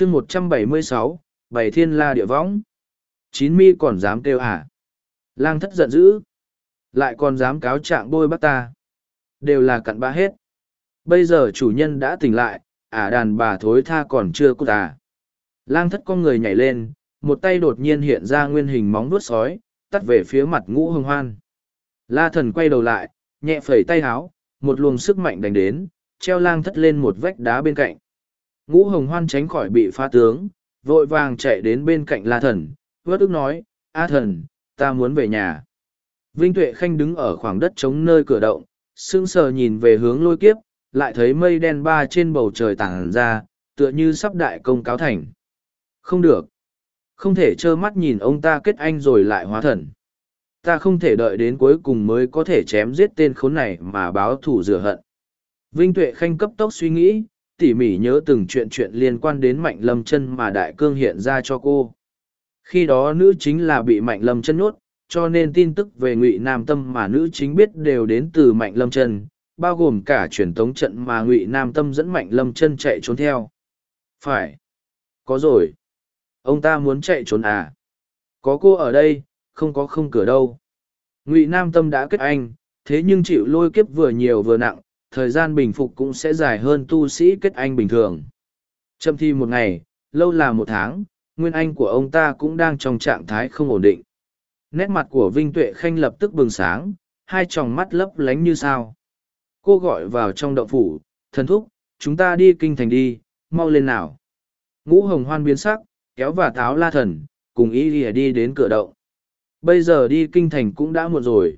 chương một trăm bảy mươi sáu, bảy thiên la địa võng. Chín mi còn dám kêu hả lang thất giận dữ. Lại còn dám cáo trạng bôi bắt ta. Đều là cặn bã hết. Bây giờ chủ nhân đã tỉnh lại ả đàn bà thối tha còn chưa cút à. lang thất con người nhảy lên, một tay đột nhiên hiện ra nguyên hình móng vuốt sói, tắt về phía mặt ngũ hưng hoan. La thần quay đầu lại, nhẹ phẩy tay háo, một luồng sức mạnh đánh đến, treo lang thất lên một vách đá bên cạnh ngũ hồng hoan tránh khỏi bị phá tướng, vội vàng chạy đến bên cạnh la thần, vớt ức nói, a thần, ta muốn về nhà. Vinh tuệ khanh đứng ở khoảng đất trống nơi cửa động, sững sờ nhìn về hướng lôi kiếp, lại thấy mây đen ba trên bầu trời tản ra, tựa như sắp đại công cáo thành. Không được. Không thể trơ mắt nhìn ông ta kết anh rồi lại hóa thần. Ta không thể đợi đến cuối cùng mới có thể chém giết tên khốn này mà báo thù rửa hận. Vinh tuệ khanh cấp tốc suy nghĩ tỉ mỉ nhớ từng chuyện chuyện liên quan đến mạnh lâm chân mà đại cương hiện ra cho cô. Khi đó nữ chính là bị mạnh lâm chân nhốt, cho nên tin tức về ngụy nam tâm mà nữ chính biết đều đến từ mạnh lâm chân bao gồm cả truyền tống trận mà ngụy nam tâm dẫn mạnh lâm chân chạy trốn theo. Phải. Có rồi. Ông ta muốn chạy trốn à? Có cô ở đây, không có không cửa đâu. Ngụy nam tâm đã kết anh, thế nhưng chịu lôi kiếp vừa nhiều vừa nặng thời gian bình phục cũng sẽ dài hơn tu sĩ kết anh bình thường. Châm thi một ngày, lâu là một tháng, nguyên anh của ông ta cũng đang trong trạng thái không ổn định. Nét mặt của vinh tuệ khanh lập tức bừng sáng, hai tròng mắt lấp lánh như sao. Cô gọi vào trong động phủ, thần thúc, chúng ta đi kinh thành đi, mau lên nào. Ngũ hồng hoan biến sắc, kéo và tháo la thần, cùng ý ỉa đi đến cửa động. Bây giờ đi kinh thành cũng đã muộn rồi.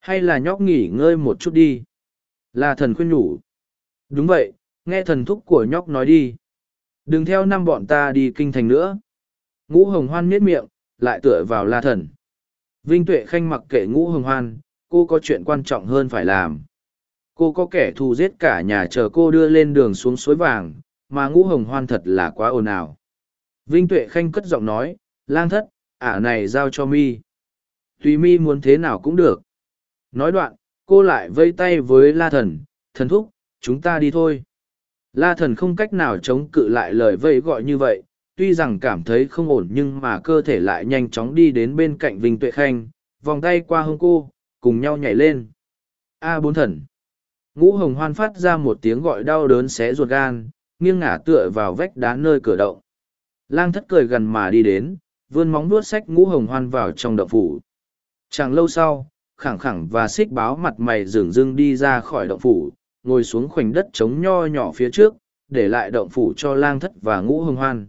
Hay là nhóc nghỉ ngơi một chút đi là thần khuyên nhủ. Đúng vậy, nghe thần thúc của nhóc nói đi. Đừng theo năm bọn ta đi kinh thành nữa. Ngũ hồng hoan miết miệng, lại tựa vào la thần. Vinh tuệ khanh mặc kệ ngũ hồng hoan, cô có chuyện quan trọng hơn phải làm. Cô có kẻ thù giết cả nhà chờ cô đưa lên đường xuống suối vàng, mà ngũ hồng hoan thật là quá ồn ào. Vinh tuệ khanh cất giọng nói, lang thất, ả này giao cho mi. Tùy mi muốn thế nào cũng được. Nói đoạn cô lại vây tay với la thần thần thúc, chúng ta đi thôi. La thần không cách nào chống cự lại lời vây gọi như vậy, tuy rằng cảm thấy không ổn nhưng mà cơ thể lại nhanh chóng đi đến bên cạnh vinh tuệ khanh, vòng tay qua hông cô, cùng nhau nhảy lên. A bốn thần. Ngũ hồng hoan phát ra một tiếng gọi đau đớn xé ruột gan, nghiêng ngả tựa vào vách đá nơi cửa động. Lang thất cười gần mà đi đến, vươn móng vuốt sách ngũ hồng hoan vào trong động phủ. Chẳng lâu sau khẳng khẳng và xích báo mặt mày dường dưng đi ra khỏi động phủ, ngồi xuống khoảnh đất trống nho nhỏ phía trước, để lại động phủ cho lang thất và ngũ hồng hoan.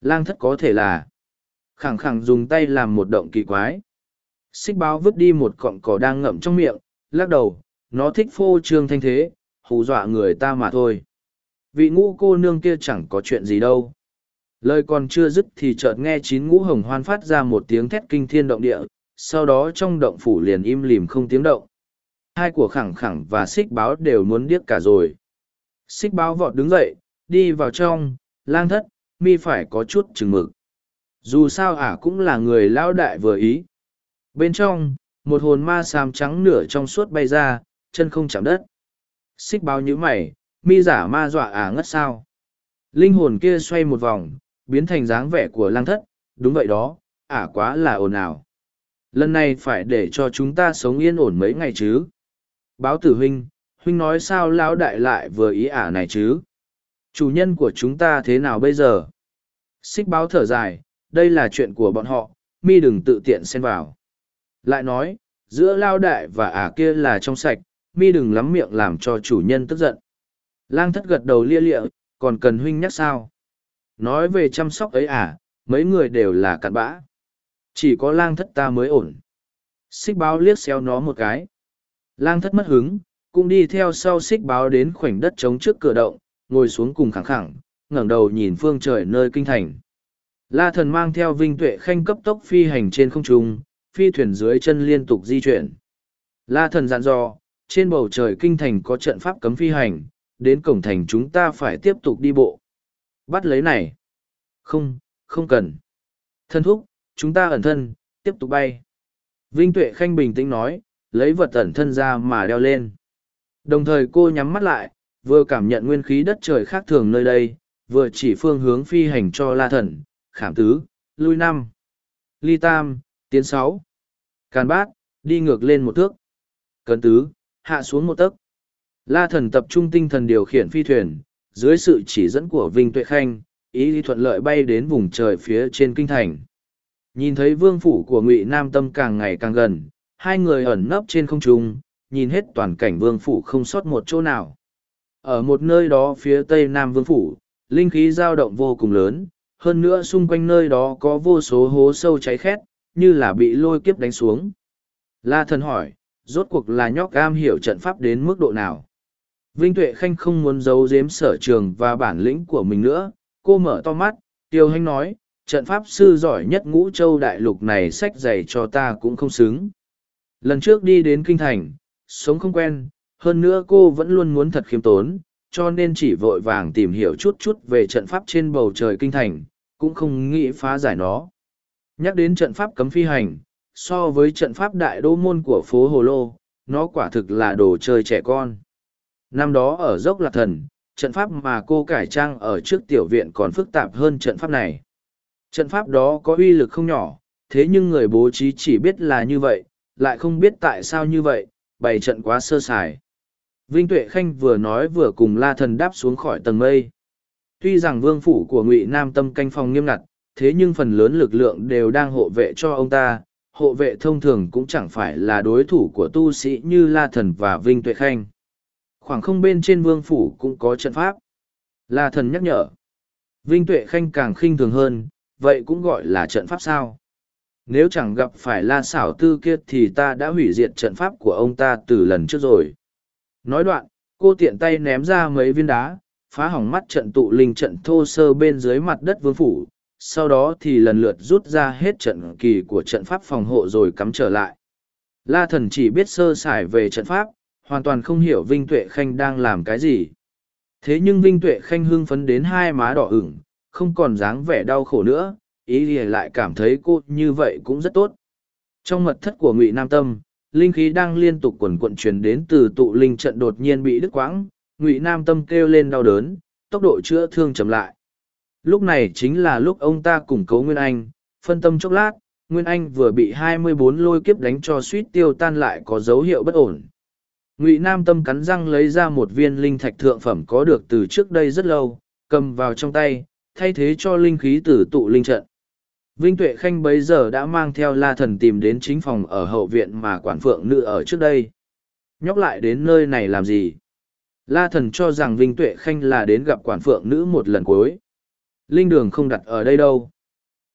Lang thất có thể là, khẳng khẳng dùng tay làm một động kỳ quái. Xích báo vứt đi một cọng cỏ đang ngậm trong miệng, lắc đầu, nó thích phô trương thanh thế, hù dọa người ta mà thôi. Vị ngũ cô nương kia chẳng có chuyện gì đâu. Lời còn chưa dứt thì chợt nghe chín ngũ hồng hoan phát ra một tiếng thét kinh thiên động địa sau đó trong động phủ liền im lìm không tiếng động. Hai của khẳng khẳng và xích báo đều muốn điếc cả rồi. Xích báo vọt đứng dậy, đi vào trong, lang thất, mi phải có chút chừng mực. Dù sao ả cũng là người lão đại vừa ý. Bên trong, một hồn ma xám trắng nửa trong suốt bay ra, chân không chạm đất. Xích báo như mày, mi giả ma dọa ả ngất sao? Linh hồn kia xoay một vòng, biến thành dáng vẻ của lang thất. Đúng vậy đó, ả quá là ồn ào lần này phải để cho chúng ta sống yên ổn mấy ngày chứ? Báo tử huynh huynh nói sao lão đại lại vừa ý ả này chứ? Chủ nhân của chúng ta thế nào bây giờ? Xích báo thở dài, đây là chuyện của bọn họ, mi đừng tự tiện xen vào. Lại nói, giữa lao đại và ả kia là trong sạch, mi đừng lắm miệng làm cho chủ nhân tức giận. Lang thất gật đầu lia lịa, còn cần huynh nhắc sao? Nói về chăm sóc ấy à mấy người đều là cặn bã chỉ có lang thất ta mới ổn. Xích báo liếc xéo nó một cái. Lang thất mất hứng, cũng đi theo sau xích báo đến khoảnh đất trống trước cửa động, ngồi xuống cùng khẳng khẳng, ngẩng đầu nhìn phương trời nơi kinh thành. La thần mang theo vinh tuệ khanh cấp tốc phi hành trên không trung, phi thuyền dưới chân liên tục di chuyển. La thần dặn dò, trên bầu trời kinh thành có trận pháp cấm phi hành, đến cổng thành chúng ta phải tiếp tục đi bộ. Bắt lấy này. Không không cần. Thân thúc chúng ta ẩn thân tiếp tục bay vinh tuệ khanh bình tĩnh nói lấy vật ẩn thân ra mà đeo lên đồng thời cô nhắm mắt lại vừa cảm nhận nguyên khí đất trời khác thường nơi đây vừa chỉ phương hướng phi hành cho la thần, khảm tứ, lui năm, ly tam, tiến sáu, càn bát, đi ngược lên một thước, cấn tứ, hạ xuống một tấc. La thần tập trung tinh thần điều khiển phi thuyền, dưới sự chỉ dẫn của Vinh Tuệ Khanh, ý thuận lợi bay đến vùng trời phía trên kinh thành. Nhìn thấy vương phủ của Ngụy Nam Tâm càng ngày càng gần, hai người ẩn nấp trên không trung, nhìn hết toàn cảnh vương phủ không sót một chỗ nào. Ở một nơi đó phía tây nam vương phủ, linh khí dao động vô cùng lớn, hơn nữa xung quanh nơi đó có vô số hố sâu cháy khét, như là bị lôi kiếp đánh xuống. La thần hỏi, rốt cuộc là nhóc gam hiểu trận pháp đến mức độ nào? Vinh Tuệ Khanh không muốn giấu giếm sở trường và bản lĩnh của mình nữa, cô mở to mắt, tiêu hanh nói, trận pháp sư giỏi nhất ngũ châu đại lục này sách dày cho ta cũng không xứng. Lần trước đi đến kinh thành, sống không quen, hơn nữa cô vẫn luôn muốn thật khiêm tốn, cho nên chỉ vội vàng tìm hiểu chút chút về trận pháp trên bầu trời kinh thành, cũng không nghĩ phá giải nó. Nhắc đến trận pháp cấm phi hành, so với trận pháp đại đô môn của phố Hồ Lô, nó quả thực là đồ chơi trẻ con. Năm đó ở dốc lạc thần, trận pháp mà cô cải trang ở trước tiểu viện còn phức tạp hơn trận pháp này. Trận pháp đó có uy lực không nhỏ, thế nhưng người bố trí chỉ biết là như vậy, lại không biết tại sao như vậy, bày trận quá sơ sài. Vinh Tuệ Khanh vừa nói vừa cùng La Thần đáp xuống khỏi tầng mây. Tuy rằng vương phủ của Ngụy Nam Tâm canh phòng nghiêm ngặt, thế nhưng phần lớn lực lượng đều đang hộ vệ cho ông ta. Hộ vệ thông thường cũng chẳng phải là đối thủ của tu sĩ như La Thần và Vinh Tuệ Khanh. Khoảng không bên trên vương phủ cũng có trận pháp. La Thần nhắc nhở. Vinh Tuệ Khanh càng khinh thường hơn, vậy cũng gọi là trận pháp sao? Nếu chẳng gặp phải La xảo tư kia thì ta đã hủy diệt trận pháp của ông ta từ lần trước rồi. Nói đoạn, cô tiện tay ném ra mấy viên đá, phá hỏng mắt trận tụ linh trận thô sơ bên dưới mặt đất vương phủ, sau đó thì lần lượt rút ra hết trận kỳ của trận pháp phòng hộ rồi cắm trở lại. La thần chỉ biết sơ sài về trận pháp, hoàn toàn không hiểu Vinh Tuệ Khanh đang làm cái gì. Thế nhưng Vinh Tuệ Khanh hưng phấn đến hai má đỏ ửng, không còn dáng vẻ đau khổ nữa, ý ỉa lại cảm thấy cô như vậy cũng rất tốt. Trong mật thất của Ngụy Nam Tâm, linh khí đang liên tục quần quận truyền đến từ tụ linh trận đột nhiên bị đứt quãng, Ngụy Nam Tâm kêu lên đau đớn, tốc độ chữa thương chậm lại. Lúc này chính là lúc ông ta củng cố Nguyên Anh, phân tâm chốc lát, Nguyên Anh vừa bị hai mươi bốn lôi kiếp đánh cho suýt tiêu tan lại có dấu hiệu bất ổn. Ngụy Nam Tâm cắn răng lấy ra một viên linh thạch thượng phẩm có được từ trước đây rất lâu, cầm vào trong tay, thay thế cho linh khí từ tụ linh trận. Vinh Tuệ Khanh bấy giờ đã mang theo la thần tìm đến chính phòng ở hậu viện mà quản phượng nữ ở trước đây. Nhóc lại đến nơi này làm gì? La thần cho rằng Vinh Tuệ Khanh là đến gặp quản phượng nữ một lần cuối. Linh đường không đặt ở đây đâu.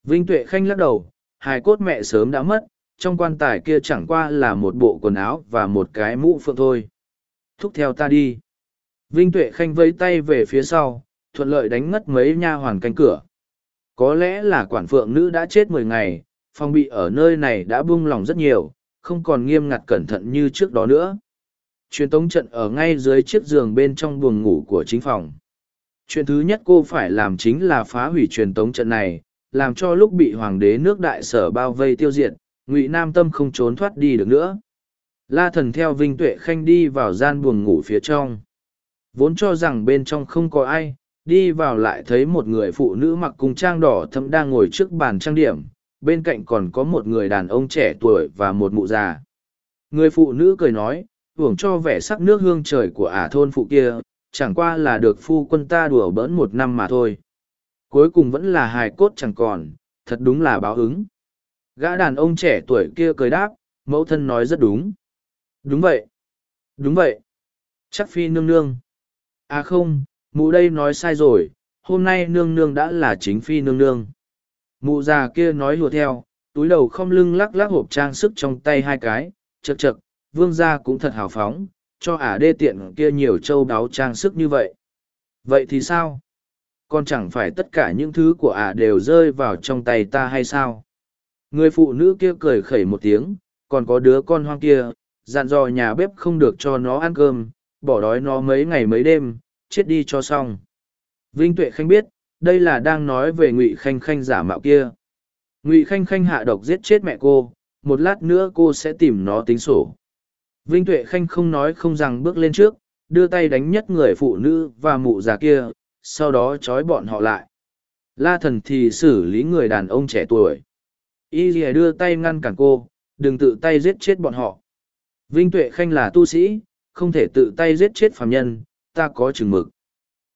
Vinh Tuệ Khanh lắc đầu, hài cốt mẹ sớm đã mất, trong quan tài kia chẳng qua là một bộ quần áo và một cái mũ phượng thôi. Thúc theo ta đi. Vinh Tuệ Khanh vẫy tay về phía sau, thuận lợi đánh ngất mấy nha hoàn canh cửa. Có lẽ là quản phượng nữ đã chết mười ngày, phong bị ở nơi này đã buông lòng rất nhiều, không còn nghiêm ngặt cẩn thận như trước đó nữa. Truyền tống trận ở ngay dưới chiếc giường bên trong buồng ngủ của chính phòng. Chuyện thứ nhất cô phải làm chính là phá hủy truyền tống trận này, làm cho lúc bị hoàng đế nước đại sở bao vây tiêu diệt, ngụy Nam Tâm không trốn thoát đi được nữa. La thần theo Vinh Tuệ Khanh đi vào gian buồng ngủ phía trong. Vốn cho rằng bên trong không có ai, đi vào lại thấy một người phụ nữ mặc cung trang đỏ thẫm đang ngồi trước bàn trang điểm, bên cạnh còn có một người đàn ông trẻ tuổi và một mụ già. Người phụ nữ cười nói, hưởng cho vẻ sắc nước hương trời của ả thôn phụ kia, chẳng qua là được phu quân ta đùa bỡn một năm mà thôi. Cuối cùng vẫn là hài cốt chẳng còn, thật đúng là báo ứng. Gã đàn ông trẻ tuổi kia cười đáp, mẫu thân nói rất đúng. Đúng vậy. Đúng vậy. Chắc phi nương nương. À không mụ đây nói sai rồi, hôm nay nương nương đã là chính phi nương nương. Mụ già kia nói hùa theo, túi đầu không lưng lắc lắc hộp trang sức trong tay hai cái, chật chật, vương gia cũng thật hào phóng, cho ả đê tiện kia nhiều châu đáo trang sức như vậy. Vậy thì sao? Còn chẳng phải tất cả những thứ của ả đều rơi vào trong tay ta hay sao? Người phụ nữ kia cười khẩy một tiếng, còn có đứa con hoang kia, dặn dò nhà bếp không được cho nó ăn cơm, bỏ đói nó mấy ngày mấy đêm chết đi cho xong. Vinh Tuệ Khanh biết, đây là đang nói về Ngụy Khanh Khanh giả mạo kia. Ngụy Khanh Khanh hạ độc giết chết mẹ cô, một lát nữa cô sẽ tìm nó tính sổ. Vinh Tuệ Khanh không nói không rằng bước lên trước, đưa tay đánh nhất người phụ nữ và mụ già kia, sau đó trói bọn họ lại. La thần thì xử lý người đàn ông trẻ tuổi. Y dìa đưa tay ngăn cản cô, đừng tự tay giết chết bọn họ. Vinh Tuệ Khanh là tu sĩ, không thể tự tay giết chết phàm nhân, ta có chừng mực.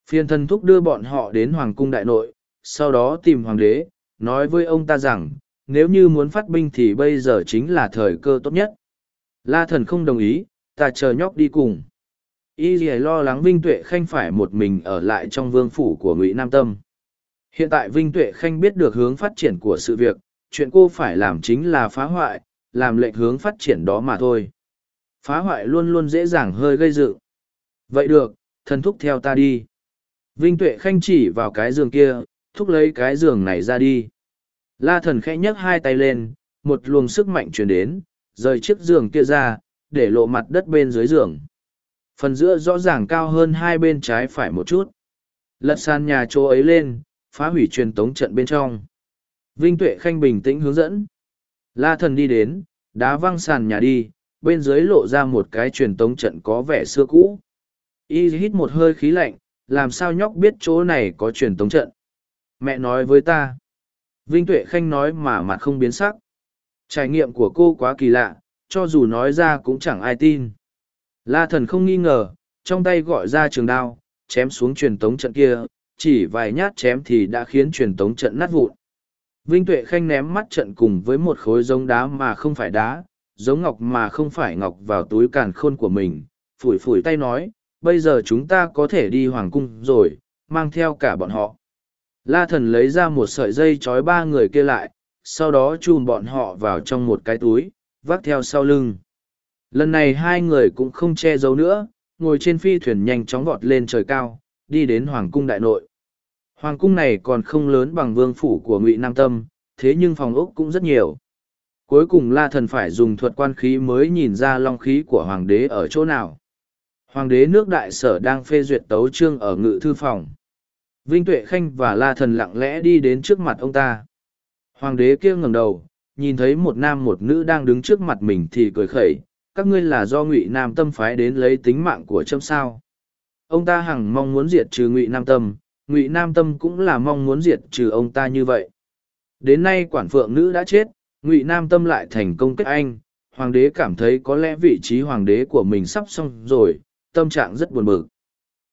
Phiên thần thúc đưa bọn họ đến Hoàng cung đại nội, sau đó tìm Hoàng đế, nói với ông ta rằng, nếu như muốn phát binh thì bây giờ chính là thời cơ tốt nhất. La thần không đồng ý, ta chờ nhóc đi cùng. Y dì lo lắng Vinh Tuệ Khanh phải một mình ở lại trong vương phủ của Ngụy Nam Tâm. Hiện tại Vinh Tuệ Khanh biết được hướng phát triển của sự việc, chuyện cô phải làm chính là phá hoại, làm lệnh hướng phát triển đó mà thôi. Phá hoại luôn luôn dễ dàng hơi gây dựng. Vậy được, thần thúc theo ta đi. Vinh Tuệ Khanh chỉ vào cái giường kia, thúc lấy cái giường này ra đi. La thần khẽ nhấc hai tay lên, một luồng sức mạnh truyền đến, rời chiếc giường kia ra, để lộ mặt đất bên dưới giường. Phần giữa rõ ràng cao hơn hai bên trái phải một chút. Lật sàn nhà chỗ ấy lên, phá hủy truyền tống trận bên trong. Vinh Tuệ Khanh bình tĩnh hướng dẫn. La thần đi đến, đá văng sàn nhà đi, bên dưới lộ ra một cái truyền tống trận có vẻ xưa cũ. Y hít một hơi khí lạnh, làm sao nhóc biết chỗ này có truyền tống trận. Mẹ nói với ta. Vinh Tuệ Khanh nói mà mặt không biến sắc. Trải nghiệm của cô quá kỳ lạ, cho dù nói ra cũng chẳng ai tin. La thần không nghi ngờ, trong tay gọi ra trường đao, chém xuống truyền tống trận kia, chỉ vài nhát chém thì đã khiến truyền tống trận nát vụn. Vinh Tuệ Khanh ném mắt trận cùng với một khối giống đá mà không phải đá, giống ngọc mà không phải ngọc vào túi càn khôn của mình, phủi phủi tay nói, bây giờ chúng ta có thể đi hoàng cung rồi, mang theo cả bọn họ. La thần lấy ra một sợi dây trói ba người kia lại, sau đó chùm bọn họ vào trong một cái túi, vác theo sau lưng. Lần này hai người cũng không che giấu nữa, ngồi trên phi thuyền nhanh chóng vọt lên trời cao, đi đến Hoàng cung đại nội. Hoàng cung này còn không lớn bằng vương phủ của Ngụy Nam Tâm, thế nhưng phòng ốc cũng rất nhiều. Cuối cùng La Thần phải dùng thuật quan khí mới nhìn ra long khí của Hoàng đế ở chỗ nào. Hoàng đế nước đại sở đang phê duyệt tấu chương ở ngự thư phòng. Vinh Tuệ Khanh và La Thần lặng lẽ đi đến trước mặt ông ta. Hoàng đế kia ngẩng đầu, nhìn thấy một nam một nữ đang đứng trước mặt mình thì cười khẩy, các ngươi là do ngụy nam tâm phái đến lấy tính mạng của trâm sao ông ta hằng mong muốn diệt trừ ngụy nam tâm ngụy nam tâm cũng là mong muốn diệt trừ ông ta như vậy đến nay quản phượng nữ đã chết ngụy nam tâm lại thành công kết anh hoàng đế cảm thấy có lẽ vị trí hoàng đế của mình sắp xong rồi tâm trạng rất buồn bực.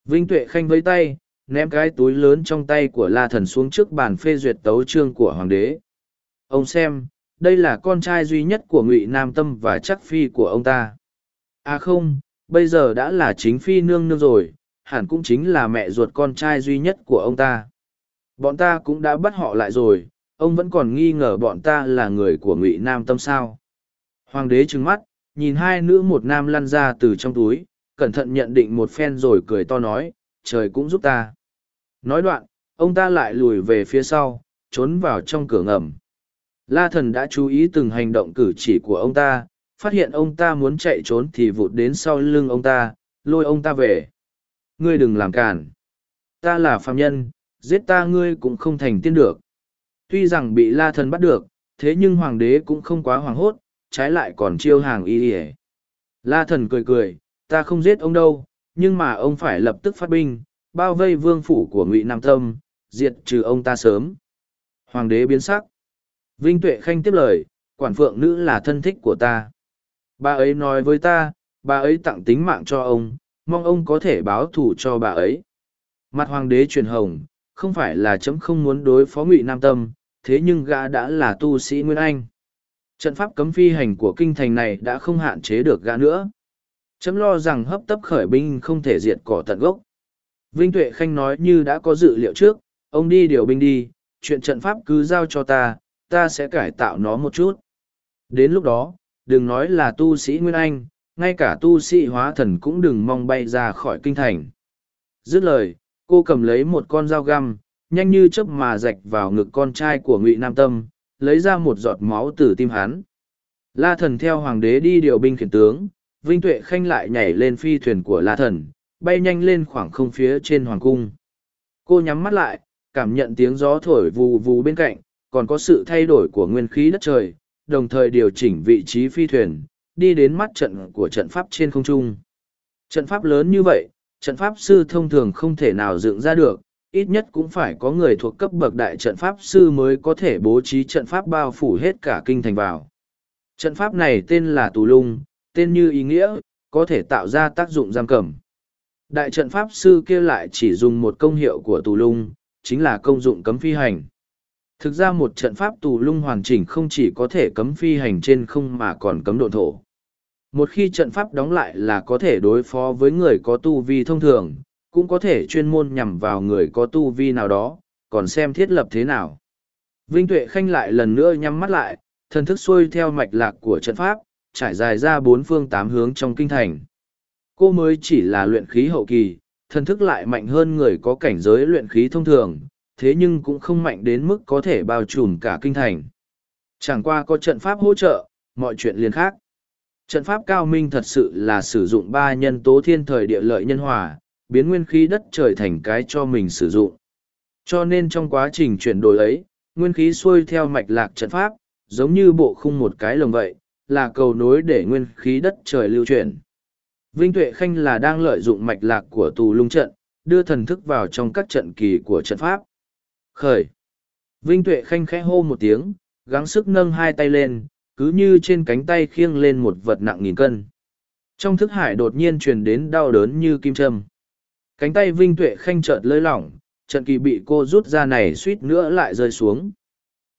Vinh tuệ khanh với tay, ném cái túi lớn trong tay của la thần xuống trước bàn phê duyệt tấu trương của hoàng đế. Ông xem, đây là con trai duy nhất của ngụy nam tâm và chắc phi của ông ta. À không, bây giờ đã là chính phi nương nương rồi, hẳn cũng chính là mẹ ruột con trai duy nhất của ông ta. Bọn ta cũng đã bắt họ lại rồi, ông vẫn còn nghi ngờ bọn ta là người của ngụy nam tâm sao? Hoàng đế trừng mắt, nhìn hai nữ một nam lăn ra từ trong túi cẩn thận nhận định một phen rồi cười to nói trời cũng giúp ta nói đoạn ông ta lại lùi về phía sau trốn vào trong cửa ngầm La thần đã chú ý từng hành động cử chỉ của ông ta, phát hiện ông ta muốn chạy trốn thì vụt đến sau lưng ông ta, lôi ông ta về. Ngươi đừng làm cản. Ta là phàm nhân, giết ta ngươi cũng không thành tiên được. Tuy rằng bị la thần bắt được, thế nhưng hoàng đế cũng không quá hoảng hốt, trái lại còn chiêu hàng y y La thần cười cười, ta không giết ông đâu, nhưng mà ông phải lập tức phát binh, bao vây vương phủ của ngụy Nam Tâm, diệt trừ ông ta sớm. Hoàng đế biến sắc. Vinh Tuệ Khanh tiếp lời, quản phượng nữ là thân thích của ta. Bà ấy nói với ta, bà ấy tặng tính mạng cho ông, mong ông có thể báo thù cho bà ấy. Mặt hoàng đế truyền hồng, không phải là chấm không muốn đối phó ngụy Nam Tâm, thế nhưng gã đã là tu sĩ Nguyên Anh. Trận pháp cấm phi hành của kinh thành này đã không hạn chế được gã nữa. Chấm lo rằng hấp tấp khởi binh không thể diệt cỏ tận gốc. Vinh Tuệ Khanh nói như đã có dự liệu trước, ông đi điều binh đi, chuyện trận pháp cứ giao cho ta, ta sẽ cải tạo nó một chút. Đến lúc đó, đừng nói là tu sĩ Nguyên Anh, ngay cả tu sĩ hóa thần cũng đừng mong bay ra khỏi kinh thành. Dứt lời, cô cầm lấy một con dao găm, nhanh như chớp mà rạch vào ngực con trai của Ngụy Nam Tâm, lấy ra một giọt máu từ tim hắn. La thần theo hoàng đế đi điều binh khiển tướng, Vinh Tuệ Khanh lại nhảy lên phi thuyền của La thần, bay nhanh lên khoảng không phía trên hoàng cung. Cô nhắm mắt lại, cảm nhận tiếng gió thổi vù vù bên cạnh, còn có sự thay đổi của nguyên khí đất trời, đồng thời điều chỉnh vị trí phi thuyền, đi đến mắt trận của trận pháp trên không trung. Trận pháp lớn như vậy, trận pháp sư thông thường không thể nào dựng ra được, ít nhất cũng phải có người thuộc cấp bậc đại trận pháp sư mới có thể bố trí trận pháp bao phủ hết cả kinh thành vào. Trận pháp này tên là Tù Lung, tên như ý nghĩa, có thể tạo ra tác dụng giam cầm. Đại trận pháp sư kia lại chỉ dùng một công hiệu của Tù Lung, chính là công dụng cấm phi hành. Thực ra một trận pháp Tù Lung hoàn chỉnh không chỉ có thể cấm phi hành trên không mà còn cấm độn thổ. Một khi trận pháp đóng lại là có thể đối phó với người có tu vi thông thường, cũng có thể chuyên môn nhằm vào người có tu vi nào đó, còn xem thiết lập thế nào. Vinh Tuệ Khanh lại lần nữa nhắm mắt lại, thần thức xuôi theo mạch lạc của trận pháp, trải dài ra bốn phương tám hướng trong kinh thành. Cô mới chỉ là luyện khí hậu kỳ, thần thức lại mạnh hơn người có cảnh giới luyện khí thông thường, thế nhưng cũng không mạnh đến mức có thể bao trùm cả kinh thành. Chẳng qua có trận pháp hỗ trợ, mọi chuyện liền khác. Trận pháp cao minh thật sự là sử dụng ba nhân tố thiên thời địa lợi nhân hòa, biến nguyên khí đất trời thành cái cho mình sử dụng. Cho nên trong quá trình chuyển đổi ấy, nguyên khí xuôi theo mạch lạc trận pháp, giống như bộ khung một cái lồng vậy, là cầu nối để nguyên khí đất trời lưu chuyển. Vinh Tuệ Khanh là đang lợi dụng mạch lạc của tù lung trận, đưa thần thức vào trong các trận kỳ của trận pháp. Khởi! Vinh Tuệ Khanh khẽ hô một tiếng, gắng sức nâng hai tay lên, cứ như trên cánh tay khiêng lên một vật nặng nghìn cân. Trong thức hải đột nhiên truyền đến đau đớn như kim châm. Cánh tay Vinh Tuệ Khanh chợt lơi lỏng, trận kỳ bị cô rút ra này suýt nữa lại rơi xuống.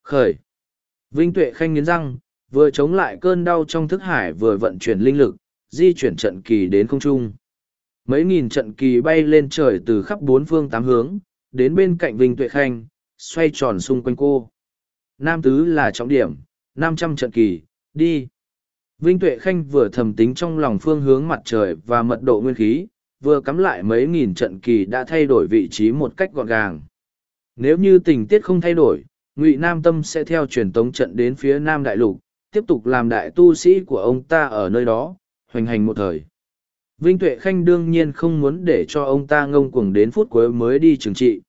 Khởi! Vinh Tuệ Khanh nghiến răng, vừa chống lại cơn đau trong thức hải vừa vận chuyển linh lực, di chuyển trận kỳ đến không trung. Mấy nghìn trận kỳ bay lên trời từ khắp bốn phương tám hướng, đến bên cạnh Vinh Tuệ Khanh, xoay tròn xung quanh cô. Nam tứ là trọng điểm, năm trăm trận kỳ, đi. Vinh Tuệ Khanh vừa thầm tính trong lòng phương hướng mặt trời và mật độ nguyên khí, vừa cắm lại mấy nghìn trận kỳ đã thay đổi vị trí một cách gọn gàng. Nếu như tình tiết không thay đổi, Ngụy Nam Tâm sẽ theo truyền tống trận đến phía Nam Đại Lục, tiếp tục làm đại tu sĩ của ông ta ở nơi đó, hoành hành một thời. Vinh Tuệ Khanh đương nhiên không muốn để cho ông ta ngông cuồng đến phút cuối mới đi trừng trị.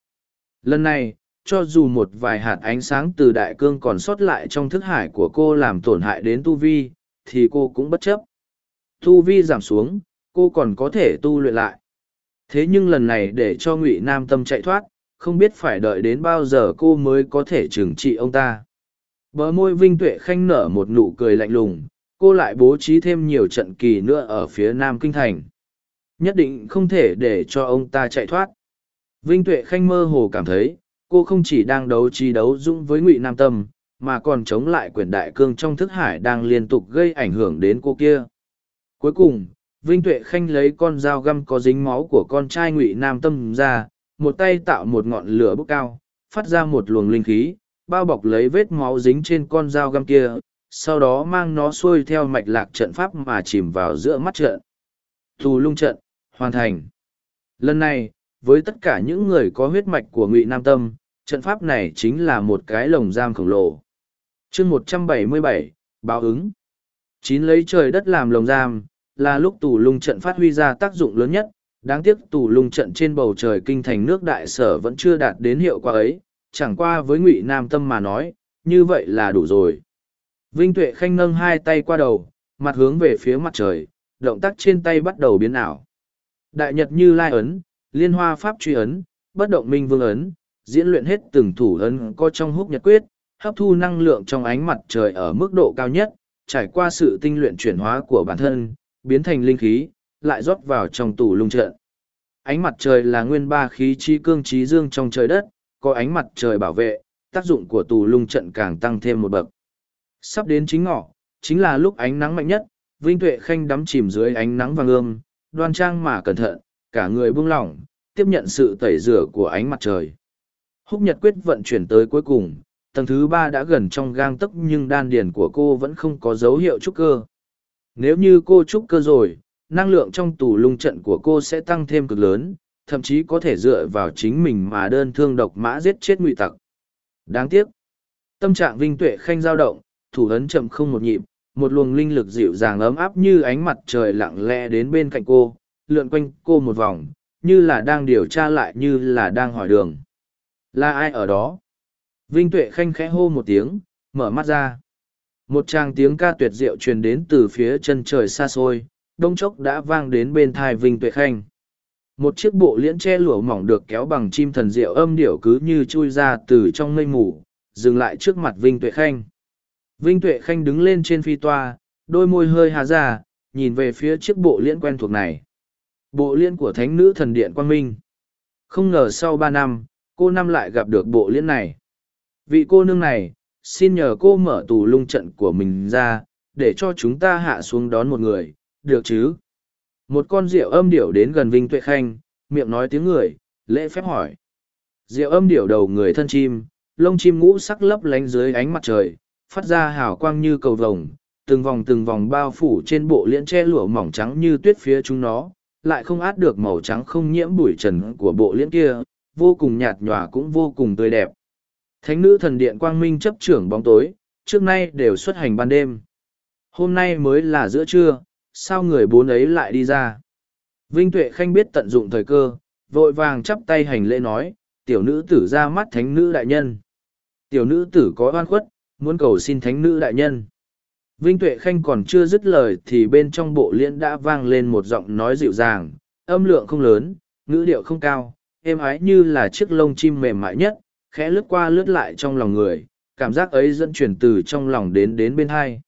Lần này, cho dù một vài hạt ánh sáng từ đại cương còn sót lại trong thức hải của cô làm tổn hại đến tu vi, thì cô cũng bất chấp. Tu vi giảm xuống, cô còn có thể tu luyện lại. Thế nhưng lần này để cho Ngụy Nam Tâm chạy thoát, không biết phải đợi đến bao giờ cô mới có thể trừng trị ông ta. Bờ môi Vinh Tuệ Khanh nở một nụ cười lạnh lùng, cô lại bố trí thêm nhiều trận kỳ nữa ở phía Nam Kinh Thành. Nhất định không thể để cho ông ta chạy thoát. Vinh Tuệ Khanh mơ hồ cảm thấy, cô không chỉ đang đấu trí đấu dũng với Ngụy Nam Tâm, mà còn chống lại quyền đại cương trong thức hải đang liên tục gây ảnh hưởng đến cô kia. Cuối cùng, Vinh Tuệ Khanh lấy con dao găm có dính máu của con trai Ngụy Nam Tâm ra, một tay tạo một ngọn lửa bốc cao, phát ra một luồng linh khí, bao bọc lấy vết máu dính trên con dao găm kia, sau đó mang nó xuôi theo mạch lạc trận pháp mà chìm vào giữa mắt trận. Thù lung trận, hoàn thành. Lần này, với tất cả những người có huyết mạch của Ngụy Nam Tâm, trận pháp này chính là một cái lồng giam khổng lồ. chương một trăm bảy mươi bảy báo ứng. Chín lấy trời đất làm lồng giam, là lúc tù lung trận phát huy ra tác dụng lớn nhất, đáng tiếc tù lung trận trên bầu trời kinh thành nước đại sở vẫn chưa đạt đến hiệu quả ấy, chẳng qua với ngụy nam tâm mà nói, như vậy là đủ rồi. Vinh tuệ khanh nâng hai tay qua đầu, mặt hướng về phía mặt trời, động tác trên tay bắt đầu biến ảo. Đại nhật như lai ấn, liên hoa pháp truy ấn, bất động minh vương ấn, diễn luyện hết từng thủ ấn có trong húc nhật quyết, hấp thu năng lượng trong ánh mặt trời ở mức độ cao nhất, trải qua sự tinh luyện chuyển hóa của bản thân, biến thành linh khí, lại rót vào trong tủ lung trận. Ánh mặt trời là nguyên ba khí chi cương trí dương trong trời đất có ánh mặt trời bảo vệ, tác dụng của tù lung trận càng tăng thêm một bậc. Sắp đến chính ngọ, chính là lúc ánh nắng mạnh nhất, Vinh Tuệ Khanh đắm chìm dưới ánh nắng vàng ươm, đoan trang mà cẩn thận, cả người buông lỏng, tiếp nhận sự tẩy rửa của ánh mặt trời. Húc Nhật Quyết vận chuyển tới cuối cùng, tầng thứ ba đã gần trong gang tấc nhưng đan điền của cô vẫn không có dấu hiệu trúc cơ. Nếu như cô trúc cơ rồi, năng lượng trong tù lung trận của cô sẽ tăng thêm cực lớn, thậm chí có thể dựa vào chính mình mà đơn thương độc mã giết chết ngụy tặc. Đáng tiếc, tâm trạng vinh tuệ khanh dao động, thủ ấn chậm không một nhịp, một luồng linh lực dịu dàng ấm áp như ánh mặt trời lặng lẽ đến bên cạnh cô, lượn quanh cô một vòng, như là đang điều tra lại, như là đang hỏi đường. Là ai ở đó? Vinh tuệ khanh khẽ hô một tiếng, mở mắt ra. Một tràng tiếng ca tuyệt diệu truyền đến từ phía chân trời xa xôi, đông chốc đã vang đến bên thai vinh tuệ khanh một chiếc bộ liễn che lụa mỏng được kéo bằng chim thần diệu âm điệu cứ như chui ra từ trong mây mù, dừng lại trước mặt vinh tuệ khanh. Vinh tuệ khanh đứng lên trên phi toa, đôi môi hơi hà ra, nhìn về phía chiếc bộ liễn quen thuộc này. Bộ liễn của thánh nữ thần điện quang minh. Không ngờ sau ba năm, cô năm lại gặp được bộ liễn này. Vị cô nương này, xin nhờ cô mở tù lung trận của mình ra, để cho chúng ta hạ xuống đón một người, được chứ? Một con rượu âm điểu đến gần vinh tuệ khanh, miệng nói tiếng người, lễ phép hỏi. Rượu âm điểu đầu người thân chim, lông chim ngũ sắc lấp lánh dưới ánh mặt trời, phát ra hào quang như cầu vồng, từng vòng từng vòng bao phủ trên bộ liễn tre lụa mỏng trắng như tuyết phía chúng nó, lại không át được màu trắng không nhiễm bụi trần của bộ liễn kia, vô cùng nhạt nhòa cũng vô cùng tươi đẹp. Thánh nữ thần điện quang minh chấp trưởng bóng tối, trước nay đều xuất hành ban đêm. Hôm nay mới là giữa trưa sao người bốn ấy lại đi ra? Vinh tuệ khanh biết tận dụng thời cơ, vội vàng chắp tay hành lễ nói, tiểu nữ tử ra mắt thánh nữ đại nhân. Tiểu nữ tử có oan khuất, muốn cầu xin thánh nữ đại nhân. Vinh tuệ khanh còn chưa dứt lời thì bên trong bộ liễn đã vang lên một giọng nói dịu dàng, âm lượng không lớn, ngữ điệu không cao, êm ái như là chiếc lông chim mềm mại nhất, khẽ lướt qua lướt lại trong lòng người, cảm giác ấy dẫn chuyển từ trong lòng đến đến bên hai.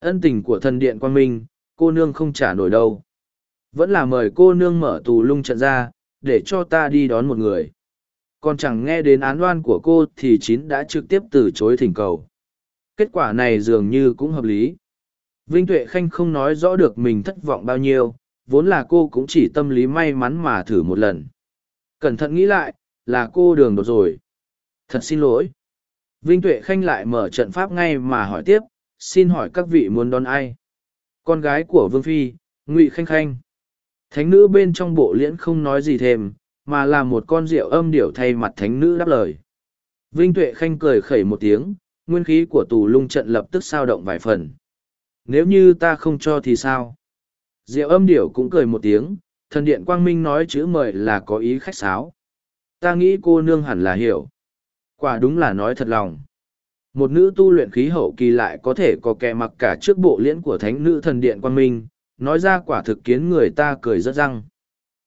Ân tình của thần điện quan minh cô nương không trả nổi đâu. Vẫn là mời cô nương mở tù lung trận ra, để cho ta đi đón một người. Còn chẳng nghe đến án oan của cô thì chín đã trực tiếp từ chối thỉnh cầu. Kết quả này dường như cũng hợp lý. Vinh tuệ khanh không nói rõ được mình thất vọng bao nhiêu, vốn là cô cũng chỉ tâm lý may mắn mà thử một lần. Cẩn thận nghĩ lại, là cô đường đột rồi. Thật xin lỗi. Vinh tuệ khanh lại mở trận pháp ngay mà hỏi tiếp, xin hỏi các vị muốn đón ai? Con gái của vương phi, ngụy khanh khanh. Thánh nữ bên trong bộ liễn không nói gì thêm, mà là một con rượu âm điệu thay mặt thánh nữ đáp lời. Vinh tuệ khanh cười khẩy một tiếng, nguyên khí của tù lung trận lập tức sao động vài phần. Nếu như ta không cho thì sao? Diệu âm điểu cũng cười một tiếng, thần điện quang minh nói chữ mời là có ý khách sáo. Ta nghĩ cô nương hẳn là hiểu. Quả đúng là nói thật lòng một nữ tu luyện khí hậu kỳ lại có thể có kẻ mặc cả trước bộ liễn của thánh nữ thần điện quang minh, nói ra quả thực kiến người ta cười rất răng.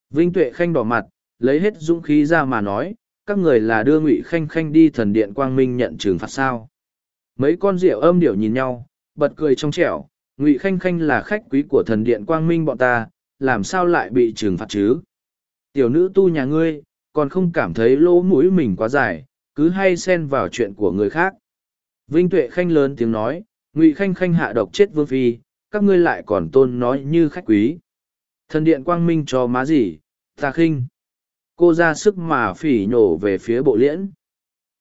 Vinh tuệ khanh đỏ mặt, lấy hết dũng khí ra mà nói, các người là đưa ngụy khanh khanh đi thần điện quang minh nhận trừng phạt sao? Mấy con rượu âm điệu nhìn nhau, bật cười trong trẻo, ngụy khanh khanh là khách quý của thần điện quang minh bọn ta, làm sao lại bị trừng phạt chứ? Tiểu nữ tu nhà ngươi, còn không cảm thấy lỗ mũi mình quá dài, cứ hay xen vào chuyện của người khác vinh tuệ khanh lớn tiếng nói, ngụy khanh khanh hạ độc chết vương phi, các ngươi lại còn tôn nói như khách quý. Thần điện quang minh cho má gì ta khinh. Cô ra sức mà phỉ nhổ về phía bộ liễn.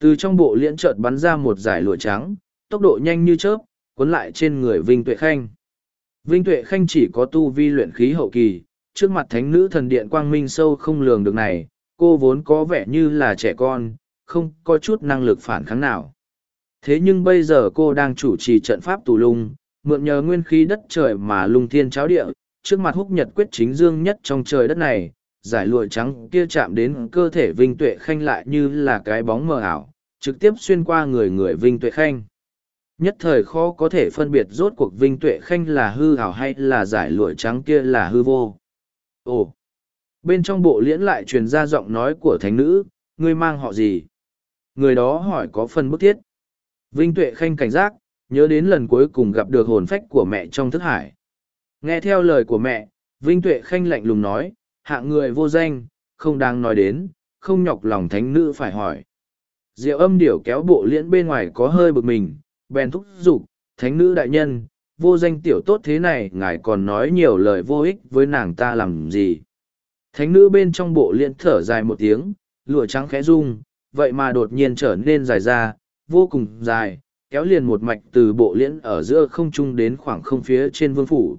Từ trong bộ liễn chợt bắn ra một giải lụa trắng, tốc độ nhanh như chớp, cuốn lại trên người vinh tuệ khanh. Vinh tuệ khanh chỉ có tu vi luyện khí hậu kỳ, trước mặt thánh nữ thần điện quang minh sâu không lường được này, cô vốn có vẻ như là trẻ con, không có chút năng lực phản kháng nào thế nhưng bây giờ cô đang chủ trì trận pháp tù lung, mượn nhờ nguyên khí đất trời mà lung thiên cháo địa, trước mặt húc nhật quyết chính dương nhất trong trời đất này, giải lụa trắng kia chạm đến cơ thể vinh tuệ khanh lại như là cái bóng mờ ảo, trực tiếp xuyên qua người người vinh tuệ khanh. Nhất thời khó có thể phân biệt rốt cuộc vinh tuệ khanh là hư ảo hay là giải lụa trắng kia là hư vô. Ồ! Bên trong bộ liễn lại truyền ra giọng nói của thánh nữ, ngươi mang họ gì? Người đó hỏi có phân bức thiết vinh tuệ khanh cảnh giác, nhớ đến lần cuối cùng gặp được hồn phách của mẹ trong thức hải. Nghe theo lời của mẹ, vinh tuệ khanh lạnh lùng nói hạng người vô danh, không đáng nói đến, không nhọc lòng thánh nữ phải hỏi. Diệu âm điểu kéo bộ liễn bên ngoài có hơi bực mình, bèn thúc giục, thánh nữ đại nhân, vô danh tiểu tốt thế này, ngài còn nói nhiều lời vô ích với nàng ta làm gì? Thánh nữ bên trong bộ liễn thở dài một tiếng, lụa trắng khẽ rung, vậy mà đột nhiên trở nên dài ra vô cùng dài, kéo liền một mạch từ bộ liễn ở giữa không trung đến khoảng không phía trên vương phủ.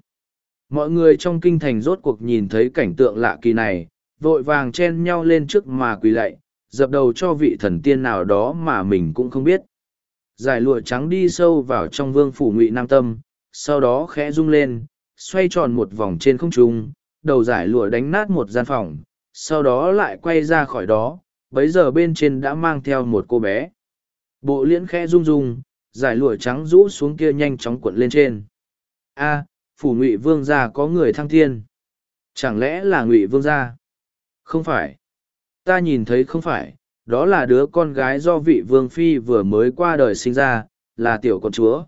Mọi người trong kinh thành rốt cuộc nhìn thấy cảnh tượng lạ kỳ này, vội vàng chen nhau lên trước mà quỳ lạy, dập đầu cho vị thần tiên nào đó mà mình cũng không biết. Giải lụa trắng đi sâu vào trong vương phủ ngụy nam tâm, sau đó khẽ rung lên, xoay tròn một vòng trên không trung, đầu giải lụa đánh nát một gian phòng, sau đó lại quay ra khỏi đó, bấy giờ bên trên đã mang theo một cô bé bộ liễn khẽ rung rung giải lụa trắng rũ xuống kia nhanh chóng cuộn lên trên a phủ ngụy vương gia có người thăng thiên chẳng lẽ là ngụy vương gia Không phải. Ta nhìn thấy không phải, đó là đứa con gái do vị vương phi vừa mới qua đời sinh ra, là tiểu con chúa.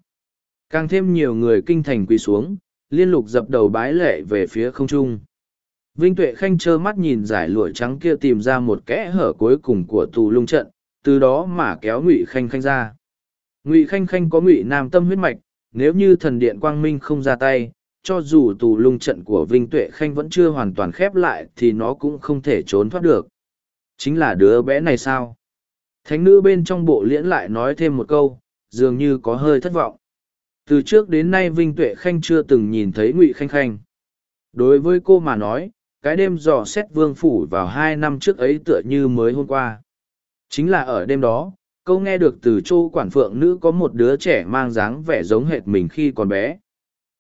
Càng thêm nhiều người kinh thành quỳ xuống, liên lục dập đầu bái lệ về phía không trung. Vinh Tuệ Khanh trơ mắt nhìn giải lụa trắng kia tìm ra một kẽ hở cuối cùng của tù lung trận, từ đó mà kéo Ngụy Khanh Khanh ra. Ngụy Khanh Khanh có Ngụy Nam tâm huyết mạch, nếu như thần điện Quang Minh không ra tay, cho dù tù lung trận của Vinh Tuệ Khanh vẫn chưa hoàn toàn khép lại thì nó cũng không thể trốn thoát được. Chính là đứa bé này sao? Thánh nữ bên trong bộ liễn lại nói thêm một câu, dường như có hơi thất vọng. Từ trước đến nay Vinh Tuệ Khanh chưa từng nhìn thấy Ngụy Khanh Khanh. Đối với cô mà nói, cái đêm dò xét vương phủ vào hai năm trước ấy tựa như mới hôm qua. Chính là ở đêm đó, câu nghe được từ châu quản phượng nữ có một đứa trẻ mang dáng vẻ giống hệt mình khi còn bé.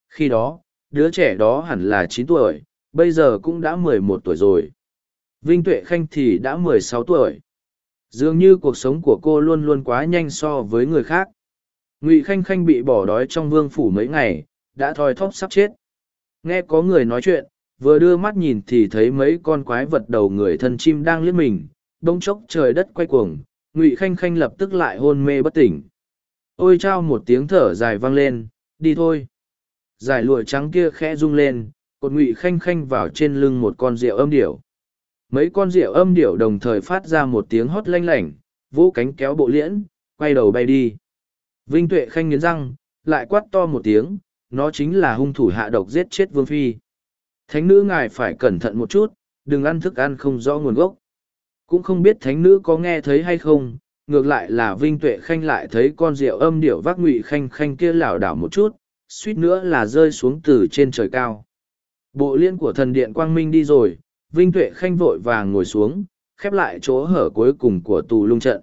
Khi đó, đứa trẻ đó hẳn là chín tuổi, bây giờ cũng đã mười một tuổi rồi. Vinh Tuệ Khanh thì đã mười sáu tuổi. Dường như cuộc sống của cô luôn luôn quá nhanh so với người khác. Ngụy Khanh Khanh bị bỏ đói trong vương phủ mấy ngày, đã thoi thóp sắp chết. Nghe có người nói chuyện, vừa đưa mắt nhìn thì thấy mấy con quái vật đầu người thân chim đang liếc mình, đông chốc trời đất quay cuồng, Ngụy Khanh Khanh lập tức lại hôn mê bất tỉnh. Ôi trao một tiếng thở dài vang lên, đi thôi. Giải lụa trắng kia khẽ rung lên, cột Ngụy Khanh Khanh vào trên lưng một con rượu âm điểu. Mấy con rượu âm điểu đồng thời phát ra một tiếng hót lanh lảnh, vũ cánh kéo bộ liễn, quay đầu bay đi. Vinh Tuệ Khanh nghiến răng, lại quát to một tiếng, nó chính là hung thủ hạ độc giết chết Vương Phi. Thánh nữ ngài phải cẩn thận một chút, đừng ăn thức ăn không rõ nguồn gốc. Cũng không biết thánh nữ có nghe thấy hay không, ngược lại là Vinh Tuệ Khanh lại thấy con rượu âm điệu vác ngụy khanh khanh kia lảo đảo một chút, suýt nữa là rơi xuống từ trên trời cao. Bộ liên của thần điện Quang Minh đi rồi, Vinh Tuệ Khanh vội vàng ngồi xuống, khép lại chỗ hở cuối cùng của tù lung trận.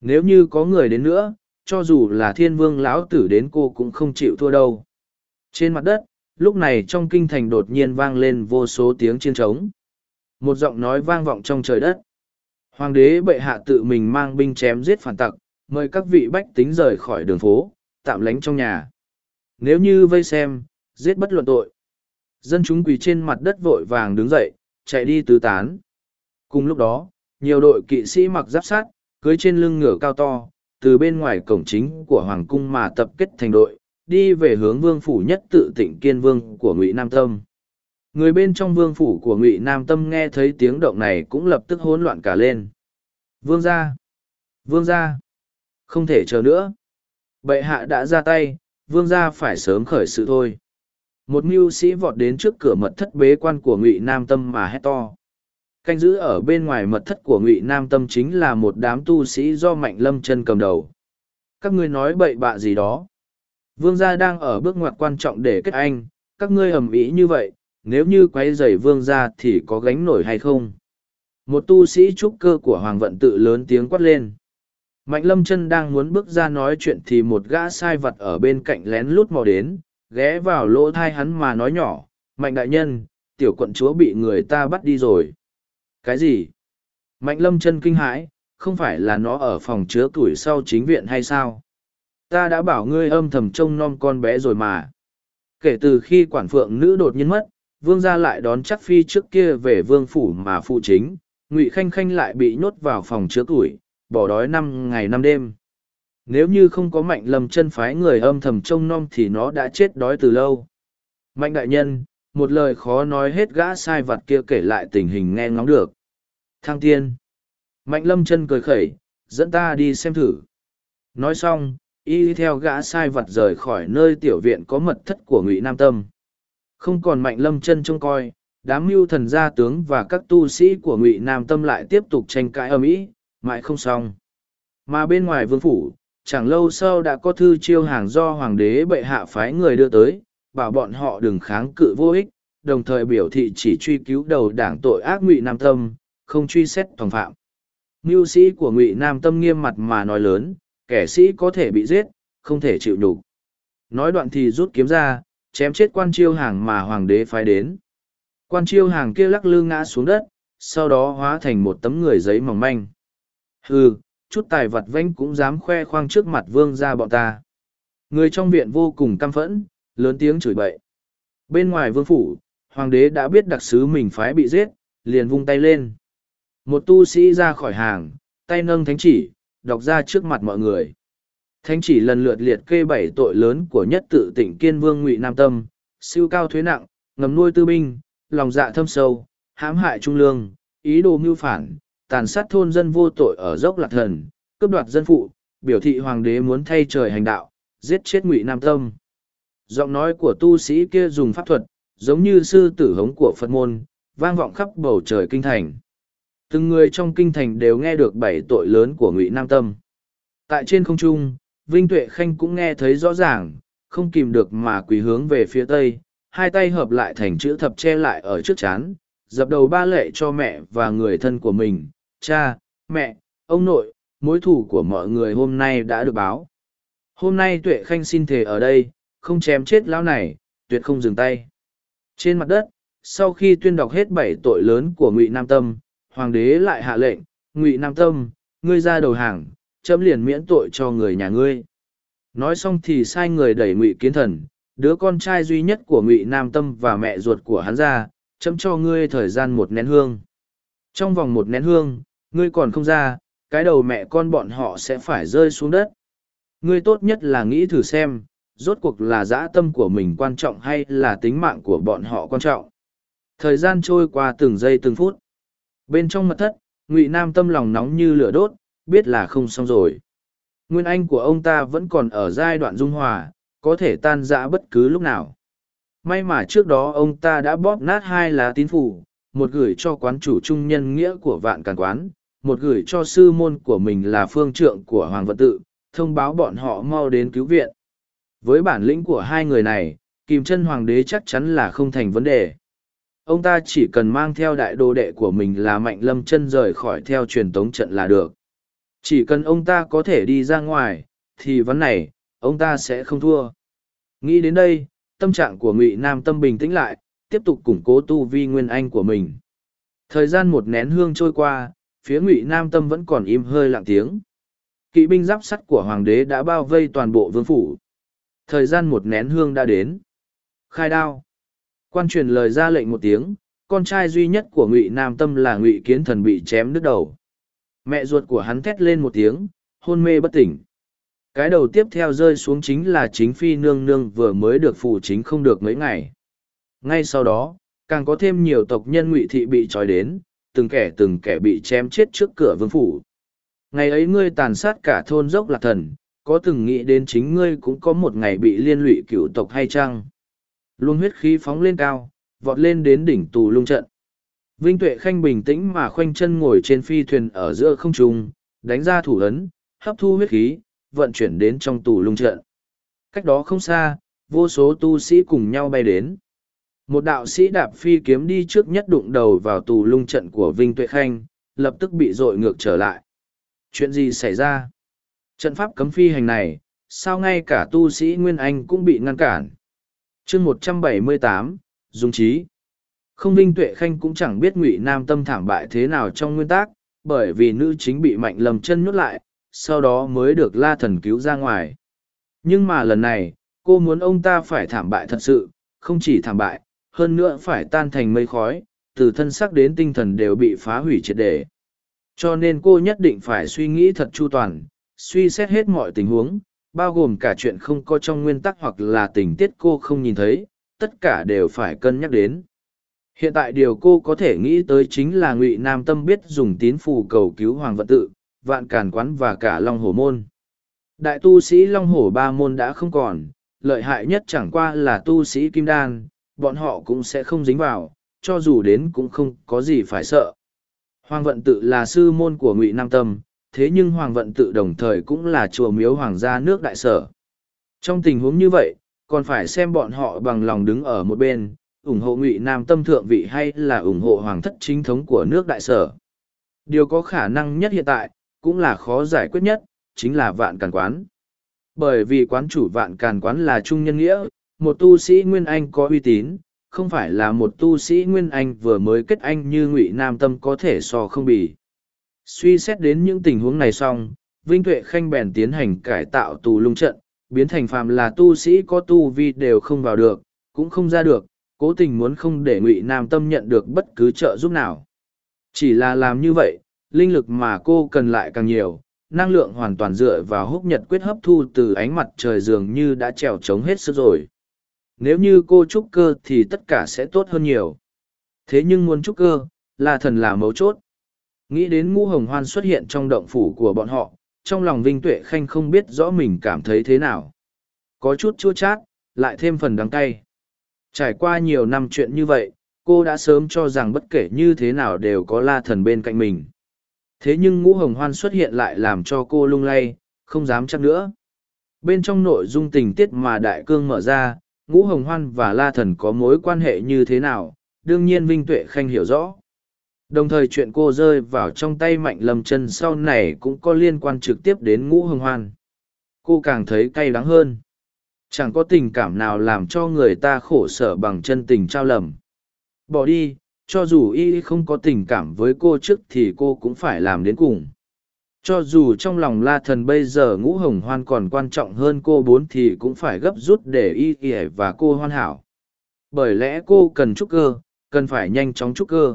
Nếu như có người đến nữa, cho dù là thiên vương lão tử đến cô cũng không chịu thua đâu. Trên mặt đất, lúc này trong kinh thành đột nhiên vang lên vô số tiếng chiến trống. Một giọng nói vang vọng trong trời đất. Hoàng đế bệ hạ tự mình mang binh chém giết phản tặc, mời các vị bách tính rời khỏi đường phố, tạm lánh trong nhà. Nếu như vây xem, giết bất luận tội. Dân chúng quỳ trên mặt đất vội vàng đứng dậy, chạy đi tứ tán. Cùng lúc đó, nhiều đội kỵ sĩ mặc giáp sát, cưới trên lưng ngựa cao to, từ bên ngoài cổng chính của Hoàng cung mà tập kết thành đội, đi về hướng vương phủ nhất tự tịnh kiên vương của Ngụy Nam Tâm. Người bên trong vương phủ của Ngụy Nam Tâm nghe thấy tiếng động này cũng lập tức hỗn loạn cả lên. Vương gia! Vương gia! Không thể chờ nữa. Bệ hạ đã ra tay, vương gia phải sớm khởi sự thôi. Một mưu sĩ vọt đến trước cửa mật thất bế quan của Ngụy Nam Tâm mà hét to. Canh giữ ở bên ngoài mật thất của Ngụy Nam Tâm chính là một đám tu sĩ do Mạnh Lâm chân cầm đầu. Các ngươi nói bậy bạ gì đó. Vương gia đang ở bước ngoặt quan trọng để kết anh, các ngươi ầm ĩ như vậy, nếu như quấy rầy vương gia thì có gánh nổi hay không? Một tu sĩ trúc cơ của Hoàng Vận tự lớn tiếng quát lên. Mạnh lâm chân đang muốn bước ra nói chuyện thì một gã sai vật ở bên cạnh lén lút mò đến, ghé vào lỗ thai hắn mà nói nhỏ, Mạnh đại nhân, tiểu quận chúa bị người ta bắt đi rồi. Cái gì? Mạnh lâm chân kinh hãi, không phải là nó ở phòng chứa tuổi sau chính viện hay sao? Ta đã bảo ngươi âm thầm trông nom con bé rồi mà. Kể từ khi quản phượng nữ đột nhiên mất, vương gia lại đón chắc phi trước kia về vương phủ mà phụ chính, ngụy khanh khanh lại bị nhốt vào phòng chứa tuổi, bỏ đói năm ngày năm đêm. Nếu như không có mạnh lầm chân phái người âm thầm trông nom thì nó đã chết đói từ lâu. Mạnh đại nhân, một lời khó nói hết gã sai vặt kia kể lại tình hình nghe ngóng được. Thang tiên. Mạnh lâm chân cười khẩy, dẫn ta đi xem thử. Nói xong, y theo gã sai vật rời khỏi nơi tiểu viện có mật thất của ngụy nam tâm không còn mạnh lâm chân trông coi đám mưu thần gia tướng và các tu sĩ của ngụy nam tâm lại tiếp tục tranh cãi ở mỹ mãi không xong mà bên ngoài vương phủ chẳng lâu sau đã có thư chiêu hàng do hoàng đế bệ hạ phái người đưa tới bảo bọn họ đừng kháng cự vô ích đồng thời biểu thị chỉ truy cứu đầu đảng tội ác ngụy nam tâm không truy xét thòng phạm mưu sĩ của ngụy nam tâm nghiêm mặt mà nói lớn kẻ sĩ có thể bị giết, không thể chịu nhục. Nói đoạn thì rút kiếm ra, chém chết quan chiêu hàng mà hoàng đế phái đến. Quan chiêu hàng kia lắc lư ngã xuống đất, sau đó hóa thành một tấm người giấy mỏng manh. Hừ, chút tài vật vanh cũng dám khoe khoang trước mặt vương gia bọn ta. Người trong viện vô cùng căm phẫn, lớn tiếng chửi bậy. Bên ngoài vương phủ, hoàng đế đã biết đặc sứ mình phái bị giết, liền vung tay lên. Một tu sĩ ra khỏi hàng, tay nâng thánh chỉ, đọc ra trước mặt mọi người. Thánh chỉ lần lượt liệt kê bảy tội lớn của nhất tự tỉnh Kiên Vương Ngụy Nam Tâm, siêu cao thuế nặng, ngầm nuôi tư binh, lòng dạ thâm sâu, hãm hại trung lương, ý đồ mưu phản, tàn sát thôn dân vô tội ở dốc lạc thần, cướp đoạt dân phụ, biểu thị hoàng đế muốn thay trời hành đạo, giết chết Ngụy Nam Tâm. Giọng nói của tu sĩ kia dùng pháp thuật, giống như sư tử hống của Phật môn, vang vọng khắp bầu trời kinh thành. Từng người trong kinh thành đều nghe được bảy tội lớn của Ngụy Nam Tâm. Tại trên không trung, Vinh Tuệ Khanh cũng nghe thấy rõ ràng, không kìm được mà quỳ hướng về phía tây, hai tay hợp lại thành chữ thập che lại ở trước chán, dập đầu ba lệ cho mẹ và người thân của mình, cha, mẹ, ông nội, mối thủ của mọi người hôm nay đã được báo. Hôm nay Tuệ Khanh xin thề ở đây, không chém chết lão này, tuyệt không dừng tay. Trên mặt đất, sau khi tuyên đọc hết bảy tội lớn của Ngụy Nam Tâm, Hoàng đế lại hạ lệnh, Ngụy Nam Tâm, ngươi ra đầu hàng, chấm liền miễn tội cho người nhà ngươi. Nói xong thì sai người đẩy ngụy kiến thần, đứa con trai duy nhất của ngụy nam tâm và mẹ ruột của hắn ra, chấm cho ngươi thời gian một nén hương. Trong vòng một nén hương, ngươi còn không ra, cái đầu mẹ con bọn họ sẽ phải rơi xuống đất. Ngươi tốt nhất là nghĩ thử xem, rốt cuộc là dã tâm của mình quan trọng hay là tính mạng của bọn họ quan trọng. Thời gian trôi qua từng giây từng phút. Bên trong mật thất, ngụy nam tâm lòng nóng như lửa đốt biết là không xong rồi. Nguyên Anh của ông ta vẫn còn ở giai đoạn dung hòa, có thể tan rã bất cứ lúc nào. May mà trước đó ông ta đã bóp nát hai lá tín phủ, một gửi cho quán chủ trung nhân nghĩa của vạn càn quán, một gửi cho sư môn của mình là phương trượng của Hoàng Vận Tự, thông báo bọn họ mau đến cứu viện. Với bản lĩnh của hai người này, kìm chân hoàng đế chắc chắn là không thành vấn đề ông ta chỉ cần mang theo đại đô đệ của mình là mạnh lâm chân rời khỏi theo truyền tống trận là được chỉ cần ông ta có thể đi ra ngoài, thì vấn này, ông ta sẽ không thua. Nghĩ đến đây, tâm trạng của Ngụy Nam tâm bình tĩnh lại, tiếp tục củng cố tu vi nguyên anh của mình. Thời gian một nén hương trôi qua, phía Ngụy Nam tâm vẫn còn im hơi lặng tiếng. Kỵ binh giáp sắt của hoàng đế đã bao vây toàn bộ vương phủ. Thời gian một nén hương đã đến. Khai đao. Quan truyền lời ra lệnh một tiếng, con trai duy nhất của Ngụy Nam Tâm là Ngụy Kiến Thần bị chém đứt đầu mẹ ruột của hắn thét lên một tiếng, hôn mê bất tỉnh. Cái đầu tiếp theo rơi xuống chính là chính phi nương nương vừa mới được phủ chính không được mấy ngày. Ngay sau đó, càng có thêm nhiều tộc nhân ngụy thị bị trói đến, từng kẻ từng kẻ bị chém chết trước cửa vương phủ. Ngày ấy ngươi tàn sát cả thôn dốc lạc thần, có từng nghĩ đến chính ngươi cũng có một ngày bị liên lụy cựu tộc hay chăng? Luôn huyết khí phóng lên cao, vọt lên đến đỉnh tù lung trận. Vinh Tuệ Khanh bình tĩnh mà khoanh chân ngồi trên phi thuyền ở giữa không trung, đánh ra thủ ấn, hấp thu huyết khí, vận chuyển đến trong tù lung trận. Cách đó không xa, vô số tu sĩ cùng nhau bay đến. Một đạo sĩ đạp phi kiếm đi trước nhất đụng đầu vào tù lung trận của Vinh Tuệ Khanh, lập tức bị dội ngược trở lại. Chuyện gì xảy ra? Trận pháp cấm phi hành này, sao ngay cả tu sĩ Nguyên Anh cũng bị ngăn cản? chương một trăm bảy mươi tám, Dung Trí không Vinh Tuệ Khanh cũng chẳng biết Ngụy Nam Tâm thảm bại thế nào trong nguyên tắc, bởi vì nữ chính bị mạnh lầm chân nhốt lại, sau đó mới được La Thần cứu ra ngoài. Nhưng mà lần này, cô muốn ông ta phải thảm bại thật sự, không chỉ thảm bại, hơn nữa phải tan thành mây khói, từ thân xác đến tinh thần đều bị phá hủy triệt để. Cho nên cô nhất định phải suy nghĩ thật chu toàn, suy xét hết mọi tình huống, bao gồm cả chuyện không có trong nguyên tắc hoặc là tình tiết cô không nhìn thấy, tất cả đều phải cân nhắc đến hiện tại điều cô có thể nghĩ tới chính là ngụy nam tâm biết dùng tín phù cầu cứu hoàng vận tự, vạn càn quán và cả long hổ môn. Đại tu sĩ long hổ ba môn đã không còn, lợi hại nhất chẳng qua là tu sĩ kim đan, bọn họ cũng sẽ không dính vào, cho dù đến cũng không có gì phải sợ. Hoàng vận tự là sư môn của ngụy nam tâm, thế nhưng hoàng vận tự đồng thời cũng là chùa miếu hoàng gia nước đại sở. Trong tình huống như vậy, còn phải xem bọn họ bằng lòng đứng ở một bên ủng hộ ngụy nam tâm thượng vị hay là ủng hộ hoàng thất chính thống của nước đại sở. Điều có khả năng nhất hiện tại, cũng là khó giải quyết nhất, chính là vạn càn quán. Bởi vì quán chủ vạn càn quán là trung nhân nghĩa, một tu sĩ nguyên anh có uy tín, không phải là một tu sĩ nguyên anh vừa mới kết anh như ngụy nam tâm có thể so không bì. Suy xét đến những tình huống này xong, vinh tuệ khanh bèn tiến hành cải tạo tù lung trận, biến thành phàm là tu sĩ có tu vi đều không vào được, cũng không ra được cố tình muốn không để ngụy nam tâm nhận được bất cứ trợ giúp nào Chỉ là làm như vậy, linh lực mà cô cần lại càng nhiều, năng lượng hoàn toàn dựa vào húc nhật quyết hấp thu từ ánh mặt trời dường như đã trèo trống hết sức rồi. Nếu như cô trúc cơ thì tất cả sẽ tốt hơn nhiều. Thế nhưng muốn trúc cơ, là thần là mấu chốt. Nghĩ đến ngũ hồng hoan xuất hiện trong động phủ của bọn họ, trong lòng Vinh Tuệ Khanh không biết rõ mình cảm thấy thế nào. Có chút chua chát, lại thêm phần đắng cay. Trải qua nhiều năm chuyện như vậy, cô đã sớm cho rằng bất kể như thế nào đều có la thần bên cạnh mình. Thế nhưng ngũ hồng hoan xuất hiện lại làm cho cô lung lay, không dám chắc nữa. Bên trong nội dung tình tiết mà đại cương mở ra, ngũ hồng hoan và la thần có mối quan hệ như thế nào, đương nhiên Vinh Tuệ Khanh hiểu rõ. Đồng thời chuyện cô rơi vào trong tay mạnh lầm chân sau này cũng có liên quan trực tiếp đến ngũ hồng hoan. Cô càng thấy cay đắng hơn. Chẳng có tình cảm nào làm cho người ta khổ sở bằng chân tình trao lầm. Bỏ đi, cho dù y không có tình cảm với cô trước thì cô cũng phải làm đến cùng. Cho dù trong lòng la thần bây giờ ngũ hồng hoan còn quan trọng hơn cô bốn thì cũng phải gấp rút để y ỉa và cô hoàn hảo. Bởi lẽ cô cần trúc cơ, cần phải nhanh chóng trúc cơ.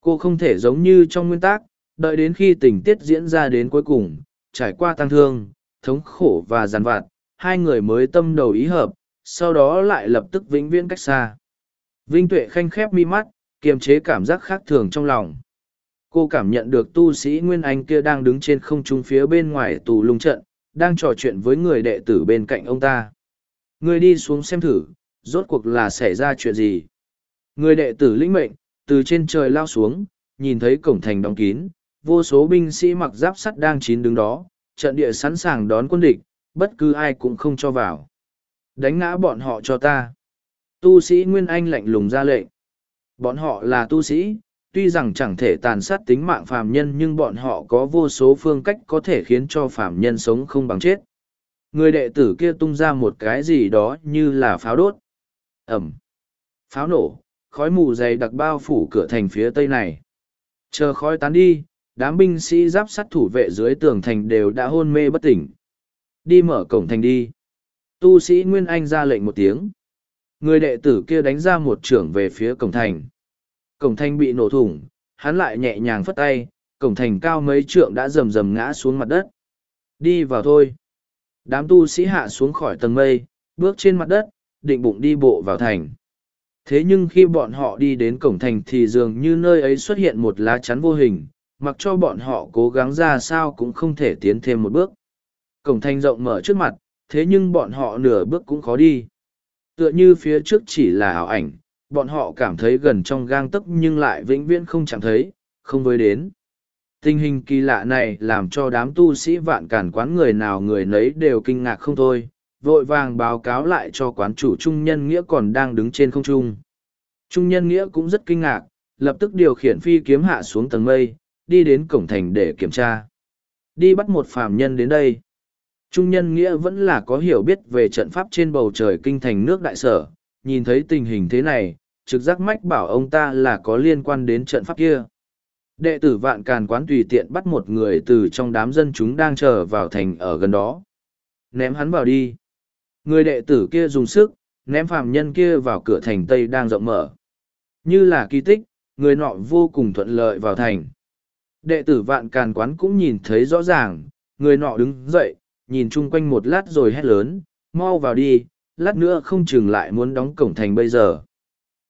Cô không thể giống như trong nguyên tắc, đợi đến khi tình tiết diễn ra đến cuối cùng, trải qua tăng thương, thống khổ và giàn vặt, hai người mới tâm đầu ý hợp, sau đó lại lập tức vĩnh viễn cách xa. Vinh Tuệ khanh khép mi mắt, kiềm chế cảm giác khác thường trong lòng. Cô cảm nhận được tu sĩ Nguyên Anh kia đang đứng trên không trung phía bên ngoài tù lung trận, đang trò chuyện với người đệ tử bên cạnh ông ta. Người đi xuống xem thử, rốt cuộc là xảy ra chuyện gì. Người đệ tử lĩnh mệnh, từ trên trời lao xuống, nhìn thấy cổng thành đóng kín, vô số binh sĩ mặc giáp sắt đang chín đứng đó, trận địa sẵn sàng đón quân địch, bất cứ ai cũng không cho vào. Đánh ngã bọn họ cho ta. Tu sĩ Nguyên Anh lạnh lùng ra lệnh. Bọn họ là tu sĩ, tuy rằng chẳng thể tàn sát tính mạng phàm nhân nhưng bọn họ có vô số phương cách có thể khiến cho phàm nhân sống không bằng chết. Người đệ tử kia tung ra một cái gì đó như là pháo đốt. Ẩm. Pháo nổ, khói mù dày đặc bao phủ cửa thành phía tây này. Chờ khói tán đi, đám binh sĩ giáp sắt thủ vệ dưới tường thành đều đã hôn mê bất tỉnh. Đi mở cổng thành đi. Tu sĩ Nguyên Anh ra lệnh một tiếng. Người đệ tử kia đánh ra một trưởng về phía cổng thành. Cổng thành bị nổ thủng, hắn lại nhẹ nhàng phất tay, cổng thành cao mấy trượng đã rầm rầm ngã xuống mặt đất. Đi vào thôi. Đám tu sĩ hạ xuống khỏi tầng mây, bước trên mặt đất, định bụng đi bộ vào thành. Thế nhưng khi bọn họ đi đến cổng thành thì dường như nơi ấy xuất hiện một lá chắn vô hình, mặc cho bọn họ cố gắng ra sao cũng không thể tiến thêm một bước. Cổng thành rộng mở trước mặt, thế nhưng bọn họ nửa bước cũng khó đi. Tựa như phía trước chỉ là ảo ảnh, bọn họ cảm thấy gần trong gang tấc nhưng lại vĩnh viễn không chẳng thấy, không với đến. Tình hình kỳ lạ này làm cho đám tu sĩ vạn cản quán người nào người nấy đều kinh ngạc không thôi, vội vàng báo cáo lại cho quán chủ Trung Nhân Nghĩa còn đang đứng trên không trung. Trung Nhân Nghĩa cũng rất kinh ngạc, lập tức điều khiển phi kiếm hạ xuống tầng mây, đi đến cổng thành để kiểm tra. Đi bắt một phàm nhân đến đây. Trung Nhân Nghĩa vẫn là có hiểu biết về trận pháp trên bầu trời kinh thành nước đại sở, nhìn thấy tình hình thế này, trực giác mách bảo ông ta là có liên quan đến trận pháp kia. Đệ tử vạn càn quán tùy tiện bắt một người từ trong đám dân chúng đang chờ vào thành ở gần đó. Ném hắn vào đi. Người đệ tử kia dùng sức, ném phàm nhân kia vào cửa thành Tây đang rộng mở. Như là kỳ tích, người nọ vô cùng thuận lợi vào thành. Đệ tử vạn càn quán cũng nhìn thấy rõ ràng, người nọ đứng dậy, nhìn chung quanh một lát rồi hét lớn, mau vào đi, lát nữa không chừng lại muốn đóng cổng thành bây giờ.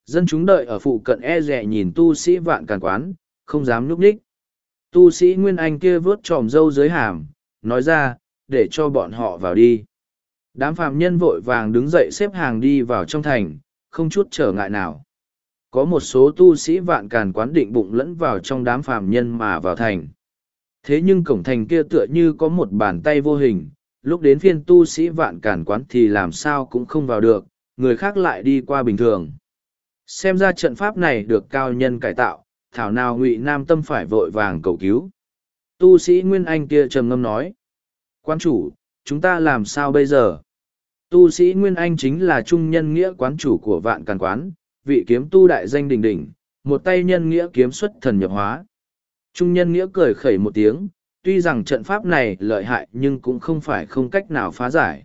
Dân chúng đợi ở phụ cận e rẻ nhìn tu sĩ vạn càn quán, không dám núp nhích. Tu sĩ Nguyên Anh kia vớt tròm dâu dưới hàm, nói ra, để cho bọn họ vào đi. Đám phạm nhân vội vàng đứng dậy xếp hàng đi vào trong thành, không chút trở ngại nào. Có một số tu sĩ vạn càn quán định bụng lẫn vào trong đám phạm nhân mà vào thành. Thế nhưng cổng thành kia tựa như có một bàn tay vô hình, lúc đến phiên tu sĩ vạn cản quán thì làm sao cũng không vào được, người khác lại đi qua bình thường. Xem ra trận pháp này được cao nhân cải tạo, thảo nào ngụy Nam Tâm phải vội vàng cầu cứu. Tu sĩ Nguyên Anh kia trầm ngâm nói. Quan chủ, chúng ta làm sao bây giờ? Tu sĩ Nguyên Anh chính là trung nhân nghĩa quán chủ của vạn càn quán, vị kiếm tu đại danh đỉnh đỉnh, một tay nhân nghĩa kiếm xuất thần nhập hóa. Trung nhân nghĩa cười khẩy một tiếng, tuy rằng trận pháp này lợi hại nhưng cũng không phải không cách nào phá giải.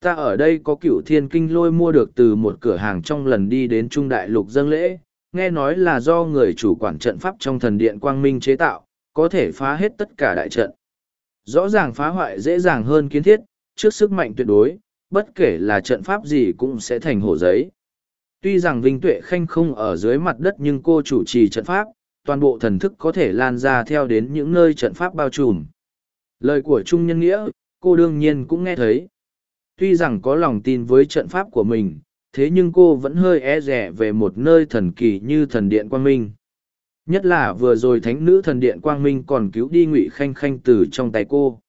Ta ở đây có cửu thiên kinh lôi mua được từ một cửa hàng trong lần đi đến Trung Đại Lục dâng lễ, nghe nói là do người chủ quản trận pháp trong thần điện quang minh chế tạo, có thể phá hết tất cả đại trận. Rõ ràng phá hoại dễ dàng hơn kiến thiết, trước sức mạnh tuyệt đối, bất kể là trận pháp gì cũng sẽ thành hổ giấy. Tuy rằng Vinh Tuệ Khanh không ở dưới mặt đất nhưng cô chủ trì trận pháp, toàn bộ thần thức có thể lan ra theo đến những nơi trận pháp bao trùm. Lời của Trung Nhân Nghĩa, cô đương nhiên cũng nghe thấy. Tuy rằng có lòng tin với trận pháp của mình, thế nhưng cô vẫn hơi e rẻ về một nơi thần kỳ như thần điện Quang Minh. Nhất là vừa rồi thánh nữ thần điện Quang Minh còn cứu đi Ngụy Khanh Khanh từ trong tay cô.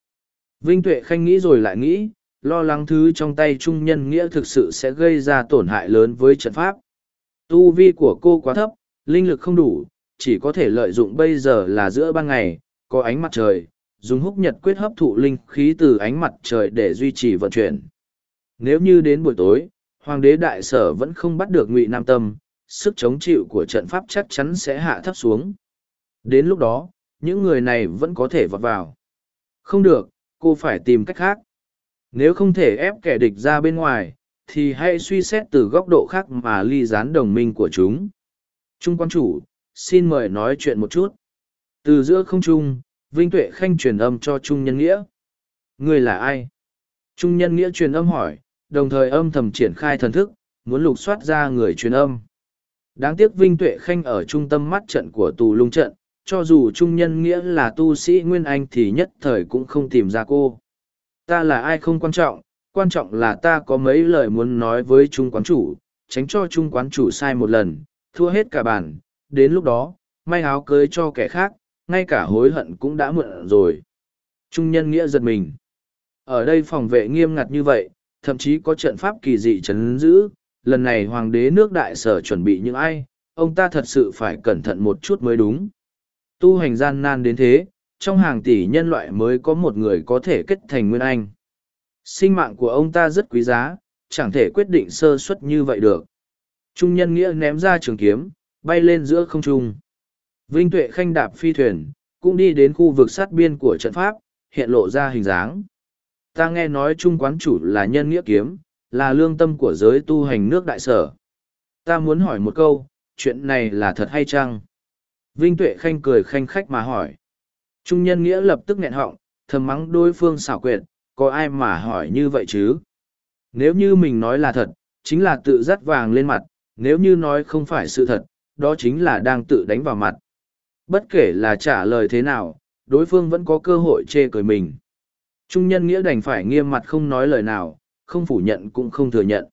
Vinh Tuệ Khanh nghĩ rồi lại nghĩ, lo lắng thứ trong tay Trung Nhân Nghĩa thực sự sẽ gây ra tổn hại lớn với trận pháp. Tu vi của cô quá thấp, linh lực không đủ, chỉ có thể lợi dụng bây giờ là giữa ban ngày, có ánh mặt trời, dùng húc nhật quyết hấp thụ linh khí từ ánh mặt trời để duy trì vận chuyển. Nếu như đến buổi tối, Hoàng đế đại sở vẫn không bắt được Ngụy Nam Tâm, sức chống chịu của trận pháp chắc chắn sẽ hạ thấp xuống. Đến lúc đó, những người này vẫn có thể vọt vào. Không được, cô phải tìm cách khác. Nếu không thể ép kẻ địch ra bên ngoài, thì hãy suy xét từ góc độ khác mà ly gián đồng minh của chúng. Trung quan chủ, xin mời nói chuyện một chút. Từ giữa không trung, Vinh Tuệ Khanh truyền âm cho Trung Nhân Nghĩa. Người là ai? Trung Nhân Nghĩa truyền âm hỏi, đồng thời âm thầm triển khai thần thức, muốn lục soát ra người truyền âm. Đáng tiếc Vinh Tuệ Khanh ở trung tâm mắt trận của tù lung trận, cho dù Trung Nhân Nghĩa là tu sĩ Nguyên Anh thì nhất thời cũng không tìm ra cô. Ta là ai không quan trọng, quan trọng là ta có mấy lời muốn nói với Trung quán chủ, tránh cho Trung quán chủ sai một lần, thua hết cả bản, đến lúc đó, may áo cưới cho kẻ khác, ngay cả hối hận cũng đã muộn rồi. Trung nhân nghĩa giật mình. Ở đây phòng vệ nghiêm ngặt như vậy, thậm chí có trận pháp kỳ dị chấn giữ, lần này hoàng đế nước đại sở chuẩn bị những ai, ông ta thật sự phải cẩn thận một chút mới đúng. Tu hành gian nan đến thế, trong hàng tỷ nhân loại mới có một người có thể kết thành nguyên anh. Sinh mạng của ông ta rất quý giá, chẳng thể quyết định sơ suất như vậy được. Trung nhân nghĩa ném ra trường kiếm, bay lên giữa không trung. Vinh Tuệ khanh đạp phi thuyền, cũng đi đến khu vực sát biên của trận pháp, hiện lộ ra hình dáng. Ta nghe nói Trung quán chủ là nhân nghĩa kiếm, là lương tâm của giới tu hành nước đại sở. Ta muốn hỏi một câu, chuyện này là thật hay chăng? Vinh Tuệ khanh cười khanh khách mà hỏi. Trung nhân nghĩa lập tức nghẹn họng, thầm mắng đối phương xảo quyệt, có ai mà hỏi như vậy chứ? Nếu như mình nói là thật, chính là tự dắt vàng lên mặt, nếu như nói không phải sự thật, đó chính là đang tự đánh vào mặt. Bất kể là trả lời thế nào, đối phương vẫn có cơ hội chê cười mình. Trung nhân nghĩa đành phải nghiêm mặt không nói lời nào, không phủ nhận cũng không thừa nhận.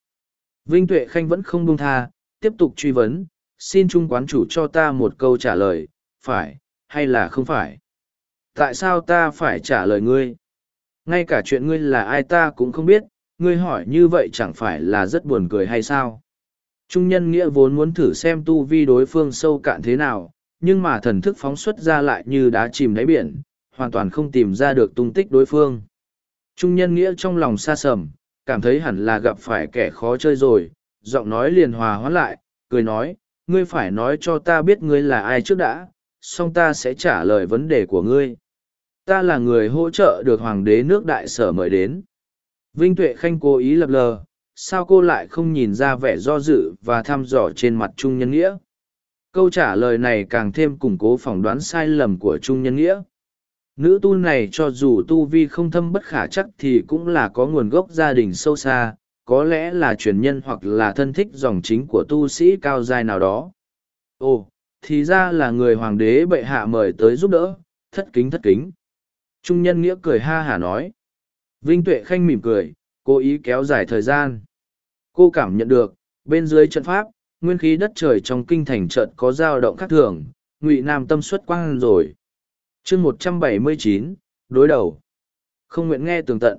Vinh Tuệ Khanh vẫn không buông tha, tiếp tục truy vấn, xin Trung quán chủ cho ta một câu trả lời, phải, hay là không phải. Tại sao ta phải trả lời ngươi? Ngay cả chuyện ngươi là ai ta cũng không biết, ngươi hỏi như vậy chẳng phải là rất buồn cười hay sao? Trung nhân nghĩa vốn muốn thử xem tu vi đối phương sâu cạn thế nào, nhưng mà thần thức phóng xuất ra lại như đá chìm đáy biển, hoàn toàn không tìm ra được tung tích đối phương. Trung nhân nghĩa trong lòng xa sầm, cảm thấy hẳn là gặp phải kẻ khó chơi rồi, giọng nói liền hòa hoãn lại, cười nói, ngươi phải nói cho ta biết ngươi là ai trước đã, xong ta sẽ trả lời vấn đề của ngươi. Ta là người hỗ trợ được hoàng đế nước đại sở mời đến. Vinh Tuệ Khanh cố ý lập lờ, sao cô lại không nhìn ra vẻ do dự và thăm dò trên mặt Trung Nhân Nghĩa? Câu trả lời này càng thêm củng cố phỏng đoán sai lầm của Trung Nhân Nghĩa. Nữ tu này cho dù tu vi không thâm bất khả chắc thì cũng là có nguồn gốc gia đình sâu xa, có lẽ là truyền nhân hoặc là thân thích dòng chính của tu sĩ cao giai nào đó. Ồ, thì ra là người hoàng đế bệ hạ mời tới giúp đỡ, thất kính thất kính. Trung nhân nghĩa cười ha hả nói. Vinh Tuệ Khanh mỉm cười, cố ý kéo dài thời gian. Cô cảm nhận được, bên dưới trận pháp, nguyên khí đất trời trong kinh thành trận có dao động khác thường, ngụy nam tâm xuất quang rồi. chương một trăm bảy mươi chín đối đầu. Không nguyện nghe tường tận.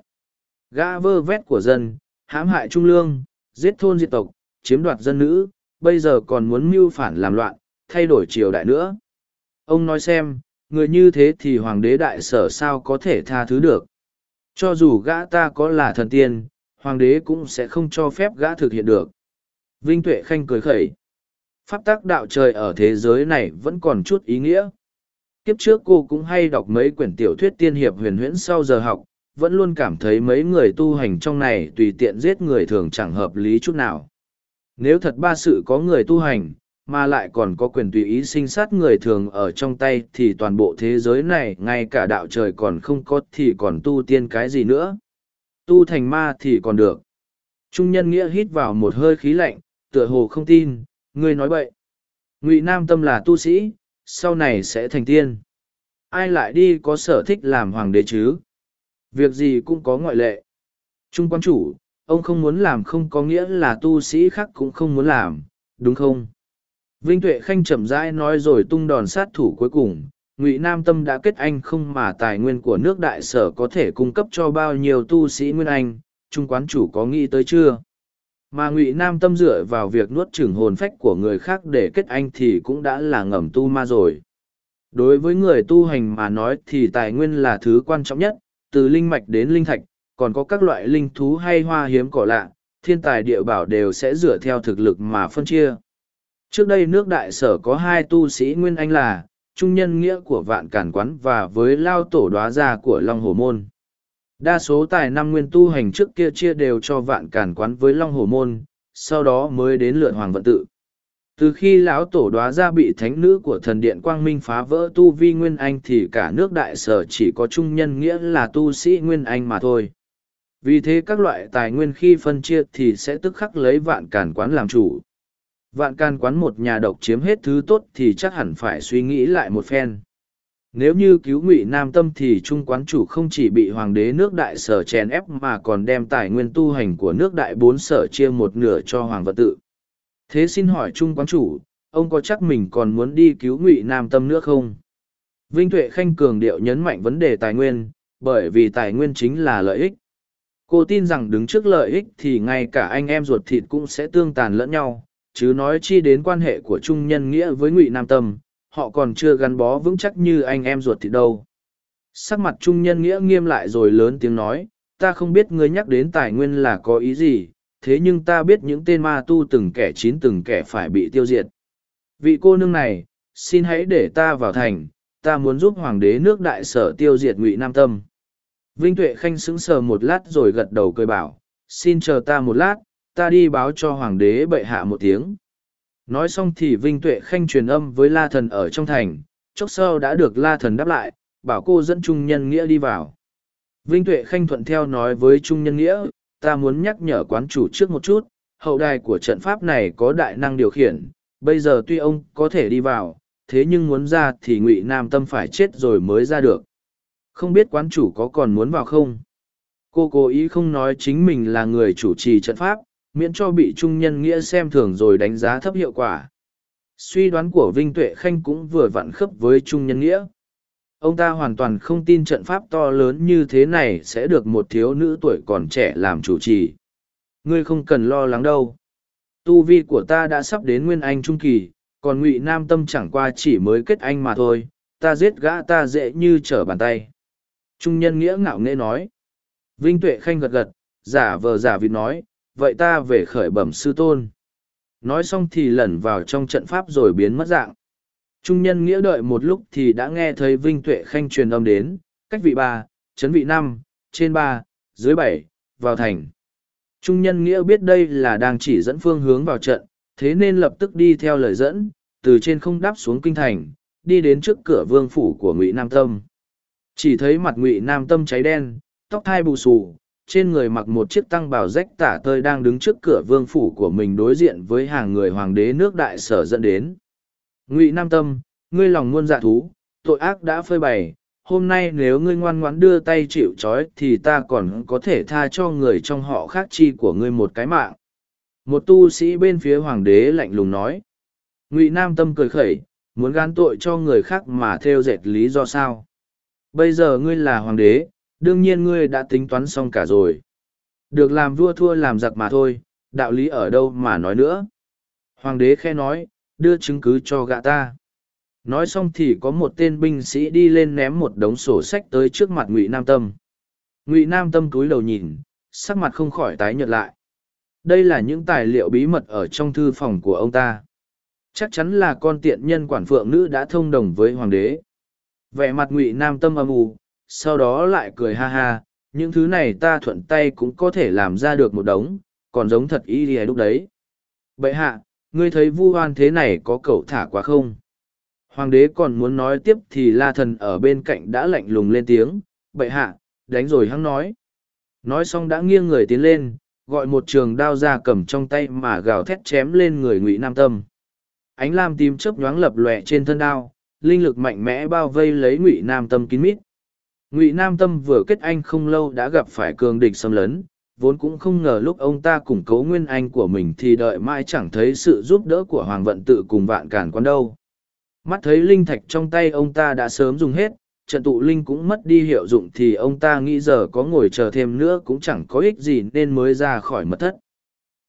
Gã vơ vét của dân, hãm hại trung lương, giết thôn diệt tộc, chiếm đoạt dân nữ, bây giờ còn muốn mưu phản làm loạn, thay đổi triều đại nữa. Ông nói xem, người như thế thì hoàng đế đại sở sao có thể tha thứ được. Cho dù gã ta có là thần tiên, hoàng đế cũng sẽ không cho phép gã thực hiện được. Vinh Tuệ Khanh cười khẩy. Pháp tắc đạo trời ở thế giới này vẫn còn chút ý nghĩa. Kiếp trước cô cũng hay đọc mấy quyển tiểu thuyết tiên hiệp huyền huyễn sau giờ học, vẫn luôn cảm thấy mấy người tu hành trong này tùy tiện giết người thường chẳng hợp lý chút nào. Nếu thật ba sự có người tu hành, mà lại còn có quyền tùy ý sinh sát người thường ở trong tay thì toàn bộ thế giới này ngay cả đạo trời còn không có thì còn tu tiên cái gì nữa tu thành ma thì còn được. Trung nhân nghĩa hít vào một hơi khí lạnh, tựa hồ không tin, ngươi nói bậy. Ngụy nam tâm là tu sĩ, sau này sẽ thành tiên. Ai lại đi có sở thích làm hoàng đế chứ? Việc gì cũng có ngoại lệ. Trung quan chủ, ông không muốn làm không có nghĩa là tu sĩ khác cũng không muốn làm, đúng không? Vinh tuệ khanh chậm rãi nói rồi tung đòn sát thủ cuối cùng ngụy nam tâm đã kết anh không mà tài nguyên của nước đại sở có thể cung cấp cho bao nhiêu tu sĩ nguyên anh, trung quán chủ có nghĩ tới chưa? Mà ngụy nam tâm dựa vào việc nuốt chửng hồn phách của người khác để kết anh thì cũng đã là ngầm tu ma rồi. Đối với người tu hành mà nói thì tài nguyên là thứ quan trọng nhất, từ linh mạch đến linh thạch, còn có các loại linh thú hay hoa hiếm cỏ lạ, thiên tài địa bảo đều sẽ dựa theo thực lực mà phân chia. Trước đây nước đại sở có hai tu sĩ nguyên anh là trung nhân nghĩa của vạn cản quán và với lao tổ đoá gia của long hồ môn Đa số tài năm nguyên tu hành trước kia chia đều cho vạn cản quán với Long Hồ Môn, sau đó mới đến lượn Hoàng Vận Tự. Từ khi lão tổ đoá ra bị thánh nữ của thần điện Quang Minh phá vỡ tu vi Nguyên Anh thì cả nước đại sở chỉ có trung nhân nghĩa là tu sĩ Nguyên Anh mà thôi. Vì thế các loại tài nguyên khi phân chia thì sẽ tức khắc lấy vạn cản quán làm chủ. Vạn can quán một nhà độc chiếm hết thứ tốt thì chắc hẳn phải suy nghĩ lại một phen. Nếu như cứu ngụy nam tâm thì trung quán chủ không chỉ bị hoàng đế nước đại sở chèn ép mà còn đem tài nguyên tu hành của nước đại bốn sở chia một nửa cho hoàng vật tự. Thế xin hỏi trung quán chủ, ông có chắc mình còn muốn đi cứu ngụy nam tâm nữa không? Vinh tuệ khanh cường điệu nhấn mạnh vấn đề tài nguyên, bởi vì tài nguyên chính là lợi ích. Cô tin rằng đứng trước lợi ích thì ngay cả anh em ruột thịt cũng sẽ tương tàn lẫn nhau chứ nói chi đến quan hệ của trung nhân nghĩa với ngụy nam tâm họ còn chưa gắn bó vững chắc như anh em ruột thì đâu. Sắc mặt trung nhân nghĩa nghiêm lại rồi lớn tiếng nói, ta không biết ngươi nhắc đến tài nguyên là có ý gì, thế nhưng ta biết những tên ma tu từng kẻ chín từng kẻ phải bị tiêu diệt. Vị cô nương này, xin hãy để ta vào thành, ta muốn giúp hoàng đế nước đại sở tiêu diệt ngụy Nam Tâm. Vinh Tuệ Khanh sững sờ một lát rồi gật đầu cười bảo, xin chờ ta một lát, ta đi báo cho hoàng đế bệ hạ một tiếng. Nói xong thì Vinh Tuệ Khanh truyền âm với La Thần ở trong thành, chốc sau đã được La Thần đáp lại, bảo cô dẫn Trung Nhân Nghĩa đi vào. Vinh Tuệ Khanh thuận theo nói với Trung Nhân Nghĩa, ta muốn nhắc nhở quán chủ trước một chút, hậu đài của trận pháp này có đại năng điều khiển, bây giờ tuy ông có thể đi vào, thế nhưng muốn ra thì ngụy Nam Tâm phải chết rồi mới ra được. Không biết quán chủ có còn muốn vào không? Cô cố ý không nói chính mình là người chủ trì trận pháp, miễn cho bị trung nhân nghĩa xem thường rồi đánh giá thấp hiệu quả. Suy đoán của Vinh Tuệ Khanh cũng vừa vặn khớp với trung nhân nghĩa. Ông ta hoàn toàn không tin trận pháp to lớn như thế này sẽ được một thiếu nữ tuổi còn trẻ làm chủ trì. Ngươi không cần lo lắng đâu. Tu vi của ta đã sắp đến Nguyên Anh Trung Kỳ, còn Ngụy Nam Tâm chẳng qua chỉ mới kết anh mà thôi, ta giết gã ta dễ như trở bàn tay. Trung nhân nghĩa ngạo nghễ nói. Vinh Tuệ Khanh gật gật, giả vờ giả vịt nói, vậy ta về khởi bẩm sư tôn. Nói xong thì lẩn vào trong trận pháp rồi biến mất dạng. Trung nhân nghĩa đợi một lúc thì đã nghe thấy Vinh Tuệ Khanh truyền âm đến, cách vị ba, chấn vị năm, trên ba, dưới bảy, vào thành. Trung nhân nghĩa biết đây là đang chỉ dẫn phương hướng vào trận, thế nên lập tức đi theo lời dẫn, từ trên không đáp xuống kinh thành, đi đến trước cửa vương phủ của Ngụy Nam Tâm. Chỉ thấy mặt Ngụy Nam Tâm cháy đen, tóc thai bù xù, trên người mặc một chiếc tăng bào rách tả tơi đang đứng trước cửa vương phủ của mình đối diện với hàng người hoàng đế nước đại sở dẫn đến. Ngụy nam tâm, ngươi lòng muôn dạ thú, tội ác đã phơi bày, hôm nay nếu ngươi ngoan ngoãn đưa tay chịu trói thì ta còn có thể tha cho người trong họ khác chi của ngươi một cái mạng. Một tu sĩ bên phía hoàng đế lạnh lùng nói. Ngụy nam tâm cười khẩy, muốn gán tội cho người khác mà theo dệt lý do sao? Bây giờ ngươi là hoàng đế đương nhiên ngươi đã tính toán xong cả rồi. Được làm vua thua làm giặc mà thôi, đạo lý ở đâu mà nói nữa. Hoàng đế khe nói, đưa chứng cứ cho gã ta. Nói xong thì có một tên binh sĩ đi lên ném một đống sổ sách tới trước mặt Ngụy Nam Tâm. Ngụy Nam Tâm cúi đầu nhìn, sắc mặt không khỏi tái nhợt lại. Đây là những tài liệu bí mật ở trong thư phòng của ông ta. Chắc chắn là con tiện nhân quản phượng nữ đã thông đồng với hoàng đế. Vẻ mặt Ngụy Nam Tâm âm u, sau đó lại cười ha ha, những thứ này ta thuận tay cũng có thể làm ra được một đống, còn giống thật y đi lúc đấy. Bậy hạ, ngươi thấy vu hoan thế này có cậu thả quá không? Hoàng đế còn muốn nói tiếp thì la thần ở bên cạnh đã lạnh lùng lên tiếng bậy hạ đánh rồi hắn nói. Nói xong đã nghiêng người tiến lên gọi một trường đao ra cầm trong tay mà gào thét chém lên người ngụy nam tâm. Ánh lam tím chớp nhoáng lập lòe trên thân đao linh lực mạnh mẽ bao vây lấy ngụy nam tâm kín mít ngụy nam tâm vừa kết anh không lâu đã gặp phải cường địch xâm lấn, vốn cũng không ngờ lúc ông ta củng cố nguyên anh của mình thì đợi mãi chẳng thấy sự giúp đỡ của hoàng vận tự cùng vạn cản quan đâu. Mắt thấy linh thạch trong tay ông ta đã sớm dùng hết, trận tụ linh cũng mất đi hiệu dụng thì ông ta nghĩ giờ có ngồi chờ thêm nữa cũng chẳng có ích gì nên mới ra khỏi mật thất.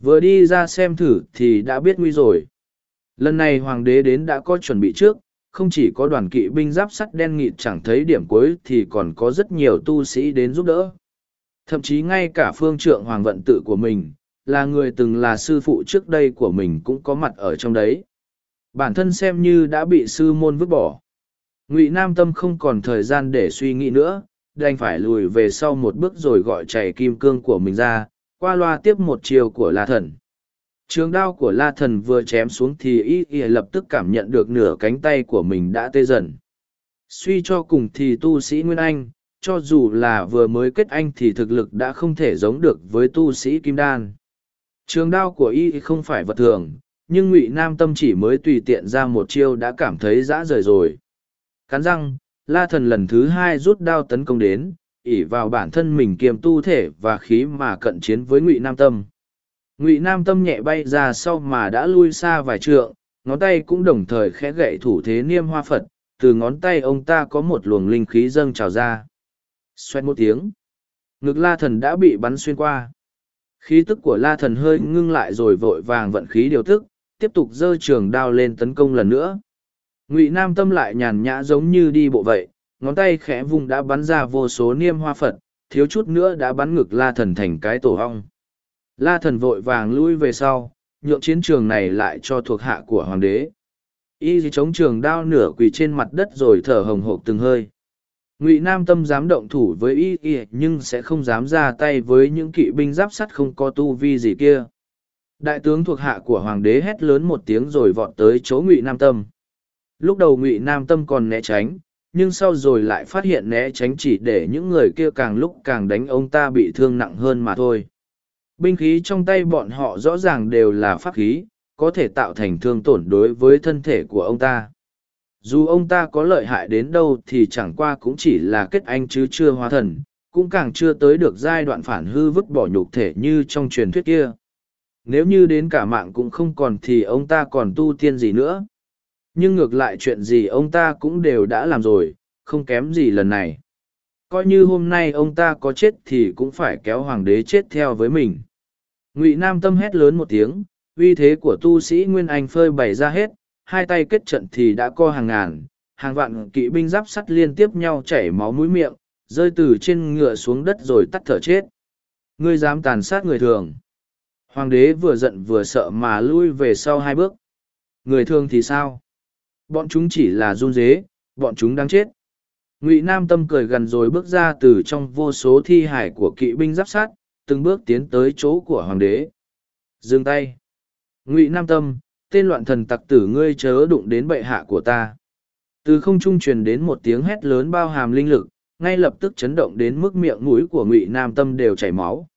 Vừa đi ra xem thử thì đã biết nguy rồi. Lần này hoàng đế đến đã có chuẩn bị trước không chỉ có đoàn kỵ binh giáp sắt đen nghịt chẳng thấy điểm cuối thì còn có rất nhiều tu sĩ đến giúp đỡ. Thậm chí ngay cả phương trượng hoàng vận tự của mình, là người từng là sư phụ trước đây của mình cũng có mặt ở trong đấy. Bản thân xem như đã bị sư môn vứt bỏ. Ngụy nam tâm không còn thời gian để suy nghĩ nữa, đành phải lùi về sau một bước rồi gọi chảy kim cương của mình ra, qua loa tiếp một chiều của la thần trường đao của la thần vừa chém xuống thì y y lập tức cảm nhận được nửa cánh tay của mình đã tê dần. Suy cho cùng thì tu sĩ nguyên anh, cho dù là vừa mới kết anh thì thực lực đã không thể giống được với tu sĩ kim đan. Trường đao của y không phải vật thường, nhưng ngụy nam tâm chỉ mới tùy tiện ra một chiêu đã cảm thấy dã rời rồi. Cắn răng, la thần lần thứ hai rút đao tấn công đến ỉ vào bản thân mình kiềm tu thể và khí mà cận chiến với ngụy nam tâm ngụy nam tâm nhẹ bay ra sau mà đã lui xa vài trượng, ngón tay cũng đồng thời khẽ gậy thủ thế niêm hoa phật, từ ngón tay ông ta có một luồng linh khí dâng trào ra. Xoét một tiếng, ngực la thần đã bị bắn xuyên qua. Khí tức của la thần hơi ngưng lại rồi vội vàng vận khí điều tức, tiếp tục giơ trường đao lên tấn công lần nữa. Ngụy nam tâm lại nhàn nhã giống như đi bộ vậy, ngón tay khẽ vùng đã bắn ra vô số niêm hoa phật, thiếu chút nữa đã bắn ngực la thần thành cái tổ hong la thần vội vàng lui về sau, nhượng chiến trường này lại cho thuộc hạ của hoàng đế. Y chống trường đao nửa quỳ trên mặt đất rồi thở hồng hộc từng hơi. Ngụy nam tâm dám động thủ với y y nhưng sẽ không dám ra tay với những kỵ binh giáp sắt không có tu vi gì kia. Đại tướng thuộc hạ của hoàng đế hét lớn một tiếng rồi vọt tới chỗ ngụy nam tâm. Lúc đầu ngụy nam tâm còn né tránh, nhưng sau rồi lại phát hiện né tránh chỉ để những người kia càng lúc càng đánh ông ta bị thương nặng hơn mà thôi binh khí trong tay bọn họ rõ ràng đều là pháp khí, có thể tạo thành thương tổn đối với thân thể của ông ta. Dù ông ta có lợi hại đến đâu thì chẳng qua cũng chỉ là kết anh chứ chưa hóa thần, cũng càng chưa tới được giai đoạn phản hư vứt bỏ nhục thể như trong truyền thuyết kia. Nếu như đến cả mạng cũng không còn thì ông ta còn tu tiên gì nữa. Nhưng ngược lại chuyện gì ông ta cũng đều đã làm rồi, không kém gì lần này. Coi như hôm nay ông ta có chết thì cũng phải kéo hoàng đế chết theo với mình ngụy nam tâm hét lớn một tiếng, uy thế của tu sĩ nguyên anh phơi bày ra hết, hai tay kết trận thì đã co hàng ngàn, hàng vạn kỵ binh giáp sắt liên tiếp nhau chảy máu mũi miệng, rơi từ trên ngựa xuống đất rồi tắt thở chết. Ngươi dám tàn sát người thường. Hoàng đế vừa giận vừa sợ mà lui về sau hai bước. Người thường thì sao? Bọn chúng chỉ là run dế bọn chúng đang chết. Ngụy nam tâm cười gần rồi bước ra từ trong vô số thi hải của kỵ binh giáp sát từng bước tiến tới chỗ của hoàng đế. Dừng tay. Ngụy nam tâm, tên loạn thần tặc tử ngươi chớ đụng đến bệ hạ của ta. Từ không trung truyền đến một tiếng hét lớn bao hàm linh lực, ngay lập tức chấn động đến mức miệng mũi của ngụy nam tâm đều chảy máu.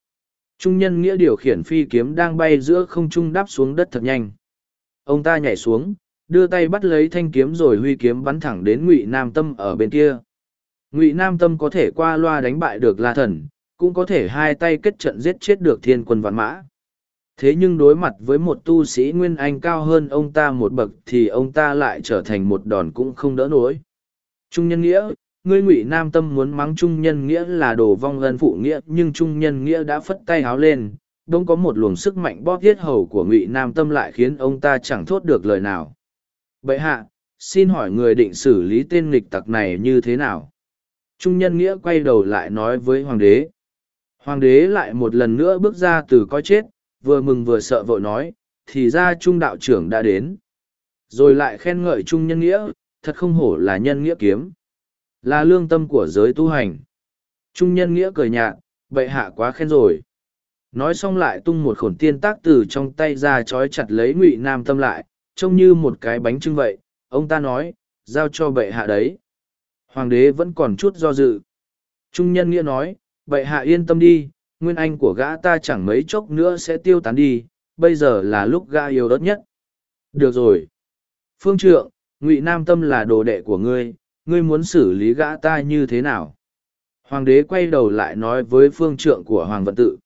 Trung nhân nghĩa điều khiển phi kiếm đang bay giữa không trung đáp xuống đất thật nhanh. Ông ta nhảy xuống, đưa tay bắt lấy thanh kiếm rồi huy kiếm bắn thẳng đến ngụy nam tâm ở bên kia. Ngụy nam tâm có thể qua loa đánh bại được la thần cũng có thể hai tay kết trận giết chết được thiên quân vạn mã thế nhưng đối mặt với một tu sĩ nguyên anh cao hơn ông ta một bậc thì ông ta lại trở thành một đòn cũng không đỡ nổi trung nhân nghĩa ngươi ngụy nam tâm muốn mắng trung nhân nghĩa là đồ vong ân phụ nghĩa nhưng trung nhân nghĩa đã phất tay háo lên đông có một luồng sức mạnh bóp thiết hầu của ngụy nam tâm lại khiến ông ta chẳng thốt được lời nào Bậy hạ, xin hỏi người định xử lý tên nghịch tặc này như thế nào? Trung nhân nghĩa quay đầu lại nói với hoàng đế. Hoàng đế lại một lần nữa bước ra từ coi chết, vừa mừng vừa sợ vội nói, thì ra trung đạo trưởng đã đến. Rồi lại khen ngợi trung nhân nghĩa, thật không hổ là nhân nghĩa kiếm. Là lương tâm của giới tu hành. Trung nhân nghĩa cười nhạt, bậy hạ quá khen rồi. nói xong lại tung một khổn tiên tác từ trong tay ra trói chặt lấy ngụy nam tâm lại trông như một cái bánh trưng vậy ông ta nói giao cho bệ hạ đấy hoàng đế vẫn còn chút do dự trung nhân nghĩa nói vậy hạ yên tâm đi, nguyên anh của gã ta chẳng mấy chốc nữa sẽ tiêu tán đi, bây giờ là lúc gã yêu đất nhất. Được rồi. Phương trượng, ngụy nam tâm là đồ đệ của ngươi ngươi muốn xử lý gã ta như thế nào? Hoàng đế quay đầu lại nói với phương trượng của hoàng vận tự.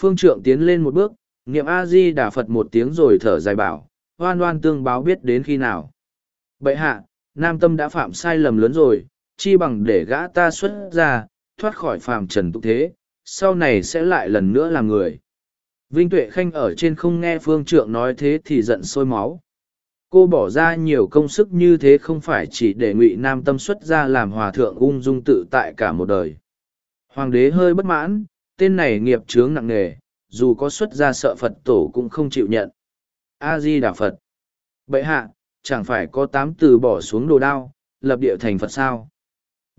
Phương trượng tiến lên một bước, niệm a di đà phật một tiếng rồi thở dài bảo hoan hoan tương báo biết đến khi nào. Bậy hạ, nam tâm đã phạm sai lầm lớn rồi, chi bằng để gã ta xuất ra thoát khỏi phàm trần tục thế, sau này sẽ lại lần nữa làm người. Vinh tuệ khanh ở trên không nghe phương trượng nói thế thì giận sôi máu. Cô bỏ ra nhiều công sức như thế không phải chỉ để ngụy nam tâm xuất ra làm hòa thượng ung dung tự tại cả một đời. Hoàng đế hơi bất mãn, tên này nghiệp chướng nặng nề, dù có xuất ra sợ phật tổ cũng không chịu nhận. A di đà phật. Bệ hạ, chẳng phải có tám từ bỏ xuống đồ đao, lập địa thành phật sao?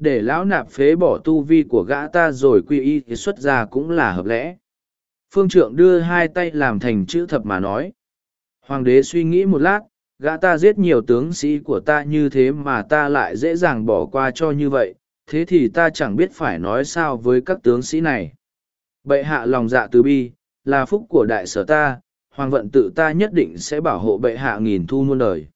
Để lão nạp phế bỏ tu vi của gã ta rồi quy y thì xuất ra cũng là hợp lẽ. Phương trượng đưa hai tay làm thành chữ thập mà nói. Hoàng đế suy nghĩ một lát, gã ta giết nhiều tướng sĩ của ta như thế mà ta lại dễ dàng bỏ qua cho như vậy, thế thì ta chẳng biết phải nói sao với các tướng sĩ này. Bệ hạ lòng dạ từ bi, là phúc của đại sở ta, hoàng vận tự ta nhất định sẽ bảo hộ bệ hạ nghìn thu muôn đời.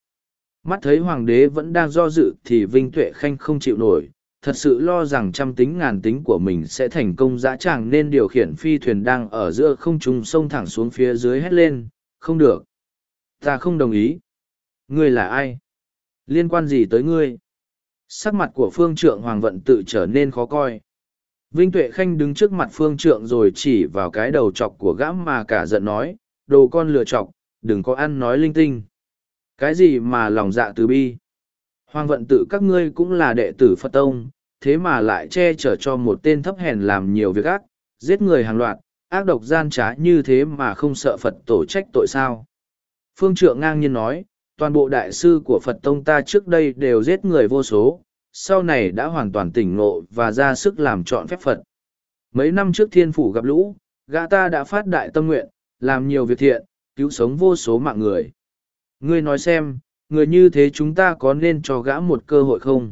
Mắt thấy hoàng đế vẫn đang do dự thì vinh tuệ khanh không chịu nổi thật sự lo rằng trăm tính ngàn tính của mình sẽ thành công dã tràng nên điều khiển phi thuyền đang ở giữa không trung sông thẳng xuống phía dưới hét lên, không được. Ta không đồng ý. Ngươi là ai? Liên quan gì tới ngươi? Sắc mặt của phương trượng hoàng vận tự trở nên khó coi. Vinh tuệ khanh đứng trước mặt phương trượng rồi chỉ vào cái đầu chọc của gã mà cả giận nói, đồ con lừa chọc, đừng có ăn nói linh tinh. Cái gì mà lòng dạ từ bi? Hoàng vận tự các ngươi cũng là đệ tử Phật Tông, thế mà lại che chở cho một tên thấp hèn làm nhiều việc ác, giết người hàng loạt, ác độc gian trá như thế mà không sợ Phật tổ trách tội sao. Phương Trượng ngang nhiên nói, toàn bộ đại sư của Phật Tông ta trước đây đều giết người vô số, sau này đã hoàn toàn tỉnh ngộ và ra sức làm chọn phép Phật. Mấy năm trước thiên phủ gặp lũ, gã ta đã phát đại tâm nguyện, làm nhiều việc thiện, cứu sống vô số mạng người. Ngươi nói xem, người như thế chúng ta có nên cho gã một cơ hội không?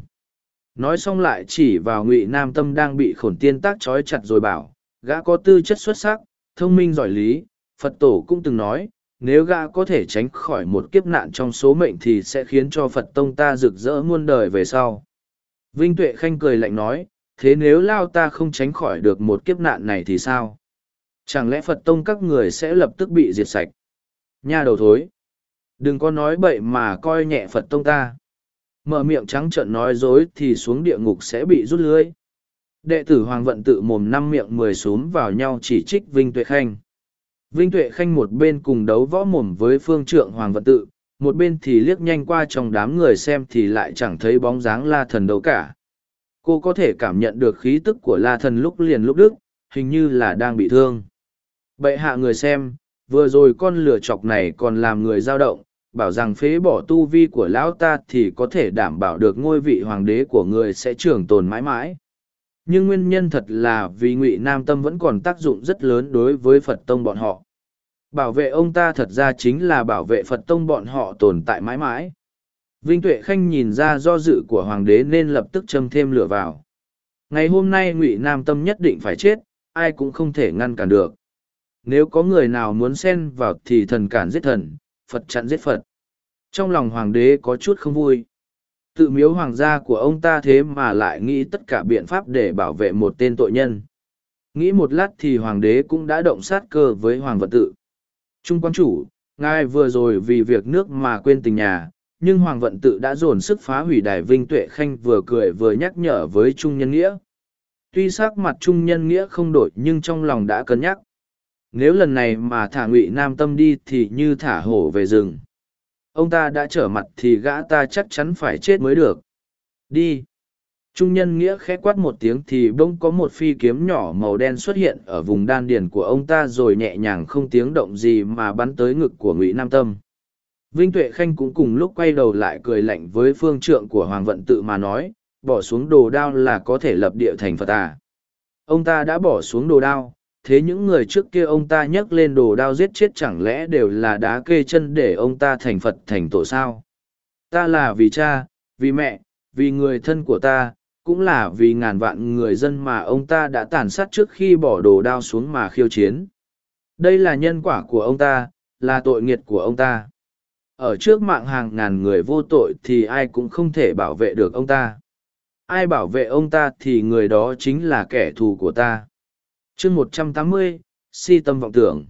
Nói xong lại chỉ vào ngụy nam tâm đang bị khổn tiên tác trói chặt rồi bảo, gã có tư chất xuất sắc, thông minh giỏi lý, phật tổ cũng từng nói, nếu gã có thể tránh khỏi một kiếp nạn trong số mệnh thì sẽ khiến cho phật tông ta rực rỡ muôn đời về sau. Vinh tuệ khanh cười lạnh nói, thế nếu lao ta không tránh khỏi được một kiếp nạn này thì sao? Chẳng lẽ phật tông các người sẽ lập tức bị diệt sạch? Nha đầu thối! Đừng có nói bậy mà coi nhẹ phật tông ta. Mở miệng trắng trợn nói dối thì xuống địa ngục sẽ bị rút lưới. Đệ tử hoàng vận tự mồm năm miệng mười xúm vào nhau chỉ trích vinh tuệ khanh. Vinh tuệ khanh một bên cùng đấu võ mồm với phương trượng hoàng vận tự, một bên thì liếc nhanh qua trong đám người xem thì lại chẳng thấy bóng dáng la thần đâu cả. Cô có thể cảm nhận được khí tức của la thần lúc liền lúc đức, hình như là đang bị thương. Bậy hạ người xem, vừa rồi con lửa chọc này còn làm người dao động bảo rằng phế bỏ tu vi của lão ta thì có thể đảm bảo được ngôi vị hoàng đế của người sẽ trường tồn mãi mãi. Nhưng nguyên nhân thật là vì ngụy nam tâm vẫn còn tác dụng rất lớn đối với phật tông bọn họ. Bảo vệ ông ta thật ra chính là bảo vệ phật tông bọn họ tồn tại mãi mãi. Vinh tuệ khanh nhìn ra do dự của hoàng đế nên lập tức châm thêm lửa vào. Ngày hôm nay ngụy nam tâm nhất định phải chết, ai cũng không thể ngăn cản được. Nếu có người nào muốn xen vào thì thần cản giết thần. Phật chặn giết Phật. Trong lòng hoàng đế có chút không vui. Tự miếu hoàng gia của ông ta thế mà lại nghĩ tất cả biện pháp để bảo vệ một tên tội nhân. Nghĩ một lát thì hoàng đế cũng đã động sát cơ với hoàng vật tự. Trung quan chủ, ngài vừa rồi vì việc nước mà quên tình nhà, nhưng hoàng vận tự đã dồn sức phá hủy đài vinh tuệ khanh vừa cười vừa nhắc nhở với trung nhân nghĩa tuy sắc mặt trung nhân nghĩa không đổi nhưng trong lòng đã cân nhắc nếu lần này mà thả ngụy nam tâm đi thì như thả hổ về rừng. Ông ta đã trở mặt thì gã ta chắc chắn phải chết mới được. Đi. Trung nhân nghĩa khẽ quát một tiếng thì bỗng có một phi kiếm nhỏ màu đen xuất hiện ở vùng đan điền của ông ta rồi nhẹ nhàng không tiếng động gì mà bắn tới ngực của ngụy nam tâm. Vinh tuệ khanh cũng cùng lúc quay đầu lại cười lạnh với phương trượng của hoàng vận tự mà nói, bỏ xuống đồ đao là có thể lập địa thành phật à. ông ta đã bỏ xuống đồ đao thế những người trước kia ông ta nhấc lên đồ đao giết chết chẳng lẽ đều là đá kê chân để ông ta thành Phật thành tổ sao? Ta là vì cha, vì mẹ, vì người thân của ta, cũng là vì ngàn vạn người dân mà ông ta đã tàn sát trước khi bỏ đồ đao xuống mà khiêu chiến. Đây là nhân quả của ông ta, là tội nghiệt của ông ta. Ở trước mạng hàng ngàn người vô tội thì ai cũng không thể bảo vệ được ông ta. Ai bảo vệ ông ta thì người đó chính là kẻ thù của ta chương một trăm tám mươi, si tâm vọng tưởng.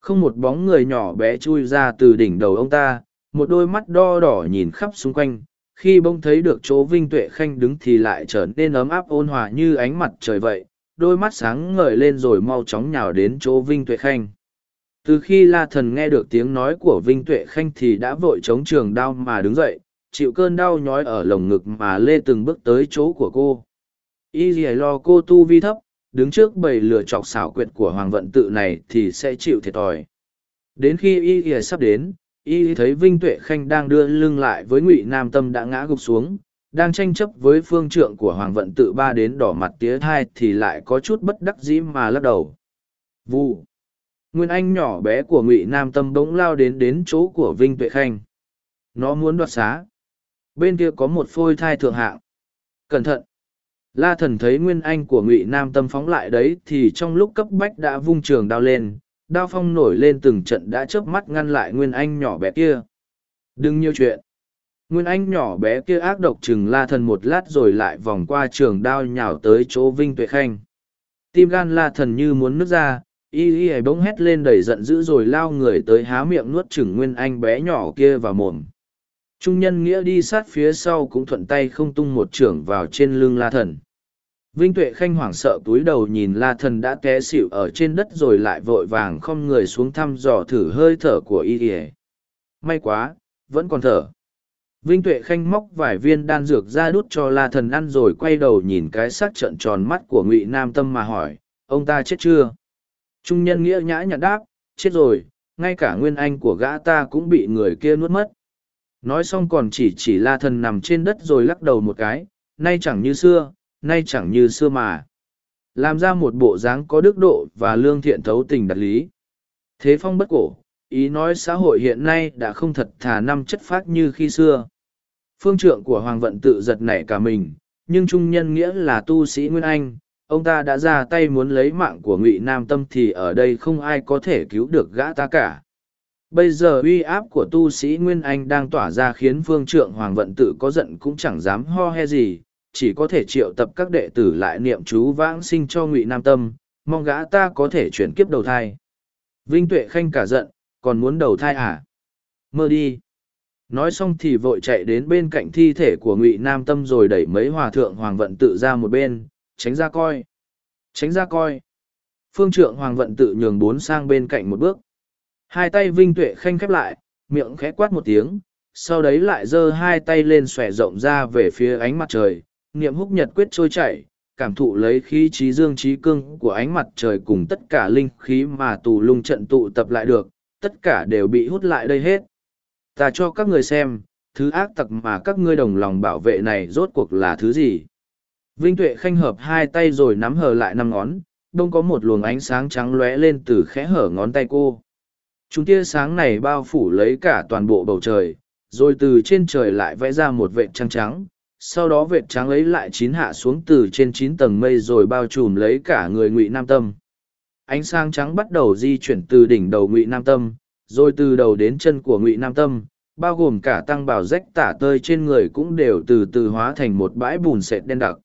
Không một bóng người nhỏ bé chui ra từ đỉnh đầu ông ta, một đôi mắt đo đỏ nhìn khắp xung quanh, khi bông thấy được chỗ Vinh Tuệ Khanh đứng thì lại trở nên ấm áp ôn hòa như ánh mặt trời vậy, đôi mắt sáng ngời lên rồi mau chóng nhào đến chỗ Vinh Tuệ Khanh. Từ khi La Thần nghe được tiếng nói của Vinh Tuệ Khanh thì đã vội chống trường đau mà đứng dậy, chịu cơn đau nhói ở lồng ngực mà lê từng bước tới chỗ của cô. Y dì lo cô tu vi thấp, đứng trước bầy lửa chọc xảo quyệt của Hoàng Vận Tự này thì sẽ chịu thiệt thòi. Đến khi Y ỉa sắp đến, Y thấy Vinh Tuệ Khanh đang đưa lưng lại với Ngụy Nam Tâm đã ngã gục xuống, đang tranh chấp với phương trượng của Hoàng Vận Tự ba đến đỏ mặt tía thai thì lại có chút bất đắc dĩ mà lắc đầu. vu Nguyên Anh nhỏ bé của Ngụy Nam Tâm bỗng lao đến đến chỗ của Vinh Tuệ Khanh. Nó muốn đoạt xá. Bên kia có một phôi thai thượng hạng. Cẩn thận! La thần thấy Nguyên Anh của Ngụy Nam Tâm phóng lại đấy thì trong lúc cấp bách đã vung trường đao lên, đao phong nổi lên từng trận đã chớp mắt ngăn lại Nguyên Anh nhỏ bé kia. Đừng nhiều chuyện. Nguyên Anh nhỏ bé kia ác độc chừng la thần một lát rồi lại vòng qua trường đao nhào tới chỗ Vinh Tuệ Khanh. Tim gan la thần như muốn nứt ra, y y bỗng hét lên đầy giận dữ rồi lao người tới há miệng nuốt chửng nguyên anh bé nhỏ kia vào mồm trung nhân nghĩa đi sát phía sau cũng thuận tay không tung một trưởng vào trên lưng la thần. Vinh tuệ khanh hoảng sợ túi đầu nhìn la thần đã té xỉu ở trên đất rồi lại vội vàng không người xuống thăm dò thử hơi thở của y y. May quá vẫn còn thở. Vinh tuệ khanh móc vài viên đan dược ra đút cho la thần ăn rồi quay đầu nhìn cái xác trận tròn mắt của ngụy nam tâm mà hỏi ông ta chết chưa? Trung nhân nghĩa nhã nhặn đáp, chết rồi, ngay cả nguyên anh của gã ta cũng bị người kia nuốt mất. Nói xong còn chỉ chỉ la thần nằm trên đất rồi lắc đầu một cái, nay chẳng như xưa, nay chẳng như xưa mà. Làm ra một bộ dáng có đức độ và lương thiện thấu tình đặt lý. Thế phong bất cổ, ý nói xã hội hiện nay đã không thật thà năm chất phát như khi xưa. Phương trượng của Hoàng Vận tự giật nảy cả mình, nhưng trung nhân nghĩa là tu sĩ Nguyên Anh, ông ta đã ra tay muốn lấy mạng của ngụy nam tâm thì ở đây không ai có thể cứu được gã ta cả bây giờ uy áp của tu sĩ nguyên anh đang tỏa ra khiến phương trượng hoàng vận tự có giận cũng chẳng dám ho he gì, chỉ có thể triệu tập các đệ tử lại niệm chú vãng sinh cho ngụy nam tâm, mong gã ta có thể chuyển kiếp đầu thai vinh tuệ khanh cả giận, còn muốn đầu thai à mơ đi nói xong thì vội chạy đến bên cạnh thi thể của ngụy nam tâm rồi đẩy mấy hòa thượng hoàng vận tự ra một bên, tránh ra coi. Tránh ra coi. Phương trượng hoàng vận tự nhường bốn sang bên cạnh một bước. Hai tay vinh tuệ khanh khép lại, miệng khẽ quát một tiếng, sau đấy lại giơ hai tay lên xòe rộng ra về phía ánh mặt trời, niệm húc nhật quyết trôi chảy, cảm thụ lấy khí trí dương trí cương của ánh mặt trời cùng tất cả linh khí mà tù lung trận tụ tập lại được, tất cả đều bị hút lại đây hết. Ta cho các người xem, thứ ác tặc mà các ngươi đồng lòng bảo vệ này rốt cuộc là thứ gì. Vinh Tuệ Khanh hợp hai tay rồi nắm hờ lại năm ngón, đông có một luồng ánh sáng trắng lóe lên từ khẽ hở ngón tay cô. Chúng tia sáng này bao phủ lấy cả toàn bộ bầu trời, rồi từ trên trời lại vẽ ra một vệt trăng trắng. Sau đó vệt trắng ấy lại chín hạ xuống từ trên chín tầng mây rồi bao trùm lấy cả người ngụy Nam Tâm. Ánh sáng trắng bắt đầu di chuyển từ đỉnh đầu ngụy Nam Tâm, rồi từ đầu đến chân của ngụy Nam Tâm, bao gồm cả tăng bảo rách tả tơi trên người cũng đều từ từ hóa thành một bãi bùn sệt đen đặc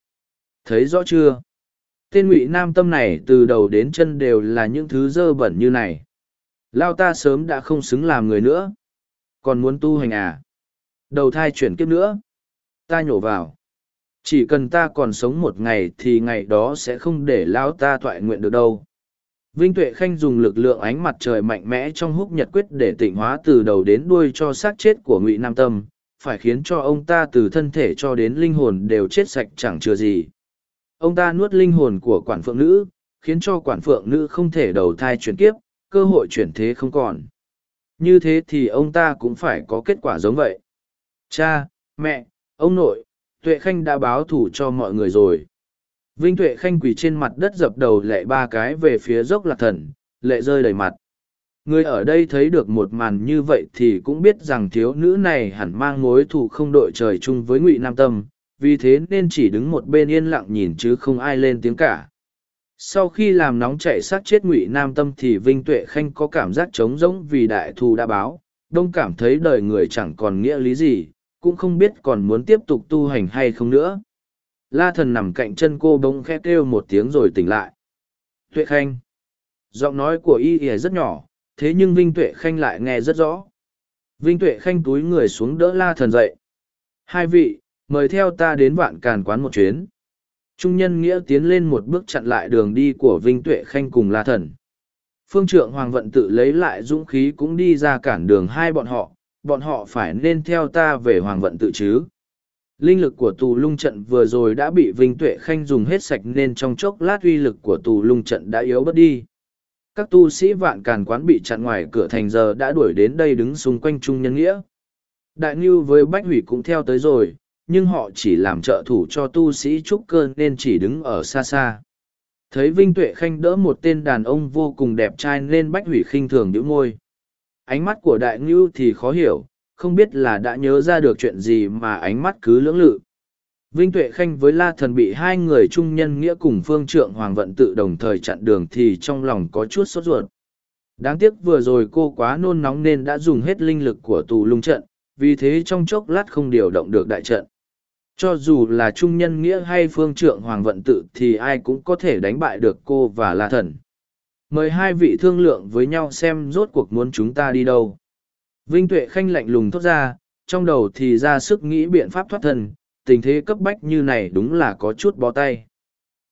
thấy rõ chưa tên ngụy nam tâm này từ đầu đến chân đều là những thứ dơ bẩn như này lao ta sớm đã không xứng làm người nữa. Còn muốn tu hành à? Đầu thai chuyển kiếp nữa. Ta nhổ vào. Chỉ cần ta còn sống một ngày thì ngày đó sẽ không để lão ta thoại nguyện được đâu. Vinh tuệ khanh dùng lực lượng ánh mặt trời mạnh mẽ trong húc nhật quyết để tịnh hóa từ đầu đến đuôi cho xác chết của ngụy nam tâm phải khiến cho ông ta từ thân thể cho đến linh hồn đều chết sạch chẳng chừa gì. Ông ta nuốt linh hồn của quản phượng nữ, khiến cho quản phượng nữ không thể đầu thai chuyển kiếp, cơ hội chuyển thế không còn. Như thế thì ông ta cũng phải có kết quả giống vậy. Cha, mẹ, ông nội, Tuệ Khanh đã báo thủ cho mọi người rồi. Vinh Tuệ Khanh quỳ trên mặt đất dập đầu lệ ba cái về phía dốc lạc thần, lệ rơi đầy mặt. Người ở đây thấy được một màn như vậy thì cũng biết rằng thiếu nữ này hẳn mang mối thù không đội trời chung với Ngụy Nam Tâm, vì thế nên chỉ đứng một bên yên lặng nhìn chứ không ai lên tiếng cả. Sau khi làm nóng chạy sát chết Ngụy Nam Tâm thì Vinh Tuệ Khanh có cảm giác trống rỗng vì đại thù đã báo, đông cảm thấy đời người chẳng còn nghĩa lý gì, cũng không biết còn muốn tiếp tục tu hành hay không nữa. La thần nằm cạnh chân cô bỗng khẽ kêu một tiếng rồi tỉnh lại. Tuệ Khanh. Giọng nói của y y rất nhỏ, thế nhưng Vinh Tuệ Khanh lại nghe rất rõ. Vinh Tuệ Khanh túi người xuống đỡ la thần dậy. Hai vị, mời theo ta đến vạn càn quán một chuyến. Trung nhân nghĩa tiến lên một bước chặn lại đường đi của Vinh Tuệ Khanh cùng la thần. Phương trượng Hoàng Vận tự lấy lại dũng khí cũng đi ra cản đường hai bọn họ, bọn họ phải nên theo ta về Hoàng Vận tự chứ. Linh lực của tù lung trận vừa rồi đã bị Vinh Tuệ Khanh dùng hết sạch nên trong chốc lát uy lực của tù lung trận đã yếu bớt đi. Các tu sĩ vạn càn quán bị chặn ngoài cửa thành giờ đã đuổi đến đây đứng xung quanh Trung Nhân Nghĩa. Đại Ngưu với Bách Hủy cũng theo tới rồi, nhưng họ chỉ làm trợ thủ cho tu sĩ trúc cơ nên chỉ đứng ở xa xa. Thấy Vinh Tuệ Khanh đỡ một tên đàn ông vô cùng đẹp trai nên Bách Hủy khinh thường nhíu môi. Ánh mắt của Đại Ngưu thì khó hiểu, không biết là đã nhớ ra được chuyện gì mà ánh mắt cứ lưỡng lự. Vinh Tuệ Khanh với La Thần bị hai người trung nhân nghĩa cùng phương trượng Hoàng Vận tự đồng thời chặn đường thì trong lòng có chút sốt ruột. Đáng tiếc vừa rồi cô quá nôn nóng nên đã dùng hết linh lực của tù lung trận, vì thế trong chốc lát không điều động được đại trận. Cho dù là trung nhân nghĩa hay phương trượng Hoàng Vận tự thì ai cũng có thể đánh bại được cô và La Thần. Mời hai vị thương lượng với nhau xem rốt cuộc muốn chúng ta đi đâu. Vinh Tuệ Khanh lạnh lùng thốt ra, trong đầu thì ra sức nghĩ biện pháp thoát thân, tình thế cấp bách như này đúng là có chút bó tay.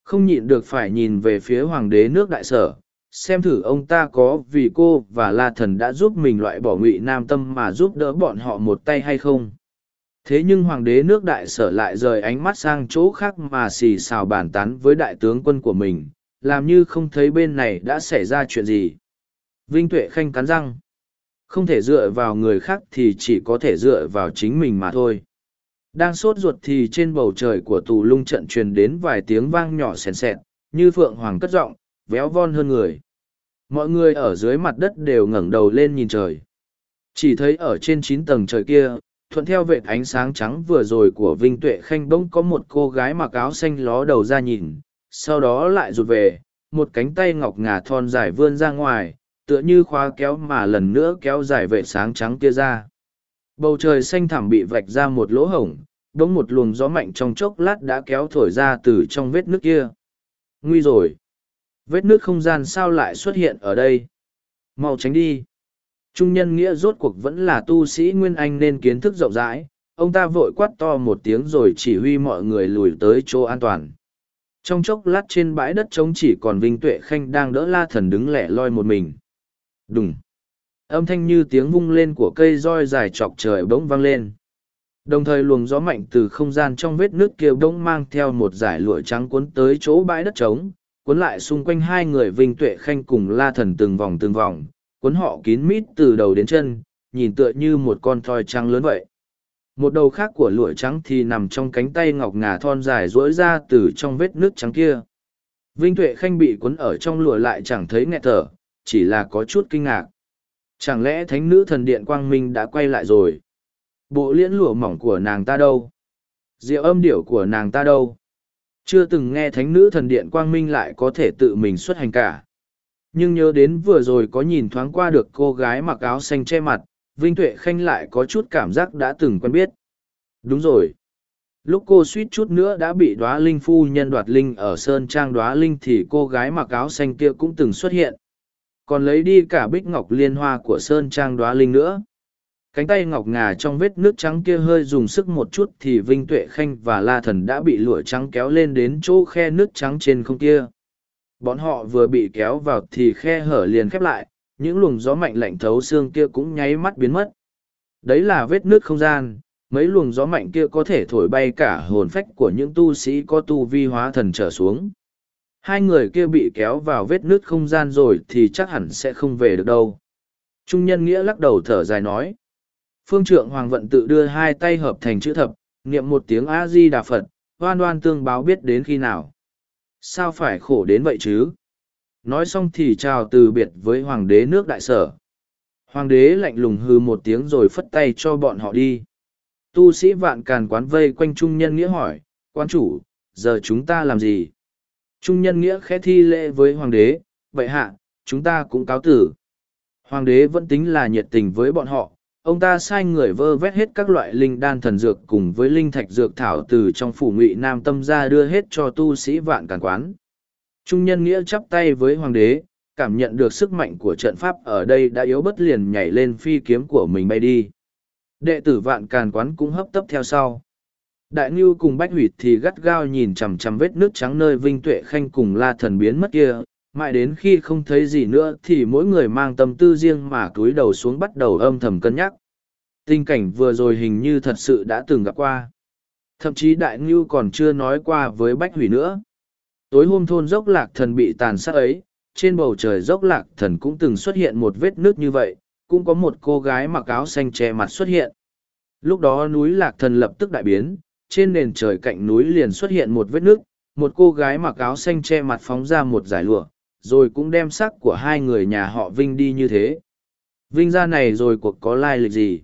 Không nhịn được phải nhìn về phía hoàng đế nước đại sở, xem thử ông ta có vì cô và la thần đã giúp mình loại bỏ ngụy nam tâm mà giúp đỡ bọn họ một tay hay không. Thế nhưng hoàng đế nước đại sở lại rời ánh mắt sang chỗ khác mà xì xào bàn tán với đại tướng quân của mình, làm như không thấy bên này đã xảy ra chuyện gì. Vinh Tuệ Khanh cắn răng. Không thể dựa vào người khác thì chỉ có thể dựa vào chính mình mà thôi. Đang sốt ruột thì trên bầu trời của tù lung trận truyền đến vài tiếng vang nhỏ sèn sẹt, như phượng hoàng cất giọng, véo von hơn người. Mọi người ở dưới mặt đất đều ngẩng đầu lên nhìn trời. Chỉ thấy ở trên chín tầng trời kia, thuận theo vệt ánh sáng trắng vừa rồi của Vinh Tuệ Khanh bỗng có một cô gái mặc áo xanh ló đầu ra nhìn, sau đó lại rụt về, một cánh tay ngọc ngà thon dài vươn ra ngoài, tựa như khóa kéo mà lần nữa kéo dài vệ sáng trắng kia ra. Bầu trời xanh thẳm bị vạch ra một lỗ hổng, bỗng một luồng gió mạnh trong chốc lát đã kéo thổi ra từ trong vết nước kia. Nguy rồi! Vết nước không gian sao lại xuất hiện ở đây? Mau tránh đi! Trung nhân nghĩa rốt cuộc vẫn là tu sĩ Nguyên Anh nên kiến thức rộng rãi, ông ta vội quát to một tiếng rồi chỉ huy mọi người lùi tới chỗ an toàn. Trong chốc lát trên bãi đất trống chỉ còn Vinh Tuệ Khanh đang đỡ la thần đứng lẻ loi một mình. Đùng! Âm thanh như tiếng vung lên của cây roi dài chọc trời bỗng vang lên. Đồng thời luồng gió mạnh từ không gian trong vết nước kia bỗng mang theo một dải lụa trắng cuốn tới chỗ bãi đất trống, cuốn lại xung quanh hai người Vinh Tuệ Khanh cùng La Thần từng vòng từng vòng, cuốn họ kín mít từ đầu đến chân, nhìn tựa như một con thoi trắng lớn vậy. Một đầu khác của lụa trắng thì nằm trong cánh tay ngọc ngà thon dài rỗi ra từ trong vết nước trắng kia. Vinh Tuệ Khanh bị cuốn ở trong lụa lại chẳng thấy nghẹt thở, chỉ là có chút kinh ngạc. Chẳng lẽ thánh nữ thần điện quang minh đã quay lại rồi? Bộ liễn lụa mỏng của nàng ta đâu? Diệu âm điểu của nàng ta đâu? Chưa từng nghe thánh nữ thần điện quang minh lại có thể tự mình xuất hành cả. Nhưng nhớ đến vừa rồi có nhìn thoáng qua được cô gái mặc áo xanh che mặt, Vinh Tuệ Khanh lại có chút cảm giác đã từng quen biết. Đúng rồi. Lúc cô suýt chút nữa đã bị đoá linh phu nhân đoạt linh ở Sơn Trang đoá linh thì cô gái mặc áo xanh kia cũng từng xuất hiện còn lấy đi cả bích ngọc liên hoa của sơn trang đoá linh nữa cánh tay ngọc ngà trong vết nước trắng kia hơi dùng sức một chút thì vinh tuệ khanh và la thần đã bị lụa trắng kéo lên đến chỗ khe nước trắng trên không kia bọn họ vừa bị kéo vào thì khe hở liền khép lại, những luồng gió mạnh lạnh thấu xương kia cũng nháy mắt biến mất. Đấy là vết nước không gian, mấy luồng gió mạnh kia có thể thổi bay cả hồn phách của những tu sĩ có tu vi hóa thần trở xuống. Hai người kia bị kéo vào vết nứt không gian rồi thì chắc hẳn sẽ không về được đâu. Trung nhân nghĩa lắc đầu thở dài nói, phương trượng hoàng vận tự đưa hai tay hợp thành chữ thập, niệm một tiếng a di đà phật, oan oan tương báo biết đến khi nào sao phải khổ đến vậy chứ? Nói xong thì chào từ biệt với hoàng đế nước đại sở. Hoàng đế lạnh lùng hư một tiếng rồi phất tay cho bọn họ đi. Tu sĩ vạn càn quán vây quanh trung nhân nghĩa hỏi quan chủ, giờ chúng ta làm gì? Trung nhân nghĩa khẽ thi lễ với hoàng đế, vậy hạ, chúng ta cũng cáo tử. Hoàng đế vẫn tính là nhiệt tình với bọn họ ông ta sai người vơ vét hết các loại linh đan thần dược cùng với linh thạch dược thảo từ trong phủ ngụy nam tâm ra đưa hết cho tu sĩ vạn càn quán. Trung nhân nghĩa chắp tay với hoàng đế, cảm nhận được sức mạnh của trận pháp ở đây đã yếu bất liền nhảy lên phi kiếm của mình bay đi. Đệ tử vạn càn quán cũng hấp tấp theo sau. Đại ngưu cùng bách hủy thì gắt gao nhìn chằm chằm vết nước trắng nơi vinh tuệ khanh cùng la thần biến mất kia mãi đến khi không thấy gì nữa thì mỗi người mang tâm tư riêng mà cúi đầu xuống bắt đầu âm thầm cân nhắc. Tình cảnh vừa rồi hình như thật sự đã từng gặp qua. Thậm chí đại ngưu còn chưa nói qua với bách hủy nữa. Tối hôm thôn dốc lạc thần bị tàn sát ấy, trên bầu trời dốc lạc thần cũng từng xuất hiện một vết nước như vậy, cũng có một cô gái mặc áo xanh che mặt xuất hiện. Lúc đó núi lạc thần lập tức đại biến, trên nền trời cạnh núi liền xuất hiện một vết nước một cô gái mặc áo xanh che mặt phóng ra một giải lụa rồi cũng đem sắc của hai người nhà họ Vinh đi như thế. Vinh ra này rồi cuộc có lai lịch gì?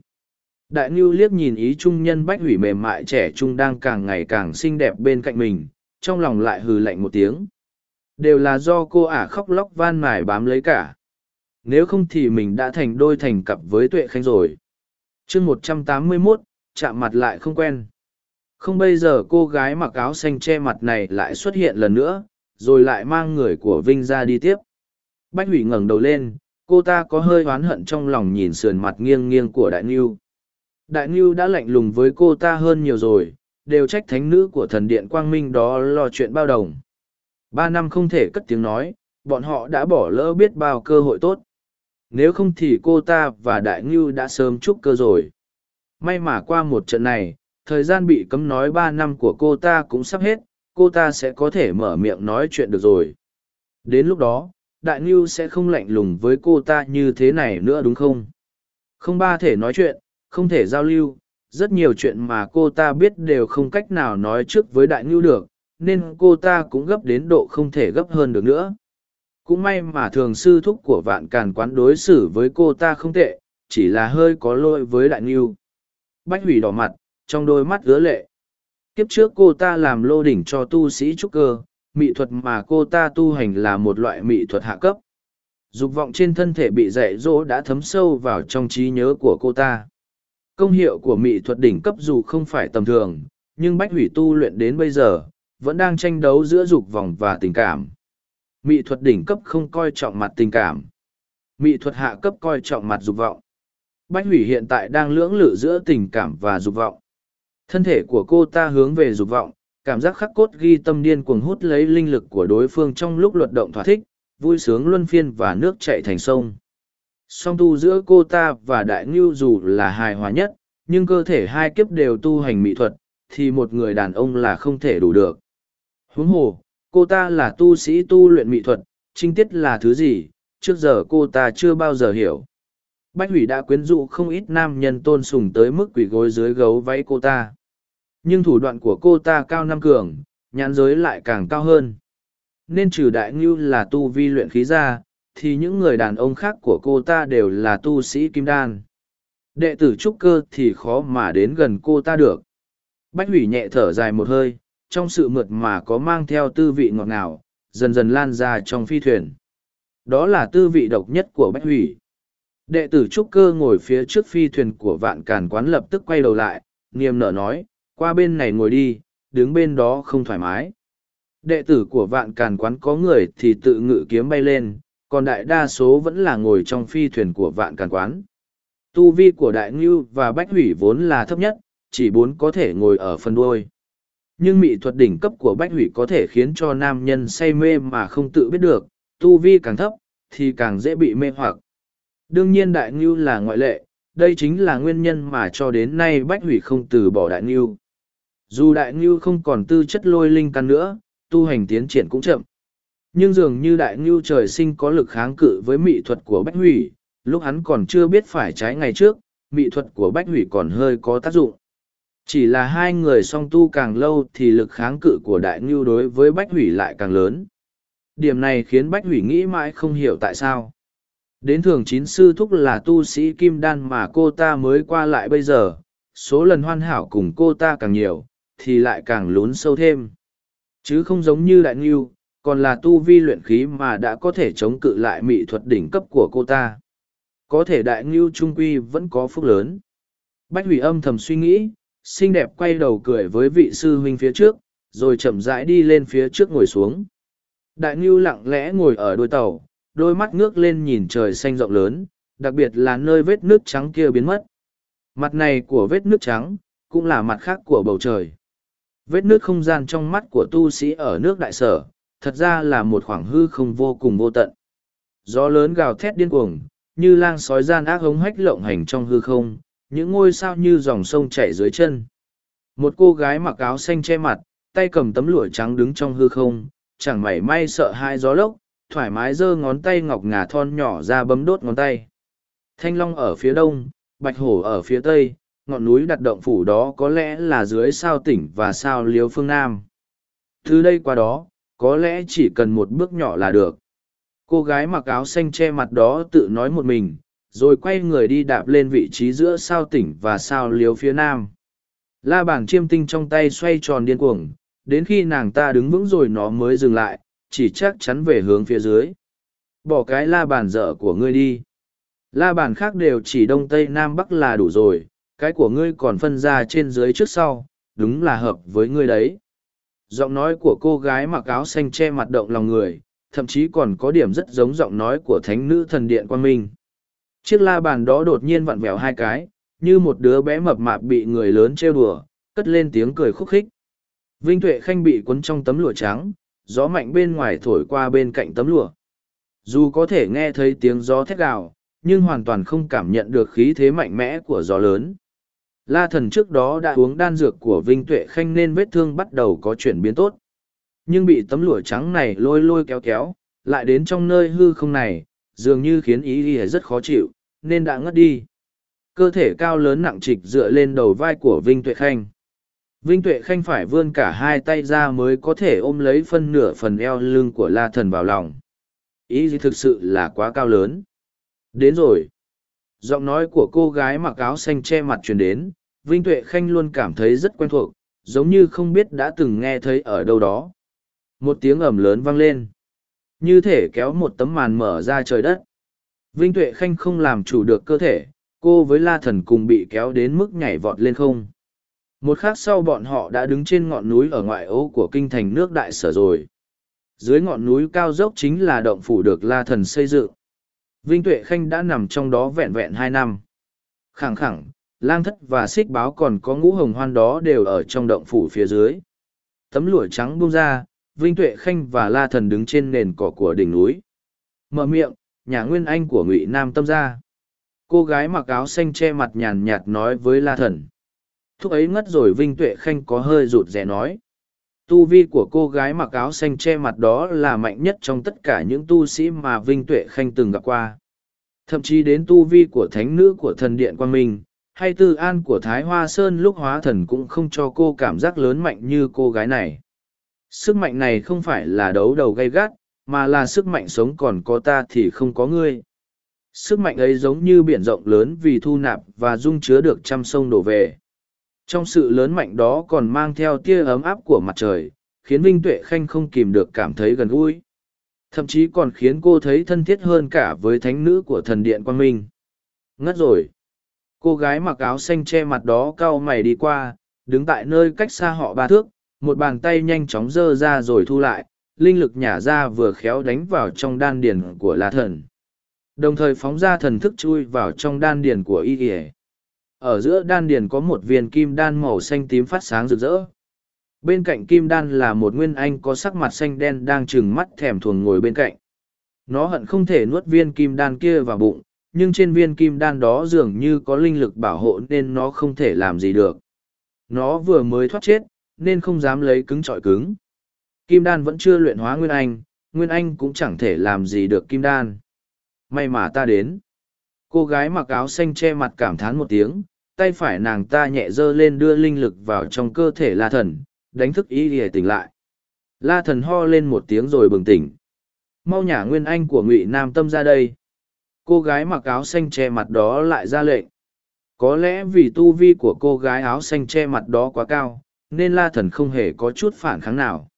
Đại Ngưu liếc nhìn ý trung nhân bách hủy mềm mại trẻ trung đang càng ngày càng xinh đẹp bên cạnh mình, trong lòng lại hừ lạnh một tiếng. Đều là do cô ả khóc lóc van mài bám lấy cả. Nếu không thì mình đã thành đôi thành cặp với Tuệ Khanh rồi. chương một trăm tám mươi 181, chạm mặt lại không quen. Không bây giờ cô gái mặc áo xanh che mặt này lại xuất hiện lần nữa, rồi lại mang người của Vinh ra đi tiếp. Bách hủy ngẩng đầu lên, cô ta có hơi oán hận trong lòng nhìn sườn mặt nghiêng nghiêng của Đại Ngưu. Đại Ngưu đã lạnh lùng với cô ta hơn nhiều rồi, đều trách thánh nữ của thần điện Quang Minh đó lo chuyện bao đồng. Ba năm không thể cất tiếng nói, bọn họ đã bỏ lỡ biết bao cơ hội tốt. Nếu không thì cô ta và Đại Ngưu đã sớm chúc cơ rồi. May mà qua một trận này, thời gian bị cấm nói ba năm của cô ta cũng sắp hết, cô ta sẽ có thể mở miệng nói chuyện được rồi. Đến lúc đó, Đại Ngưu sẽ không lạnh lùng với cô ta như thế này nữa đúng không? Không ba thể nói chuyện, không thể giao lưu, rất nhiều chuyện mà cô ta biết đều không cách nào nói trước với Đại Ngưu được, nên cô ta cũng gấp đến độ không thể gấp hơn được nữa. Cũng may mà thường sư thúc của vạn càn quán đối xử với cô ta không tệ, chỉ là hơi có lỗi với Đại Ngưu. Bách hủy đỏ mặt, trong đôi mắt ứa lệ. Kiếp trước cô ta làm lô đỉnh cho tu sĩ trúc cơ, mỹ thuật mà cô ta tu hành là một loại mỹ thuật hạ cấp. Dục vọng trên thân thể bị dạy dỗ đã thấm sâu vào trong trí nhớ của cô ta. Công hiệu của mỹ thuật đỉnh cấp dù không phải tầm thường, nhưng bách hủy tu luyện đến bây giờ, vẫn đang tranh đấu giữa dục vọng và tình cảm. Mỹ thuật đỉnh cấp không coi trọng mặt tình cảm. Mỹ thuật hạ cấp coi trọng mặt dục vọng. Bách hủy hiện tại đang lưỡng lự giữa tình cảm và dục vọng. Thân thể của cô ta hướng về dục vọng, cảm giác khắc cốt ghi tâm điên cuồng hút lấy linh lực của đối phương trong lúc luật động thỏa thích, vui sướng luân phiên và nước chạy thành sông. Song tu giữa cô ta và đại ngưu dù là hài hòa nhất, nhưng cơ thể hai kiếp đều tu hành mỹ thuật, thì một người đàn ông là không thể đủ được. Huống hồ, cô ta là tu sĩ tu luyện mỹ thuật, trinh tiết là thứ gì, trước giờ cô ta chưa bao giờ hiểu. Bách hủy đã quyến rũ không ít nam nhân tôn sùng tới mức quỷ gối dưới gấu váy cô ta. Nhưng thủ đoạn của cô ta cao năm cường, nhãn giới lại càng cao hơn. Nên trừ đại ngưu là tu vi luyện khí ra, thì những người đàn ông khác của cô ta đều là tu sĩ kim đan. Đệ tử trúc cơ thì khó mà đến gần cô ta được. Bách hủy nhẹ thở dài một hơi, trong sự mượt mà có mang theo tư vị ngọt ngào, dần dần lan ra trong phi thuyền. Đó là tư vị độc nhất của Bách hủy. Đệ tử trúc cơ ngồi phía trước phi thuyền của vạn càn quán lập tức quay đầu lại, niềm nở nói, qua bên này ngồi đi, đứng bên đó không thoải mái. Đệ tử của vạn càn quán có người thì tự ngự kiếm bay lên, còn đại đa số vẫn là ngồi trong phi thuyền của vạn càn quán. Tu vi của đại ngưu và bách hủy vốn là thấp nhất, chỉ bốn có thể ngồi ở phần đuôi. Nhưng mỹ thuật đỉnh cấp của bách hủy có thể khiến cho nam nhân say mê mà không tự biết được, tu vi càng thấp, thì càng dễ bị mê hoặc. Đương nhiên đại ngưu là ngoại lệ, đây chính là nguyên nhân mà cho đến nay bách hủy không từ bỏ đại ngưu. Dù đại ngưu không còn tư chất lôi linh căn nữa, tu hành tiến triển cũng chậm. Nhưng dường như đại ngưu trời sinh có lực kháng cự với mỹ thuật của bách hủy, lúc hắn còn chưa biết phải trái ngày trước, mỹ thuật của bách hủy còn hơi có tác dụng. Chỉ là hai người song tu càng lâu thì lực kháng cự của đại ngưu đối với Bách Hủy lại càng lớn. Điểm này khiến Bách Hủy nghĩ mãi không hiểu tại sao. Đến thường chín sư thúc là tu sĩ kim đan mà cô ta mới qua lại bây giờ, số lần hoàn hảo cùng cô ta càng nhiều, thì lại càng lún sâu thêm. Chứ không giống như đại Nghiêu còn là tu vi luyện khí mà đã có thể chống cự lại mỹ thuật đỉnh cấp của cô ta. Có thể đại Nghiêu trung quy vẫn có phúc lớn. Bách hủy âm thầm suy nghĩ, xinh đẹp quay đầu cười với vị sư huynh phía trước, rồi chậm rãi đi lên phía trước ngồi xuống. Đại Nghiêu lặng lẽ ngồi ở đuôi tàu, đôi mắt ngước lên nhìn trời xanh rộng lớn, đặc biệt là nơi vết nước trắng kia biến mất. Mặt này của vết nước trắng, cũng là mặt khác của bầu trời. Vết nước không gian trong mắt của tu sĩ ở nước đại sở, thật ra là một khoảng hư không vô cùng vô tận. Gió lớn gào thét điên cuồng, như lang sói gian ác hống hách lộng hành trong hư không, những ngôi sao như dòng sông chảy dưới chân. Một cô gái mặc áo xanh che mặt, tay cầm tấm lụa trắng đứng trong hư không, chẳng mảy may sợ hai gió lốc, thoải mái giơ ngón tay ngọc ngà thon nhỏ ra bấm đốt ngón tay. Thanh long ở phía đông, bạch hổ ở phía tây, ngọn núi đặt động phủ đó có lẽ là dưới sao tỉnh và sao liếu phương nam. Từ đây qua đó, có lẽ chỉ cần một bước nhỏ là được. Cô gái mặc áo xanh che mặt đó tự nói một mình, rồi quay người đi đạp lên vị trí giữa sao tỉnh và sao liếu phía nam. La bảng chiêm tinh trong tay xoay tròn điên cuồng, đến khi nàng ta đứng vững rồi nó mới dừng lại, chỉ chắc chắn về hướng phía dưới. Bỏ cái la bàn dở của ngươi đi. La bàn khác đều chỉ đông tây nam bắc là đủ rồi, cái của ngươi còn phân ra trên dưới trước sau, đúng là hợp với ngươi đấy. Giọng nói của cô gái mặc áo xanh che mặt động lòng người, thậm chí còn có điểm rất giống giọng nói của thánh nữ thần điện quan minh. Chiếc la bàn đó đột nhiên vặn vẹo hai cái, như một đứa bé mập mạp bị người lớn trêu đùa, cất lên tiếng cười khúc khích. Vinh Tuệ Khanh bị cuốn trong tấm lụa trắng, gió mạnh bên ngoài thổi qua bên cạnh tấm lụa. Dù có thể nghe thấy tiếng gió thét gào, nhưng hoàn toàn không cảm nhận được khí thế mạnh mẽ của gió lớn. La thần trước đó đã uống đan dược của Vinh Tuệ Khanh nên vết thương bắt đầu có chuyển biến tốt. Nhưng bị tấm lụa trắng này lôi lôi kéo kéo, lại đến trong nơi hư không này, dường như khiến ý ghi rất khó chịu, nên đã ngất đi. Cơ thể cao lớn nặng trịch dựa lên đầu vai của Vinh Tuệ Khanh. Vinh Tuệ Khanh phải vươn cả hai tay ra mới có thể ôm lấy phân nửa phần eo lưng của La Thần vào lòng. Ý gì thực sự là quá cao lớn. Đến rồi. Giọng nói của cô gái mặc áo xanh che mặt truyền đến, Vinh Tuệ Khanh luôn cảm thấy rất quen thuộc, giống như không biết đã từng nghe thấy ở đâu đó. Một tiếng ầm lớn vang lên. Như thể kéo một tấm màn mở ra trời đất. Vinh Tuệ Khanh không làm chủ được cơ thể, cô với La Thần cùng bị kéo đến mức nhảy vọt lên không. Một khắc sau bọn họ đã đứng trên ngọn núi ở ngoại ô của kinh thành nước đại sở rồi. Dưới ngọn núi cao dốc chính là động phủ được La Thần xây dựng. Vinh Tuệ Khanh đã nằm trong đó vẹn vẹn hai năm. Khẳng khẳng, lang thất và xích báo còn có ngũ hồng hoan đó đều ở trong động phủ phía dưới. Tấm lụa trắng bung ra, Vinh Tuệ Khanh và La Thần đứng trên nền cỏ của đỉnh núi. Mở miệng, nhà nguyên anh của Ngụy Nam tâm ra. Cô gái mặc áo xanh che mặt nhàn nhạt nói với La Thần. Thúc ấy ngất rồi Vinh Tuệ Khanh có hơi rụt rè nói. Tu vi của cô gái mặc áo xanh che mặt đó là mạnh nhất trong tất cả những tu sĩ mà Vinh Tuệ Khanh từng gặp qua. Thậm chí đến tu vi của thánh nữ của thần điện Quang Minh, hay tư an của Thái Hoa Sơn lúc hóa thần cũng không cho cô cảm giác lớn mạnh như cô gái này. Sức mạnh này không phải là đấu đầu gay gắt, mà là sức mạnh sống còn có ta thì không có ngươi. Sức mạnh ấy giống như biển rộng lớn vì thu nạp và dung chứa được trăm sông đổ về. Trong sự lớn mạnh đó còn mang theo tia ấm áp của mặt trời, khiến Vinh Tuệ Khanh không kìm được cảm thấy gần gũi. Thậm chí còn khiến cô thấy thân thiết hơn cả với thánh nữ của thần điện Quang Minh. Ngất rồi. Cô gái mặc áo xanh che mặt đó cau mày đi qua, đứng tại nơi cách xa họ ba thước, một bàn tay nhanh chóng giơ ra rồi thu lại, linh lực nhả ra vừa khéo đánh vào trong đan điền của la thần. Đồng thời phóng ra thần thức chui vào trong đan điền của y ỉa ở giữa đan điền có một viên kim đan màu xanh tím phát sáng rực rỡ. Bên cạnh kim đan là một nguyên anh có sắc mặt xanh đen đang trừng mắt thèm thuồng ngồi bên cạnh. Nó hận không thể nuốt viên kim đan kia vào bụng, nhưng trên viên kim đan đó dường như có linh lực bảo hộ nên nó không thể làm gì được. Nó vừa mới thoát chết, nên không dám lấy cứng trọi cứng. Kim đan vẫn chưa luyện hóa nguyên anh nguyên anh cũng chẳng thể làm gì được kim đan. May mà ta đến. Cô gái mặc áo xanh che mặt cảm thán một tiếng tay phải nàng ta nhẹ dơ lên đưa linh lực vào trong cơ thể la thần, đánh thức ý lìa tỉnh lại. La thần ho lên một tiếng rồi bừng tỉnh. Mau nhả nguyên anh của ngụy Nam Tâm ra đây. Cô gái mặc áo xanh che mặt đó lại ra lệnh. Có lẽ vì tu vi của cô gái áo xanh che mặt đó quá cao, nên la thần không hề có chút phản kháng nào.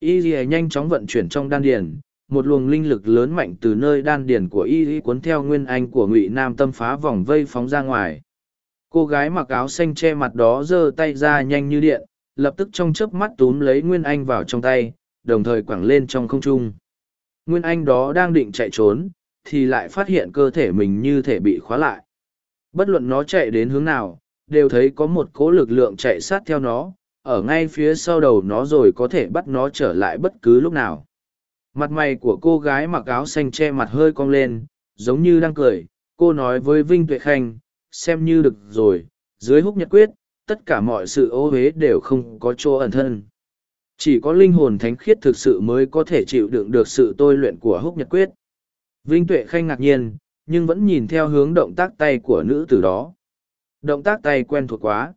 Y lìa nhanh chóng vận chuyển trong đan điền, một luồng linh lực lớn mạnh từ nơi đan điền của y y cuốn theo nguyên anh của ngụy nam tâm phá vòng vây phóng ra ngoài cô gái mặc áo xanh che mặt đó giơ tay ra nhanh như điện, lập tức trong chớp mắt túm lấy nguyên anh vào trong tay, đồng thời quẳng lên trong không trung. Nguyên anh đó đang định chạy trốn, thì lại phát hiện cơ thể mình như thể bị khóa lại. Bất luận nó chạy đến hướng nào, đều thấy có một cố lực lượng chạy sát theo nó, ở ngay phía sau đầu nó rồi có thể bắt nó trở lại bất cứ lúc nào. Mặt mày của cô gái mặc áo xanh che mặt hơi cong lên, giống như đang cười, cô nói với vinh tuệ khanh xem như được rồi, dưới húc nhật quyết, tất cả mọi sự ô uế đều không có chỗ ẩn thân. Chỉ có linh hồn thánh khiết thực sự mới có thể chịu đựng được sự tôi luyện của húc nhật quyết. Vinh tuệ khanh ngạc nhiên, nhưng vẫn nhìn theo hướng động tác tay của nữ tử đó. Động tác tay quen thuộc quá.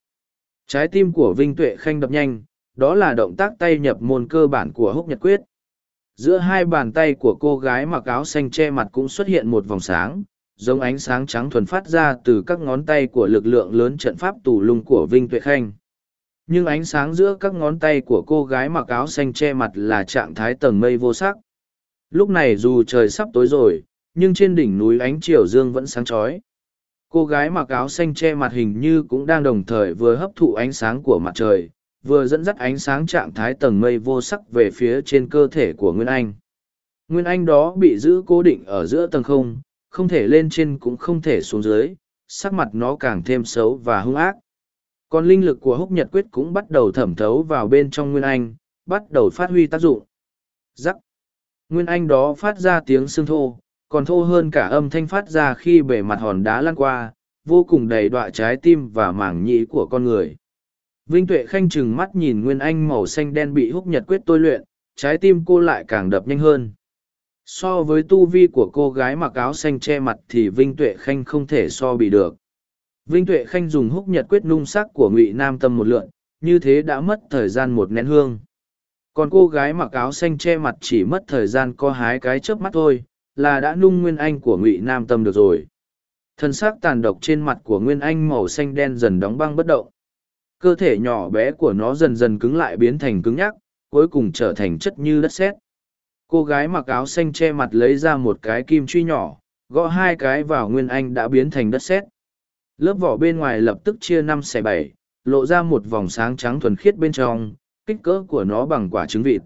Trái tim của vinh tuệ khanh đập nhanh, đó là động tác tay nhập môn cơ bản của húc nhật quyết. Giữa hai bàn tay của cô gái mặc áo xanh che mặt cũng xuất hiện một vòng sáng giống ánh sáng trắng thuần phát ra từ các ngón tay của lực lượng lớn trận pháp tù lung của vinh tuệ khanh. Nhưng ánh sáng giữa các ngón tay của cô gái mặc áo xanh che mặt là trạng thái tầng mây vô sắc. Lúc này dù trời sắp tối rồi nhưng trên đỉnh núi ánh triều dương vẫn sáng chói. Cô gái mặc áo xanh che mặt hình như cũng đang đồng thời vừa hấp thụ ánh sáng của mặt trời vừa dẫn dắt ánh sáng trạng thái tầng mây vô sắc về phía trên cơ thể của Nguyên Anh. Nguyên Anh đó bị giữ cố định ở giữa tầng không, không thể lên trên cũng không thể xuống dưới, sắc mặt nó càng thêm xấu và hung ác. Còn linh lực của húc nhật quyết cũng bắt đầu thẩm thấu vào bên trong Nguyên Anh, bắt đầu phát huy tác dụng. Rắc. Nguyên Anh đó phát ra tiếng xương thô, còn thô hơn cả âm thanh phát ra khi bề mặt hòn đá lăn qua, vô cùng đầy đọa trái tim và mảng nhĩ của con người. Vinh Tuệ Khanh chừng mắt nhìn Nguyên Anh màu xanh đen bị húc nhật quyết tôi luyện, trái tim cô lại càng đập nhanh hơn. So với tu vi của cô gái mặc áo xanh che mặt thì Vinh Tuệ Khanh không thể so bị được. Vinh Tuệ Khanh dùng húc nhật quyết nung sắc của Ngụy Nam Tâm một lượn, như thế đã mất thời gian một nén hương. Còn cô gái mặc áo xanh che mặt chỉ mất thời gian co hái cái chớp mắt thôi, là đã nung Nguyên Anh của Ngụy Nam Tâm được rồi. Thân xác tàn độc trên mặt của Nguyên Anh màu xanh đen dần đóng băng bất động cơ thể nhỏ bé của nó dần dần cứng lại biến thành cứng nhắc cuối cùng trở thành chất như đất sét cô gái mặc áo xanh che mặt lấy ra một cái kim truy nhỏ gõ hai cái vào nguyên anh đã biến thành đất sét lớp vỏ bên ngoài lập tức chia năm xẻ bảy lộ ra một vòng sáng trắng thuần khiết bên trong kích cỡ của nó bằng quả trứng vịt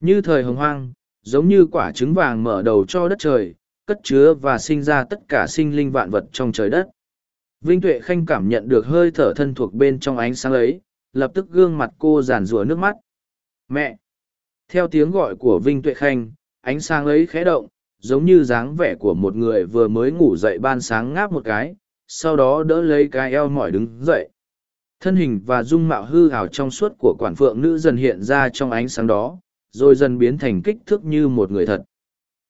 như thời hồng hoang giống như quả trứng vàng mở đầu cho đất trời cất chứa và sinh ra tất cả sinh linh vạn vật trong trời đất Vinh Tuệ Khanh cảm nhận được hơi thở thân thuộc bên trong ánh sáng ấy, lập tức gương mặt cô giàn rủa nước mắt. Mẹ! Theo tiếng gọi của Vinh Tuệ Khanh, ánh sáng ấy khẽ động, giống như dáng vẻ của một người vừa mới ngủ dậy ban sáng ngáp một cái, sau đó đỡ lấy cái eo mỏi đứng dậy. Thân hình và dung mạo hư hào trong suốt của quản phượng nữ dần hiện ra trong ánh sáng đó, rồi dần biến thành kích thước như một người thật.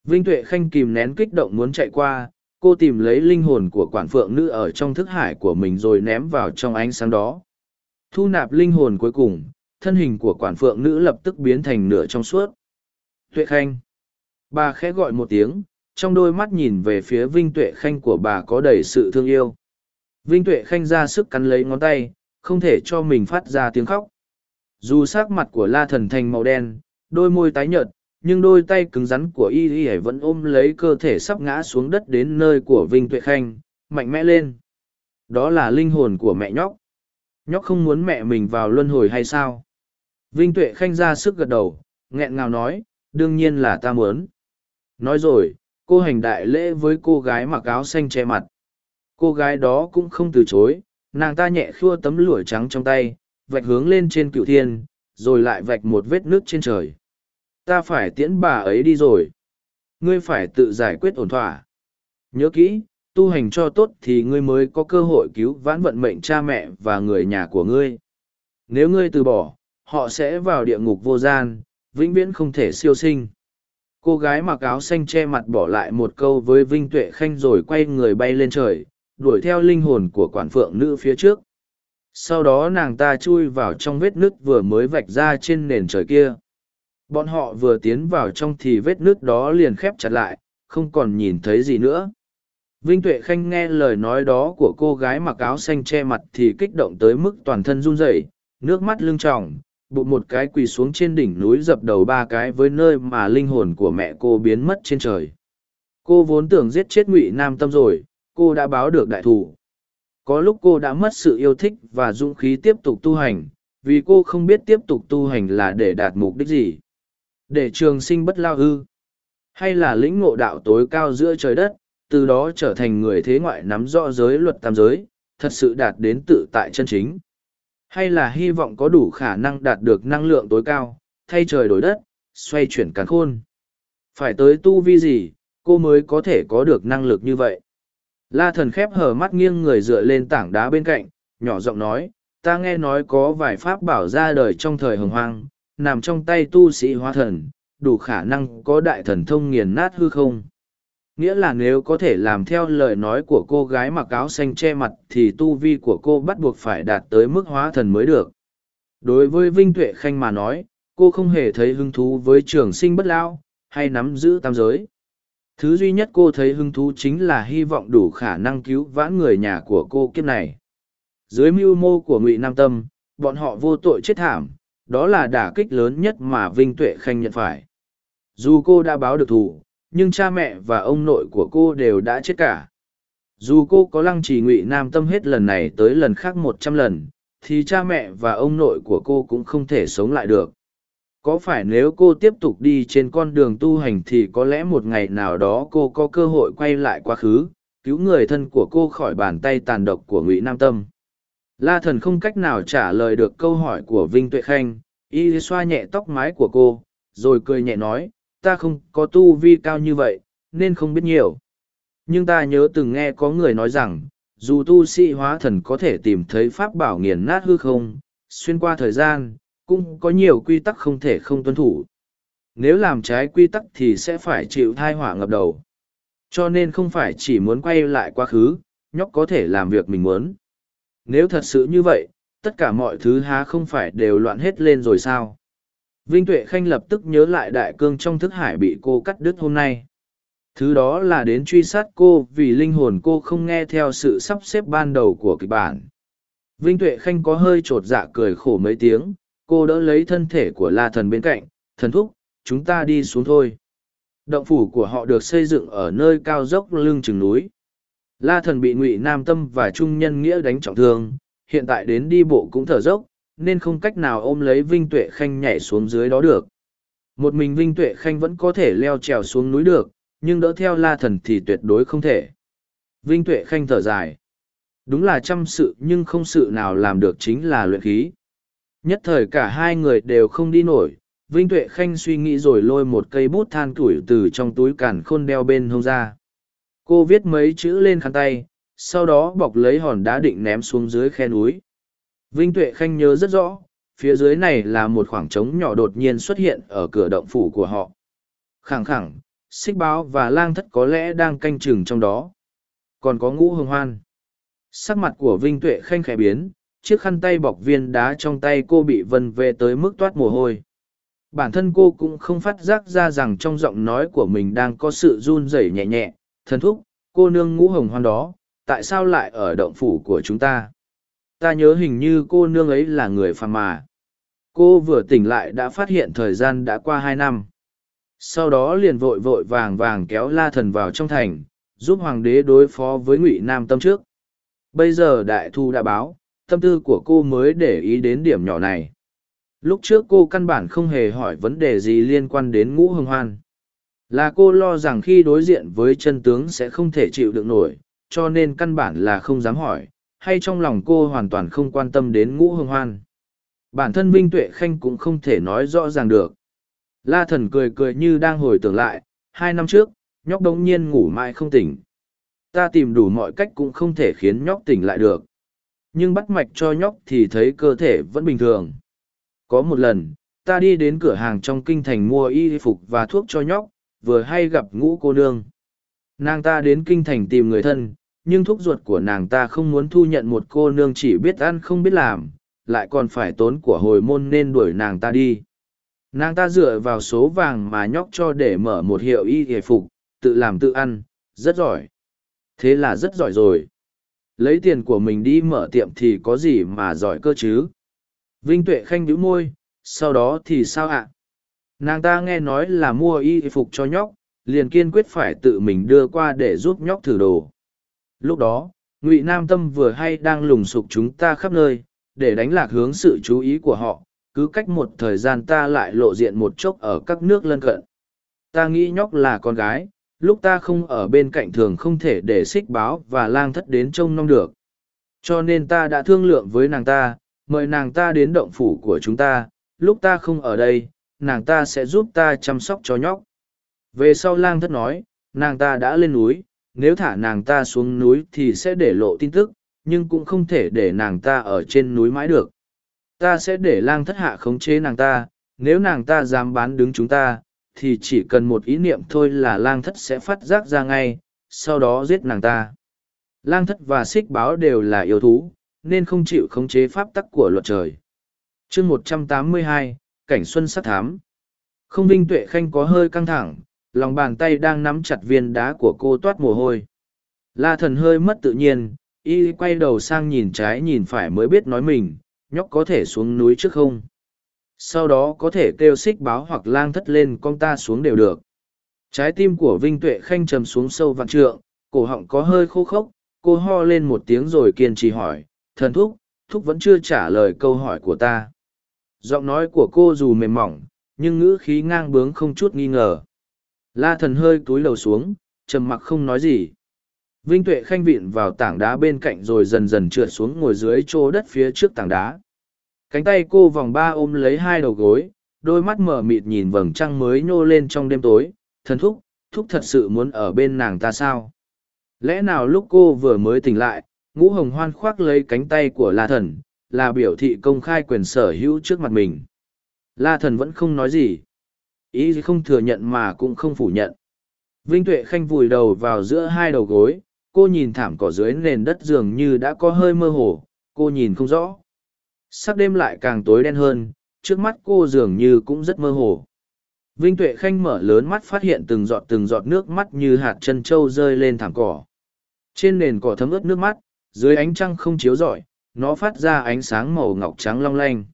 Vinh Tuệ Khanh kìm nén kích động muốn chạy qua, cô tìm lấy linh hồn của quản phượng nữ ở trong thức hải của mình rồi ném vào trong ánh sáng đó thu nạp linh hồn cuối cùng thân hình của quản phượng nữ lập tức biến thành nửa trong suốt. Tuệ khanh. Bà khẽ gọi một tiếng, trong đôi mắt nhìn về phía vinh tuệ khanh của bà có đầy sự thương yêu. Vinh tuệ khanh ra sức cắn lấy ngón tay, không thể cho mình phát ra tiếng khóc. Dù sắc mặt của la thần thành màu đen, đôi môi tái nhợt, nhưng đôi tay cứng rắn của y y vẫn ôm lấy cơ thể sắp ngã xuống đất đến nơi của vinh tuệ khanh, mạnh mẽ lên. Đó là linh hồn của mẹ nhóc. Nhóc không muốn mẹ mình vào luân hồi hay sao? Vinh tuệ khanh ra sức gật đầu, nghẹn ngào nói, đương nhiên là ta muốn. Nói rồi, cô hành đại lễ với cô gái mặc áo xanh che mặt. Cô gái đó cũng không từ chối, nàng ta nhẹ khua tấm lụa trắng trong tay, vạch hướng lên trên cựu thiên, rồi lại vạch một vết nước trên trời. Ta phải tiễn bà ấy đi rồi. Ngươi phải tự giải quyết ổn thỏa. Nhớ kỹ, tu hành cho tốt thì ngươi mới có cơ hội cứu vãn vận mệnh cha mẹ và người nhà của ngươi. Nếu ngươi từ bỏ họ sẽ vào địa ngục vô gian vĩnh viễn không thể siêu sinh cô gái mặc áo xanh che mặt bỏ lại một câu với vinh tuệ khanh rồi quay người bay lên trời đuổi theo linh hồn của quản phượng nữ phía trước. Sau đó nàng ta chui vào trong vết nứt vừa mới vạch ra trên nền trời kia. Bọn họ vừa tiến vào trong thì vết nứt đó liền khép chặt lại, không còn nhìn thấy gì nữa. Vinh Tuệ Khanh nghe lời nói đó của cô gái mặc áo xanh che mặt thì kích động tới mức toàn thân run rẩy, nước mắt lưng tròng, bụng một cái quỳ xuống trên đỉnh núi dập đầu ba cái với nơi mà linh hồn của mẹ cô biến mất trên trời. Cô vốn tưởng giết chết Ngụy Nam Tâm rồi, cô đã báo được đại thủ. Có lúc cô đã mất sự yêu thích và dũng khí tiếp tục tu hành, vì cô không biết tiếp tục tu hành là để đạt mục đích gì. Để trường sinh bất lao ư, hay là lĩnh ngộ đạo tối cao giữa trời đất, từ đó trở thành người thế ngoại nắm rõ giới luật tam giới, thật sự đạt đến tự tại chân chính. Hay là hy vọng có đủ khả năng đạt được năng lượng tối cao, thay trời đổi đất, xoay chuyển càn khôn. Phải tới tu vi gì, cô mới có thể có được năng lực như vậy. La thần khép hờ mắt nghiêng người dựa lên tảng đá bên cạnh, nhỏ giọng nói, ta nghe nói có vài pháp bảo ra đời trong thời hồng hoang, nằm trong tay tu sĩ hóa thần, đủ khả năng có đại thần thông nghiền nát hư không. Nghĩa là nếu có thể làm theo lời nói của cô gái mặc áo xanh che mặt thì tu vi của cô bắt buộc phải đạt tới mức hóa thần mới được. Đối với Vinh Tuệ Khanh mà nói, cô không hề thấy hứng thú với trường sinh bất lao, hay nắm giữ tam giới. Thứ duy nhất cô thấy hứng thú chính là hy vọng đủ khả năng cứu vãn người nhà của cô kiếp này. Dưới mưu mô của Ngụy Nam Tâm, bọn họ vô tội chết thảm, đó là đả kích lớn nhất mà Vinh Tuệ Khanh nhận phải. Dù cô đã báo được thù, nhưng cha mẹ và ông nội của cô đều đã chết cả. Dù cô có lăng trì Ngụy Nam Tâm hết lần này tới lần khác một trăm lần, thì cha mẹ và ông nội của cô cũng không thể sống lại được có phải nếu cô tiếp tục đi trên con đường tu hành thì có lẽ một ngày nào đó cô có cơ hội quay lại quá khứ cứu người thân của cô khỏi bàn tay tàn độc của ngụy nam tâm la thần không cách nào trả lời được câu hỏi của vinh tuệ khanh y xoa nhẹ tóc mái của cô rồi cười nhẹ nói ta không có tu vi cao như vậy nên không biết nhiều nhưng ta nhớ từng nghe có người nói rằng dù tu sĩ hóa thần có thể tìm thấy pháp bảo nghiền nát hư không xuyên qua thời gian cũng có nhiều quy tắc không thể không tuân thủ. Nếu làm trái quy tắc thì sẽ phải chịu thai họa ngập đầu. Cho nên không phải chỉ muốn quay lại quá khứ, nhóc có thể làm việc mình muốn. Nếu thật sự như vậy, tất cả mọi thứ há không phải đều loạn hết lên rồi sao? Vinh Tuệ Khanh lập tức nhớ lại đại cương trong thức hải bị cô cắt đứt hôm nay. Thứ đó là đến truy sát cô vì linh hồn cô không nghe theo sự sắp xếp ban đầu của kịch bản. Vinh Tuệ Khanh có hơi trột dạ cười khổ mấy tiếng, cô đỡ lấy thân thể của la thần bên cạnh thần thúc chúng ta đi xuống thôi động phủ của họ được xây dựng ở nơi cao dốc lưng chừng núi la thần bị ngụy nam tâm và trung nhân nghĩa đánh trọng thương hiện tại đến đi bộ cũng thở dốc nên không cách nào ôm lấy vinh tuệ khanh nhảy xuống dưới đó được một mình vinh tuệ khanh vẫn có thể leo trèo xuống núi được nhưng đỡ theo la thần thì tuyệt đối không thể vinh tuệ khanh thở dài đúng là chăm sự nhưng không sự nào làm được chính là luyện khí Nhất thời cả hai người đều không đi nổi, Vinh Tuệ Khanh suy nghĩ rồi lôi một cây bút than tuổi từ trong túi cản khôn đeo bên hông ra. Cô viết mấy chữ lên khăn tay, sau đó bọc lấy hòn đá định ném xuống dưới khe núi. Vinh Tuệ Khanh nhớ rất rõ, phía dưới này là một khoảng trống nhỏ đột nhiên xuất hiện ở cửa động phủ của họ. Khẳng khẳng, xích báo và lang thất có lẽ đang canh chừng trong đó. Còn có ngũ hồng hoan. Sắc mặt của Vinh Tuệ Khanh khẽ biến, chiếc khăn tay bọc viên đá trong tay cô bị vân về tới mức toát mồ hôi bản thân cô cũng không phát giác ra rằng trong giọng nói của mình đang có sự run rẩy nhẹ nhẹ thần thúc cô nương ngũ hồng hoan đó tại sao lại ở động phủ của chúng ta ta nhớ hình như cô nương ấy là người phàm mà. Cô vừa tỉnh lại đã phát hiện thời gian đã qua hai năm. Sau đó liền vội vội vàng vàng kéo la thần vào trong thành, giúp hoàng đế đối phó với ngụy nam tâm trước. Bây giờ đại thu đã báo, tâm tư của cô mới để ý đến điểm nhỏ này. Lúc trước cô căn bản không hề hỏi vấn đề gì liên quan đến ngũ hưng hoan. Là cô lo rằng khi đối diện với chân tướng sẽ không thể chịu đựng nổi, cho nên căn bản là không dám hỏi hay trong lòng cô hoàn toàn không quan tâm đến ngũ hương hoan bản thân vinh tuệ khanh cũng không thể nói rõ ràng được la thần cười cười như đang hồi tưởng lại hai năm trước nhóc đống nhiên ngủ mãi không tỉnh ta tìm đủ mọi cách cũng không thể khiến nhóc tỉnh lại được nhưng bắt mạch cho nhóc thì thấy cơ thể vẫn bình thường. Có một lần, ta đi đến cửa hàng trong kinh thành mua y phục và thuốc cho nhóc, vừa hay gặp ngũ cô nương. Nàng ta đến kinh thành tìm người thân, nhưng thúc ruột của nàng ta không muốn thu nhận một cô nương chỉ biết ăn không biết làm, lại còn phải tốn của hồi môn nên đuổi nàng ta đi. Nàng ta dựa vào số vàng mà nhóc cho để mở một hiệu y hề phục, tự làm tự ăn, rất giỏi. Thế là rất giỏi rồi. Lấy tiền của mình đi mở tiệm thì có gì mà giỏi cơ chứ? Vinh Tuệ Khanh nhíu môi, sau đó thì sao ạ? Nàng ta nghe nói là mua y phục cho nhóc, liền kiên quyết phải tự mình đưa qua để giúp nhóc thử đồ. Lúc đó, Ngụy Nam Tâm vừa hay đang lùng sục chúng ta khắp nơi, để đánh lạc hướng sự chú ý của họ, cứ cách một thời gian ta lại lộ diện một chốc ở các nước lân cận. Ta nghĩ nhóc là con gái, lúc ta không ở bên cạnh thường không thể để xích báo và lang thất đến trông nom được. Cho nên ta đã thương lượng với nàng ta, mời nàng ta đến động phủ của chúng ta, lúc ta không ở đây, nàng ta sẽ giúp ta chăm sóc cho nhóc. Về sau lang thất nói, nàng ta đã lên núi, nếu thả nàng ta xuống núi thì sẽ để lộ tin tức, nhưng cũng không thể để nàng ta ở trên núi mãi được. Ta sẽ để lang thất hạ khống chế nàng ta, nếu nàng ta dám bán đứng chúng ta, thì chỉ cần một ý niệm thôi là lang thất sẽ phát giác ra ngay, sau đó giết nàng ta. Lang thất và xích báo đều là yêu thú, nên không chịu khống chế pháp tắc của luật trời. chương một trăm tám mươi hai, Cảnh Xuân sắc thám. Không Vinh Tuệ Khanh có hơi căng thẳng, lòng bàn tay đang nắm chặt viên đá của cô toát mồ hôi. La thần hơi mất tự nhiên, y quay đầu sang nhìn trái nhìn phải mới biết nói mình, nhóc có thể xuống núi trước không? Sau đó có thể kêu xích báo hoặc lang thất lên con ta xuống đều được. Trái tim của Vinh Tuệ Khanh trầm xuống sâu vạn trượng, cổ họng có hơi khô khốc, cô ho lên một tiếng rồi kiên trì hỏi, thần thúc, thúc vẫn chưa trả lời câu hỏi của ta. Giọng nói của cô dù mềm mỏng, nhưng ngữ khí ngang bướng không chút nghi ngờ. La thần hơi túi lầu xuống, trầm mặc không nói gì. Vinh Tuệ khanh vịn vào tảng đá bên cạnh rồi dần dần trượt xuống ngồi dưới chỗ đất phía trước tảng đá. Cánh tay cô vòng ba ôm lấy hai đầu gối, đôi mắt mở mịt nhìn vầng trăng mới nhô lên trong đêm tối. Thần thúc, thúc thật sự muốn ở bên nàng ta sao? Lẽ nào lúc cô vừa mới tỉnh lại, ngũ hồng hoan khoác lấy cánh tay của la thần, là biểu thị công khai quyền sở hữu trước mặt mình. La thần vẫn không nói gì. Ý không thừa nhận mà cũng không phủ nhận. Vinh Tuệ Khanh vùi đầu vào giữa hai đầu gối, cô nhìn thảm cỏ dưới nền đất dường như đã có hơi mơ hồ, cô nhìn không rõ. Sắc đêm lại càng tối đen hơn, trước mắt cô dường như cũng rất mơ hồ. Vinh Tuệ Khanh mở lớn mắt phát hiện từng giọt từng giọt nước mắt như hạt chân trâu rơi lên thảm cỏ. Trên nền cỏ thấm ướt nước mắt, dưới ánh trăng không chiếu rọi, nó phát ra ánh sáng màu ngọc trắng long lanh.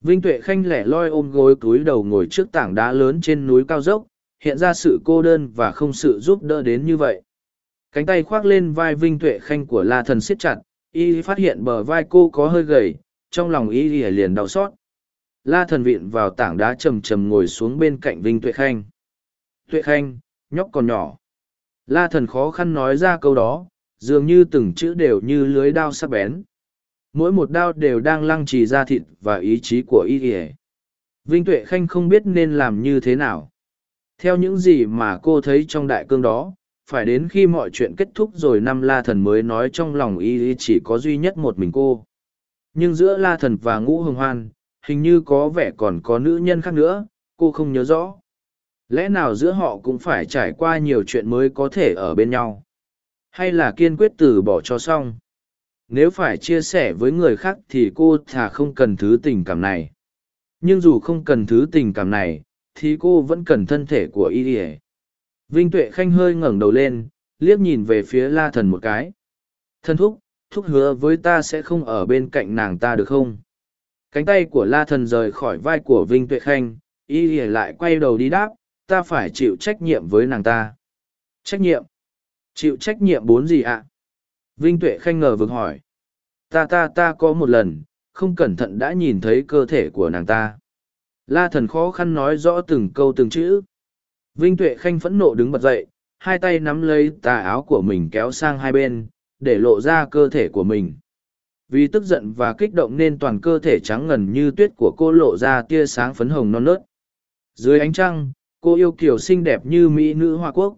Vinh Tuệ Khanh lẻ loi ôm gối túi đầu ngồi trước tảng đá lớn trên núi cao dốc, hiện ra sự cô đơn và không sự giúp đỡ đến như vậy. Cánh tay khoác lên vai Vinh Tuệ Khanh của La Thần siết chặt, y phát hiện bờ vai cô có hơi gầy, trong lòng y liền đau xót. La Thần vịn vào tảng đá trầm trầm ngồi xuống bên cạnh Vinh Tuệ Khanh. Tuệ Khanh, nhóc còn nhỏ. La Thần khó khăn nói ra câu đó, dường như từng chữ đều như lưới đao sắc bén mỗi một đao đều đang lăng trì ra thịt và ý chí của y ỉa vinh tuệ khanh không biết nên làm như thế nào. Theo những gì mà cô thấy trong đại cương đó, phải đến khi mọi chuyện kết thúc rồi năm la thần mới nói trong lòng y chỉ có duy nhất một mình cô. Nhưng giữa la thần và ngũ hồng hoan, hình như có vẻ còn có nữ nhân khác nữa, cô không nhớ rõ. Lẽ nào giữa họ cũng phải trải qua nhiều chuyện mới có thể ở bên nhau? Hay là kiên quyết từ bỏ cho xong? Nếu phải chia sẻ với người khác thì cô thà không cần thứ tình cảm này. Nhưng dù không cần thứ tình cảm này, thì cô vẫn cần thân thể của y ỉa vinh tuệ khanh hơi ngẩng đầu lên, liếc nhìn về phía la thần một cái. Thân thúc thúc hứa với ta sẽ không ở bên cạnh nàng ta được không? Cánh tay của la thần rời khỏi vai của vinh tuệ khanh, y ỉa lại quay đầu đi đáp, ta phải chịu trách nhiệm với nàng ta. Trách nhiệm? Chịu trách nhiệm bốn gì ạ? Vinh Tuệ Khanh ngờ vực hỏi. Ta ta ta có một lần, không cẩn thận đã nhìn thấy cơ thể của nàng ta. La thần khó khăn nói rõ từng câu từng chữ. Vinh Tuệ Khanh phẫn nộ đứng bật dậy, hai tay nắm lấy tà áo của mình kéo sang hai bên, để lộ ra cơ thể của mình. Vì tức giận và kích động nên toàn cơ thể trắng ngần như tuyết của cô lộ ra tia sáng phấn hồng non nớt. Dưới ánh trăng, cô yêu kiểu xinh đẹp như mỹ nữ Hoa Quốc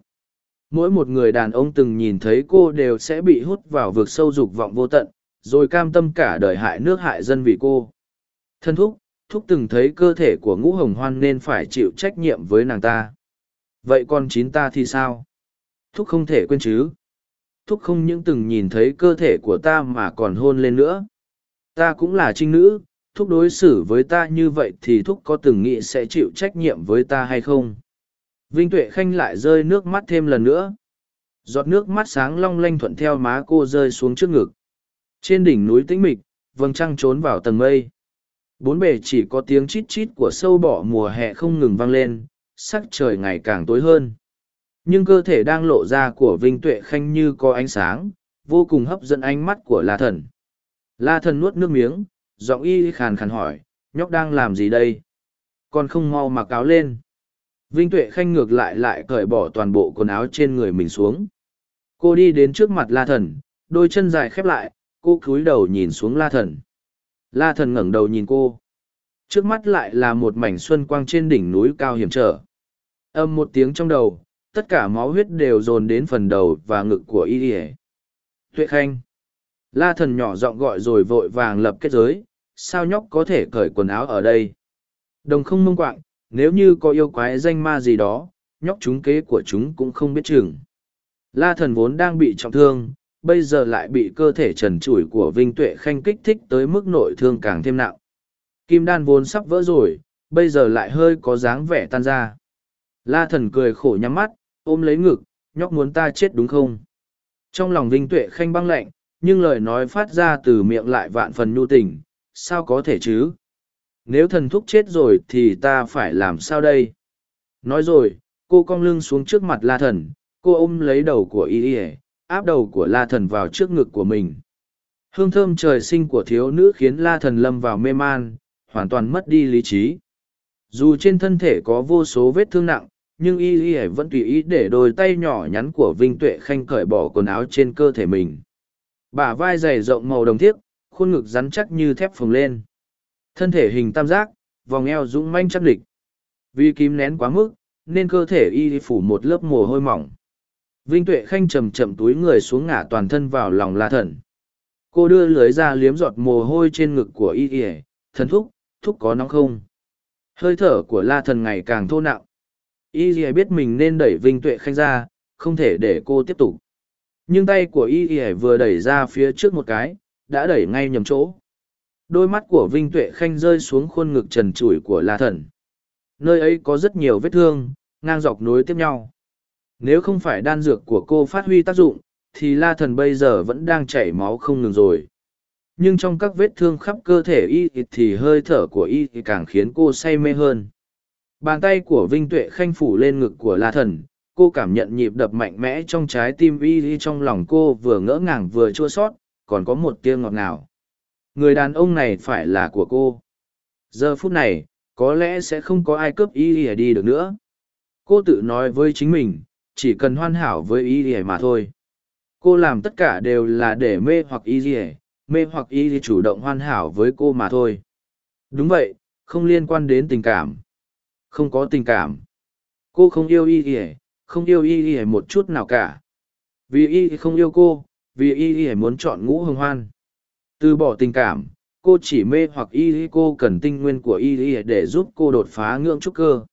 mỗi một người đàn ông từng nhìn thấy cô đều sẽ bị hút vào vực sâu dục vọng vô tận rồi cam tâm cả đời hại nước hại dân vì cô thân thúc thúc từng thấy cơ thể của ngũ hồng hoan nên phải chịu trách nhiệm với nàng ta vậy còn chín ta thì sao thúc không thể quên chứ thúc không những từng nhìn thấy cơ thể của ta mà còn hôn lên nữa. Ta cũng là trinh nữ, thúc đối xử với ta như vậy thì thúc có từng nghĩ sẽ chịu trách nhiệm với ta hay không? Vinh Tuệ Khanh lại rơi nước mắt thêm lần nữa. Giọt nước mắt sáng long lanh thuận theo má cô rơi xuống trước ngực. Trên đỉnh núi tĩnh mịch, vầng trăng trốn vào tầng mây. Bốn bề chỉ có tiếng chít chít của sâu bọ mùa hè không ngừng vang lên, sắc trời ngày càng tối hơn. Nhưng cơ thể đang lộ ra của Vinh Tuệ Khanh như có ánh sáng, vô cùng hấp dẫn ánh mắt của La Thần. La Thần nuốt nước miếng, giọng y khàn khàn hỏi, nhóc đang làm gì đây? Còn không mau mặc áo lên. Vinh Tuệ Khanh ngược lại lại cởi bỏ toàn bộ quần áo trên người mình xuống. Cô đi đến trước mặt La Thần, đôi chân dài khép lại, cô cúi đầu nhìn xuống La Thần. La Thần ngẩng đầu nhìn cô. Trước mắt lại là một mảnh xuân quang trên đỉnh núi cao hiểm trở. Âm một tiếng trong đầu, tất cả máu huyết đều dồn đến phần đầu và ngực của y ỉa tuệ khanh la thần nhỏ giọng gọi rồi vội vàng lập kết giới sao nhóc có thể cởi quần áo ở đây đồng không mông quạng nếu như có yêu quái danh ma gì đó nhóc chúng kế của chúng cũng không biết chừng la thần vốn đang bị trọng thương bây giờ lại bị cơ thể trần trụi của vinh tuệ khanh kích thích tới mức nội thương càng thêm nặng kim đan vốn sắp vỡ rồi bây giờ lại hơi có dáng vẻ tan ra la thần cười khổ nhắm mắt ôm lấy ngực, nhóc muốn ta chết đúng không? Trong lòng Vinh Tuệ khanh băng lạnh, nhưng lời nói phát ra từ miệng lại vạn phần nhu tình, sao có thể chứ? Nếu thần thúc chết rồi thì ta phải làm sao đây? Nói rồi, cô cong lưng xuống trước mặt la thần, cô ôm lấy đầu của y ỉa áp đầu của la thần vào trước ngực của mình. Hương thơm trời sinh của thiếu nữ khiến la thần lâm vào mê man, hoàn toàn mất đi lý trí. Dù trên thân thể có vô số vết thương nặng, nhưng y y vẫn tùy ý để đôi tay nhỏ nhắn của vinh tuệ khanh cởi bỏ quần áo trên cơ thể mình bả vai dày rộng màu đồng thiếc khuôn ngực rắn chắc như thép phồng lên thân thể hình tam giác, vòng eo dũng manh chắc địch. Vì kìm nén quá mức, nên cơ thể y phủ một lớp mồ hôi mỏng. Vinh tuệ khanh chầm chậm túi người xuống ngả toàn thân vào lòng la thần. Cô đưa lưới ra liếm giọt mồ hôi trên ngực của y y, thần thúc thúc có nóng không? Hơi thở của la thần ngày càng thô nặng. Y dì biết mình nên đẩy vinh tuệ khanh ra, không thể để cô tiếp tục. Nhưng tay của y dì vừa đẩy ra phía trước một cái, đã đẩy ngay nhầm chỗ đôi mắt của vinh tuệ khanh rơi xuống khuôn ngực trần trụi của la thần. Nơi ấy có rất nhiều vết thương ngang dọc nối tiếp nhau. Nếu không phải đan dược của cô phát huy tác dụng thì la thần bây giờ vẫn đang chảy máu không ngừng rồi. Nhưng trong các vết thương khắp cơ thể y thì hơi thở của y càng khiến cô say mê hơn. Bàn tay của Vinh Tuệ khanh phủ lên ngực của La Thần, cô cảm nhận nhịp đập mạnh mẽ trong trái tim y trong lòng cô vừa ngỡ ngàng vừa chua sót, còn có một tia ngọt ngào. Người đàn ông này phải là của cô. Giờ phút này, có lẽ sẽ không có ai cướp y đi được nữa. Cô tự nói với chính mình, chỉ cần hoàn hảo với y mà thôi. Cô làm tất cả đều là để mê hoặc y mê hoặc y chủ động hoàn hảo với cô mà thôi. Đúng vậy, không liên quan đến tình cảm không có tình cảm. Cô không yêu y y không yêu y y một chút nào cả. Vì y không yêu cô, vì y y muốn chọn ngũ hồng hoan. Từ bỏ tình cảm, cô chỉ mê hoặc y y cô cần tinh nguyên của y y để giúp cô đột phá ngưỡng trúc cơ.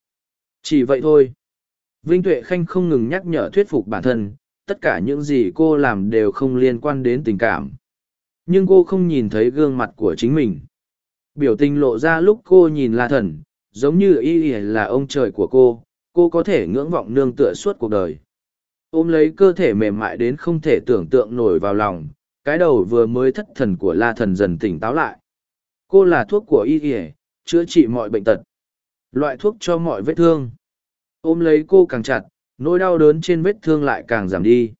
Chỉ vậy thôi. Vinh Tuệ Khanh không ngừng nhắc nhở thuyết phục bản thân, tất cả những gì cô làm đều không liên quan đến tình cảm. Nhưng cô không nhìn thấy gương mặt của chính mình. Biểu tình lộ ra lúc cô nhìn La Thần, giống như y y là ông trời của cô cô có thể ngưỡng vọng nương tựa suốt cuộc đời ôm lấy cơ thể mềm mại đến không thể tưởng tượng nổi vào lòng cái đầu vừa mới thất thần của la thần dần tỉnh táo lại. Cô là thuốc của y y chữa trị mọi bệnh tật. Loại thuốc cho mọi vết thương. Ôm lấy cô càng chặt nỗi đau đớn trên vết thương lại càng giảm đi.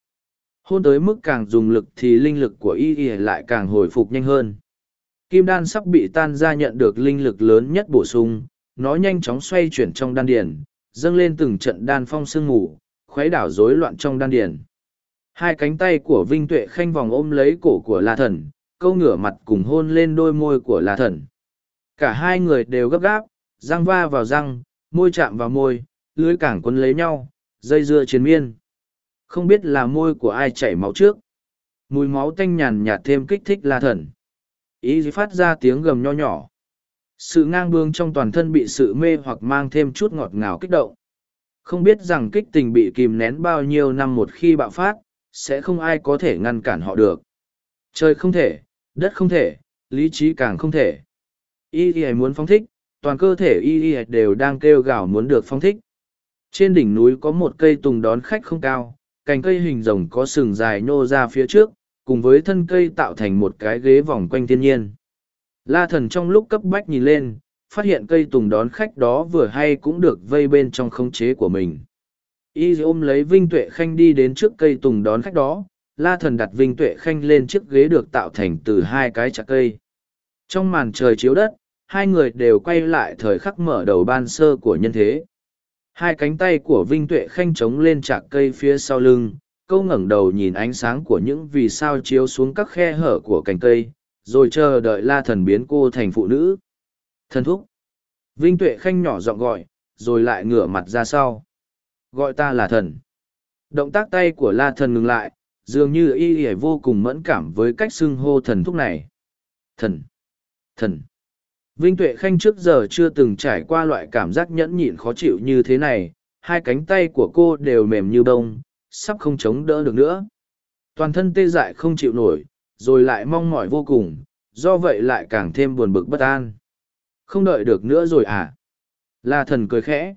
Hôn tới mức càng dùng lực thì linh lực của y y lại càng hồi phục nhanh hơn. Kim đan sắp bị tan ra nhận được linh lực lớn nhất bổ sung nó nhanh chóng xoay chuyển trong đan điền, dâng lên từng trận đan phong sương mù, khuấy đảo rối loạn trong đan điền. Hai cánh tay của Vinh Tuệ Khanh vòng ôm lấy cổ của La Thần, câu ngửa mặt cùng hôn lên đôi môi của La Thần. Cả hai người đều gấp gáp, răng va vào răng, môi chạm vào môi, lưới cảng quấn lấy nhau, dây dưa chiến miên. Không biết là môi của ai chảy máu trước. Mùi máu tanh nhàn nhạt thêm kích thích La Thần. Ý phát ra tiếng gầm nho nhỏ, sự ngang bướng trong toàn thân bị sự mê hoặc mang thêm chút ngọt ngào kích động không biết rằng kích tình bị kìm nén bao nhiêu năm một khi bạo phát sẽ không ai có thể ngăn cản họ được. Trời không thể, đất không thể, lý trí càng không thể. Y Y muốn phóng thích, toàn cơ thể Y Y đều đang kêu gào muốn được phóng thích. Trên đỉnh núi có một cây tùng đón khách không cao, cành cây hình rồng có sừng dài nhô ra phía trước, cùng với thân cây tạo thành một cái ghế vòng quanh thiên nhiên. La thần trong lúc cấp bách nhìn lên, phát hiện cây tùng đón khách đó vừa hay cũng được vây bên trong khống chế của mình. Y ôm lấy Vinh Tuệ Khanh đi đến trước cây tùng đón khách đó, la thần đặt Vinh Tuệ Khanh lên chiếc ghế được tạo thành từ hai cái chạc cây. Trong màn trời chiếu đất, hai người đều quay lại thời khắc mở đầu ban sơ của nhân thế. Hai cánh tay của Vinh Tuệ Khanh chống lên chạc cây phía sau lưng, câu ngẩng đầu nhìn ánh sáng của những vì sao chiếu xuống các khe hở của cành cây, rồi chờ đợi la thần biến cô thành phụ nữ. Thần thúc. Vinh Tuệ Khanh nhỏ giọng gọi, rồi lại ngửa mặt ra sau. Gọi ta là thần. Động tác tay của la thần ngừng lại, dường như y y vô cùng mẫn cảm với cách xưng hô thần thúc này. Thần. Thần. Vinh Tuệ Khanh trước giờ chưa từng trải qua loại cảm giác nhẫn nhịn khó chịu như thế này, hai cánh tay của cô đều mềm như bông, sắp không chống đỡ được nữa. Toàn thân tê dại không chịu nổi, rồi lại mong mỏi vô cùng, do vậy lại càng thêm buồn bực bất an. Không đợi được nữa rồi à? La thần cười khẽ.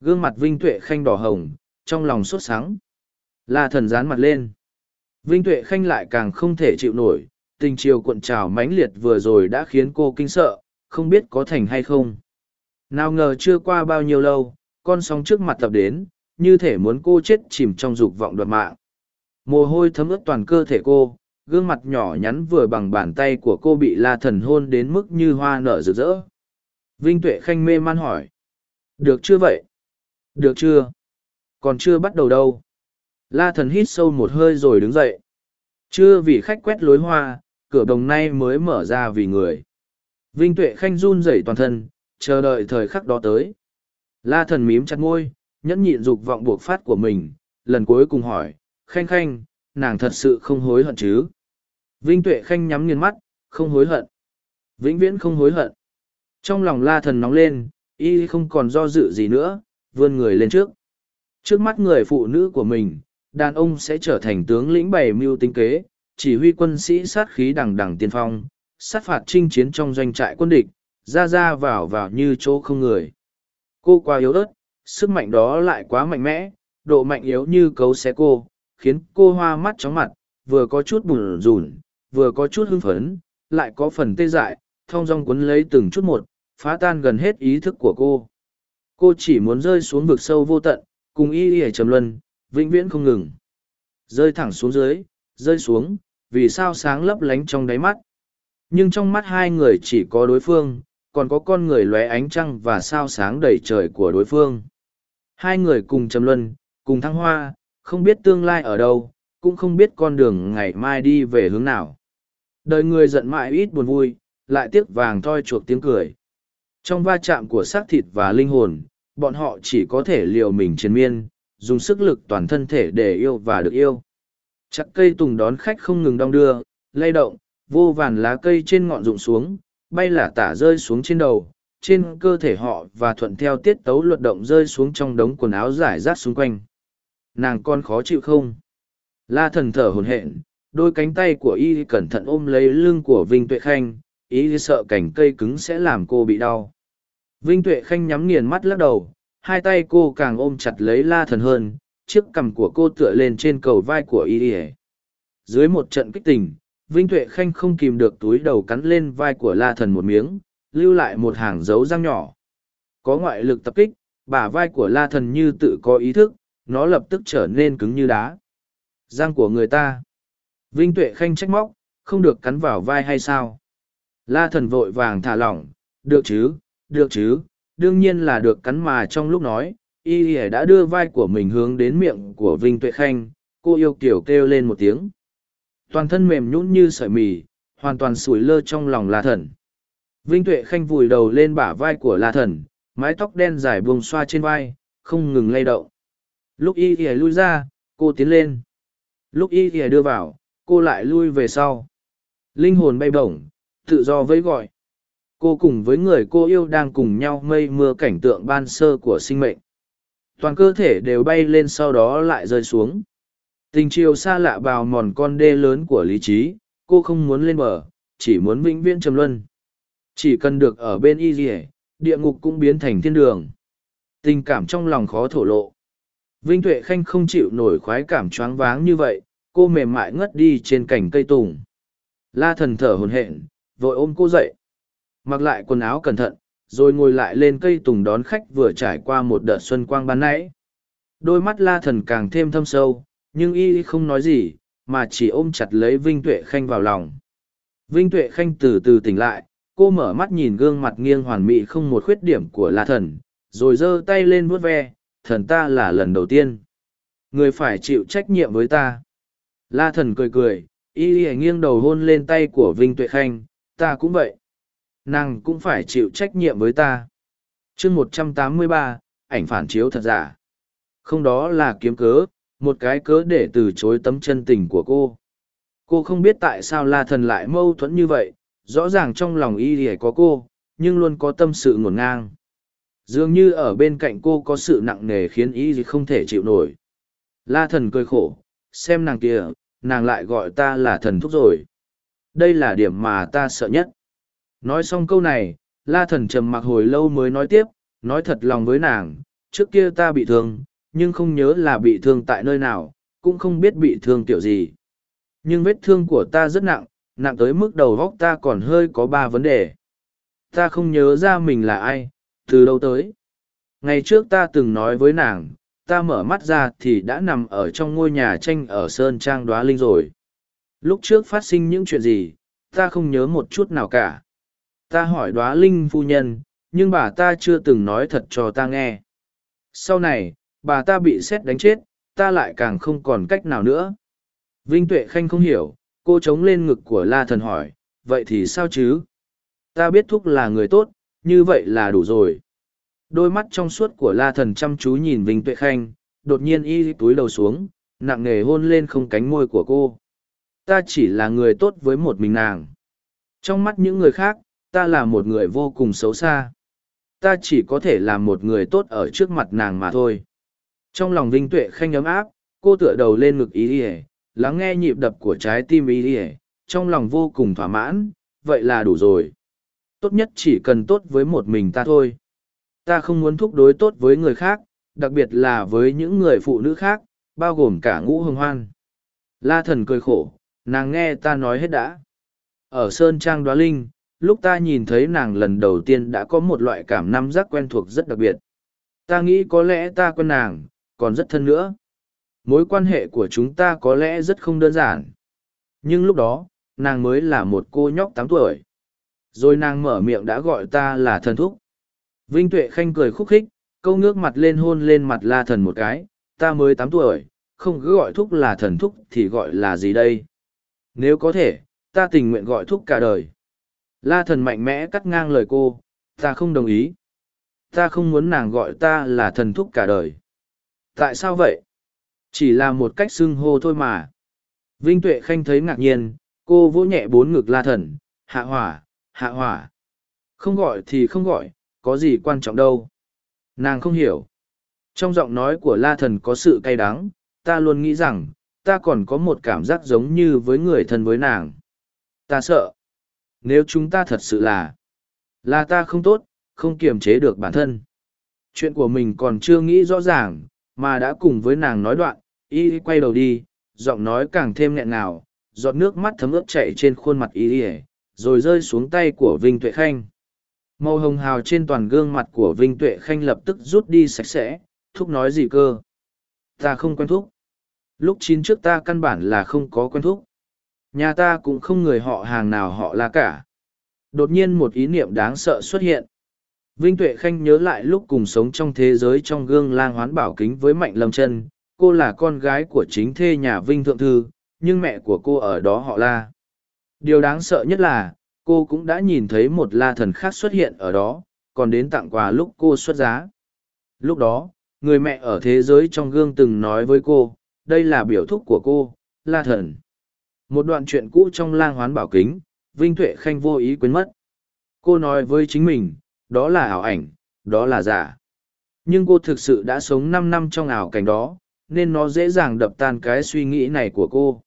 Gương mặt Vinh Tuệ Khanh đỏ hồng, trong lòng sốt sáng, La thần dán mặt lên. Vinh Tuệ Khanh lại càng không thể chịu nổi, tình chiều cuộn trào mãnh liệt vừa rồi đã khiến cô kinh sợ, không biết có thành hay không. Nào ngờ chưa qua bao nhiêu lâu, con sóng trước mặt tập đến, như thể muốn cô chết chìm trong dục vọng đoạt mạng. Mồ hôi thấm ướt toàn cơ thể cô, gương mặt nhỏ nhắn vừa bằng bàn tay của cô bị la thần hôn đến mức như hoa nở rực rỡ. Vinh Tuệ Khanh mê man hỏi. Được chưa vậy? Được chưa? Còn chưa bắt đầu đâu. La thần hít sâu một hơi rồi đứng dậy. Chưa vì khách quét lối hoa, cửa đồng nay mới mở ra vì người. Vinh Tuệ Khanh run rẩy toàn thân, chờ đợi thời khắc đó tới. La thần mím chặt môi, nhẫn nhịn dục vọng buộc phát của mình, lần cuối cùng hỏi, Khanh Khanh, nàng thật sự không hối hận chứ? Vinh Tuệ Khanh nhắm nghiền mắt, không hối hận. Vĩnh viễn không hối hận. Trong lòng la thần nóng lên, y không còn do dự gì nữa, vươn người lên trước. Trước mắt người phụ nữ của mình, đàn ông sẽ trở thành tướng lĩnh bày mưu tính kế, chỉ huy quân sĩ sát khí đằng đằng tiên phong, sát phạt chinh chiến trong doanh trại quân địch, ra ra vào vào như chỗ không người. Cô quá yếu ớt, sức mạnh đó lại quá mạnh mẽ, độ mạnh yếu như cấu xé cô, khiến cô hoa mắt chóng mặt, vừa có chút bùn rùn, vừa có chút hưng phấn, lại có phần tê dại, thong dong cuốn lấy từng chút một, phá tan gần hết ý thức của cô. Cô chỉ muốn rơi xuống vực sâu vô tận, cùng y y trầm luân, vĩnh viễn không ngừng. Rơi thẳng xuống dưới, rơi xuống, vì sao sáng lấp lánh trong đáy mắt. Nhưng trong mắt hai người chỉ có đối phương, còn có con người lóe ánh trăng và sao sáng đầy trời của đối phương. Hai người cùng trầm luân, cùng thăng hoa, không biết tương lai ở đâu, cũng không biết con đường ngày mai đi về hướng nào. Đời người giận mãi ít buồn vui, lại tiếc vàng thoi chuộc tiếng cười. Trong va chạm của xác thịt và linh hồn, bọn họ chỉ có thể liều mình triền miên, dùng sức lực toàn thân thể để yêu và được yêu. Chắc cây tùng đón khách không ngừng đong đưa, lay động, vô vàn lá cây trên ngọn rụng xuống, bay lả tả rơi xuống trên đầu, trên cơ thể họ và thuận theo tiết tấu luật động rơi xuống trong đống quần áo rải rác xung quanh. Nàng con khó chịu không? La thần thở hồn hện, đôi cánh tay của y cẩn thận ôm lấy lưng của Vinh Tuệ Khanh, y sợ cành cây cứng sẽ làm cô bị đau. Vinh Tuệ Khanh nhắm nghiền mắt lắc đầu, hai tay cô càng ôm chặt lấy la thần hơn, chiếc cằm của cô tựa lên trên cầu vai của y Dưới một trận kích tình, Vinh Tuệ Khanh không kìm được túi đầu cắn lên vai của la thần một miếng, lưu lại một hàng dấu răng nhỏ. Có ngoại lực tập kích, bả vai của la thần như tự có ý thức, nó lập tức trở nên cứng như đá. Răng của người ta. Vinh Tuệ Khanh trách móc, không được cắn vào vai hay sao? La thần vội vàng thả lỏng, được chứ, được chứ, đương nhiên là được cắn mà trong lúc nói, y đã đưa vai của mình hướng đến miệng của Vinh Tuệ Khanh, cô yêu kiểu kêu lên một tiếng. Toàn thân mềm nhũn như sợi mì, hoàn toàn sủi lơ trong lòng La thần. Vinh Tuệ Khanh vùi đầu lên bả vai của La thần, mái tóc đen dài buông xoa trên vai, không ngừng lay động. Lúc y lui ra, cô tiến lên. Lúc y đưa vào, cô lại lui về sau. Linh hồn bay bổng, tự do với gọi. Cô cùng với người cô yêu đang cùng nhau mây mưa cảnh tượng ban sơ của sinh mệnh. Toàn cơ thể đều bay lên sau đó lại rơi xuống. Tình chiều xa lạ bào mòn con đê lớn của lý trí, cô không muốn lên bờ, chỉ muốn vĩnh viễn trầm luân. Chỉ cần được ở bên y dỉa địa ngục cũng biến thành thiên đường. Tình cảm trong lòng khó thổ lộ. Vinh Tuệ Khanh không chịu nổi khoái cảm choáng váng như vậy, cô mềm mại ngất đi trên cành cây tùng. La thần thở hồn hện, vội ôm cô dậy. Mặc lại quần áo cẩn thận, rồi ngồi lại lên cây tùng đón khách vừa trải qua một đợt xuân quang ban nãy. Đôi mắt la thần càng thêm thâm sâu, nhưng y không nói gì, mà chỉ ôm chặt lấy Vinh Tuệ Khanh vào lòng. Vinh Tuệ Khanh từ từ tỉnh lại, cô mở mắt nhìn gương mặt nghiêng hoàn mỹ không một khuyết điểm của la thần, rồi giơ tay lên vuốt ve, thần ta là lần đầu tiên. Người phải chịu trách nhiệm với ta. La thần cười cười, y y nghiêng đầu hôn lên tay của Vinh Tuệ Khanh, ta cũng vậy. Nàng cũng phải chịu trách nhiệm với ta. chương một trăm tám mươi ba, ảnh phản chiếu thật giả. Không đó là kiếm cớ, một cái cớ để từ chối tấm chân tình của cô. Cô không biết tại sao La thần lại mâu thuẫn như vậy, rõ ràng trong lòng y ỉa có cô, nhưng luôn có tâm sự ngổn ngang dường như ở bên cạnh cô có sự nặng nề khiến y không thể chịu nổi la thần cười khổ xem nàng kia nàng lại gọi ta là thần thúc rồi đây là điểm mà ta sợ nhất nói xong câu này, la thần trầm mặc hồi lâu mới nói tiếp, nói thật lòng với nàng, trước kia ta bị thương, nhưng không nhớ là bị thương tại nơi nào, cũng không biết bị thương kiểu gì. Nhưng vết thương của ta rất nặng nặng tới mức đầu góc ta còn hơi có ba vấn đề. Ta không nhớ ra mình là ai, từ đâu tới. Ngày trước ta từng nói với nàng, ta mở mắt ra thì đã nằm ở trong ngôi nhà tranh ở sơn trang đoá linh rồi. Lúc trước phát sinh những chuyện gì, ta không nhớ một chút nào cả ta hỏi đoá linh phu nhân nhưng bà ta chưa từng nói thật cho ta nghe sau này bà ta bị xét đánh chết ta lại càng không còn cách nào nữa vinh tuệ khanh không hiểu cô chống lên ngực của la thần hỏi vậy thì sao chứ ta biết thúc là người tốt như vậy là đủ rồi. Đôi mắt trong suốt của la thần chăm chú nhìn Vinh Tuệ Khanh, đột nhiên y túi đầu xuống, nặng nề hôn lên không cánh môi của cô. Ta chỉ là người tốt với một mình nàng. Trong mắt những người khác, ta là một người vô cùng xấu xa. Ta chỉ có thể là một người tốt ở trước mặt nàng mà thôi. Trong lòng Vinh Tuệ Khanh ấm áp, cô tựa đầu lên ngực ý ỉa lắng nghe nhịp đập của trái tim ý ỉa trong lòng vô cùng thỏa mãn vậy là đủ rồi tốt nhất chỉ cần tốt với một mình ta thôi. Ta không muốn thúc đối tốt với người khác, đặc biệt là với những người phụ nữ khác, bao gồm cả ngũ hồng hoan. La thần cười khổ, nàng nghe ta nói hết đã. Ở Sơn Trang Đoá Linh, lúc ta nhìn thấy nàng lần đầu tiên đã có một loại cảm năm giác quen thuộc rất đặc biệt. Ta nghĩ có lẽ ta quen nàng, còn rất thân nữa. Mối quan hệ của chúng ta có lẽ rất không đơn giản. Nhưng lúc đó, nàng mới là một cô nhóc tám tuổi. Rồi nàng mở miệng đã gọi ta là thần thúc. Vinh Tuệ Khanh cười khúc khích, câu ngước mặt lên hôn lên mặt la thần một cái, ta mới tám tuổi, không cứ gọi thúc là thần thúc thì gọi là gì đây? Nếu có thể, ta tình nguyện gọi thúc cả đời. La thần mạnh mẽ cắt ngang lời cô, ta không đồng ý. Ta không muốn nàng gọi ta là thần thúc cả đời. Tại sao vậy? Chỉ là một cách xưng hô thôi mà. Vinh Tuệ Khanh thấy ngạc nhiên, cô vỗ nhẹ bốn ngực la thần, hạ hỏa, hạ hỏa. Không gọi thì không gọi, có gì quan trọng đâu. Nàng không hiểu. Trong giọng nói của la thần có sự cay đắng, ta luôn nghĩ rằng, ta còn có một cảm giác giống như với người thân với nàng. Ta sợ. Nếu chúng ta thật sự là, là ta không tốt, không kiềm chế được bản thân. Chuyện của mình còn chưa nghĩ rõ ràng, mà đã cùng với nàng nói đoạn, y quay đầu đi, giọng nói càng thêm nghẹn ngào, giọt nước mắt thấm ướt chạy trên khuôn mặt y rồi rơi xuống tay của Vinh Tuệ Khanh. Màu hồng hào trên toàn gương mặt của Vinh Tuệ Khanh lập tức rút đi sạch sẽ, thúc nói gì cơ? Ta không quen thúc. Lúc chín trước ta căn bản là không có quen thúc. Nhà ta cũng không người họ hàng nào họ là cả. Đột nhiên một ý niệm đáng sợ xuất hiện. Vinh Tuệ Khanh nhớ lại lúc cùng sống trong thế giới trong gương lang hoán bảo kính với Mạnh Lâm chân cô là con gái của chính thê nhà Vinh Thượng Thư, nhưng mẹ của cô ở đó họ la. Điều đáng sợ nhất là, cô cũng đã nhìn thấy một la thần khác xuất hiện ở đó, còn đến tặng quà lúc cô xuất giá. Lúc đó, người mẹ ở thế giới trong gương từng nói với cô, đây là biểu thúc của cô, la thần. Một đoạn chuyện cũ trong lang hoán bảo kính, Vinh Tuệ Khanh vô ý quên mất. Cô nói với chính mình, đó là ảo ảnh, đó là giả. Nhưng cô thực sự đã sống năm năm trong ảo cảnh đó, nên nó dễ dàng đập tan cái suy nghĩ này của cô.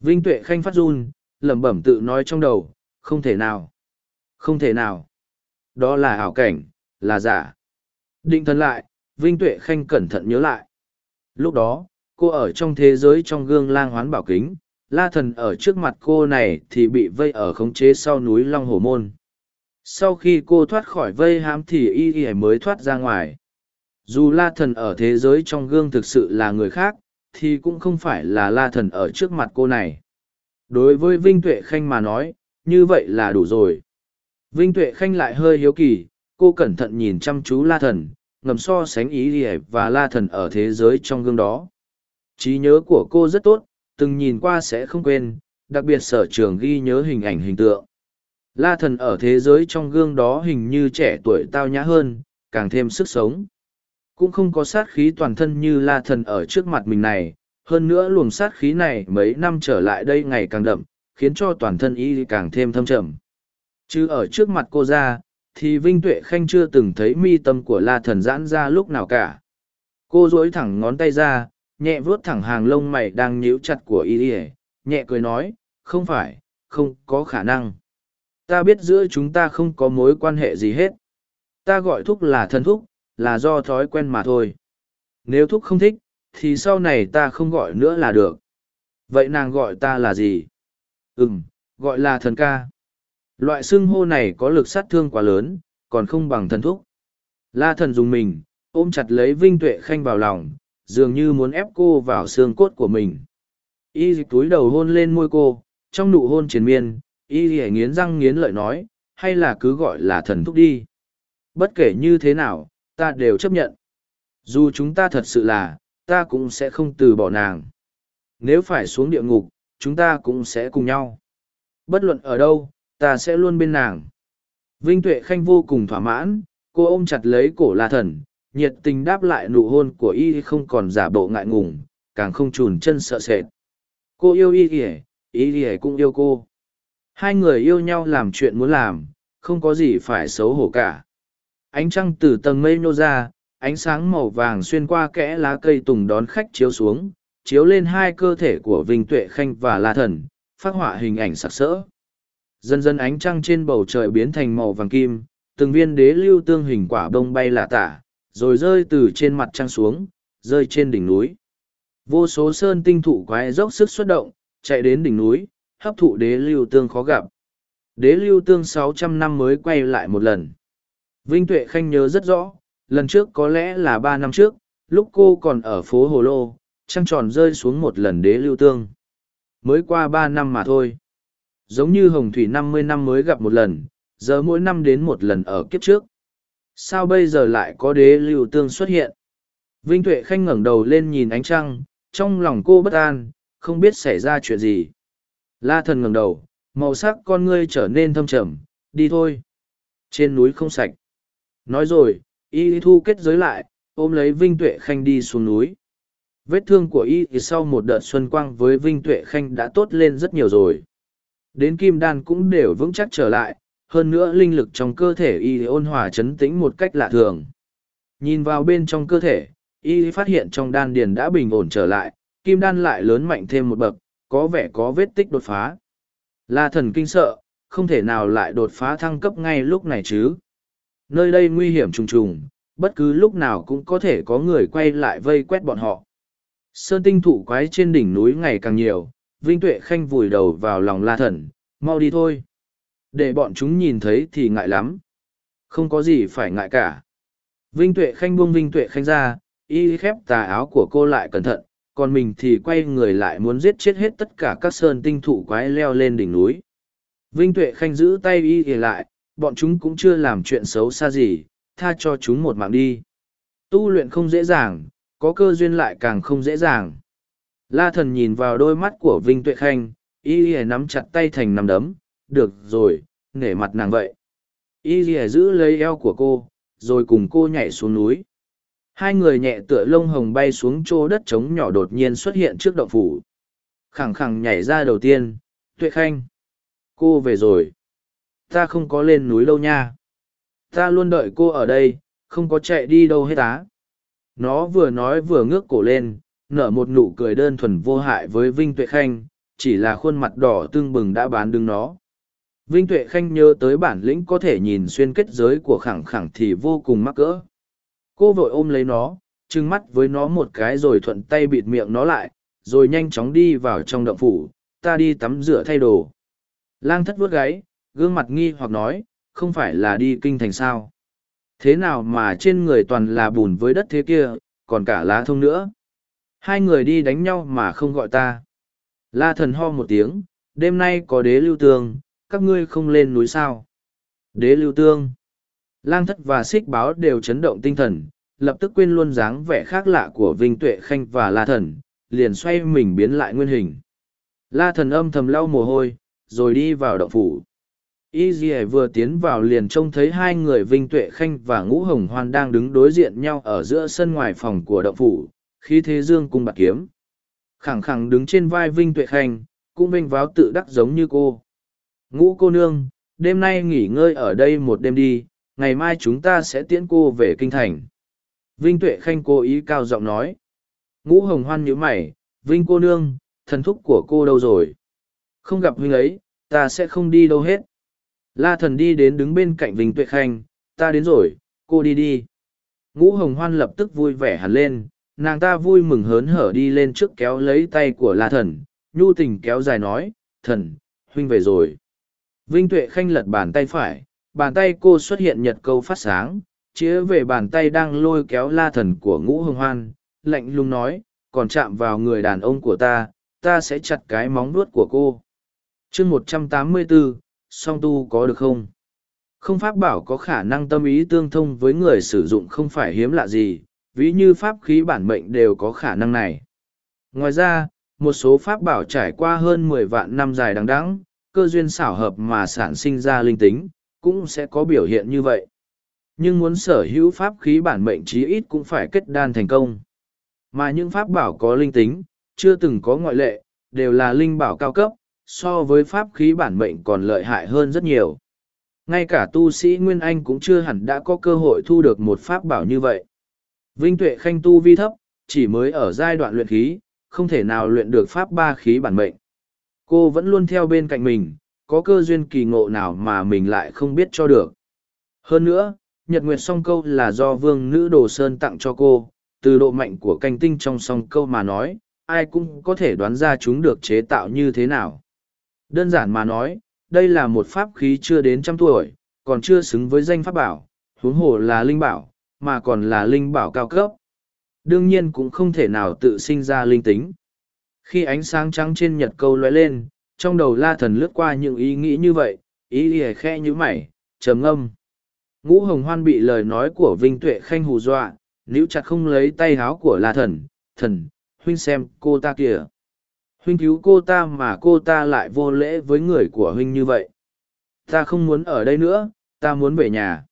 Vinh tuệ khanh phát run lẩm bẩm tự nói trong đầu không thể nào không thể nào. Đó là ảo cảnh là giả. Định thần lại vinh tuệ khanh cẩn thận nhớ lại. Lúc đó cô ở trong thế giới trong gương lang hoán bảo kính la thần ở trước mặt cô này thì bị vây ở khống chế sau núi long hồ môn. Sau khi cô thoát khỏi vây hãm thì y y mới thoát ra ngoài. Dù la thần ở thế giới trong gương thực sự là người khác, thì cũng không phải là la thần ở trước mặt cô này. Đối với vinh tuệ khanh mà nói, như vậy là đủ rồi. Vinh tuệ khanh lại hơi hiếu kỳ, cô cẩn thận nhìn chăm chú la thần, ngầm so sánh ý ỉa và la thần ở thế giới trong gương đó. Trí nhớ của cô rất tốt từng nhìn qua sẽ không quên, đặc biệt sở trường ghi nhớ hình ảnh hình tượng. La thần ở thế giới trong gương đó hình như trẻ tuổi tao nhã hơn, càng thêm sức sống. Cũng không có sát khí toàn thân như la thần ở trước mặt mình này, hơn nữa luồng sát khí này mấy năm trở lại đây ngày càng đậm, khiến cho toàn thân y càng thêm thâm trầm. Chứ ở trước mặt cô ra, thì vinh tuệ khanh chưa từng thấy mi tâm của la thần giãn ra lúc nào cả. Cô duỗi thẳng ngón tay ra nhẹ vuốt thẳng hàng lông mày đang nhíu chặt của y ỉa nhẹ cười nói, không phải, không có khả năng. Ta biết giữa chúng ta không có mối quan hệ gì hết. Ta gọi thúc là thân thúc, là do thói quen mà thôi. Nếu thúc không thích, thì sau này ta không gọi nữa là được. Vậy nàng gọi ta là gì? Ừ m gọi là thần ca. Loại xưng hô này có lực sát thương quá lớn, còn không bằng thần thúc. La thần dùng mình, ôm chặt lấy vinh tuệ khanh vào lòng dường như muốn ép cô vào xương cốt của mình. Y dịch túi đầu hôn lên môi cô, trong nụ hôn triền miên, y dịch nghiến răng nghiến lợi nói, hay là cứ gọi là thần thúc đi. Bất kể như thế nào, ta đều chấp nhận. Dù chúng ta thật sự là, ta cũng sẽ không từ bỏ nàng. Nếu phải xuống địa ngục, chúng ta cũng sẽ cùng nhau. Bất luận ở đâu, ta sẽ luôn bên nàng. Vinh tuệ khanh vô cùng thỏa mãn, cô ôm chặt lấy cổ la thần nhiệt tình đáp lại nụ hôn của y không còn giả bộ ngại ngùng, càng không chùn chân sợ sệt. Cô yêu y ỉa y ỉa cũng yêu cô. Hai người yêu nhau làm chuyện muốn làm, không có gì phải xấu hổ cả. Ánh trăng từ tầng mây nô ra, ánh sáng màu vàng xuyên qua kẽ lá cây tùng đón khách chiếu xuống, chiếu lên hai cơ thể của vinh tuệ khanh và la thần, phát họa hình ảnh sặc sỡ. Dần dần ánh trăng trên bầu trời biến thành màu vàng kim, từng viên đế lưu tương hình quả bông bay lạ tả rồi rơi từ trên mặt trăng xuống, rơi trên đỉnh núi. Vô số sơn tinh thụ quái dốc sức xuất động, chạy đến đỉnh núi, hấp thụ đế lưu tương khó gặp. Đế lưu tương sáu trăm năm mới quay lại một lần. Vinh tuệ khanh nhớ rất rõ, lần trước có lẽ là ba năm trước, lúc cô còn ở phố hồ lô, trăng tròn rơi xuống một lần đế lưu tương. Mới qua ba năm mà thôi. Giống như hồng thủy năm mươi năm mới gặp một lần, giờ mỗi năm đến một lần ở kiếp trước sao bây giờ lại có đế lưu tương xuất hiện? Vinh tuệ khanh ngẩng đầu lên nhìn ánh trăng, trong lòng cô bất an, không biết xảy ra chuyện gì. La thần ngẩng đầu, màu sắc con ngươi trở nên thâm trầm, đi thôi. Trên núi không sạch. Nói rồi, y thu kết giới lại, ôm lấy vinh tuệ khanh đi xuống núi. Vết thương của y thì sau một đợt xuân quang với vinh tuệ khanh đã tốt lên rất nhiều rồi. Đến kim đan cũng đều vững chắc trở lại hơn nữa linh lực trong cơ thể y ôn hòa chấn tĩnh một cách lạ thường. Nhìn vào bên trong cơ thể, y phát hiện trong đan điền đã bình ổn trở lại, kim đan lại lớn mạnh thêm một bậc, có vẻ có vết tích đột phá. La thần kinh sợ, không thể nào lại đột phá thăng cấp ngay lúc này chứ. Nơi đây nguy hiểm trùng trùng, bất cứ lúc nào cũng có thể có người quay lại vây quét bọn họ. Sơn tinh thụ quái trên đỉnh núi ngày càng nhiều, vinh tuệ khanh vùi đầu vào lòng la thần, mau đi thôi để bọn chúng nhìn thấy thì ngại lắm. Không có gì phải ngại cả. Vinh tuệ khanh buông vinh tuệ khanh ra, y khép tà áo của cô lại cẩn thận, còn mình thì quay người lại muốn giết chết hết tất cả các sơn tinh thụ quái leo lên đỉnh núi. Vinh tuệ khanh giữ tay y ghề lại, bọn chúng cũng chưa làm chuyện xấu xa gì, tha cho chúng một mạng đi. Tu luyện không dễ dàng, có cơ duyên lại càng không dễ dàng. La thần nhìn vào đôi mắt của vinh tuệ khanh, y ghề nắm chặt tay thành nắm đấm được rồi nể mặt nàng vậy. Y lìa giữ lấy eo của cô rồi cùng cô nhảy xuống núi. Hai người nhẹ tựa lông hồng bay xuống chỗ đất trống nhỏ đột nhiên xuất hiện trước động phủ. Khẳng khẳng nhảy ra đầu tiên tuệ khanh cô về rồi. Ta không có lên núi đâu nha. Ta luôn đợi cô ở đây không có chạy đi đâu hết á. Nó vừa nói vừa ngước cổ lên nở một nụ cười đơn thuần vô hại với Vinh Tuệ Khanh, chỉ là khuôn mặt đỏ tương bừng đã bán đứng nó. Vinh Tuệ Khanh nhớ tới bản lĩnh có thể nhìn xuyên kết giới của khẳng khẳng thì vô cùng mắc cỡ. Cô vội ôm lấy nó, trừng mắt với nó một cái rồi thuận tay bịt miệng nó lại, rồi nhanh chóng đi vào trong động phủ, ta đi tắm rửa thay đồ. Lang thất vuốt gáy, gương mặt nghi hoặc nói, không phải là đi kinh thành sao. Thế nào mà trên người toàn là bùn với đất thế kia, còn cả lá thông nữa. Hai người đi đánh nhau mà không gọi ta. La thần ho một tiếng, đêm nay có đế lưu tường các ngươi không lên núi sao. Đế lưu tương. Lang thất và xích báo đều chấn động tinh thần, lập tức quên luôn dáng vẻ khác lạ của Vinh Tuệ Khanh và La thần, liền xoay mình biến lại nguyên hình. La thần âm thầm lau mồ hôi, rồi đi vào động phủ. Y dì vừa tiến vào liền trông thấy hai người Vinh Tuệ Khanh và Ngũ Hồng Hoan đang đứng đối diện nhau ở giữa sân ngoài phòng của động phủ, khí thế dương cung bạc kiếm. Khẳng khẳng đứng trên vai Vinh Tuệ Khanh, cũng vinh váo tự đắc giống như cô. Ngũ cô nương, đêm nay nghỉ ngơi ở đây một đêm đi, ngày mai chúng ta sẽ tiễn cô về kinh thành. Vinh Tuệ Khanh cố ý cao giọng nói. Ngũ Hồng Hoan nhíu mày, Vinh cô nương, thần thúc của cô đâu rồi? Không gặp huynh ấy, ta sẽ không đi đâu hết. La thần đi đến đứng bên cạnh Vinh Tuệ Khanh, ta đến rồi, cô đi đi. Ngũ Hồng Hoan lập tức vui vẻ hẳn lên, nàng ta vui mừng hớn hở đi lên trước kéo lấy tay của La thần, nhu tình kéo dài nói, thần, huynh về rồi. Vinh Tuệ Khanh lật bàn tay phải, bàn tay cô xuất hiện nhật câu phát sáng, chĩa về bàn tay đang lôi kéo La thần của Ngũ Hồng Hoan, lạnh lùng nói, còn chạm vào người đàn ông của ta, ta sẽ chặt cái móng nuốt của cô. chương một trăm tám mươi bốn song tu có được không? Không pháp bảo có khả năng tâm ý tương thông với người sử dụng không phải hiếm lạ gì, ví như pháp khí bản mệnh đều có khả năng này. Ngoài ra, một số pháp bảo trải qua hơn mười vạn năm dài đằng đẵng, cơ duyên xảo hợp mà sản sinh ra linh tính, cũng sẽ có biểu hiện như vậy. Nhưng muốn sở hữu pháp khí bản mệnh chí ít cũng phải kết đan thành công. Mà những pháp bảo có linh tính, chưa từng có ngoại lệ, đều là linh bảo cao cấp, so với pháp khí bản mệnh còn lợi hại hơn rất nhiều. Ngay cả tu sĩ Nguyên Anh cũng chưa hẳn đã có cơ hội thu được một pháp bảo như vậy. Vinh Tuệ Khanh tu vi thấp, chỉ mới ở giai đoạn luyện khí, không thể nào luyện được pháp ba khí bản mệnh. Cô vẫn luôn theo bên cạnh mình, có cơ duyên kỳ ngộ nào mà mình lại không biết cho được. Hơn nữa, Nhật Nguyệt song câu là do vương nữ đồ sơn tặng cho cô, từ độ mạnh của canh tinh trong song câu mà nói, ai cũng có thể đoán ra chúng được chế tạo như thế nào. Đơn giản mà nói, đây là một pháp khí chưa đến trăm tuổi, còn chưa xứng với danh pháp bảo, huống hồ là linh bảo, mà còn là linh bảo cao cấp. Đương nhiên cũng không thể nào tự sinh ra linh tính. Khi ánh sáng trắng trên nhật câu lóe lên, trong đầu la thần lướt qua những ý nghĩ như vậy, ý ỉa khe như mày, trầm ngâm. Ngũ hồng hoan bị lời nói của Vinh Tuệ Khanh hù dọa, níu chặt không lấy tay háo của la thần, thần, huynh xem cô ta kìa. Huynh cứu cô ta mà cô ta lại vô lễ với người của huynh như vậy. Ta không muốn ở đây nữa ta muốn về nhà.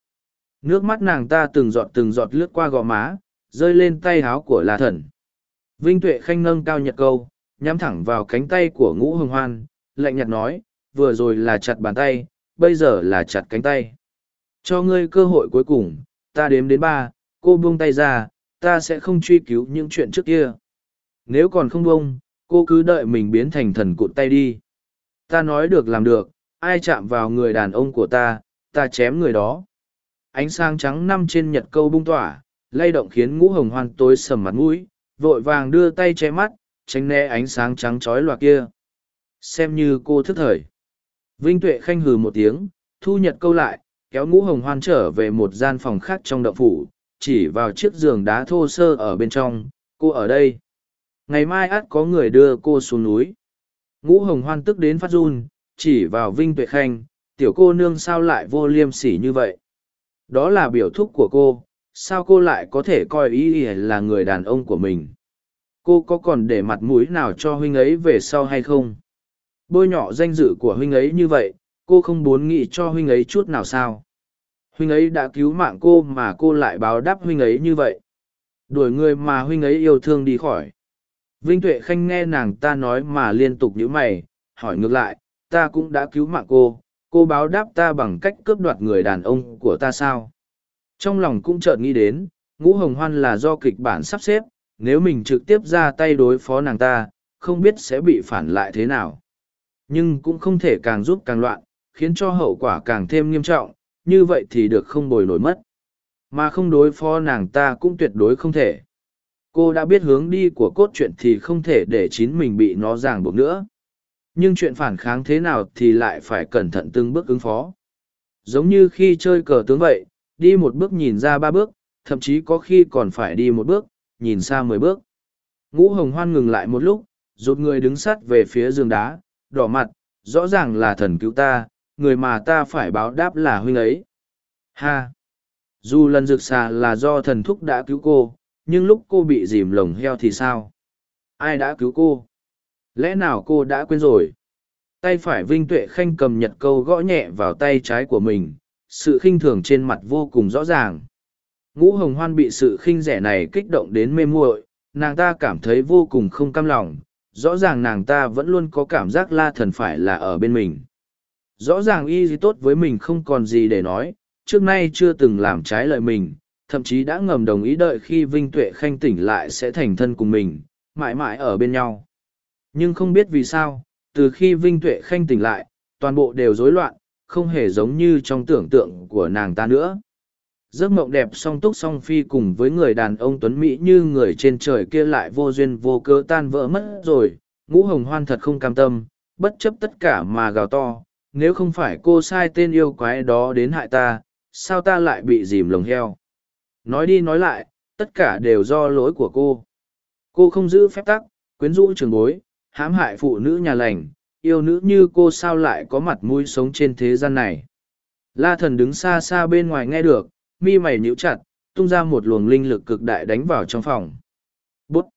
Nước mắt nàng ta từng giọt từng giọt lướt qua gò má rơi lên tay háo của la thần. Vinh tuệ khanh nâng cao nhật câu nhắm thẳng vào cánh tay của ngũ hồng hoan, lạnh nhạt nói, vừa rồi là chặt bàn tay, bây giờ là chặt cánh tay. Cho ngươi cơ hội cuối cùng, ta đếm đến ba, cô buông tay ra, ta sẽ không truy cứu những chuyện trước kia. Nếu còn không buông, cô cứ đợi mình biến thành thần cụt tay đi. Ta nói được làm được, ai chạm vào người đàn ông của ta ta chém người đó. Ánh sáng trắng năm trên nhật câu bung tỏa, lay động khiến ngũ hồng hoan tối sầm mặt mũi, vội vàng đưa tay che mắt tránh né ánh sáng trắng trói loạt kia. Xem như cô thức thời. Vinh tuệ khanh hừ một tiếng, thu nhật câu lại, kéo ngũ hồng hoan trở về một gian phòng khác trong đậu phủ, chỉ vào chiếc giường đá thô sơ ở bên trong, cô ở đây. Ngày mai ắt có người đưa cô xuống núi. Ngũ hồng hoan tức đến phát run, chỉ vào vinh tuệ khanh, tiểu cô nương sao lại vô liêm sỉ như vậy? Đó là biểu thúc của cô, sao cô lại có thể coi ý ỉa là người đàn ông của mình? Cô có còn để mặt mũi nào cho huynh ấy về sau hay không? Bôi nhọ danh dự của huynh ấy như vậy cô không muốn nghĩ cho huynh ấy chút nào sao? Huynh ấy đã cứu mạng cô mà cô lại báo đáp huynh ấy như vậy. Đuổi người mà huynh ấy yêu thương đi khỏi. Vinh Tuệ Khanh nghe nàng ta nói mà liên tục nhíu mày, hỏi ngược lại, ta cũng đã cứu mạng cô, cô báo đáp ta bằng cách cướp đoạt người đàn ông của ta sao? Trong lòng cũng chợt nghĩ đến, ngũ hồng hoan là do kịch bản sắp xếp, nếu mình trực tiếp ra tay đối phó nàng ta, không biết sẽ bị phản lại thế nào. Nhưng cũng không thể càng giúp càng loạn, khiến cho hậu quả càng thêm nghiêm trọng, như vậy thì được không bồi nổi mất. Mà không đối phó nàng ta cũng tuyệt đối không thể. Cô đã biết hướng đi của cốt truyện thì không thể để chính mình bị nó ràng buộc nữa. Nhưng chuyện phản kháng thế nào thì lại phải cẩn thận từng bước ứng phó. Giống như khi chơi cờ tướng vậy, đi một bước nhìn ra ba bước, thậm chí có khi còn phải đi một bước, nhìn xa mười bước. Ngũ hồng hoan ngừng lại một lúc, rụt người đứng sát về phía giường đá, đỏ mặt, rõ ràng là thần cứu ta, người mà ta phải báo đáp là huynh ấy. Ha! Dù lần rực xà là do thần thúc đã cứu cô, nhưng lúc cô bị dìm lồng heo thì sao? Ai đã cứu cô? Lẽ nào cô đã quên rồi? Tay phải Vinh Tuệ Khanh cầm nhật câu gõ nhẹ vào tay trái của mình, sự khinh thường trên mặt vô cùng rõ ràng. Ngũ Hồng Hoan bị sự khinh rẻ này kích động đến mê muội, nàng ta cảm thấy vô cùng không cam lòng, rõ ràng nàng ta vẫn luôn có cảm giác la thần phải là ở bên mình. Rõ ràng y gì tốt với mình không còn gì để nói, trước nay chưa từng làm trái lời mình, thậm chí đã ngầm đồng ý đợi khi Vinh Tuệ Khanh tỉnh lại sẽ thành thân cùng mình, mãi mãi ở bên nhau. Nhưng không biết vì sao, từ khi Vinh Tuệ Khanh tỉnh lại, toàn bộ đều rối loạn, không hề giống như trong tưởng tượng của nàng ta nữa. Giấc mộng đẹp song túc song phi cùng với người đàn ông tuấn Mỹ như người trên trời kia lại vô duyên vô cớ tan vỡ mất rồi, ngũ hồng hoan thật không cam tâm, bất chấp tất cả mà gào to, nếu không phải cô sai tên yêu quái đó đến hại ta, sao ta lại bị dìm lồng heo. Nói đi nói lại, tất cả đều do lỗi của cô. Cô không giữ phép tắc, quyến rũ trường bối, hãm hại phụ nữ nhà lành, yêu nữ như cô sao lại có mặt mũi sống trên thế gian này. La thần đứng xa xa bên ngoài nghe được, mi mày nhíu chặt, tung ra một luồng linh lực cực đại đánh vào trong phòng. Bút!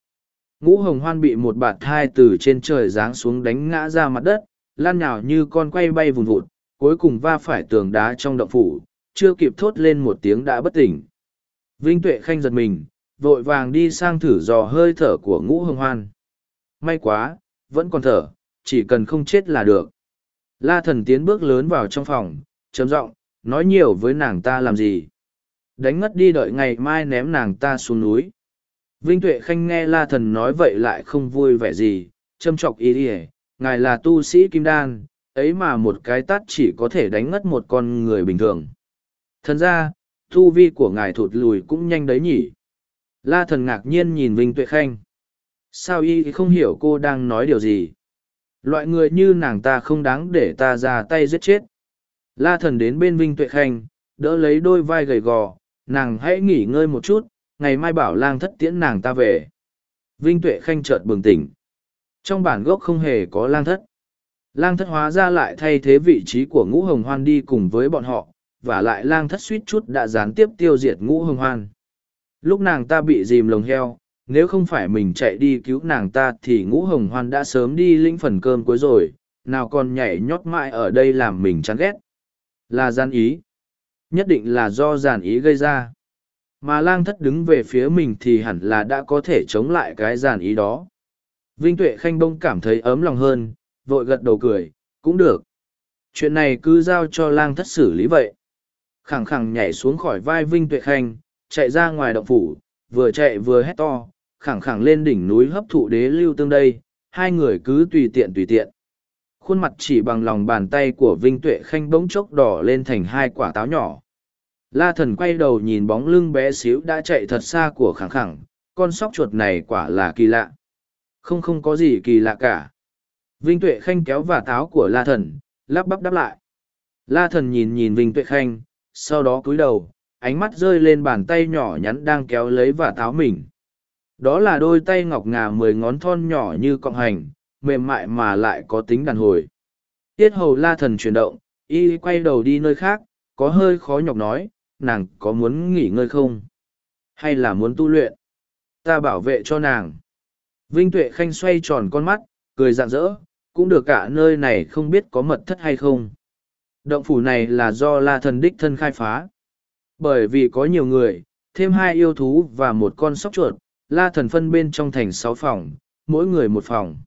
Ngũ hồng hoan bị một bạt thai từ trên trời giáng xuống đánh ngã ra mặt đất, lan nhào như con quay bay vùn vụt, cuối cùng va phải tường đá trong động phủ, chưa kịp thốt lên một tiếng đã bất tỉnh. Vinh Tuệ Khanh giật mình, vội vàng đi sang thử dò hơi thở của ngũ hồng hoan. May quá, vẫn còn thở, chỉ cần không chết là được. La thần tiến bước lớn vào trong phòng, trầm giọng nói nhiều với nàng ta làm gì. Đánh ngất đi đợi ngày mai ném nàng ta xuống núi. Vinh Tuệ Khanh nghe La thần nói vậy lại không vui vẻ gì, châm chọc ý đi ngài là tu sĩ kim đan, ấy mà một cái tát chỉ có thể đánh ngất một con người bình thường. Thần ra, tu vi của ngài thụt lùi cũng nhanh đấy nhỉ. La thần ngạc nhiên nhìn Vinh Tuệ Khanh. Sao y không hiểu cô đang nói điều gì? Loại người như nàng ta không đáng để ta ra tay giết chết. La thần đến bên Vinh Tuệ Khanh, đỡ lấy đôi vai gầy gò, nàng hãy nghỉ ngơi một chút, ngày mai bảo lang thất tiễn nàng ta về. Vinh Tuệ Khanh chợt bừng tỉnh. Trong bản gốc không hề có lang thất. Lang thất hóa ra lại thay thế vị trí của ngũ hồng hoan đi cùng với bọn họ, và lại lang thất suýt chút đã gián tiếp tiêu diệt ngũ hồng hoan. Lúc nàng ta bị dìm lồng heo, nếu không phải mình chạy đi cứu nàng ta thì ngũ hồng hoan đã sớm đi lĩnh phần cơm cuối rồi, nào còn nhảy nhót mãi ở đây làm mình chán ghét. Là gian ý. Nhất định là do giàn ý gây ra. Mà lang thất đứng về phía mình thì hẳn là đã có thể chống lại cái giàn ý đó. Vinh Tuệ Khanh Bông cảm thấy ấm lòng hơn, vội gật đầu cười, cũng được. Chuyện này cứ giao cho lang thất xử lý vậy. Khẳng khẳng nhảy xuống khỏi vai Vinh Tuệ Khanh, chạy ra ngoài động phủ, vừa chạy vừa hét to, khẳng khẳng lên đỉnh núi hấp thụ đế lưu tương đây, hai người cứ tùy tiện tùy tiện. Khuôn mặt chỉ bằng lòng bàn tay của Vinh Tuệ Khanh bỗng chốc đỏ lên thành hai quả táo nhỏ. La thần quay đầu nhìn bóng lưng bé xíu đã chạy thật xa của khẳng khẳng, con sóc chuột này quả là kỳ lạ. Không không có gì kỳ lạ cả. Vinh Tuệ Khanh kéo và táo của La thần, lắp bắp đáp lại. La thần nhìn nhìn Vinh Tuệ Khanh, sau đó cúi đầu, ánh mắt rơi lên bàn tay nhỏ nhắn đang kéo lấy và táo mình. Đó là đôi tay ngọc ngà mười ngón thon nhỏ như cọng hành, mềm mại mà lại có tính đàn hồi. Tiết hầu la thần chuyển động, y quay đầu đi nơi khác, có hơi khó nhọc nói, nàng có muốn nghỉ ngơi không? Hay là muốn tu luyện? Ta bảo vệ cho nàng. Vinh Tuệ Khanh xoay tròn con mắt, cười rạng rỡ, cũng được cả nơi này không biết có mật thất hay không. Động phủ này là do la thần đích thân khai phá. Bởi vì có nhiều người, thêm hai yêu thú và một con sóc chuột, la thần phân bên trong thành sáu phòng, mỗi người một phòng.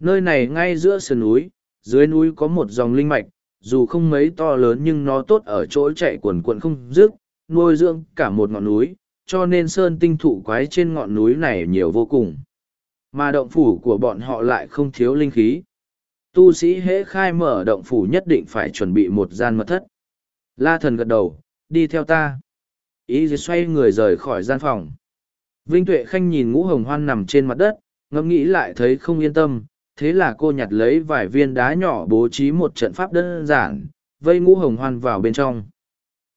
Nơi này ngay giữa sườn núi, dưới núi có một dòng linh mạch, dù không mấy to lớn nhưng nó tốt ở chỗ chạy quần quần không dứt, nuôi dưỡng cả một ngọn núi, cho nên sơn tinh thụ quái trên ngọn núi này nhiều vô cùng. Mà động phủ của bọn họ lại không thiếu linh khí. Tu sĩ hễ khai mở động phủ nhất định phải chuẩn bị một gian mật thất. La thần gật đầu, đi theo ta. Ý xoay người rời khỏi gian phòng. Vinh Tuệ Khanh nhìn ngũ hồng hoan nằm trên mặt đất, ngẫm nghĩ lại thấy không yên tâm, thế là cô nhặt lấy vài viên đá nhỏ bố trí một trận pháp đơn giản, vây ngũ hồng hoan vào bên trong.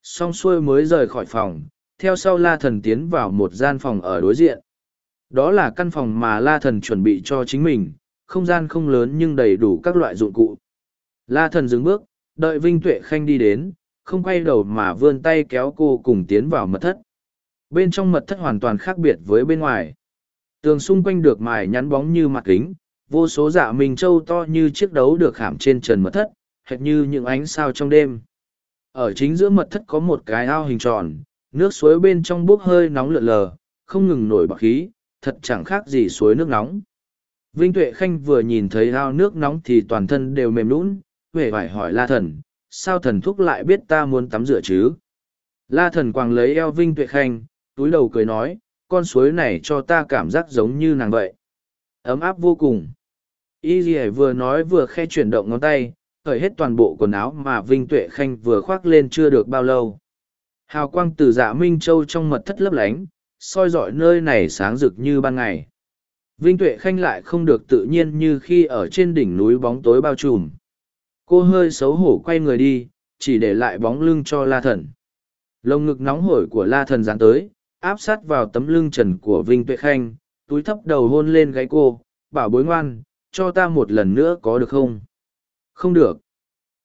Xong xuôi mới rời khỏi phòng, theo sau la thần tiến vào một gian phòng ở đối diện. Đó là căn phòng mà la thần chuẩn bị cho chính mình, không gian không lớn nhưng đầy đủ các loại dụng cụ. La thần dừng bước, đợi Vinh Tuệ Khanh đi đến, không quay đầu mà vươn tay kéo cô cùng tiến vào mật thất. Bên trong mật thất hoàn toàn khác biệt với bên ngoài. Tường xung quanh được mài nhắn bóng như mặt kính, vô số dạ mình trâu to như chiếc đấu được khảm trên trần mật thất, hệt như những ánh sao trong đêm. Ở chính giữa mật thất có một cái ao hình tròn, nước suối bên trong bốc hơi nóng lượn lờ, không ngừng nổi bọt khí, thật chẳng khác gì suối nước nóng. Vinh Tuệ Khanh vừa nhìn thấy ao nước nóng thì toàn thân đều mềm lún, huệ phải hỏi La Thần, sao thần thúc lại biết ta muốn tắm rửa chứ? La Thần quàng lấy eo Vinh Tuệ Khanh, túi đầu cười nói, con suối này cho ta cảm giác giống như nàng vậy. Ấm áp vô cùng. Y Ghi vừa nói vừa khe chuyển động ngón tay, cởi hết toàn bộ quần áo mà Vinh Tuệ Khanh vừa khoác lên chưa được bao lâu. Hào quang từ dạ Minh Châu trong mật thất lấp lánh, soi dọi nơi này sáng rực như ban ngày. Vinh Tuệ Khanh lại không được tự nhiên như khi ở trên đỉnh núi bóng tối bao trùm. Cô hơi xấu hổ quay người đi, chỉ để lại bóng lưng cho La Thần. Lồng ngực nóng hổi của La Thần dán tới, áp sát vào tấm lưng trần của Vinh Tuệ Khanh, túi thấp đầu hôn lên gáy cô, bảo bối ngoan, cho ta một lần nữa có được không? Không được.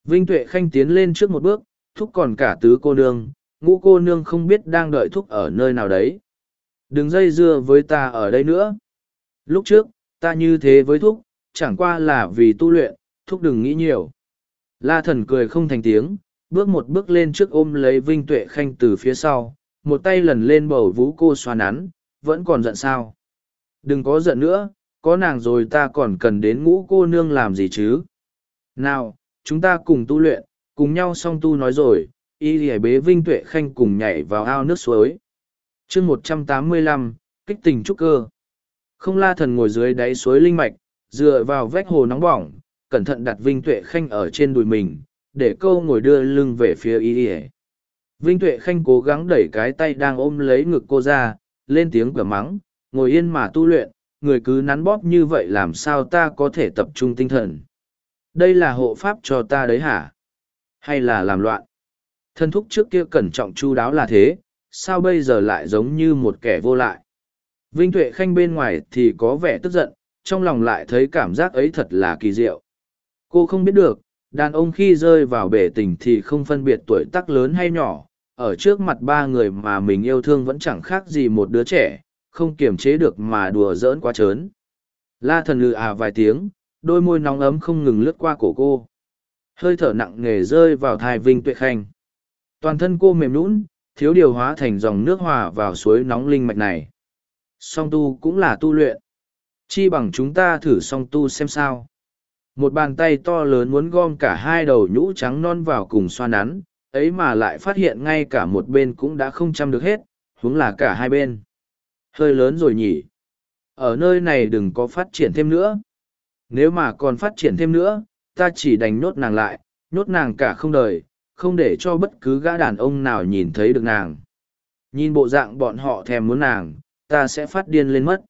Vinh Tuệ Khanh tiến lên trước một bước, thúc còn cả tứ cô nương, ngũ cô nương không biết đang đợi thúc ở nơi nào đấy. Đừng dây dưa với ta ở đây nữa. Lúc trước, ta như thế với thúc, chẳng qua là vì tu luyện, thúc đừng nghĩ nhiều. La thần cười không thành tiếng, bước một bước lên trước ôm lấy Vinh Tuệ Khanh từ phía sau, một tay lần lên bầu vú cô xoa nắn, vẫn còn giận sao. Đừng có giận nữa, có nàng rồi ta còn cần đến ngũ cô nương làm gì chứ. Nào, chúng ta cùng tu luyện, cùng nhau song tu nói rồi, y lìa bế Vinh Tuệ Khanh cùng nhảy vào ao nước suối. chương một trăm tám mươi lăm kích tình trúc cơ. Không la thần ngồi dưới đáy suối linh mạch, dựa vào vách hồ nóng bỏng, cẩn thận đặt Vinh Tuệ Khanh ở trên đùi mình, để câu ngồi đưa lưng về phía y Y. Vinh Tuệ Khanh cố gắng đẩy cái tay đang ôm lấy ngực cô ra, lên tiếng cửa mắng, ngồi yên mà tu luyện, người cứ nắn bóp như vậy làm sao ta có thể tập trung tinh thần. Đây là hộ pháp cho ta đấy hả? Hay là làm loạn? Thân thúc trước kia cẩn trọng chu đáo là thế, sao bây giờ lại giống như một kẻ vô lại? Vinh Tuệ Khanh bên ngoài thì có vẻ tức giận, trong lòng lại thấy cảm giác ấy thật là kỳ diệu. Cô không biết được, đàn ông khi rơi vào bể tình thì không phân biệt tuổi tác lớn hay nhỏ, ở trước mặt ba người mà mình yêu thương vẫn chẳng khác gì một đứa trẻ, không kiềm chế được mà đùa giỡn quá trớn. La thần lừ à vài tiếng, đôi môi nóng ấm không ngừng lướt qua cổ cô. Hơi thở nặng nề rơi vào thai Vinh Tuệ Khanh. Toàn thân cô mềm nũng, thiếu điều hóa thành dòng nước hòa vào suối nóng linh mạch này. Song tu cũng là tu luyện. Chi bằng chúng ta thử song tu xem sao. Một bàn tay to lớn muốn gom cả hai đầu nhũ trắng non vào cùng xoa nắn, ấy mà lại phát hiện ngay cả một bên cũng đã không chăm được hết, huống là cả hai bên. Hơi lớn rồi nhỉ. Ở nơi này đừng có phát triển thêm nữa. Nếu mà còn phát triển thêm nữa, ta chỉ đành nhốt nàng lại, nhốt nàng cả không đời, không để cho bất cứ gã đàn ông nào nhìn thấy được nàng. Nhìn bộ dạng bọn họ thèm muốn nàng, ta sẽ phát điên lên mất.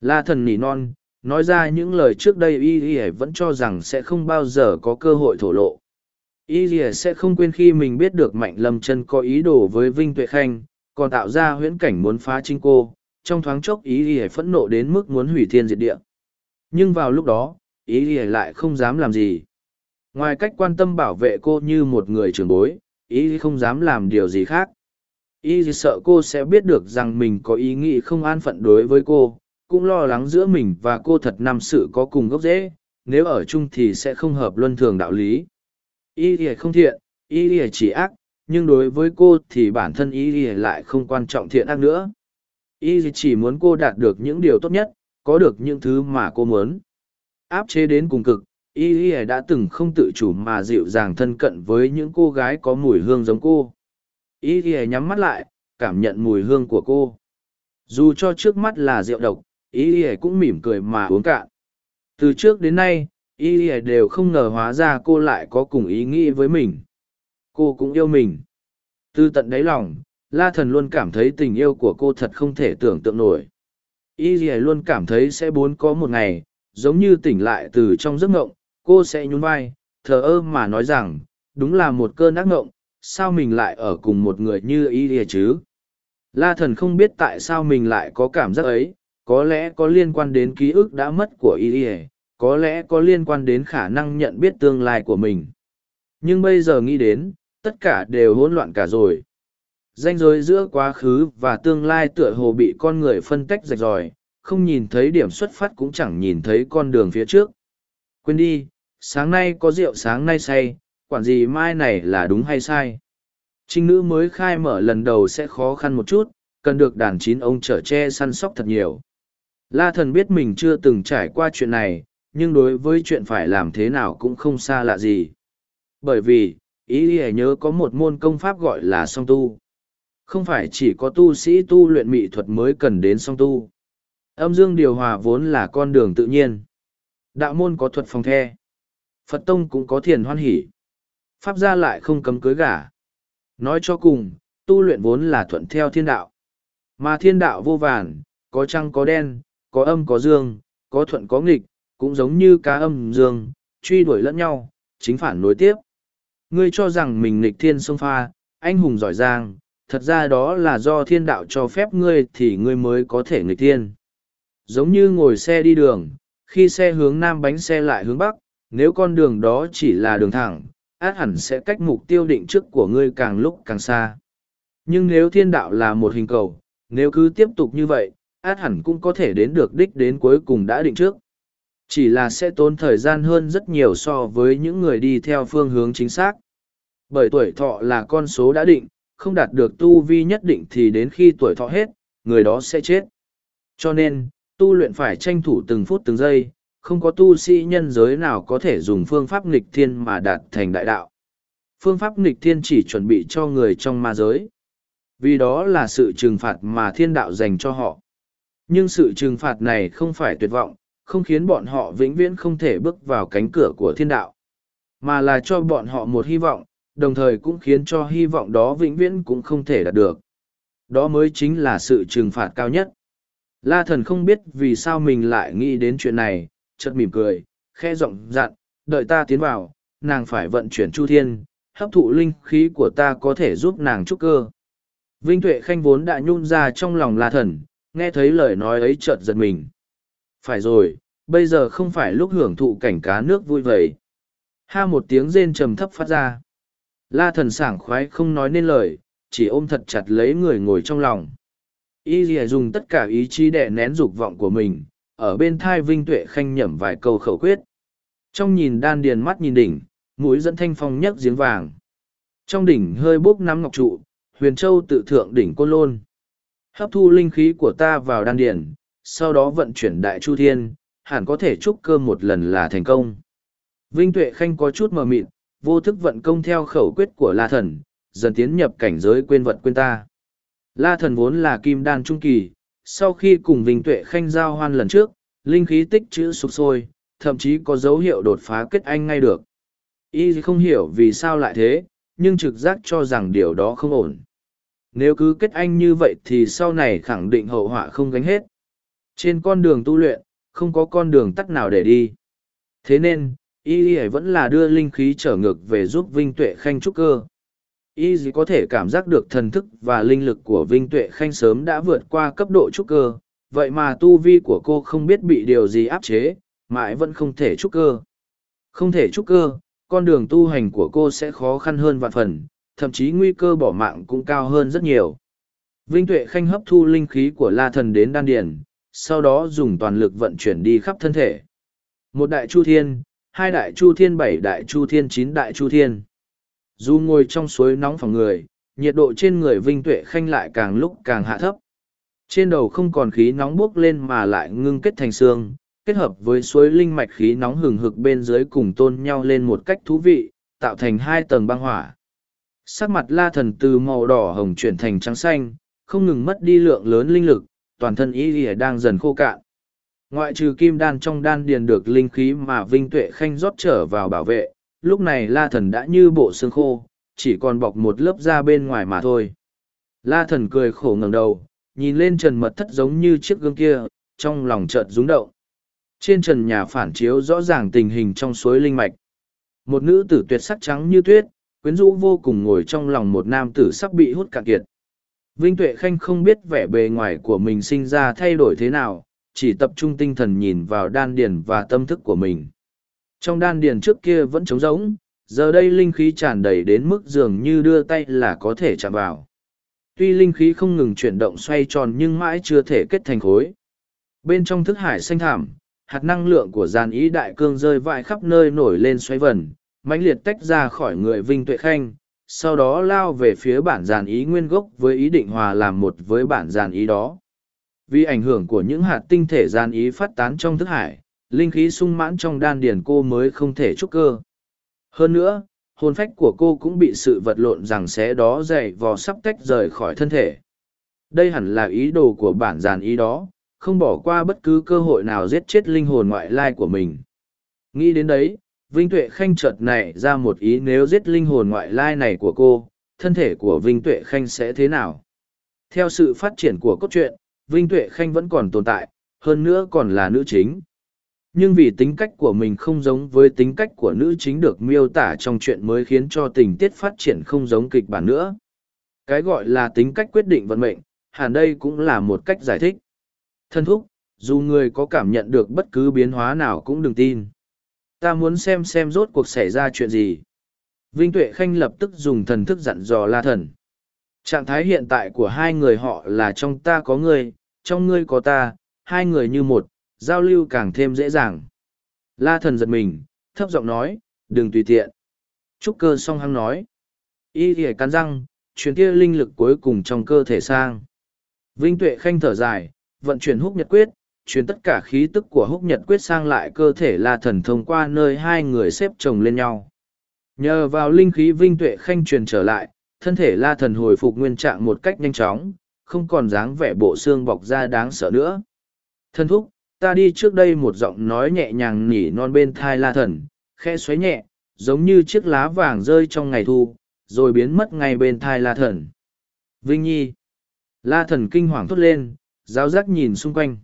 La thần nỉ non, nói ra những lời trước đây y y vẫn cho rằng sẽ không bao giờ có cơ hội thổ lộ. Y y sẽ không quên khi mình biết được mạnh lâm chân có ý đồ với Vinh Tuệ Khanh, còn tạo ra huyễn cảnh muốn phá chính cô, trong thoáng chốc ý y phẫn nộ đến mức muốn hủy thiên diệt địa. Nhưng vào lúc đó, ý y lại không dám làm gì. Ngoài cách quan tâm bảo vệ cô như một người trưởng bối, ý không dám làm điều gì khác. Ý sợ cô sẽ biết được rằng mình có ý nghĩ không an phận đối với cô, cũng lo lắng giữa mình và cô thật năm sự có cùng gốc rễ, nếu ở chung thì sẽ không hợp luân thường đạo lý. Ý thì không thiện, ý thì chỉ ác, nhưng đối với cô thì bản thân ý thì lại không quan trọng thiện ác nữa. Y chỉ muốn cô đạt được những điều tốt nhất, có được những thứ mà cô muốn. Áp chế đến cùng cực, y y đã từng không tự chủ mà dịu dàng thân cận với những cô gái có mùi hương giống cô y y nhắm mắt lại cảm nhận mùi hương của cô. Dù cho trước mắt là rượu độc, y y cũng mỉm cười mà uống cạn. Từ trước đến nay, y y đều không ngờ hóa ra cô lại có cùng ý nghĩ với mình. Cô cũng yêu mình. Từ tận đáy lòng, La Thần luôn cảm thấy tình yêu của cô thật không thể tưởng tượng nổi. Y Dì luôn cảm thấy sẽ bốn có một ngày, giống như tỉnh lại từ trong giấc ngộng, cô sẽ nhún vai, thờ ơ mà nói rằng, đúng là một cơn ác ngộng, sao mình lại ở cùng một người như Y Dì chứ? La Thần không biết tại sao mình lại có cảm giác ấy, có lẽ có liên quan đến ký ức đã mất của Y Dì, có lẽ có liên quan đến khả năng nhận biết tương lai của mình. Nhưng bây giờ nghĩ đến, tất cả đều hỗn loạn cả rồi danh giới giữa quá khứ và tương lai tựa hồ bị con người phân tách rạch ròi, không nhìn thấy điểm xuất phát cũng chẳng nhìn thấy con đường phía trước. Quên đi, sáng nay có rượu sáng nay say, quản gì mai này là đúng hay sai? Trinh nữ mới khai mở lần đầu sẽ khó khăn một chút, cần được đàn chín ông trở che săn sóc thật nhiều. La thần biết mình chưa từng trải qua chuyện này, nhưng đối với chuyện phải làm thế nào cũng không xa lạ gì. Bởi vì, ý ý nhớ có một môn công pháp gọi là song tu không phải chỉ có tu sĩ tu luyện mỹ thuật mới cần đến song tu. Âm dương điều hòa vốn là con đường tự nhiên. Đạo môn có thuật phòng the. Phật tông cũng có thiền hoan hỷ. Pháp gia lại không cấm cưới gả. Nói cho cùng, tu luyện vốn là thuận theo thiên đạo. Mà thiên đạo vô vàn, có trăng có đen, có âm có dương, có thuận có nghịch, cũng giống như cá âm dương, truy đuổi lẫn nhau, chính phản nối tiếp. Ngươi cho rằng mình nghịch thiên sông pha, anh hùng giỏi giang, thật ra đó là do thiên đạo cho phép ngươi thì ngươi mới có thể nghịch thiên. Giống như ngồi xe đi đường, khi xe hướng nam bánh xe lại hướng bắc, nếu con đường đó chỉ là đường thẳng, át hẳn sẽ cách mục tiêu định trước của ngươi càng lúc càng xa. Nhưng nếu thiên đạo là một hình cầu, nếu cứ tiếp tục như vậy, át hẳn cũng có thể đến được đích đến cuối cùng đã định trước. Chỉ là sẽ tốn thời gian hơn rất nhiều so với những người đi theo phương hướng chính xác. Bởi tuổi thọ là con số đã định, không đạt được tu vi nhất định thì đến khi tuổi thọ hết, người đó sẽ chết. Cho nên, tu luyện phải tranh thủ từng phút từng giây, không có tu sĩ nhân giới nào có thể dùng phương pháp nghịch thiên mà đạt thành đại đạo. Phương pháp nghịch thiên chỉ chuẩn bị cho người trong ma giới. Vì đó là sự trừng phạt mà thiên đạo dành cho họ. Nhưng sự trừng phạt này không phải tuyệt vọng, không khiến bọn họ vĩnh viễn không thể bước vào cánh cửa của thiên đạo. Mà là cho bọn họ một hy vọng, đồng thời cũng khiến cho hy vọng đó vĩnh viễn cũng không thể đạt được. Đó mới chính là sự trừng phạt cao nhất. La thần không biết vì sao mình lại nghĩ đến chuyện này, chợt mỉm cười, khe giọng dặn, đợi ta tiến vào, nàng phải vận chuyển chu thiên, hấp thụ linh khí của ta có thể giúp nàng trúc cơ. Vinh Tuệ Khanh vốn đã nhun ra trong lòng La thần, nghe thấy lời nói ấy chợt giật mình. Phải rồi, bây giờ không phải lúc hưởng thụ cảnh cá nước vui vẻ. Ha một tiếng rên trầm thấp phát ra. La thần sảng khoái không nói nên lời, chỉ ôm thật chặt lấy người ngồi trong lòng. Y dìa dùng tất cả ý chí để nén dục vọng của mình, ở bên thai vinh tuệ khanh nhẩm vài câu khẩu quyết. Trong nhìn đan điền mắt nhìn đỉnh, mũi dẫn thanh phong nhấc giếng vàng. Trong đỉnh hơi bốc nắm ngọc trụ, huyền châu tự thượng đỉnh côn lôn. Hấp thu linh khí của ta vào đan điền, sau đó vận chuyển đại chu thiên, hẳn có thể trúc cơ một lần là thành công. Vinh Tuệ Khanh có chút mờ mịt, vô thức vận công theo khẩu quyết của La Thần, dần tiến nhập cảnh giới quên vật quên ta. La Thần vốn là kim đan trung kỳ, sau khi cùng Vinh Tuệ Khanh giao hoan lần trước, linh khí tích trữ sụp sôi, thậm chí có dấu hiệu đột phá kết anh ngay được. Y không hiểu vì sao lại thế, nhưng trực giác cho rằng điều đó không ổn. Nếu cứ kết anh như vậy thì sau này khẳng định hậu họa không gánh hết. Trên con đường tu luyện, không có con đường tắt nào để đi. Thế nên, y y vẫn là đưa linh khí trở ngược về giúp vinh tuệ khanh trúc cơ. Y y có thể cảm giác được thần thức và linh lực của vinh tuệ khanh sớm đã vượt qua cấp độ trúc cơ. Vậy mà tu vi của cô không biết bị điều gì áp chế mãi vẫn không thể trúc cơ. Không thể trúc cơ con đường tu hành của cô sẽ khó khăn hơn vạn phần thậm chí nguy cơ bỏ mạng cũng cao hơn rất nhiều. Vinh tuệ khanh hấp thu linh khí của la thần đến đan Điền, sau đó dùng toàn lực vận chuyển đi khắp thân thể. Một đại chu thiên hai đại chu thiên bảy đại chu thiên chín đại chu thiên. Dù ngồi trong suối nóng phòng người, nhiệt độ trên người Vinh Tuệ Khanh lại càng lúc càng hạ thấp. Trên đầu không còn khí nóng bốc lên mà lại ngưng kết thành xương, kết hợp với suối linh mạch khí nóng hừng hực bên dưới cùng tôn nhau lên một cách thú vị, tạo thành hai tầng băng hỏa. Sắc mặt la thần từ màu đỏ hồng chuyển thành trắng xanh, không ngừng mất đi lượng lớn linh lực, toàn thân y lìa đang dần khô cạn. Ngoại trừ kim đan trong đan điền được linh khí mà Vinh Tuệ Khanh rót trở vào bảo vệ, lúc này la thần đã như bộ xương khô, chỉ còn bọc một lớp da bên ngoài mà thôi. La thần cười khổ ngẩng đầu, nhìn lên trần mật thất giống như chiếc gương kia, trong lòng chợt rúng động. Trên trần nhà phản chiếu rõ ràng tình hình trong suối linh mạch. Một nữ tử tuyệt sắc trắng như tuyết, quyến rũ vô cùng ngồi trong lòng một nam tử sắp bị hút cạn kiệt. Vinh Tuệ Khanh không biết vẻ bề ngoài của mình sinh ra thay đổi thế nào, chỉ tập trung tinh thần nhìn vào đan điền và tâm thức của mình. Trong đan điền trước kia vẫn trống rỗng, giờ đây linh khí tràn đầy đến mức dường như đưa tay là có thể chạm vào. Tuy linh khí không ngừng chuyển động xoay tròn nhưng mãi chưa thể kết thành khối. Bên trong thức hải xanh thảm, hạt năng lượng của giàn ý đại cương rơi vãi khắp nơi nổi lên xoay vần, mãnh liệt tách ra khỏi người Vinh Tuệ Khanh, sau đó lao về phía bản giàn ý nguyên gốc với ý định hòa làm một với bản giàn ý đó. Vì ảnh hưởng của những hạt tinh thể giàn ý phát tán trong thức hải, linh khí sung mãn trong đan điền cô mới không thể trúc cơ. Hơn nữa, hồn phách của cô cũng bị sự vật lộn rằng xé đó dày vò sắp tách rời khỏi thân thể. Đây hẳn là ý đồ của bản giàn ý đó, không bỏ qua bất cứ cơ hội nào giết chết linh hồn ngoại lai của mình. Nghĩ đến đấy, Vinh Tuệ Khanh chợt nảy ra một ý nếu giết linh hồn ngoại lai này của cô, thân thể của Vinh Tuệ Khanh sẽ thế nào? Theo sự phát triển của cốt truyện, Vinh Tuệ Khanh vẫn còn tồn tại, hơn nữa còn là nữ chính. Nhưng vì tính cách của mình không giống với tính cách của nữ chính được miêu tả trong chuyện mới khiến cho tình tiết phát triển không giống kịch bản nữa. Cái gọi là tính cách quyết định vận mệnh, hẳn đây cũng là một cách giải thích. Thân thúc, dù người có cảm nhận được bất cứ biến hóa nào cũng đừng tin. Ta muốn xem xem rốt cuộc xảy ra chuyện gì. Vinh Tuệ Khanh lập tức dùng thần thức dặn dò la thần. Trạng thái hiện tại của hai người họ là trong ta có người trong ngươi có ta, hai người như một, giao lưu càng thêm dễ dàng. La thần giật mình, thấp giọng nói, đừng tùy tiện. Trúc cơ song hăng nói. Y thì cắn răng, chuyển kia linh lực cuối cùng trong cơ thể sang. Vinh Tuệ Khanh thở dài, vận chuyển húc nhật quyết, chuyển tất cả khí tức của húc nhật quyết sang lại cơ thể la thần thông qua nơi hai người xếp chồng lên nhau. Nhờ vào linh khí Vinh Tuệ Khanh truyền trở lại, thân thể la thần hồi phục nguyên trạng một cách nhanh chóng, không còn dáng vẻ bộ xương bọc ra đáng sợ nữa. Thân thúc, ta đi trước đây một giọng nói nhẹ nhàng nỉ non bên thai la thần, khe xoáy nhẹ, giống như chiếc lá vàng rơi trong ngày thu, rồi biến mất ngay bên thai la thần. Vinh Nhi. La thần kinh hoàng thốt lên, giáo giác nhìn xung quanh.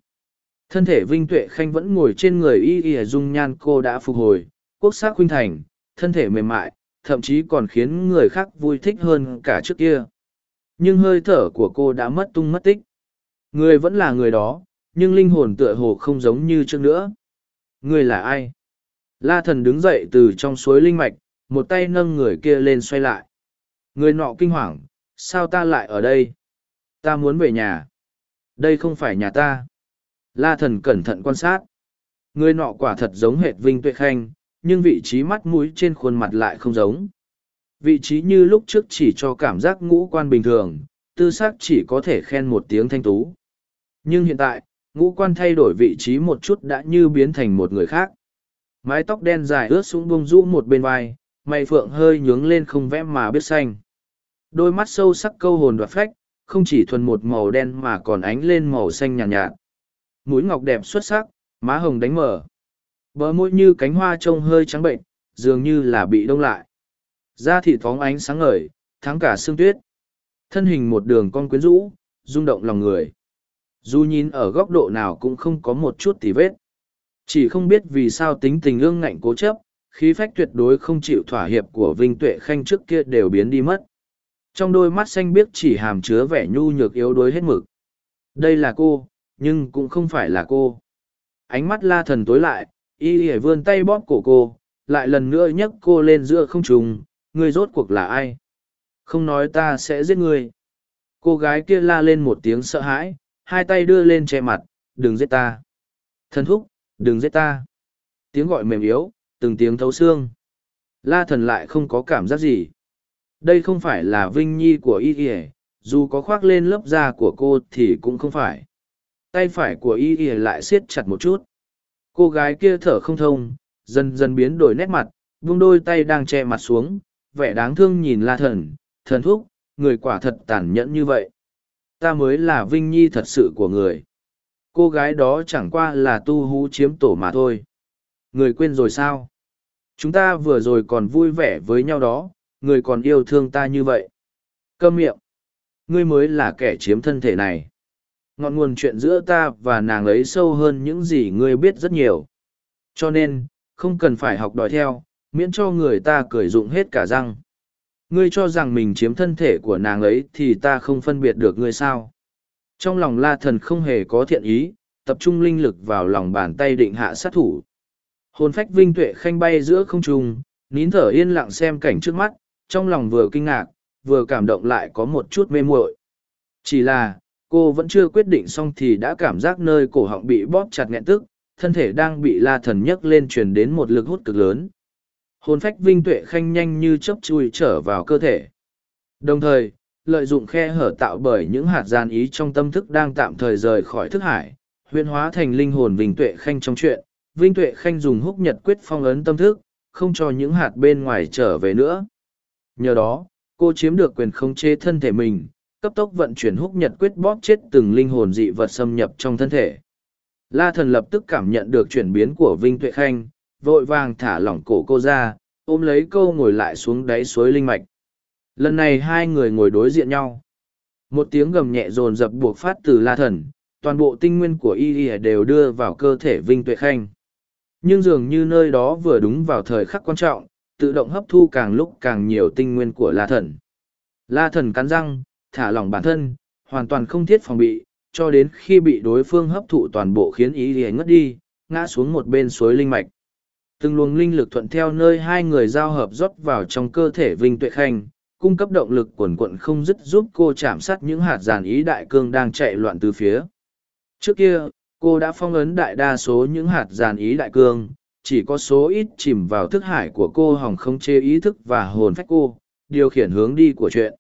Thân thể Vinh Tuệ Khanh vẫn ngồi trên người y y dung nhan cô đã phục hồi, quốc sắc huynh thành, thân thể mềm mại, thậm chí còn khiến người khác vui thích hơn cả trước kia. Nhưng hơi thở của cô đã mất tung mất tích. Người vẫn là người đó, nhưng linh hồn tựa hồ không giống như trước nữa. Người là ai? La thần đứng dậy từ trong suối linh mạch, một tay nâng người kia lên xoay lại. Người nọ kinh hoàng, sao ta lại ở đây? Ta muốn về nhà. Đây không phải nhà ta. La thần cẩn thận quan sát. Người nọ quả thật giống hệt Vinh Tuệ Khanh, nhưng vị trí mắt mũi trên khuôn mặt lại không giống. Vị trí như lúc trước chỉ cho cảm giác ngũ quan bình thường, tư xác chỉ có thể khen một tiếng thanh tú. Nhưng hiện tại, ngũ quan thay đổi vị trí một chút đã như biến thành một người khác. Mái tóc đen dài ướt xuống bông rũ một bên vai, mày phượng hơi nhướng lên không vẽ mà biết xanh. Đôi mắt sâu sắc câu hồn đoạt phách, không chỉ thuần một màu đen mà còn ánh lên màu xanh nhàn nhạt, nhạt. Mũi ngọc đẹp xuất sắc, má hồng đánh mở. Bờ môi như cánh hoa trông hơi trắng bệnh, dường như là bị đông lại. Da thịt phóng ánh sáng ngời, thắng cả xương tuyết. Thân hình một đường con quyến rũ, rung động lòng người. Dù nhìn ở góc độ nào cũng không có một chút tì vết. Chỉ không biết vì sao tính tình ương ngạnh cố chấp, khí phách tuyệt đối không chịu thỏa hiệp của Vinh Tuệ Khanh trước kia đều biến đi mất. Trong đôi mắt xanh biếc chỉ hàm chứa vẻ nhu nhược yếu đuối hết mực. Đây là cô, nhưng cũng không phải là cô. Ánh mắt la thần tối lại, y y vươn tay bóp cổ cô, lại lần nữa nhấc cô lên giữa không trùng, ngươi rốt cuộc là ai? Không nói ta sẽ giết ngươi. Cô gái kia la lên một tiếng sợ hãi, hai tay đưa lên che mặt, đừng giết ta. Thần thúc, đừng giết ta. Tiếng gọi mềm yếu, từng tiếng thấu xương. La thần lại không có cảm giác gì. Đây không phải là vinh nhi của y y dù có khoác lên lớp da của cô thì cũng không phải. Tay phải của y y lại siết chặt một chút. Cô gái kia thở không thông, dần dần biến đổi nét mặt, vung đôi tay đang che mặt xuống, vẻ đáng thương nhìn la thần, thần thúc, người quả thật tàn nhẫn như vậy. Ta mới là vinh nhi thật sự của người. Cô gái đó chẳng qua là tu hú chiếm tổ mà thôi. Người quên rồi sao? Chúng ta vừa rồi còn vui vẻ với nhau đó, người còn yêu thương ta như vậy. Câm miệng. Ngươi mới là kẻ chiếm thân thể này. Ngọn nguồn chuyện giữa ta và nàng ấy sâu hơn những gì ngươi biết rất nhiều. Cho nên, không cần phải học đòi theo, miễn cho người ta cởi dụng hết cả răng. Ngươi cho rằng mình chiếm thân thể của nàng ấy thì ta không phân biệt được ngươi sao. Trong lòng la thần không hề có thiện ý, tập trung linh lực vào lòng bàn tay định hạ sát thủ. Hồn phách vinh tuệ khanh bay giữa không trung, nín thở yên lặng xem cảnh trước mắt, trong lòng vừa kinh ngạc, vừa cảm động lại có một chút mê muội. Chỉ là, cô vẫn chưa quyết định xong thì đã cảm giác nơi cổ họng bị bóp chặt nghẹn tức, thân thể đang bị la thần nhấc lên truyền đến một lực hút cực lớn. Hồn phách vinh tuệ khanh nhanh như chớp chui trở vào cơ thể. Đồng thời, lợi dụng khe hở tạo bởi những hạt gian ý trong tâm thức đang tạm thời rời khỏi thức hải, huyễn hóa thành linh hồn vinh tuệ khanh trong chuyện, vinh tuệ khanh dùng húc nhật quyết phong ấn tâm thức, không cho những hạt bên ngoài trở về nữa. Nhờ đó, cô chiếm được quyền khống chế thân thể mình, cấp tốc vận chuyển húc nhật quyết bóp chết từng linh hồn dị vật xâm nhập trong thân thể. La thần lập tức cảm nhận được chuyển biến của Vinh Tuệ Khanh, vội vàng thả lỏng cổ cô ra, ôm lấy câu ngồi lại xuống đáy suối linh mạch. Lần này hai người ngồi đối diện nhau. Một tiếng gầm nhẹ rồn rập buộc phát từ la thần, toàn bộ tinh nguyên của y y đều đưa vào cơ thể Vinh Tuệ Khanh. Nhưng dường như nơi đó vừa đúng vào thời khắc quan trọng, tự động hấp thu càng lúc càng nhiều tinh nguyên của la thần. La thần cắn răng, thả lỏng bản thân, hoàn toàn không thiết phòng bị, cho đến khi bị đối phương hấp thụ toàn bộ khiến ý Y ngất đi, ngã xuống một bên suối linh mạch. Từng luồng linh lực thuận theo nơi hai người giao hợp rót vào trong cơ thể Vinh Tuệ Khanh, cung cấp động lực quần quận không dứt giúp cô chạm sát những hạt giàn ý đại cương đang chạy loạn từ phía. Trước kia, cô đã phong ấn đại đa số những hạt giàn ý đại cương, chỉ có số ít chìm vào thức hải của cô hòng không chê ý thức và hồn phách cô, điều khiển hướng đi của chuyện.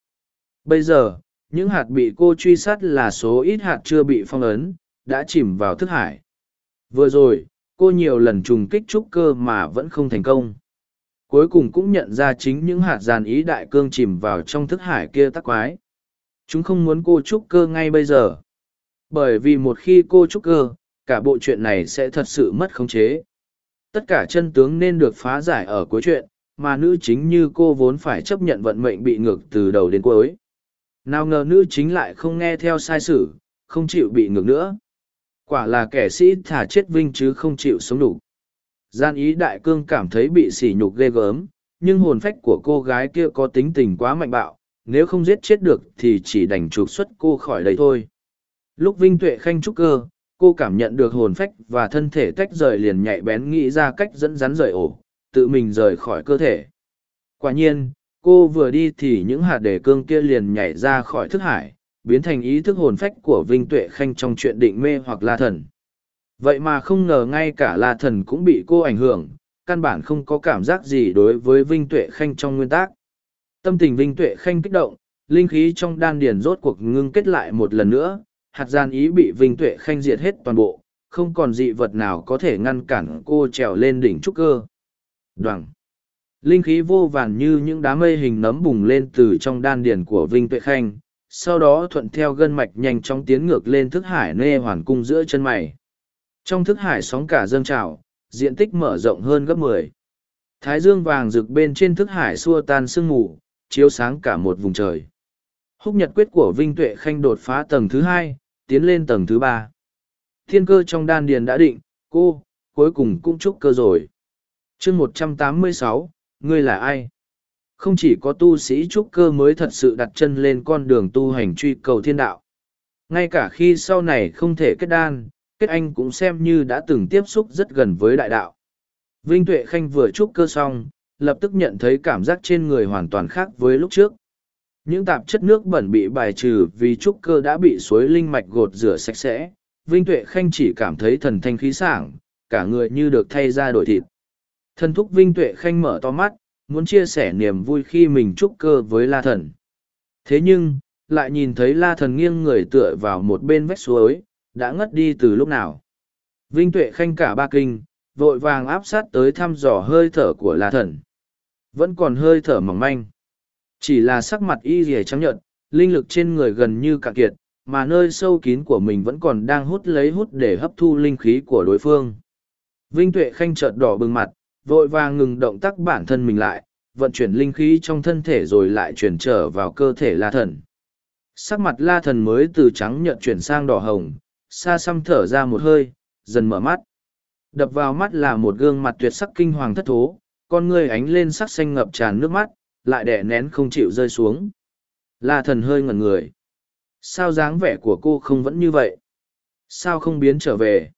Bây giờ, những hạt bị cô truy sát là số ít hạt chưa bị phong ấn, đã chìm vào thức hải. Vừa rồi, cô nhiều lần trùng kích trúc cơ mà vẫn không thành công. Cuối cùng cũng nhận ra chính những hạt giàn ý đại cương chìm vào trong thức hải kia tắc quái. Chúng không muốn cô trúc cơ ngay bây giờ. Bởi vì một khi cô trúc cơ, cả bộ chuyện này sẽ thật sự mất khống chế. Tất cả chân tướng nên được phá giải ở cuối chuyện, mà nữ chính như cô vốn phải chấp nhận vận mệnh bị ngược từ đầu đến cuối. Nào ngờ nữ chính lại không nghe theo sai sử, không chịu bị ngược nữa. Quả là kẻ sĩ thả chết vinh chứ không chịu sống đủ. Gian ý đại cương cảm thấy bị sỉ nhục ghê gớm, nhưng hồn phách của cô gái kia có tính tình quá mạnh bạo, nếu không giết chết được thì chỉ đành trục xuất cô khỏi đây thôi. Lúc Vinh Tuệ Khanh trúc cơ, cô cảm nhận được hồn phách và thân thể tách rời liền nhạy bén nghĩ ra cách dẫn rắn rời ổ, tự mình rời khỏi cơ thể. Quả nhiên, cô vừa đi thì những hạt đề cương kia liền nhảy ra khỏi thức hải biến thành ý thức hồn phách của vinh tuệ khanh trong chuyện định mê hoặc la thần. Vậy mà không ngờ ngay cả la thần cũng bị cô ảnh hưởng căn bản không có cảm giác gì đối với vinh tuệ khanh trong nguyên tắc tâm tình vinh tuệ khanh kích động linh khí trong đan điền rốt cuộc ngưng kết lại một lần nữa hạt gian ý bị vinh tuệ khanh diệt hết toàn bộ không còn dị vật nào có thể ngăn cản cô trèo lên đỉnh trúc cơ. Đoằng Linh khí vô vàn như những đám mây hình nấm bùng lên từ trong đan điền của Vinh Tuệ Khanh, sau đó thuận theo gân mạch nhanh chóng tiến ngược lên thức hải nê hoàn cung giữa chân mày. Trong thức hải sóng cả dâng trào, diện tích mở rộng hơn gấp mười. Thái dương vàng rực bên trên thức hải xua tan sương mù, chiếu sáng cả một vùng trời. Húc nhật quyết của Vinh Tuệ Khanh đột phá tầng thứ hai, tiến lên tầng thứ ba. Thiên cơ trong đan điền đã định, cô, cuối cùng cũng chúc cơ rồi. chương một trăm tám mươi sáu ngươi là ai? Không chỉ có tu sĩ trúc cơ mới thật sự đặt chân lên con đường tu hành truy cầu thiên đạo. Ngay cả khi sau này không thể kết đan, kết anh cũng xem như đã từng tiếp xúc rất gần với đại đạo. Vinh Tuệ Khanh vừa trúc cơ xong, lập tức nhận thấy cảm giác trên người hoàn toàn khác với lúc trước. Những tạp chất nước bẩn bị bài trừ vì trúc cơ đã bị suối linh mạch gột rửa sạch sẽ. Vinh Tuệ Khanh chỉ cảm thấy thần thanh khí sảng, cả người như được thay ra đổi thịt. Thần thúc Vinh Tuệ Khanh mở to mắt, muốn chia sẻ niềm vui khi mình trúc cơ với La Thần. Thế nhưng, lại nhìn thấy La Thần nghiêng người tựa vào một bên vách suối, đã ngất đi từ lúc nào. Vinh Tuệ Khanh cả ba kinh, vội vàng áp sát tới thăm dò hơi thở của La Thần. Vẫn còn hơi thở mỏng manh. Chỉ là sắc mặt y rìa trắng nhợt, linh lực trên người gần như cạn kiệt, mà nơi sâu kín của mình vẫn còn đang hút lấy hút để hấp thu linh khí của đối phương. Vinh Tuệ Khanh chợt đỏ bừng mặt, vội vàng ngừng động tác bản thân mình lại, vận chuyển linh khí trong thân thể rồi lại chuyển trở vào cơ thể La Thần. Sắc mặt La Thần mới từ trắng nhợt chuyển sang đỏ hồng, xa xăm thở ra một hơi, dần mở mắt. Đập vào mắt là một gương mặt tuyệt sắc kinh hoàng thất thố, con ngươi ánh lên sắc xanh ngập tràn nước mắt, lại đẻ nén không chịu rơi xuống. La Thần hơi ngẩn người. Sao dáng vẻ của cô không vẫn như vậy? Sao không biến trở về?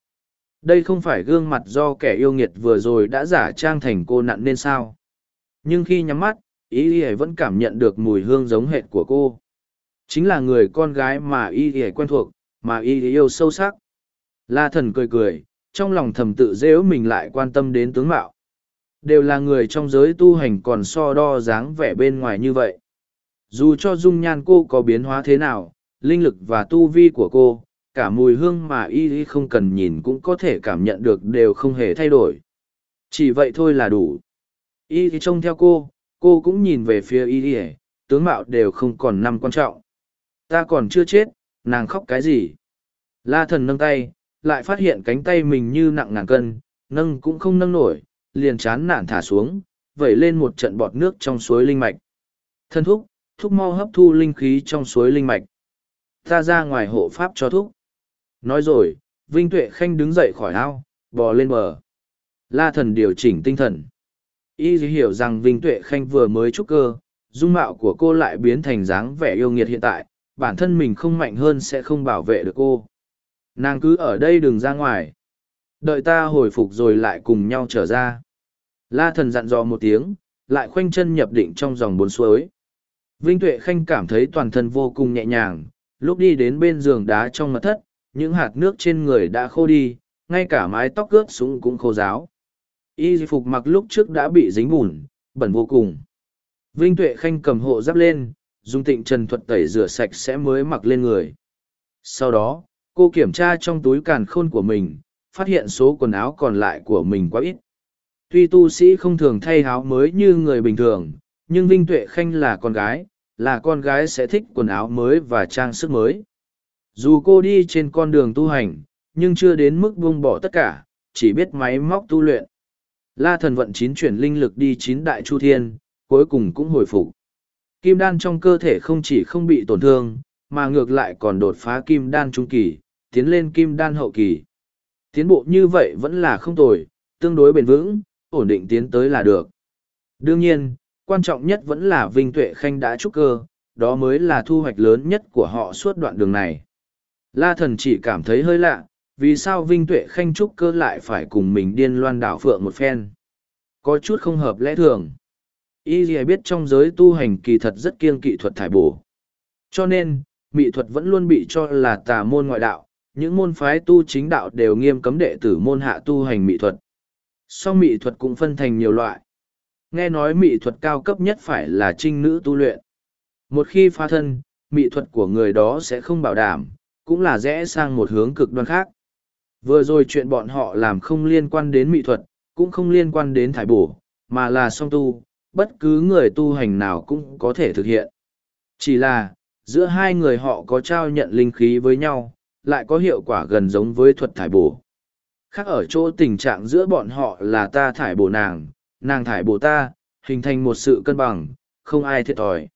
Đây không phải gương mặt do kẻ yêu nghiệt vừa rồi đã giả trang thành cô nặn nên sao? Nhưng khi nhắm mắt, ý y vẫn cảm nhận được mùi hương giống hệt của cô. Chính là người con gái mà y y quen thuộc, mà y yêu sâu sắc. La thần cười cười, trong lòng thầm tự dễu mình lại quan tâm đến tướng mạo. Đều là người trong giới tu hành còn so đo dáng vẻ bên ngoài như vậy. Dù cho dung nhan cô có biến hóa thế nào, linh lực và tu vi của cô, cả mùi hương mà y y không cần nhìn cũng có thể cảm nhận được đều không hề thay đổi. Chỉ vậy thôi là đủ. Y y trông theo cô, cô cũng nhìn về phía y y, tướng mạo đều không còn năm quan trọng. Ta còn chưa chết, nàng khóc cái gì? La thần nâng tay, lại phát hiện cánh tay mình như nặng ngàn cân, nâng cũng không nâng nổi, liền chán nản thả xuống, vẩy lên một trận bọt nước trong suối linh mạch. Thân thúc, thúc mau hấp thu linh khí trong suối linh mạch. Ta ra ngoài hộ pháp cho thúc. Nói rồi, Vinh Tuệ Khanh đứng dậy khỏi ao, bò lên bờ. La thần điều chỉnh tinh thần. Y hiểu rằng Vinh Tuệ Khanh vừa mới trúc cơ, dung mạo của cô lại biến thành dáng vẻ yêu nghiệt hiện tại, bản thân mình không mạnh hơn sẽ không bảo vệ được cô. Nàng cứ ở đây đừng ra ngoài. Đợi ta hồi phục rồi lại cùng nhau trở ra. La thần dặn dò một tiếng, lại khoanh chân nhập định trong dòng bốn suối. Vinh Tuệ Khanh cảm thấy toàn thân vô cùng nhẹ nhàng, lúc đi đến bên giường đá trong mặt thất, những hạt nước trên người đã khô đi, ngay cả mái tóc ướt súng cũng khô ráo. Y phục mặc lúc trước đã bị dính bùn, bẩn vô cùng. Vinh Tuệ Khanh cầm hộ giáp lên, dùng tịnh trần thuật tẩy rửa sạch sẽ mới mặc lên người. Sau đó, cô kiểm tra trong túi càn khôn của mình, phát hiện số quần áo còn lại của mình quá ít. Tuy tu sĩ không thường thay áo mới như người bình thường, nhưng Vinh Tuệ Khanh là con gái, là con gái sẽ thích quần áo mới và trang sức mới. Dù cô đi trên con đường tu hành, nhưng chưa đến mức buông bỏ tất cả, chỉ biết máy móc tu luyện. La thần vận chín chuyển linh lực đi chín đại chu thiên, cuối cùng cũng hồi phục. Kim đan trong cơ thể không chỉ không bị tổn thương, mà ngược lại còn đột phá kim đan trung kỳ, tiến lên kim đan hậu kỳ. Tiến bộ như vậy vẫn là không tồi, tương đối bền vững, ổn định tiến tới là được. Đương nhiên, quan trọng nhất vẫn là Vinh Tuệ Khanh đã trúc cơ, đó mới là thu hoạch lớn nhất của họ suốt đoạn đường này. La thần chỉ cảm thấy hơi lạ, vì sao Vinh Tuệ Khanh trúc cơ lại phải cùng mình điên loan đảo phượng một phen. Có chút không hợp lẽ thường. Y gì biết trong giới tu hành kỳ thật rất kiêng kỵ thuật thải bổ. Cho nên, mỹ thuật vẫn luôn bị cho là tà môn ngoại đạo, những môn phái tu chính đạo đều nghiêm cấm đệ tử môn hạ tu hành mỹ thuật. Song mỹ thuật cũng phân thành nhiều loại. Nghe nói mỹ thuật cao cấp nhất phải là trinh nữ tu luyện. Một khi phá thân, mỹ thuật của người đó sẽ không bảo đảm, cũng là rẽ sang một hướng cực đoan khác. Vừa rồi chuyện bọn họ làm không liên quan đến mỹ thuật, cũng không liên quan đến thải bổ, mà là song tu, bất cứ người tu hành nào cũng có thể thực hiện. Chỉ là, giữa hai người họ có trao nhận linh khí với nhau, lại có hiệu quả gần giống với thuật thải bổ. Khác ở chỗ tình trạng giữa bọn họ là ta thải bổ nàng, nàng thải bổ ta, hình thành một sự cân bằng, không ai thiệt thòi.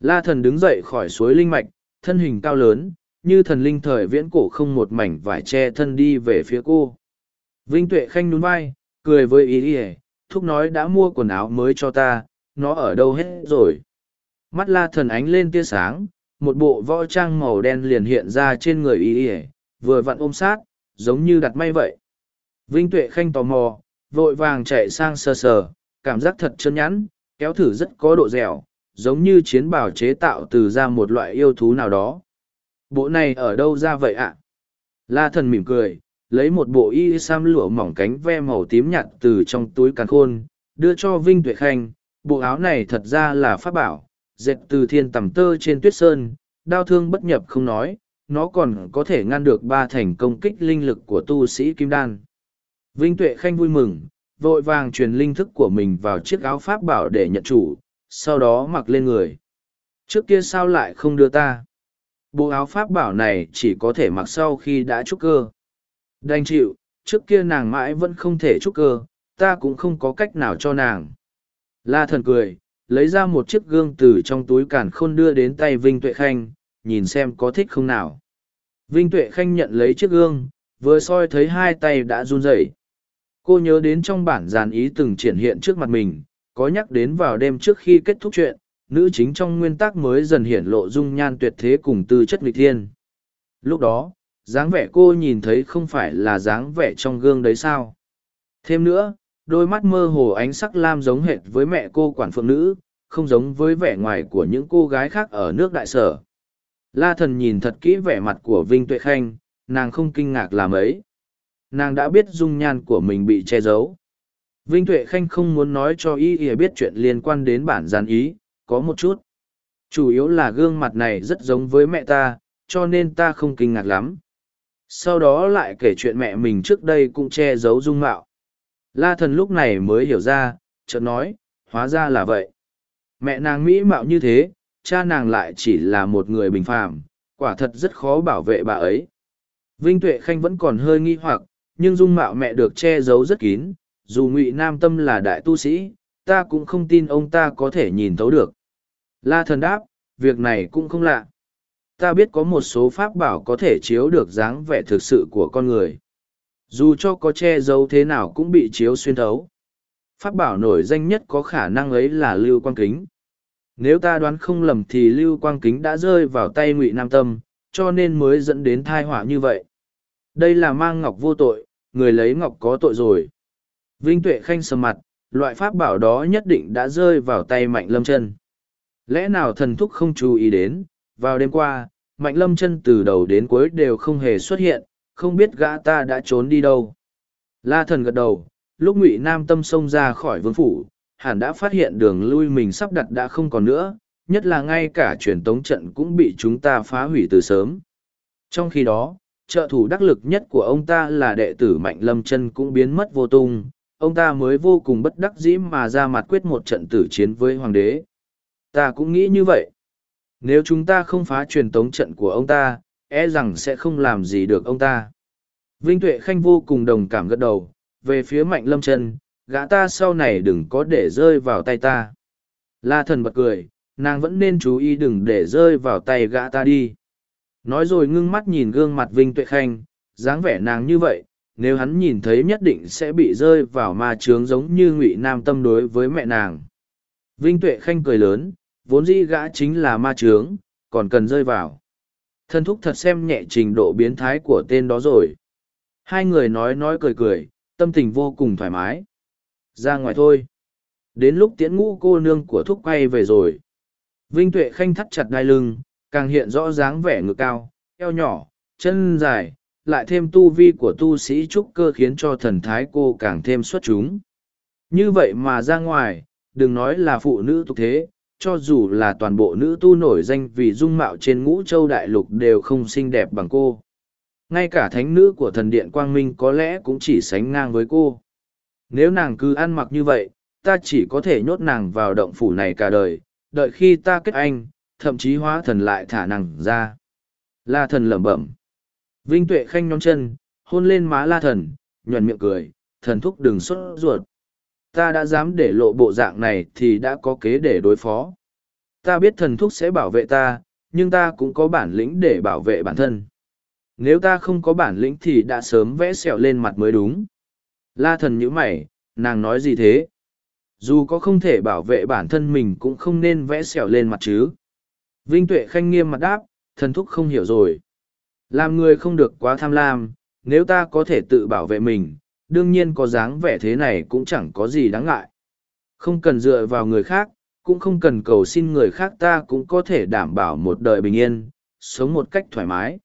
La thần đứng dậy khỏi suối linh mạch, thân hình cao lớn, như thần linh thời viễn cổ không một mảnh vải che thân đi về phía cô. Vinh Tuệ Khanh nhún vai, cười với ý ý, thúc nói đã mua quần áo mới cho ta, nó ở đâu hết rồi. Mắt la thần ánh lên tia sáng, một bộ võ trang màu đen liền hiện ra trên người ý ý, vừa vặn ôm sát, giống như đặt may vậy. Vinh Tuệ Khanh tò mò, vội vàng chạy sang sờ sờ, cảm giác thật chân nhẵn, kéo thử rất có độ dẻo, giống như chiến bào chế tạo từ ra một loại yêu thú nào đó. Bộ này ở đâu ra vậy ạ? La thần mỉm cười, lấy một bộ y sam lụa mỏng cánh ve màu tím nhạt từ trong túi càn khôn, đưa cho Vinh Tuệ Khanh. Bộ áo này thật ra là pháp bảo, dệt từ thiên tầm tơ trên tuyết sơn, đau thương bất nhập không nói, nó còn có thể ngăn được ba thành công kích linh lực của tu sĩ Kim Đan. Vinh Tuệ Khanh vui mừng, vội vàng truyền linh thức của mình vào chiếc áo pháp bảo để nhận chủ, sau đó mặc lên người. Trước kia sao lại không đưa ta? Bộ áo pháp bảo này chỉ có thể mặc sau khi đã trúc cơ. Đành chịu, trước kia nàng mãi vẫn không thể trúc cơ, ta cũng không có cách nào cho nàng. La thần cười, lấy ra một chiếc gương từ trong túi cản khôn đưa đến tay Vinh Tuệ Khanh, nhìn xem có thích không nào. Vinh Tuệ Khanh nhận lấy chiếc gương, vừa soi thấy hai tay đã run rẩy. Cô nhớ đến trong bản giàn ý từng triển hiện trước mặt mình, có nhắc đến vào đêm trước khi kết thúc chuyện, nữ chính trong nguyên tắc mới dần hiển lộ dung nhan tuyệt thế cùng tư chất nghịch thiên. Lúc đó, dáng vẻ cô nhìn thấy không phải là dáng vẻ trong gương đấy sao. Thêm nữa, đôi mắt mơ hồ ánh sắc lam giống hệt với mẹ cô quản phượng nữ, không giống với vẻ ngoài của những cô gái khác ở nước đại sở. La thần nhìn thật kỹ vẻ mặt của Vinh Tuệ Khanh, nàng không kinh ngạc làm ấy. Nàng đã biết dung nhan của mình bị che giấu. Vinh Tuệ Khanh không muốn nói cho y y biết chuyện liên quan đến bản gian ý, có một chút. Chủ yếu là gương mặt này rất giống với mẹ ta, cho nên ta không kinh ngạc lắm. Sau đó lại kể chuyện mẹ mình trước đây cũng che giấu dung mạo. La thần lúc này mới hiểu ra, chợt nói, hóa ra là vậy. Mẹ nàng mỹ mạo như thế, cha nàng lại chỉ là một người bình phàm, quả thật rất khó bảo vệ bà ấy. Vinh Tuệ Khanh vẫn còn hơi nghi hoặc, nhưng dung mạo mẹ được che giấu rất kín, dù ngụy Nam Tâm là đại tu sĩ, ta cũng không tin ông ta có thể nhìn thấu được. La thần đáp, việc này cũng không lạ. Ta biết có một số pháp bảo có thể chiếu được dáng vẻ thực sự của con người. Dù cho có che giấu thế nào cũng bị chiếu xuyên thấu. Pháp bảo nổi danh nhất có khả năng ấy là lưu quang kính. Nếu ta đoán không lầm thì lưu quang kính đã rơi vào tay ngụy Nam Tâm, cho nên mới dẫn đến thai họa như vậy. Đây là mang ngọc vô tội, người lấy ngọc có tội rồi. Vinh Tuệ Khanh sầm mặt, loại pháp bảo đó nhất định đã rơi vào tay Mạnh Lâm chân. Lẽ nào thần thúc không chú ý đến, vào đêm qua, Mạnh Lâm chân từ đầu đến cuối đều không hề xuất hiện, không biết gã ta đã trốn đi đâu. La thần gật đầu, lúc Ngụy Nam Tâm xông ra khỏi vương phủ, hẳn đã phát hiện đường lui mình sắp đặt đã không còn nữa, nhất là ngay cả truyền tống trận cũng bị chúng ta phá hủy từ sớm. Trong khi đó, trợ thủ đắc lực nhất của ông ta là đệ tử Mạnh Lâm chân cũng biến mất vô tung, ông ta mới vô cùng bất đắc dĩ mà ra mặt quyết một trận tử chiến với hoàng đế. Ta cũng nghĩ như vậy. Nếu chúng ta không phá truyền tống trận của ông ta, e rằng sẽ không làm gì được ông ta. Vinh Tuệ Khanh vô cùng đồng cảm gật đầu, về phía Mạnh Lâm chân, gã ta sau này đừng có để rơi vào tay ta. La thần bật cười, nàng vẫn nên chú ý đừng để rơi vào tay gã ta đi. Nói rồi ngưng mắt nhìn gương mặt Vinh Tuệ Khanh, dáng vẻ nàng như vậy, nếu hắn nhìn thấy nhất định sẽ bị rơi vào ma trướng giống như ngụy nam tâm đối với mẹ nàng. Vinh Tuệ Khanh cười lớn, vốn dĩ gã chính là ma trướng, còn cần rơi vào. Thân thúc thật xem nhẹ trình độ biến thái của tên đó rồi. Hai người nói nói cười cười, tâm tình vô cùng thoải mái. Ra ngoài thôi. Đến lúc tiễn ngũ cô nương của thúc quay về rồi. Vinh Tuệ Khanh thắt chặt đai lưng, càng hiện rõ dáng vẻ ngực cao, eo nhỏ, chân dài, lại thêm tu vi của tu sĩ trúc cơ khiến cho thần thái cô càng thêm xuất chúng. Như vậy mà ra ngoài, đừng nói là phụ nữ tục thế, cho dù là toàn bộ nữ tu nổi danh vì dung mạo trên ngũ châu đại lục đều không xinh đẹp bằng cô. Ngay cả thánh nữ của thần điện Quang Minh có lẽ cũng chỉ sánh ngang với cô. Nếu nàng cứ ăn mặc như vậy, ta chỉ có thể nhốt nàng vào động phủ này cả đời, đợi khi ta kết anh, thậm chí hóa thần lại thả nàng ra. La thần lẩm bẩm. Vinh Tuệ khanh nhón chân, hôn lên má la thần, nhuận miệng cười, thần thúc đừng xuất ruột. Ta đã dám để lộ bộ dạng này thì đã có kế để đối phó. Ta biết thần thúc sẽ bảo vệ ta, nhưng ta cũng có bản lĩnh để bảo vệ bản thân. Nếu ta không có bản lĩnh thì đã sớm vẽ sẹo lên mặt mới đúng. La thần nhíu mày, nàng nói gì thế? Dù có không thể bảo vệ bản thân mình cũng không nên vẽ sẹo lên mặt chứ. Vinh Tuệ khanh nghiêm mặt đáp, thần thúc không hiểu rồi. Làm người không được quá tham lam, nếu ta có thể tự bảo vệ mình, đương nhiên có dáng vẻ thế này cũng chẳng có gì đáng ngại. Không cần dựa vào người khác, cũng không cần cầu xin người khác ta cũng có thể đảm bảo một đời bình yên, sống một cách thoải mái.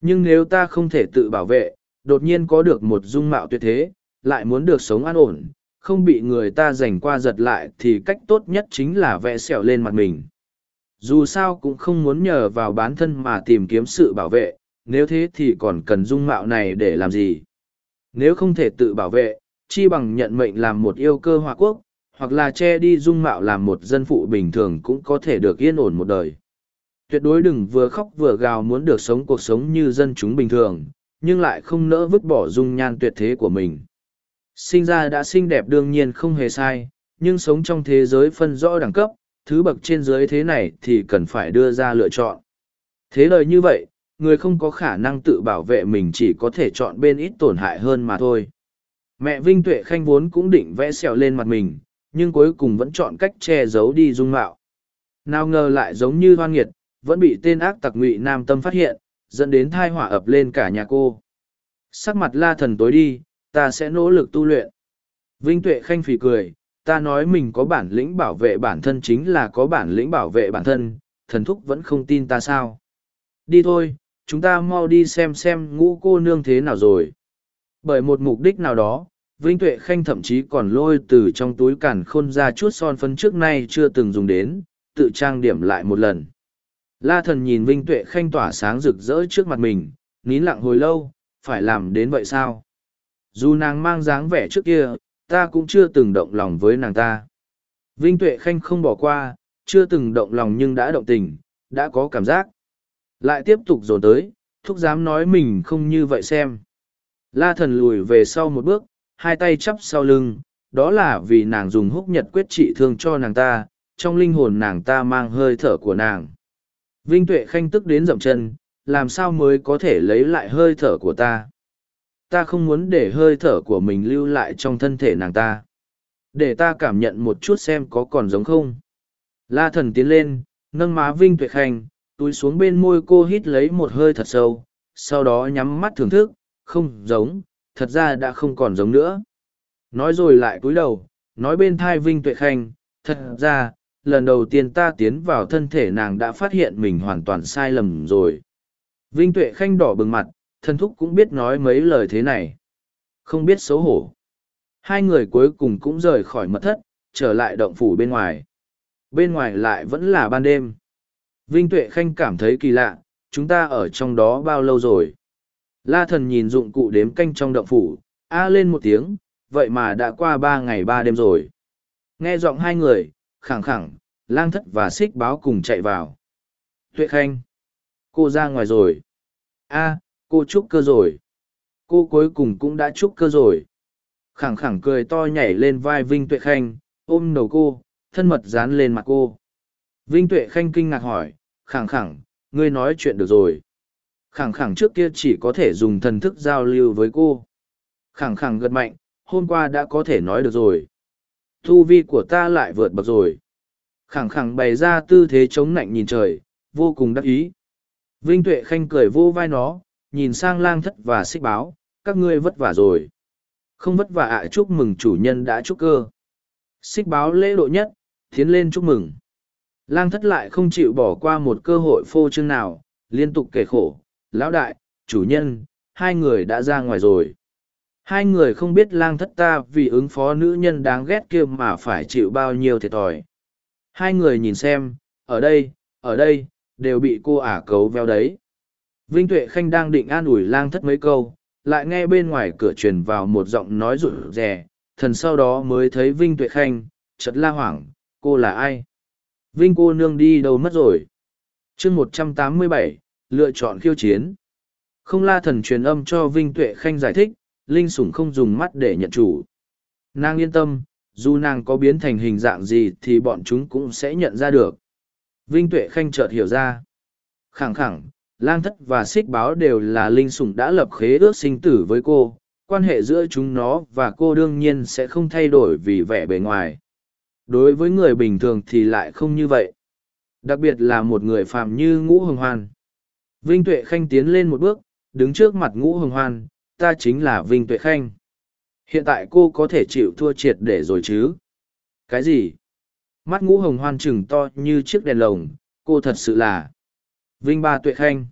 Nhưng nếu ta không thể tự bảo vệ, đột nhiên có được một dung mạo tuyệt thế, lại muốn được sống an ổn, không bị người ta giành qua giật lại thì cách tốt nhất chính là vẽ sẹo lên mặt mình. Dù sao cũng không muốn nhờ vào bán thân mà tìm kiếm sự bảo vệ, nếu thế thì còn cần dung mạo này để làm gì? Nếu không thể tự bảo vệ, chi bằng nhận mệnh làm một yêu cơ hòa quốc, hoặc là che đi dung mạo làm một dân phụ bình thường cũng có thể được yên ổn một đời. tuyệt đối đừng vừa khóc vừa gào muốn được sống cuộc sống như dân chúng bình thường, nhưng lại không nỡ vứt bỏ dung nhan tuyệt thế của mình. Sinh ra đã xinh đẹp đương nhiên không hề sai, nhưng sống trong thế giới phân rõ đẳng cấp, thứ bậc trên dưới thế này thì cần phải đưa ra lựa chọn. Thế lời như vậy, người không có khả năng tự bảo vệ mình chỉ có thể chọn bên ít tổn hại hơn mà thôi. Mẹ Vinh Tuệ Khanh vốn cũng định vẽ sẹo lên mặt mình, nhưng cuối cùng vẫn chọn cách che giấu đi dung mạo. Nào ngờ lại giống như hoan nghiệt, vẫn bị tên ác tặc ngụy nam tâm phát hiện, dẫn đến thai họa ập lên cả nhà cô. Sắc mặt la thần tối đi, ta sẽ nỗ lực tu luyện. Vinh Tuệ Khanh phì cười, ta nói mình có bản lĩnh bảo vệ bản thân chính là có bản lĩnh bảo vệ bản thân, thần thúc vẫn không tin ta sao. Đi thôi, chúng ta mau đi xem xem ngũ cô nương thế nào rồi. Bởi một mục đích nào đó, Vinh Tuệ Khanh thậm chí còn lôi từ trong túi cản khôn ra chút son phấn trước nay chưa từng dùng đến, tự trang điểm lại một lần. La thần nhìn Vinh Tuệ Khanh tỏa sáng rực rỡ trước mặt mình, nín lặng hồi lâu, phải làm đến vậy sao? Dù nàng mang dáng vẻ trước kia, ta cũng chưa từng động lòng với nàng ta. Vinh Tuệ Khanh không bỏ qua, chưa từng động lòng nhưng đã động tình, đã có cảm giác. Lại tiếp tục dồn tới, thúc dám nói mình không như vậy xem. La thần lùi về sau một bước, hai tay chắp sau lưng, đó là vì nàng dùng húc nhật quyết trị thương cho nàng ta, trong linh hồn nàng ta mang hơi thở của nàng. Vinh Tuệ Khanh tức đến dậm chân, làm sao mới có thể lấy lại hơi thở của ta. Ta không muốn để hơi thở của mình lưu lại trong thân thể nàng ta. Để ta cảm nhận một chút xem có còn giống không. La thần tiến lên, nâng má Vinh Tuệ Khanh, túi xuống bên môi cô hít lấy một hơi thật sâu, sau đó nhắm mắt thưởng thức, không giống, thật ra đã không còn giống nữa. Nói rồi lại cúi đầu, nói bên thai Vinh Tuệ Khanh, thật ra, lần đầu tiên ta tiến vào thân thể nàng đã phát hiện mình hoàn toàn sai lầm rồi. Vinh Tuệ Khanh đỏ bừng mặt, thân thúc cũng biết nói mấy lời thế này. Không biết xấu hổ. Hai người cuối cùng cũng rời khỏi mật thất, trở lại động phủ bên ngoài. Bên ngoài lại vẫn là ban đêm. Vinh Tuệ Khanh cảm thấy kỳ lạ, chúng ta ở trong đó bao lâu rồi? La thần nhìn dụng cụ đếm canh trong động phủ, a lên một tiếng, vậy mà đã qua ba ngày ba đêm rồi. Nghe giọng hai người, khẳng khẳng, lang thất và xích báo cùng chạy vào. Tuệ Khanh, cô ra ngoài rồi. a cô chúc cơ rồi. Cô cuối cùng cũng đã chúc cơ rồi. Khẳng khẳng cười to nhảy lên vai Vinh Tuệ Khanh, ôm đầu cô, thân mật dán lên mặt cô. Vinh Tuệ Khanh kinh ngạc hỏi, khẳng khẳng, ngươi nói chuyện được rồi. Khẳng khẳng trước kia chỉ có thể dùng thần thức giao lưu với cô. Khẳng khẳng gật mạnh, hôm qua đã có thể nói được rồi. Thu vi của ta lại vượt bậc rồi. Khẳng khẳng bày ra tư thế chống nạnh nhìn trời, vô cùng đắc ý. Vinh Tuệ Khanh cười vô vai nó, nhìn sang lang thất và xích báo, các ngươi vất vả rồi. Không vất vả ạ chúc mừng chủ nhân đã chúc cơ. Xích báo lễ độ nhất, tiến lên chúc mừng. Lang thất lại không chịu bỏ qua một cơ hội phô trương nào, liên tục kể khổ. Lão đại, chủ nhân, hai người đã ra ngoài rồi. Hai người không biết lang thất ta vì ứng phó nữ nhân đáng ghét kia mà phải chịu bao nhiêu thiệt thòi. Hai người nhìn xem, ở đây, ở đây, đều bị cô ả cấu veo đấy. Vinh Tuệ Khanh đang định an ủi lang thất mấy câu, lại nghe bên ngoài cửa truyền vào một giọng nói rụt rè, thần sau đó mới thấy Vinh Tuệ Khanh, chợt la hoảng, cô là ai? Vinh cô nương đi đâu mất rồi? chương một trăm tám mươi bảy lựa chọn khiêu chiến. Không la thần truyền âm cho Vinh Tuệ Khanh giải thích, Linh Sủng không dùng mắt để nhận chủ. Nàng yên tâm, dù nàng có biến thành hình dạng gì thì bọn chúng cũng sẽ nhận ra được. Vinh Tuệ Khanh chợt hiểu ra. Khẳng khẳng, lang thất và xích báo đều là linh sủng đã lập khế ước sinh tử với cô. Quan hệ giữa chúng nó và cô đương nhiên sẽ không thay đổi vì vẻ bề ngoài. Đối với người bình thường thì lại không như vậy. Đặc biệt là một người phàm như ngũ hồng hoan. Vinh Tuệ Khanh tiến lên một bước, đứng trước mặt ngũ hồng hoan, ta chính là Vinh Tuệ Khanh. Hiện tại cô có thể chịu thua triệt để rồi chứ? Cái gì? Mắt ngũ hồng hoan chừng to như chiếc đèn lồng, cô thật sự là... Vinh ba Tuệ Khanh.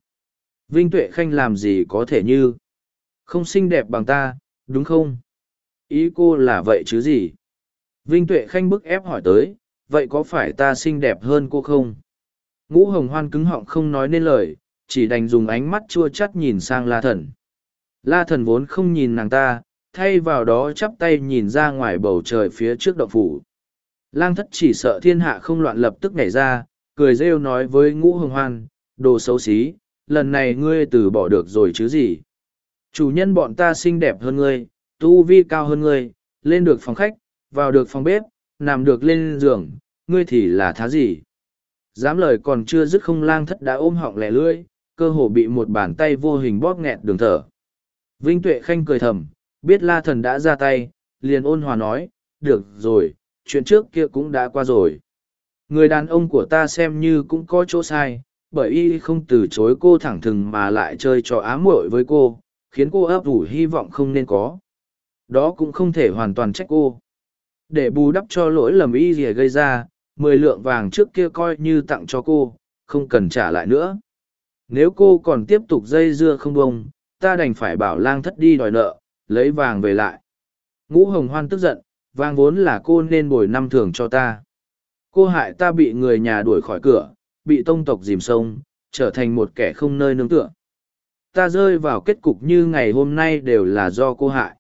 Vinh Tuệ Khanh làm gì có thể như... Không xinh đẹp bằng ta, đúng không? Ý cô là vậy chứ gì? Vinh Tuệ Khanh bức ép hỏi tới, vậy có phải ta xinh đẹp hơn cô không? Ngũ hồng hoan cứng họng không nói nên lời, chỉ đành dùng ánh mắt chua chắt nhìn sang la thần. La thần vốn không nhìn nàng ta, thay vào đó chắp tay nhìn ra ngoài bầu trời phía trước động phủ. Lang thất chỉ sợ thiên hạ không loạn lập tức nhảy ra, cười rêu nói với ngũ hồng hoan, đồ xấu xí, lần này ngươi từ bỏ được rồi chứ gì. Chủ nhân bọn ta xinh đẹp hơn ngươi, tu vi cao hơn ngươi, lên được phòng khách, vào được phòng bếp, nằm được lên giường, ngươi thì là thá gì. Dám lời còn chưa dứt không lang thất đã ôm họng lẻ lưỡi, cơ hồ bị một bàn tay vô hình bóp nghẹt đường thở. Vinh Tuệ Khanh cười thầm, biết la thần đã ra tay, liền ôn hòa nói, được rồi, chuyện trước kia cũng đã qua rồi. Người đàn ông của ta xem như cũng có chỗ sai, bởi y không từ chối cô thẳng thừng mà lại chơi trò ám muội với cô, khiến cô ấp ủ hy vọng không nên có. Đó cũng không thể hoàn toàn trách cô. Để bù đắp cho lỗi lầm y gì gây ra, mười lượng vàng trước kia coi như tặng cho cô, không cần trả lại nữa. Nếu cô còn tiếp tục dây dưa không bông, ta đành phải bảo lang thất đi đòi nợ, lấy vàng về lại. Ngũ hồng hoan tức giận, vàng vốn là cô nên bồi năm thường cho ta. Cô hại ta bị người nhà đuổi khỏi cửa, bị tông tộc dìm sông, trở thành một kẻ không nơi nương tựa. Ta rơi vào kết cục như ngày hôm nay đều là do cô hại.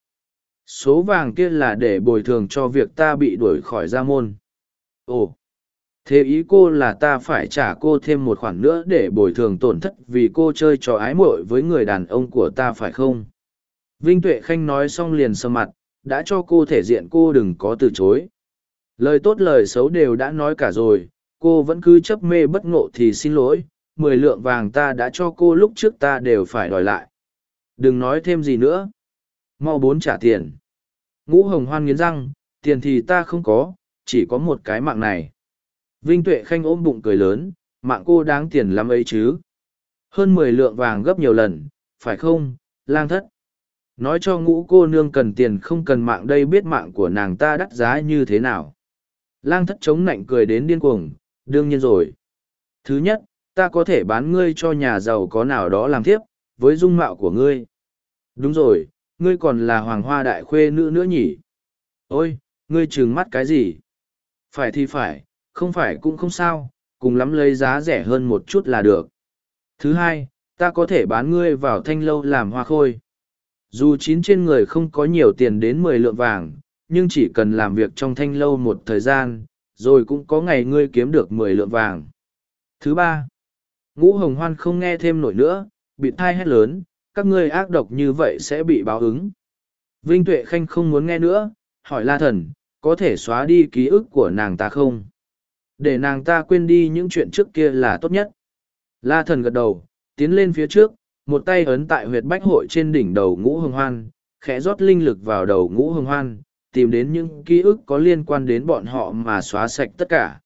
Số vàng kia là để bồi thường cho việc ta bị đuổi khỏi gia môn. Ồ, thế ý cô là ta phải trả cô thêm một khoản nữa để bồi thường tổn thất vì cô chơi trò ái muội với người đàn ông của ta phải không? Vinh Tuệ Khanh nói xong liền sơ mặt, đã cho cô thể diện cô đừng có từ chối. Lời tốt lời xấu đều đã nói cả rồi, cô vẫn cứ chấp mê bất ngộ thì xin lỗi, mười lượng vàng ta đã cho cô lúc trước ta đều phải đòi lại. Đừng nói thêm gì nữa. Mau bốn trả tiền. Ngũ hồng hoan nghiến răng, tiền thì ta không có, chỉ có một cái mạng này. Vinh Tuệ Khanh ôm bụng cười lớn, mạng cô đáng tiền lắm ấy chứ. Hơn mười lượng vàng gấp nhiều lần, phải không, lang thất? Nói cho ngũ cô nương cần tiền không cần mạng đây biết mạng của nàng ta đắt giá như thế nào. Lang thất chống nạnh cười đến điên cuồng, đương nhiên rồi. Thứ nhất, ta có thể bán ngươi cho nhà giàu có nào đó làm tiếp, với dung mạo của ngươi. Đúng rồi, ngươi còn là hoàng hoa đại khuê nữ nữa nhỉ? Ôi, ngươi trừng mắt cái gì? Phải thì phải, không phải cũng không sao, cùng lắm lấy giá rẻ hơn một chút là được. Thứ hai, ta có thể bán ngươi vào thanh lâu làm hoa khôi. Dù chín trên người không có nhiều tiền đến mười lượng vàng, nhưng chỉ cần làm việc trong thanh lâu một thời gian, rồi cũng có ngày ngươi kiếm được mười lượng vàng. Thứ ba, ngũ hồng hoan không nghe thêm nổi nữa, bị thai hét lớn, các ngươi ác độc như vậy sẽ bị báo ứng. Vinh Tuệ Khanh không muốn nghe nữa, hỏi La Thần, có thể xóa đi ký ức của nàng ta không? Để nàng ta quên đi những chuyện trước kia là tốt nhất. La Thần gật đầu, tiến lên phía trước, một tay ấn tại huyệt bách hội trên đỉnh đầu ngũ hồng hoan, khẽ rót linh lực vào đầu ngũ hồng hoan, tìm đến những ký ức có liên quan đến bọn họ mà xóa sạch tất cả.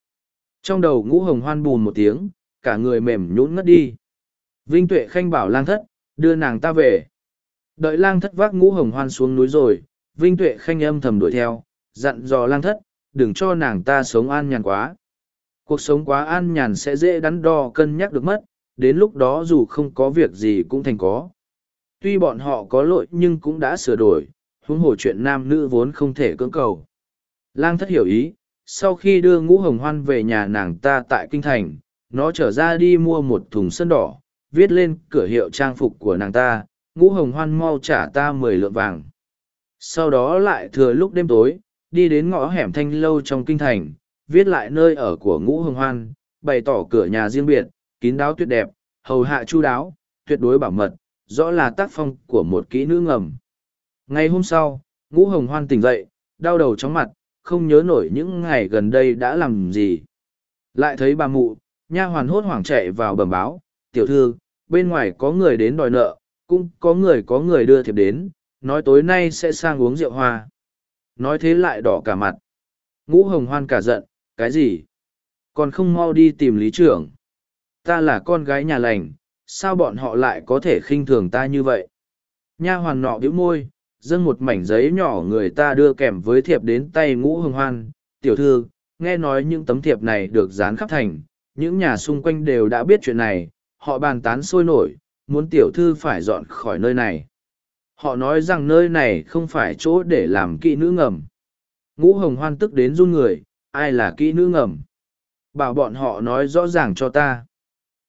Trong đầu ngũ hồng hoan bùn một tiếng, cả người mềm nhũn ngất đi. Vinh Tuệ Khanh bảo lang thất, đưa nàng ta về. Đợi lang thất vác ngũ hồng hoan xuống núi rồi, Vinh Tuệ Khanh âm thầm đuổi theo, dặn dò lang thất, đừng cho nàng ta sống an nhàn quá. Cuộc sống quá an nhàn sẽ dễ đắn đo cân nhắc được mất, đến lúc đó dù không có việc gì cũng thành có. Tuy bọn họ có lỗi nhưng cũng đã sửa đổi, huống hồ chuyện nam nữ vốn không thể cưỡng cầu. Lang thất hiểu ý, sau khi đưa ngũ hồng hoan về nhà nàng ta tại kinh thành, nó trở ra đi mua một thùng sân đỏ, viết lên cửa hiệu trang phục của nàng ta, ngũ hồng hoan mau trả ta mười lượng vàng. Sau đó lại thừa lúc đêm tối, đi đến ngõ hẻm thanh lâu trong kinh thành, viết lại nơi ở của ngũ hồng hoan, bày tỏ cửa nhà riêng biệt, kín đáo tuyệt đẹp, hầu hạ chu đáo, tuyệt đối bảo mật, rõ là tác phong của một kỹ nữ ngầm. Ngày hôm sau, ngũ hồng hoan tỉnh dậy, đau đầu chóng mặt, không nhớ nổi những ngày gần đây đã làm gì. Lại thấy bà mụ, nha hoàn hốt hoảng chạy vào bẩm báo, tiểu thư, bên ngoài có người đến đòi nợ, cũng có người có người đưa thiệp đến, nói tối nay sẽ sang uống rượu hoa. Nói thế lại đỏ cả mặt. Ngũ hồng hoan cả giận, cái gì? Còn không mau đi tìm lý trưởng. Ta là con gái nhà lành, sao bọn họ lại có thể khinh thường ta như vậy? Nha hoàn nọ bĩu môi, dâng một mảnh giấy nhỏ người ta đưa kèm với thiệp đến tay ngũ hồng hoan. Tiểu thư, nghe nói những tấm thiệp này được dán khắp thành, những nhà xung quanh đều đã biết chuyện này, họ bàn tán sôi nổi, muốn tiểu thư phải dọn khỏi nơi này. Họ nói rằng nơi này không phải chỗ để làm kỹ nữ ngầm. Ngũ hồng hoan tức đến run người, ai là kỹ nữ ngầm? Bảo bọn họ nói rõ ràng cho ta.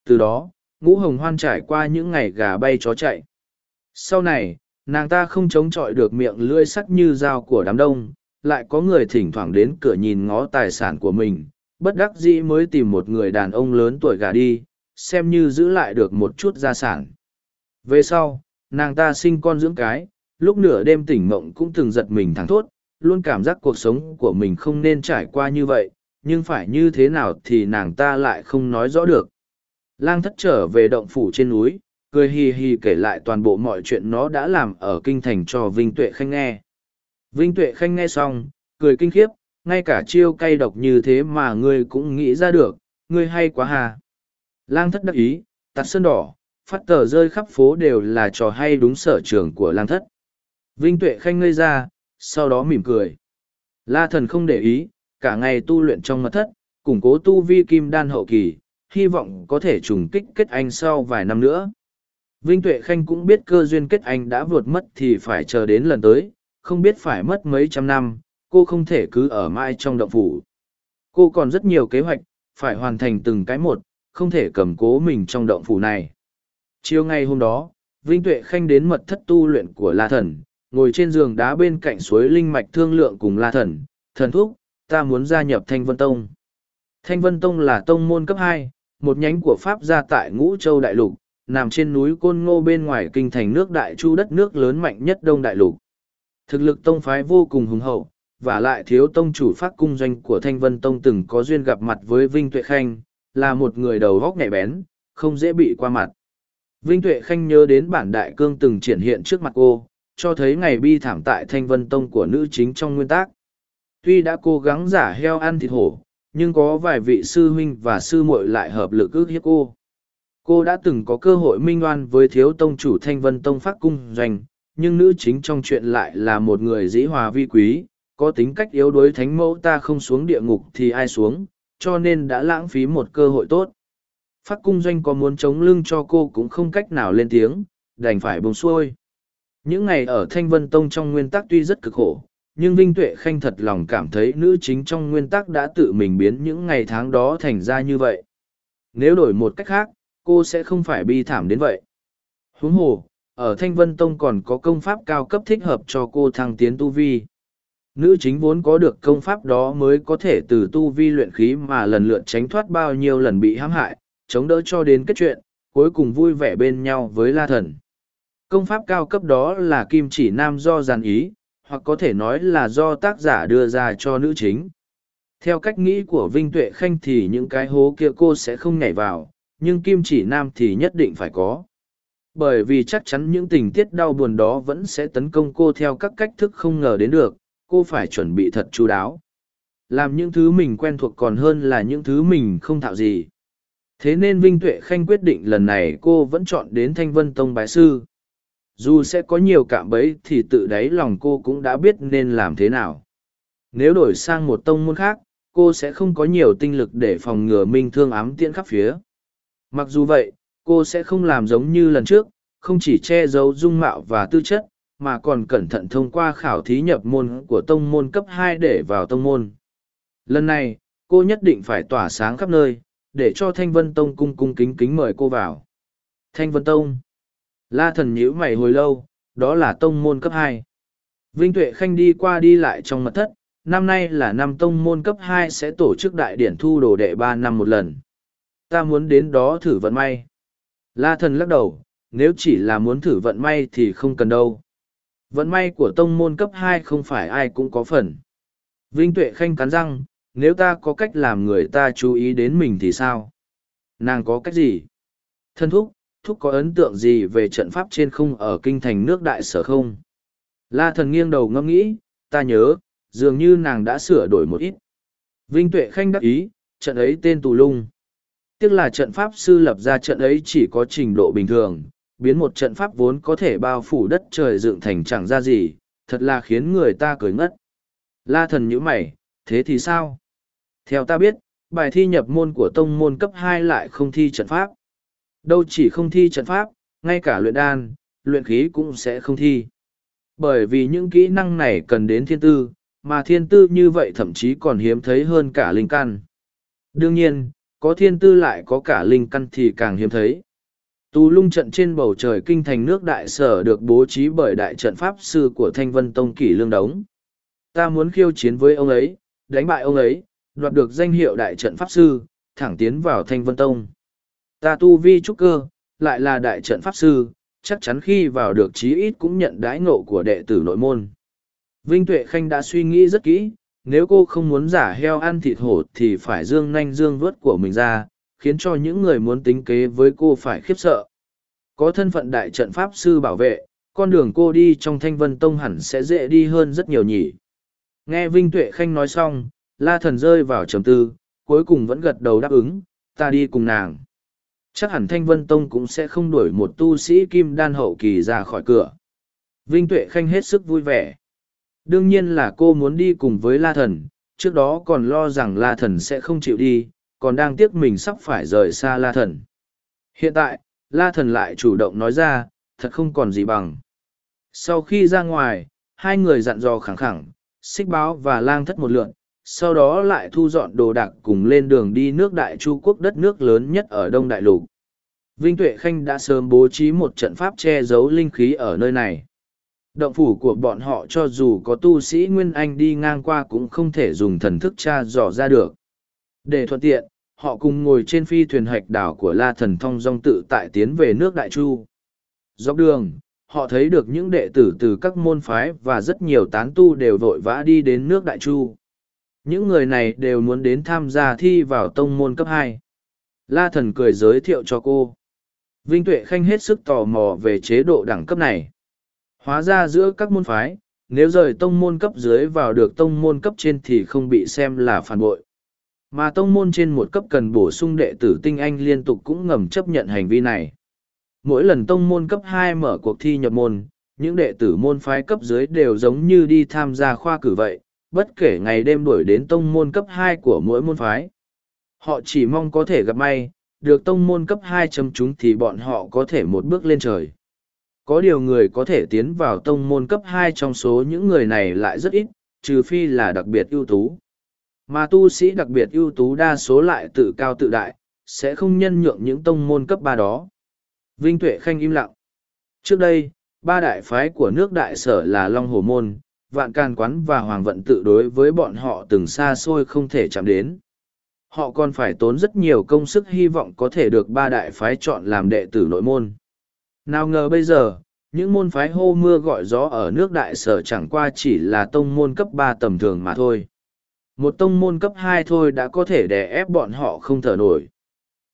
Từ đó, ngũ hồng hoan trải qua những ngày gà bay chó chạy. Sau này, nàng ta không chống chọi được miệng lưỡi sắt như dao của đám đông, lại có người thỉnh thoảng đến cửa nhìn ngó tài sản của mình, bất đắc dĩ mới tìm một người đàn ông lớn tuổi gà đi, xem như giữ lại được một chút gia sản. Về sau, nàng ta sinh con dưỡng cái, lúc nửa đêm tỉnh mộng cũng từng giật mình thẳng thốt, luôn cảm giác cuộc sống của mình không nên trải qua như vậy, nhưng phải như thế nào thì nàng ta lại không nói rõ được. Lang thất trở về động phủ trên núi, cười hì hì kể lại toàn bộ mọi chuyện nó đã làm ở kinh thành cho Vinh Tuệ Khanh nghe. Vinh Tuệ Khanh nghe xong, cười kinh khiếp, ngay cả chiêu cay độc như thế mà ngươi cũng nghĩ ra được, ngươi hay quá hà. Lang thất đắc ý, tạt sơn đỏ, phát tờ rơi khắp phố đều là trò hay đúng sở trường của lang thất. Vinh Tuệ Khanh ngây ra, sau đó mỉm cười. La thần không để ý, cả ngày tu luyện trong mật thất, củng cố tu vi kim đan hậu kỳ, hy vọng có thể trùng kích kết anh sau vài năm nữa. Vinh Tuệ Khanh cũng biết cơ duyên kết anh đã vượt mất thì phải chờ đến lần tới, không biết phải mất mấy trăm năm, cô không thể cứ ở mãi trong động phủ. Cô còn rất nhiều kế hoạch, phải hoàn thành từng cái một, không thể cầm cố mình trong động phủ này. Chiều ngày hôm đó, Vinh Tuệ Khanh đến mật thất tu luyện của La Thần, ngồi trên giường đá bên cạnh suối linh mạch thương lượng cùng La Thần, thần thúc, ta muốn gia nhập Thanh Vân Tông. Thanh Vân Tông là tông môn cấp hai, một nhánh của Pháp gia tại Ngũ Châu Đại Lục, nằm trên núi Côn Ngô bên ngoài kinh thành nước Đại Chu đất nước lớn mạnh nhất Đông Đại Lục. Thực lực tông phái vô cùng hùng hậu, và lại thiếu tông chủ phát cung doanh của Thanh Vân Tông từng có duyên gặp mặt với Vinh Tuệ Khanh, là một người đầu góc nhạy bén, không dễ bị qua mặt. Vinh Tuệ Khanh nhớ đến bản đại cương từng triển hiện trước mặt cô, cho thấy ngày bi thảm tại Thanh Vân Tông của nữ chính trong nguyên tác. Tuy đã cố gắng giả heo ăn thịt hổ, nhưng có vài vị sư huynh và sư muội lại hợp lực ước hiếp cô. Cô đã từng có cơ hội minh oan với thiếu tông chủ Thanh Vân Tông phát cung doanh, nhưng nữ chính trong chuyện lại là một người dĩ hòa vi quý, có tính cách yếu đuối thánh mẫu ta không xuống địa ngục thì ai xuống, cho nên đã lãng phí một cơ hội tốt. Phát cung doanh có muốn chống lưng cho cô cũng không cách nào lên tiếng, đành phải bông xuôi. Những ngày ở Thanh Vân Tông trong nguyên tắc tuy rất cực khổ, nhưng Vinh Tuệ Khanh thật lòng cảm thấy nữ chính trong nguyên tắc đã tự mình biến những ngày tháng đó thành ra như vậy. Nếu đổi một cách khác, cô sẽ không phải bi thảm đến vậy. Huống hồ, ở Thanh Vân Tông còn có công pháp cao cấp thích hợp cho cô thăng tiến tu vi. Nữ chính vốn có được công pháp đó mới có thể từ tu vi luyện khí mà lần lượt tránh thoát bao nhiêu lần bị hãm hại, chống đỡ cho đến kết chuyện, cuối cùng vui vẻ bên nhau với La Thần. Công pháp cao cấp đó là kim chỉ nam do giàn ý, hoặc có thể nói là do tác giả đưa ra cho nữ chính. Theo cách nghĩ của Vinh Tuệ Khanh thì những cái hố kia cô sẽ không nhảy vào, nhưng kim chỉ nam thì nhất định phải có. Bởi vì chắc chắn những tình tiết đau buồn đó vẫn sẽ tấn công cô theo các cách thức không ngờ đến được, cô phải chuẩn bị thật chú đáo. Làm những thứ mình quen thuộc còn hơn là những thứ mình không thạo gì. Thế nên Vinh Tuệ Khanh quyết định lần này cô vẫn chọn đến Thanh Vân Tông Bái Sư dù sẽ có nhiều cạm bẫy thì tự đáy lòng cô cũng đã biết nên làm thế nào nếu đổi sang một tông môn khác, cô sẽ không có nhiều tinh lực để phòng ngừa minh thương ám tiễn khắp phía mặc dù vậy, cô sẽ không làm giống như lần trước, không chỉ che giấu dung mạo và tư chất mà còn cẩn thận thông qua khảo thí nhập môn của tông môn cấp hai để vào tông môn lần này cô nhất định phải tỏa sáng khắp nơi để cho thanh vân tông cung cung kính kính mời cô vào thanh vân tông La thần nhíu mày hồi lâu, đó là tông môn cấp hai. Vinh Tuệ Khanh đi qua đi lại trong mật thất, năm nay là năm tông môn cấp hai sẽ tổ chức đại điển thu đồ đệ ba năm một lần. Ta muốn đến đó thử vận may. La thần lắc đầu, nếu chỉ là muốn thử vận may thì không cần đâu. Vận may của tông môn cấp hai không phải ai cũng có phần. Vinh Tuệ Khanh cắn răng, nếu ta có cách làm người ta chú ý đến mình thì sao? Nàng có cách gì? Thân thúc, thúc có ấn tượng gì về trận pháp trên không ở kinh thành nước đại sở không? La thần nghiêng đầu ngẫm nghĩ, ta nhớ, dường như nàng đã sửa đổi một ít. Vinh Tuệ Khanh đắc ý, trận ấy tên Tù Lung. Tiếc là trận pháp sư lập ra trận ấy chỉ có trình độ bình thường, biến một trận pháp vốn có thể bao phủ đất trời dựng thành chẳng ra gì, thật là khiến người ta cười ngất. La thần nhíu mày, thế thì sao? Theo ta biết, bài thi nhập môn của tông môn cấp hai lại không thi trận pháp. Đâu chỉ không thi trận pháp, ngay cả luyện đan, luyện khí cũng sẽ không thi. Bởi vì những kỹ năng này cần đến thiên tư, mà thiên tư như vậy thậm chí còn hiếm thấy hơn cả linh căn. Đương nhiên, có thiên tư lại có cả linh căn thì càng hiếm thấy. Tù lung trận trên bầu trời kinh thành nước đại sở được bố trí bởi đại trận pháp sư của Thanh Vân Tông Kỷ Lương Đống. Ta muốn khiêu chiến với ông ấy, đánh bại ông ấy, đoạt được danh hiệu đại trận pháp sư, thẳng tiến vào Thanh Vân Tông. Ta tu vi trúc cơ, lại là đại trận pháp sư, chắc chắn khi vào được chí ít cũng nhận đãi ngộ của đệ tử nội môn. Vinh Tuệ Khanh đã suy nghĩ rất kỹ, nếu cô không muốn giả heo ăn thịt hổ thì phải dương nanh dương vớt của mình ra, khiến cho những người muốn tính kế với cô phải khiếp sợ. Có thân phận đại trận pháp sư bảo vệ, con đường cô đi trong thanh vân tông hẳn sẽ dễ đi hơn rất nhiều nhỉ. Nghe Vinh Tuệ Khanh nói xong, la thần rơi vào trầm tư, cuối cùng vẫn gật đầu đáp ứng, ta đi cùng nàng. Chắc hẳn thanh vân tông cũng sẽ không đuổi một tu sĩ kim đan hậu kỳ ra khỏi cửa. Vinh Tuệ Khanh hết sức vui vẻ. Đương nhiên là cô muốn đi cùng với La Thần, trước đó còn lo rằng La Thần sẽ không chịu đi, còn đang tiếc mình sắp phải rời xa La Thần. Hiện tại, La Thần lại chủ động nói ra, thật không còn gì bằng. Sau khi ra ngoài, hai người dặn dò khẳng khẳng, xích báo và lang thất một lượn, sau đó lại thu dọn đồ đạc cùng lên đường đi nước Đại Chu quốc đất nước lớn nhất ở Đông Đại Lục. Vinh Tuệ Khanh đã sớm bố trí một trận pháp che giấu linh khí ở nơi này. Động phủ của bọn họ cho dù có tu sĩ Nguyên Anh đi ngang qua cũng không thể dùng thần thức tra dò ra được. Để thuận tiện, họ cùng ngồi trên phi thuyền hạch đảo của La Thần Thông dong tự tại tiến về nước Đại Chu. Dọc đường, họ thấy được những đệ tử từ các môn phái và rất nhiều tán tu đều vội vã đi đến nước Đại Chu. Những người này đều muốn đến tham gia thi vào tông môn cấp hai. La Thần cười giới thiệu cho cô. Vinh Tuệ Khanh hết sức tò mò về chế độ đẳng cấp này. Hóa ra giữa các môn phái, nếu rời tông môn cấp dưới vào được tông môn cấp trên thì không bị xem là phản bội. Mà tông môn trên một cấp cần bổ sung đệ tử tinh anh liên tục cũng ngầm chấp nhận hành vi này. Mỗi lần tông môn cấp hai mở cuộc thi nhập môn, những đệ tử môn phái cấp dưới đều giống như đi tham gia khoa cử vậy, bất kể ngày đêm đuổi đến tông môn cấp hai của mỗi môn phái. Họ chỉ mong có thể gặp may, được tông môn cấp hai chấm chúng thì bọn họ có thể một bước lên trời. Có điều người có thể tiến vào tông môn cấp hai trong số những người này lại rất ít, trừ phi là đặc biệt ưu tú. Mà tu sĩ đặc biệt ưu tú đa số lại tự cao tự đại, sẽ không nhân nhượng những tông môn cấp ba đó. Vinh Tuệ Khanh im lặng. Trước đây, ba đại phái của nước đại sở là Long Hồ Môn, Vạn Can Quán và Hoàng Vận tự đối với bọn họ từng xa xôi không thể chạm đến. Họ còn phải tốn rất nhiều công sức hy vọng có thể được ba đại phái chọn làm đệ tử nội môn. Nào ngờ bây giờ, những môn phái hô mưa gọi gió ở nước đại sở chẳng qua chỉ là tông môn cấp ba tầm thường mà thôi. Một tông môn cấp hai thôi đã có thể đè ép bọn họ không thở nổi.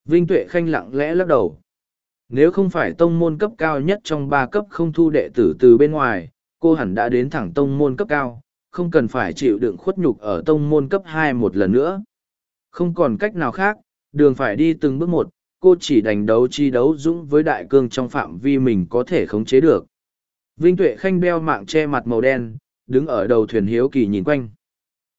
Vinh Tuệ Khanh lặng lẽ lắc đầu. Nếu không phải tông môn cấp cao nhất trong ba cấp không thu đệ tử từ bên ngoài, cô hẳn đã đến thẳng tông môn cấp cao, không cần phải chịu đựng khuất nhục ở tông môn cấp hai một lần nữa. Không còn cách nào khác, đường phải đi từng bước một, cô chỉ đành đấu chi đấu dũng với đại cương trong phạm vi mình có thể khống chế được. Vinh Tuệ Khanh đeo mạng che mặt màu đen, đứng ở đầu thuyền hiếu kỳ nhìn quanh.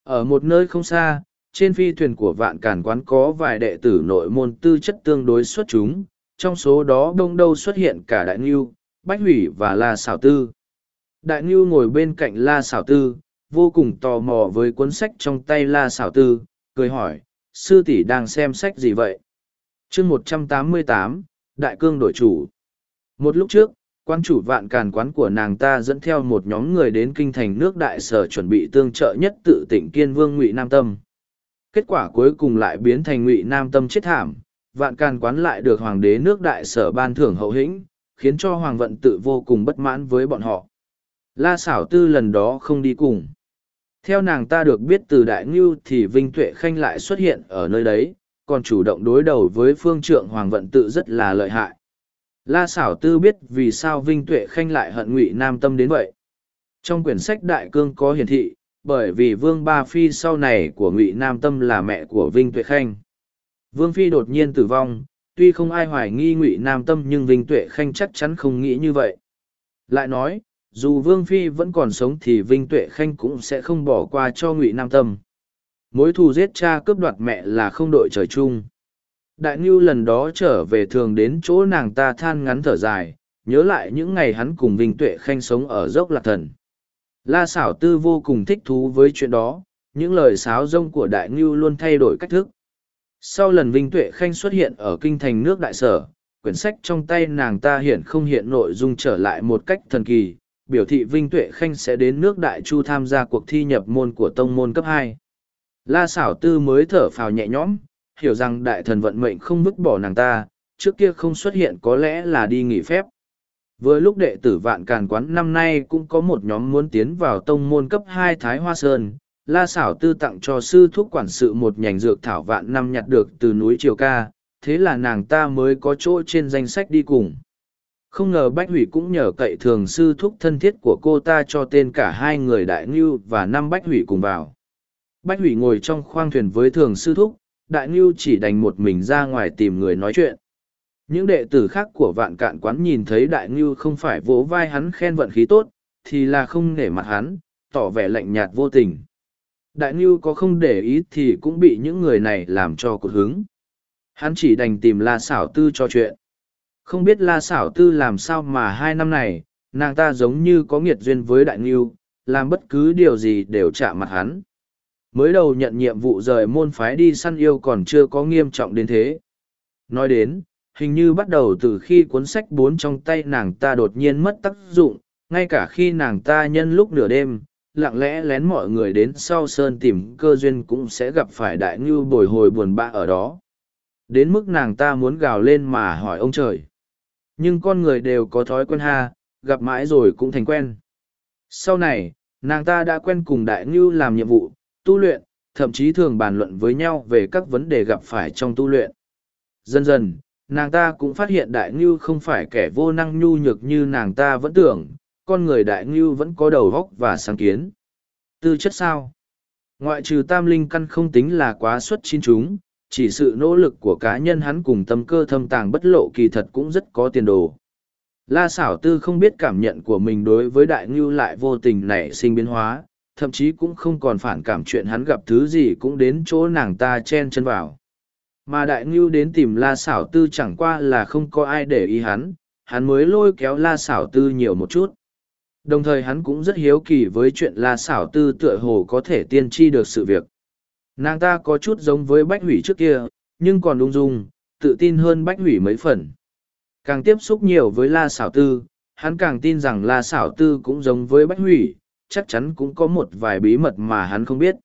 Ở một nơi không xa, trên phi thuyền của vạn cản quán có vài đệ tử nội môn tư chất tương đối xuất chúng, trong số đó đông đâu xuất hiện cả Đại Ngưu, Bách Hủy và La Xảo Tư. Đại Ngưu ngồi bên cạnh La Xảo Tư, vô cùng tò mò với cuốn sách trong tay La Xảo Tư, cười hỏi, sư tỷ đang xem sách gì vậy? chương một trăm tám mươi tám đại cương đổi chủ một lúc trước quan chủ vạn càn quán của nàng ta dẫn theo một nhóm người đến kinh thành nước đại sở chuẩn bị tương trợ nhất tự tỉnh kiên vương ngụy nam tâm. Kết quả cuối cùng lại biến thành ngụy nam tâm chết thảm, vạn càn quán lại được hoàng đế nước đại sở ban thưởng hậu hĩnh, khiến cho hoàng vận tự vô cùng bất mãn với bọn họ. La xảo tư lần đó không đi cùng. Theo nàng ta được biết từ đại ngưu thì vinh tuệ khanh lại xuất hiện ở nơi đấy, còn chủ động đối đầu với phương trượng hoàng vận tự rất là lợi hại. La xảo tư biết vì sao Vinh Tuệ Khanh lại hận ngụy Nam Tâm đến vậy. Trong quyển sách Đại Cương có hiển thị, bởi vì Vương Ba Phi sau này của ngụy Nam Tâm là mẹ của Vinh Tuệ Khanh. Vương Phi đột nhiên tử vong, tuy không ai hoài nghi ngụy Nam Tâm nhưng Vinh Tuệ Khanh chắc chắn không nghĩ như vậy. Lại nói, dù Vương Phi vẫn còn sống thì Vinh Tuệ Khanh cũng sẽ không bỏ qua cho ngụy Nam Tâm mối thù giết cha cướp đoạt mẹ là không đội trời chung đại ngưu lần đó trở về thường đến chỗ nàng ta than ngắn thở dài nhớ lại những ngày hắn cùng vinh tuệ khanh sống ở dốc lạc thần. La xảo tư vô cùng thích thú với chuyện đó những lời sáo rông của đại ngưu luôn thay đổi cách thức. Sau lần vinh tuệ khanh xuất hiện ở kinh thành nước đại sở quyển sách trong tay nàng ta hiện không hiện nội dung trở lại một cách thần kỳ biểu thị vinh tuệ khanh sẽ đến nước đại chu tham gia cuộc thi nhập môn của tông môn cấp hai. La xảo tư mới thở phào nhẹ nhõm, hiểu rằng đại thần vận mệnh không vứt bỏ nàng ta, trước kia không xuất hiện có lẽ là đi nghỉ phép. Vừa lúc đệ tử vạn càn quán năm nay cũng có một nhóm muốn tiến vào tông môn cấp hai Thái Hoa Sơn, La Sảo tư tặng cho sư thuốc quản sự một nhành dược thảo vạn năm nhặt được từ núi Triều Ca, thế là nàng ta mới có chỗ trên danh sách đi cùng. Không ngờ Bách Hủy cũng nhờ cậy thường sư thúc thân thiết của cô ta cho tên cả hai người Đại Ngưu và năm Bách Hủy cùng vào. Bách Hủy ngồi trong khoang thuyền với thường sư thúc, Đại Ngưu chỉ đành một mình ra ngoài tìm người nói chuyện. Những đệ tử khác của vạn cạn quán nhìn thấy Đại Ngưu không phải vỗ vai hắn khen vận khí tốt, thì là không nể mặt hắn, tỏ vẻ lạnh nhạt vô tình. Đại Ngưu có không để ý thì cũng bị những người này làm cho cột hứng. Hắn chỉ đành tìm La Sảo Tư cho chuyện. Không biết La Sảo Tư làm sao mà hai năm này, nàng ta giống như có nghiệt duyên với Đại Ngưu, làm bất cứ điều gì đều chạm mặt hắn. Mới đầu nhận nhiệm vụ rời môn phái đi săn yêu còn chưa có nghiêm trọng đến thế. Nói đến, hình như bắt đầu từ khi cuốn sách bốn trong tay nàng ta đột nhiên mất tác dụng, ngay cả khi nàng ta nhân lúc nửa đêm, lặng lẽ lén mọi người đến sau sơn tìm cơ duyên cũng sẽ gặp phải đại ngưu bồi hồi buồn bã ở đó. Đến mức nàng ta muốn gào lên mà hỏi ông trời. Nhưng con người đều có thói quen ha gặp mãi rồi cũng thành quen. Sau này nàng ta đã quen cùng đại ngưu làm nhiệm vụ tu luyện thậm chí thường bàn luận với nhau về các vấn đề gặp phải trong tu luyện dần dần nàng ta cũng phát hiện đại ngưu không phải kẻ vô năng nhu nhược như nàng ta vẫn tưởng con người đại ngưu vẫn có đầu óc và sáng kiến. Tư chất sao? Ngoại trừ tam linh căn không tính là quá xuất chín chúng, chỉ sự nỗ lực của cá nhân hắn cùng tâm cơ thâm tàng bất lộ kỳ thật cũng rất có tiền đồ. La xảo tư không biết cảm nhận của mình đối với đại ngưu lại vô tình nảy sinh biến hóa, thậm chí cũng không còn phản cảm chuyện hắn gặp thứ gì cũng đến chỗ nàng ta chen chân vào. Mà đại ngưu đến tìm la xảo tư chẳng qua là không có ai để ý hắn, hắn mới lôi kéo la xảo tư nhiều một chút. Đồng thời hắn cũng rất hiếu kỳ với chuyện La xảo tư tựa hồ có thể tiên tri được sự việc. Nàng ta có chút giống với Bách Hủy trước kia, nhưng còn ung dung, tự tin hơn Bách Hủy mấy phần. Càng tiếp xúc nhiều với La xảo tư, hắn càng tin rằng La xảo tư cũng giống với Bách Hủy, chắc chắn cũng có một vài bí mật mà hắn không biết.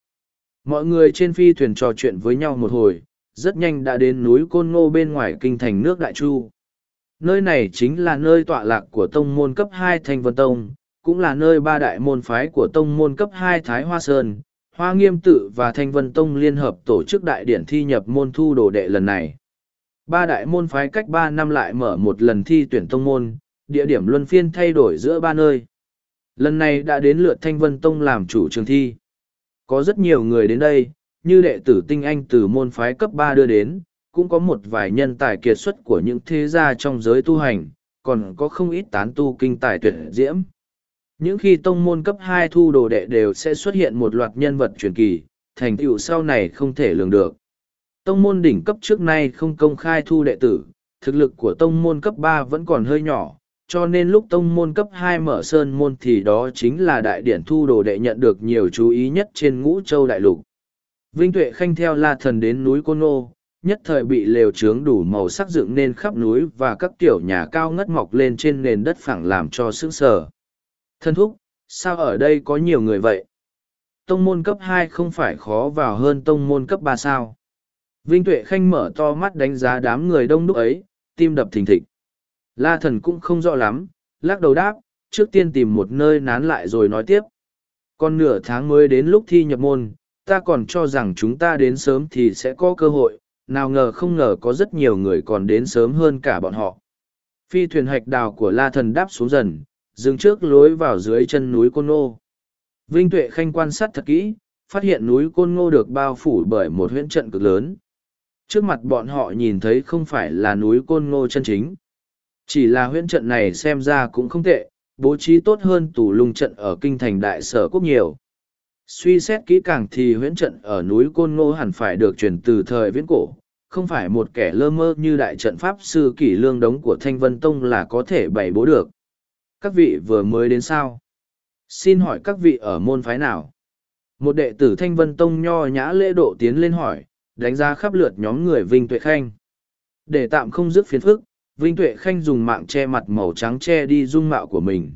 Mọi người trên phi thuyền trò chuyện với nhau một hồi, rất nhanh đã đến núi Côn Ngô bên ngoài kinh thành nước Đại Chu. Nơi này chính là nơi tọa lạc của tông môn cấp hai Thanh Vân Tông, cũng là nơi ba đại môn phái của tông môn cấp hai Thái Hoa Sơn, Hoa Nghiêm Tự và Thanh Vân Tông liên hợp tổ chức đại điển thi nhập môn thu đồ đệ lần này. Ba đại môn phái cách ba năm lại mở một lần thi tuyển tông môn, địa điểm luân phiên thay đổi giữa ba nơi. Lần này đã đến lượt Thanh Vân Tông làm chủ trường thi. Có rất nhiều người đến đây, như đệ tử tinh anh từ môn phái cấp ba đưa đến, cũng có một vài nhân tài kiệt xuất của những thế gia trong giới tu hành, còn có không ít tán tu kinh tài tuyệt diễm. Những khi tông môn cấp hai thu đồ đệ đều sẽ xuất hiện một loạt nhân vật truyền kỳ, thành tựu sau này không thể lường được. Tông môn đỉnh cấp trước nay không công khai thu đệ tử, thực lực của tông môn cấp ba vẫn còn hơi nhỏ, cho nên lúc tông môn cấp hai mở sơn môn thì đó chính là đại điển thu đồ đệ nhận được nhiều chú ý nhất trên ngũ châu đại lục. Vinh Tuệ Khanh theo La Thần đến núi Côn Nô, nhất thời bị lều trướng đủ màu sắc dựng nên khắp núi và các kiểu nhà cao ngất mọc lên trên nền đất phẳng làm cho sững sờ. Thân thúc, sao ở đây có nhiều người vậy? Tông môn cấp hai không phải khó vào hơn tông môn cấp ba sao? Vinh Tuệ Khanh mở to mắt đánh giá đám người đông đúc ấy, tim đập thình thịch. La thần cũng không rõ lắm, lắc đầu đáp, trước tiên tìm một nơi nán lại rồi nói tiếp. Còn nửa tháng mới đến lúc thi nhập môn, ta còn cho rằng chúng ta đến sớm thì sẽ có cơ hội, nào ngờ không ngờ có rất nhiều người còn đến sớm hơn cả bọn họ. Phi thuyền hạch đào của La thần đáp xuống dần, dừng trước lối vào dưới chân núi Côn Ngô. Vinh Tuệ Khanh quan sát thật kỹ, phát hiện núi Côn Ngô được bao phủ bởi một huyễn trận cực lớn. Trước mặt bọn họ nhìn thấy không phải là núi Côn Ngô chân chính. Chỉ là huyễn trận này xem ra cũng không tệ, bố trí tốt hơn tủ lung trận ở kinh thành đại sở quốc nhiều. Suy xét kỹ càng thì huyễn trận ở núi Côn Ngô hẳn phải được truyền từ thời viễn cổ, không phải một kẻ lơ mơ như đại trận pháp sư kỷ lương đống của Thanh Vân Tông là có thể bày bố được. Các vị vừa mới đến sao? Xin hỏi các vị ở môn phái nào? Một đệ tử thanh vân tông nho nhã lễ độ tiến lên hỏi đánh giá khắp lượt nhóm người vinh tuệ khanh. Để tạm không dứt phiền phức vinh tuệ khanh dùng mạng che mặt màu trắng che đi dung mạo của mình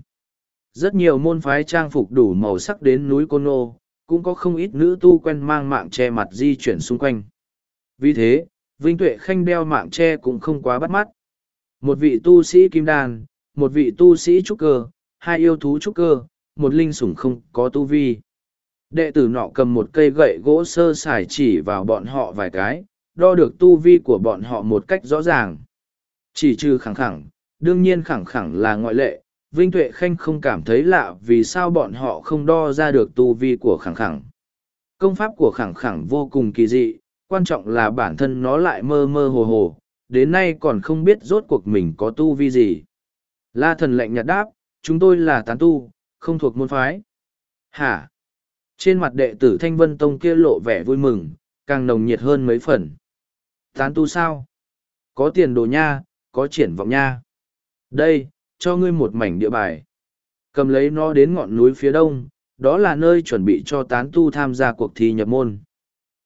rất nhiều môn phái trang phục đủ màu sắc đến núi côn nô cũng có không ít nữ tu quen mang mạng che mặt di chuyển xung quanh. Vì thế, Vinh Tuệ Khanh đeo mạng che cũng không quá bắt mắt. Một vị tu sĩ kim đan, một vị tu sĩ trúc cơ, hai yêu thú trúc cơ, một linh sủng không có tu vi. Đệ tử nọ cầm một cây gậy gỗ sơ sài chỉ vào bọn họ vài cái, đo được tu vi của bọn họ một cách rõ ràng. Chỉ trừ khẳng khẳng, đương nhiên khẳng khẳng là ngoại lệ, Vinh Tuệ Khanh không cảm thấy lạ vì sao bọn họ không đo ra được tu vi của khẳng khẳng. Công pháp của khẳng khẳng vô cùng kỳ dị, quan trọng là bản thân nó lại mơ mơ hồ hồ, đến nay còn không biết rốt cuộc mình có tu vi gì. La thần lệnh nhạt đáp, chúng tôi là tán tu, không thuộc môn phái. Hả? Trên mặt đệ tử Thanh Vân Tông kia lộ vẻ vui mừng, càng nồng nhiệt hơn mấy phần. Tán tu sao? Có tiền đồ nha, có triển vọng nha. Đây, cho ngươi một mảnh địa bài. Cầm lấy nó đến ngọn núi phía đông, đó là nơi chuẩn bị cho tán tu tham gia cuộc thi nhập môn.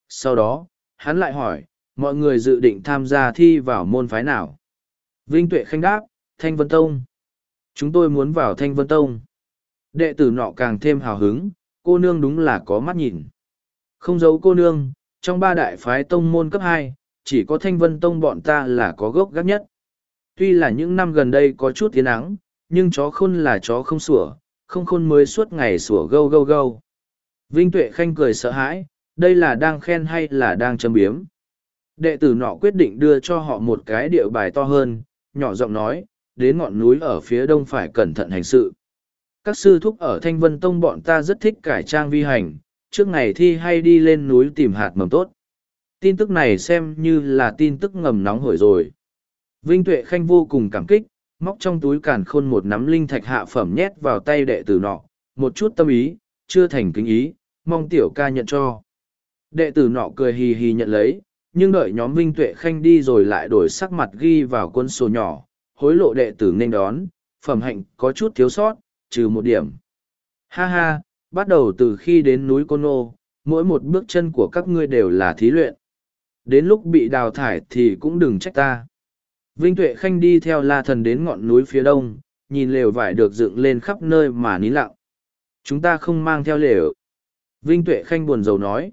Sau đó, hắn lại hỏi, mọi người dự định tham gia thi vào môn phái nào? Vinh Tuệ Khanh đáp, Thanh Vân Tông. Chúng tôi muốn vào Thanh Vân Tông. Đệ tử nọ càng thêm hào hứng, cô nương đúng là có mắt nhìn. Không giấu cô nương, trong ba đại phái tông môn cấp hai, chỉ có Thanh Vân Tông bọn ta là có gốc gác nhất. Tuy là những năm gần đây có chút tiến nắng, nhưng chó khôn là chó không sủa, không khôn mới suốt ngày sủa gâu gâu gâu. Vinh Tuệ Khanh cười sợ hãi, đây là đang khen hay là đang châm biếm. Đệ tử nọ quyết định đưa cho họ một cái địa bài to hơn, nhỏ giọng nói, đến ngọn núi ở phía đông phải cẩn thận hành sự. Các sư thúc ở Thanh Vân Tông bọn ta rất thích cải trang vi hành, trước ngày thi hay đi lên núi tìm hạt mầm tốt. Tin tức này xem như là tin tức ngầm nóng hổi rồi. Vinh Tuệ Khanh vô cùng cảm kích, móc trong túi càn khôn một nắm linh thạch hạ phẩm nhét vào tay đệ tử nọ, một chút tâm ý, chưa thành kính ý, mong tiểu ca nhận cho. Đệ tử nọ cười hì hì nhận lấy, nhưng đợi nhóm Vinh Tuệ Khanh đi rồi lại đổi sắc mặt ghi vào quân sổ nhỏ, hối lộ đệ tử nên đón, phẩm hạnh có chút thiếu sót, trừ một điểm. Ha ha, bắt đầu từ khi đến núi Côn Nô, mỗi một bước chân của các ngươi đều là thí luyện. Đến lúc bị đào thải thì cũng đừng trách ta. Vinh Tuệ Khanh đi theo la thần đến ngọn núi phía đông, nhìn lều vải được dựng lên khắp nơi mà nín lặng. Chúng ta không mang theo lều. Vinh Tuệ Khanh buồn rầu nói.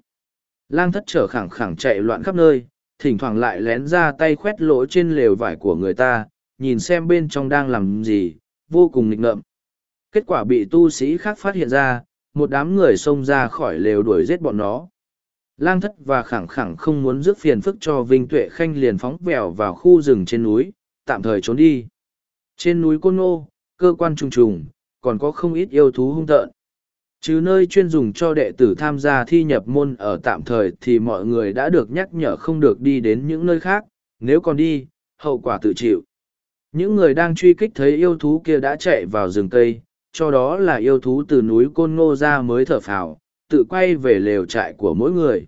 Lang thất trở khẳng khẳng chạy loạn khắp nơi, thỉnh thoảng lại lén ra tay khoét lỗ trên lều vải của người ta, nhìn xem bên trong đang làm gì, vô cùng nghịch ngợm. Kết quả bị tu sĩ khác phát hiện ra, một đám người xông ra khỏi lều đuổi giết bọn nó. Lang thất và khẳng khẳng không muốn rước phiền phức cho Vinh Tuệ Khanh liền phóng vèo vào khu rừng trên núi, tạm thời trốn đi. Trên núi Côn Nô, cơ quan trùng trùng, còn có không ít yêu thú hung tợn. Chứ nơi chuyên dùng cho đệ tử tham gia thi nhập môn ở tạm thời thì mọi người đã được nhắc nhở không được đi đến những nơi khác, nếu còn đi, hậu quả tự chịu. Những người đang truy kích thấy yêu thú kia đã chạy vào rừng cây, cho đó là yêu thú từ núi Côn Ngô ra mới thở phào, tự quay về lều trại của mỗi người.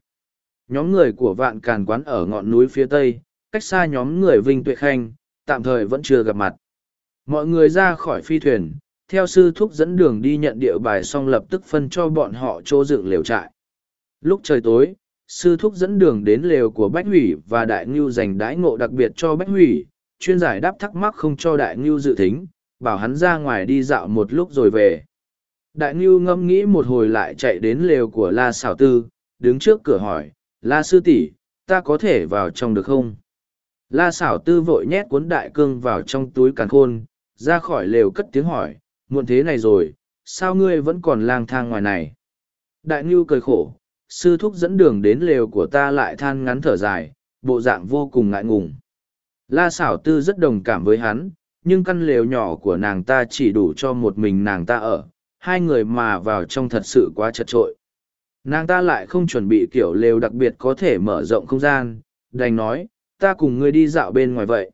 Nhóm người của vạn càn quán ở ngọn núi phía tây, cách xa nhóm người Vinh Tuệ Khanh, tạm thời vẫn chưa gặp mặt. Mọi người ra khỏi phi thuyền, theo sư thúc dẫn đường đi nhận địa bài xong lập tức phân cho bọn họ chỗ dựng lều trại. Lúc trời tối, sư thúc dẫn đường đến lều của Bách Hủy và Đại Ngưu dành đãi ngộ đặc biệt cho Bách Hủy, chuyên giải đáp thắc mắc không cho Đại Ngưu dự thính, bảo hắn ra ngoài đi dạo một lúc rồi về. Đại Ngưu ngâm nghĩ một hồi lại chạy đến lều của La Sảo Tư, đứng trước cửa hỏi, La Sư tỷ ta có thể vào trong được không? La Sảo Tư vội nhét cuốn đại cương vào trong túi càn khôn, ra khỏi lều cất tiếng hỏi, muộn thế này rồi, sao ngươi vẫn còn lang thang ngoài này? Đại Ngưu cười khổ, sư thúc dẫn đường đến lều của ta lại than ngắn thở dài, bộ dạng vô cùng ngại ngùng. La xảo tư rất đồng cảm với hắn, nhưng căn lều nhỏ của nàng ta chỉ đủ cho một mình nàng ta ở, hai người mà vào trong thật sự quá chật trội. Nàng ta lại không chuẩn bị kiểu lều đặc biệt có thể mở rộng không gian, đành nói, ta cùng ngươi đi dạo bên ngoài vậy.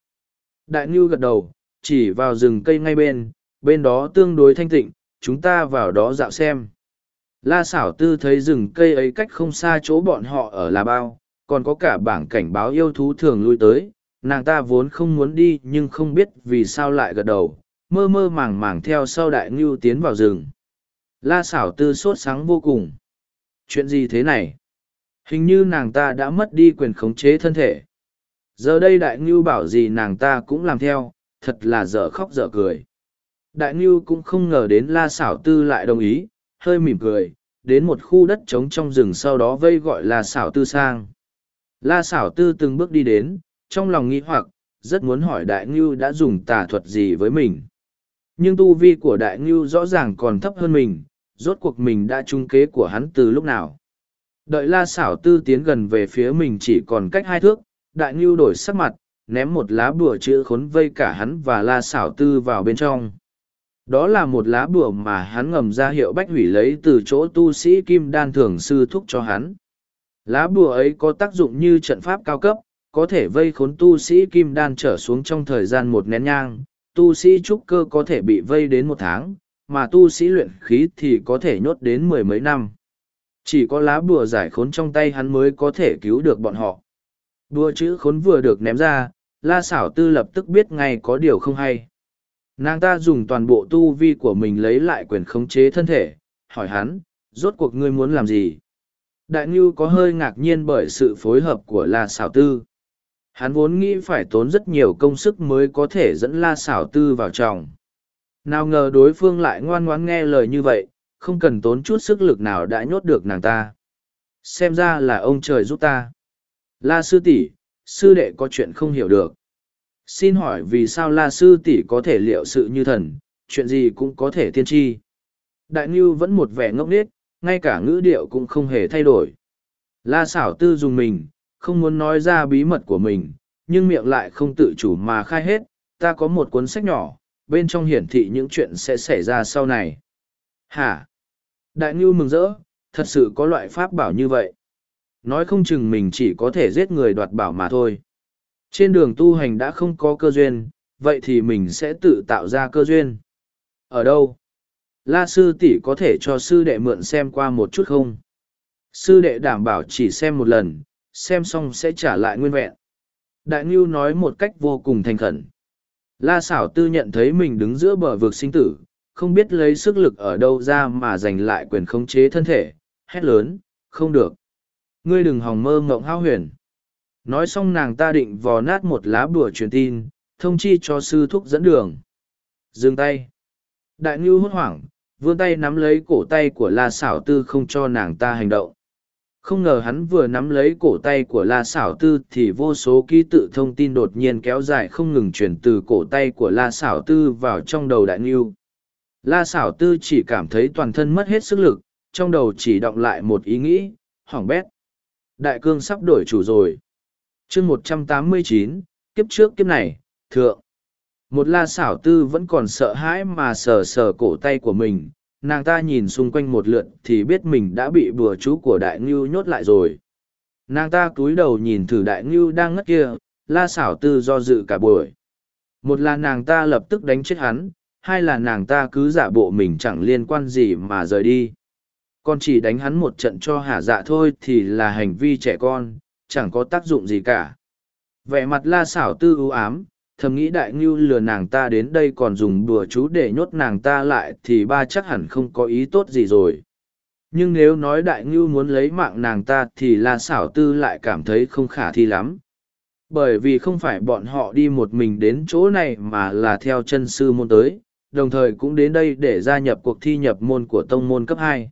Đại Ngưu gật đầu, chỉ vào rừng cây ngay bên, bên đó tương đối thanh tịnh, chúng ta vào đó dạo xem. La xảo tư thấy rừng cây ấy cách không xa chỗ bọn họ ở là bao, còn có cả bảng cảnh báo yêu thú thường lui tới, nàng ta vốn không muốn đi nhưng không biết vì sao lại gật đầu, mơ mơ màng màng theo sau đại ngưu tiến vào rừng. La xảo tư sốt sáng vô cùng. Chuyện gì thế này? Hình như nàng ta đã mất đi quyền khống chế thân thể. Giờ đây đại ngưu bảo gì nàng ta cũng làm theo, thật là dở khóc dở cười. Đại ngưu cũng không ngờ đến la xảo tư lại đồng ý, hơi mỉm cười, đến một khu đất trống trong rừng sau đó vây gọi là xảo tư sang. La xảo tư từng bước đi đến, trong lòng nghĩ hoặc, rất muốn hỏi đại ngưu đã dùng tà thuật gì với mình. Nhưng tu vi của đại ngưu rõ ràng còn thấp hơn mình, rốt cuộc mình đã trung kế của hắn từ lúc nào. Đợi la xảo tư tiến gần về phía mình chỉ còn cách hai thước, đại ngưu đổi sắc mặt, ném một lá bùa chữ khốn vây cả hắn và la xảo tư vào bên trong. Đó là một lá bùa mà hắn ngầm ra hiệu bách hủy lấy từ chỗ tu sĩ kim đan thường sư thúc cho hắn. Lá bùa ấy có tác dụng như trận pháp cao cấp, có thể vây khốn tu sĩ kim đan trở xuống trong thời gian một nén nhang, tu sĩ trúc cơ có thể bị vây đến một tháng, mà tu sĩ luyện khí thì có thể nhốt đến mười mấy năm. Chỉ có lá bùa giải khốn trong tay hắn mới có thể cứu được bọn họ. Bùa chữ khốn vừa được ném ra, la xảo tư lập tức biết ngay có điều không hay. Nàng ta dùng toàn bộ tu vi của mình lấy lại quyền khống chế thân thể, hỏi hắn, rốt cuộc ngươi muốn làm gì? Đại Ngưu có hơi ngạc nhiên bởi sự phối hợp của La Sảo Tư. Hắn vốn nghĩ phải tốn rất nhiều công sức mới có thể dẫn La Sảo Tư vào trong. Nào ngờ đối phương lại ngoan ngoãn nghe lời như vậy, không cần tốn chút sức lực nào đã nhốt được nàng ta. Xem ra là ông trời giúp ta. La sư tỷ, sư đệ có chuyện không hiểu được. Xin hỏi vì sao La sư tỷ có thể liệu sự như thần, chuyện gì cũng có thể tiên tri. Đại Ngưu vẫn một vẻ ngốc nghếch, ngay cả ngữ điệu cũng không hề thay đổi. La xảo tư dùng mình, không muốn nói ra bí mật của mình, nhưng miệng lại không tự chủ mà khai hết, ta có một cuốn sách nhỏ, bên trong hiển thị những chuyện sẽ xảy ra sau này. Hả? Đại Ngưu mừng rỡ, thật sự có loại pháp bảo như vậy. Nói không chừng mình chỉ có thể giết người đoạt bảo mà thôi. Trên đường tu hành đã không có cơ duyên, vậy thì mình sẽ tự tạo ra cơ duyên. Ở đâu? La sư tỷ có thể cho sư đệ mượn xem qua một chút không? Sư đệ đảm bảo chỉ xem một lần, xem xong sẽ trả lại nguyên vẹn. Đại Ngưu nói một cách vô cùng thành khẩn. La xảo tư nhận thấy mình đứng giữa bờ vực sinh tử, không biết lấy sức lực ở đâu ra mà giành lại quyền khống chế thân thể, hét lớn, không được. Ngươi đừng hòng mơ ngộng hao huyền. Nói xong nàng ta định vò nát một lá bùa truyền tin, thông chi cho sư thúc dẫn đường. Dừng tay. Đại Ngưu hốt hoảng, vươn tay nắm lấy cổ tay của La Sảo Tư không cho nàng ta hành động. Không ngờ hắn vừa nắm lấy cổ tay của La Sảo Tư thì vô số ký tự thông tin đột nhiên kéo dài không ngừng chuyển từ cổ tay của La Sảo Tư vào trong đầu Đại Ngưu. La Sảo Tư chỉ cảm thấy toàn thân mất hết sức lực, trong đầu chỉ động lại một ý nghĩ, hỏng bét. Đại cương sắp đổi chủ rồi. chương một trăm tám mươi chín kiếp trước kiếp này, thượng. Một la xảo tư vẫn còn sợ hãi mà sờ sờ cổ tay của mình, nàng ta nhìn xung quanh một lượt thì biết mình đã bị bùa chú của đại ngưu nhốt lại rồi. Nàng ta cúi đầu nhìn thử đại ngưu đang ngất kia, la xảo tư do dự cả buổi. Một là nàng ta lập tức đánh chết hắn, hai là nàng ta cứ giả bộ mình chẳng liên quan gì mà rời đi. Còn chỉ đánh hắn một trận cho hả dạ thôi thì là hành vi trẻ con, chẳng có tác dụng gì cả. Vẻ mặt la xảo tư ưu ám, thầm nghĩ đại ngưu lừa nàng ta đến đây còn dùng đùa chú để nhốt nàng ta lại thì ba chắc hẳn không có ý tốt gì rồi. Nhưng nếu nói đại ngưu muốn lấy mạng nàng ta thì la xảo tư lại cảm thấy không khả thi lắm. Bởi vì không phải bọn họ đi một mình đến chỗ này mà là theo chân sư môn tới, đồng thời cũng đến đây để gia nhập cuộc thi nhập môn của tông môn cấp hai.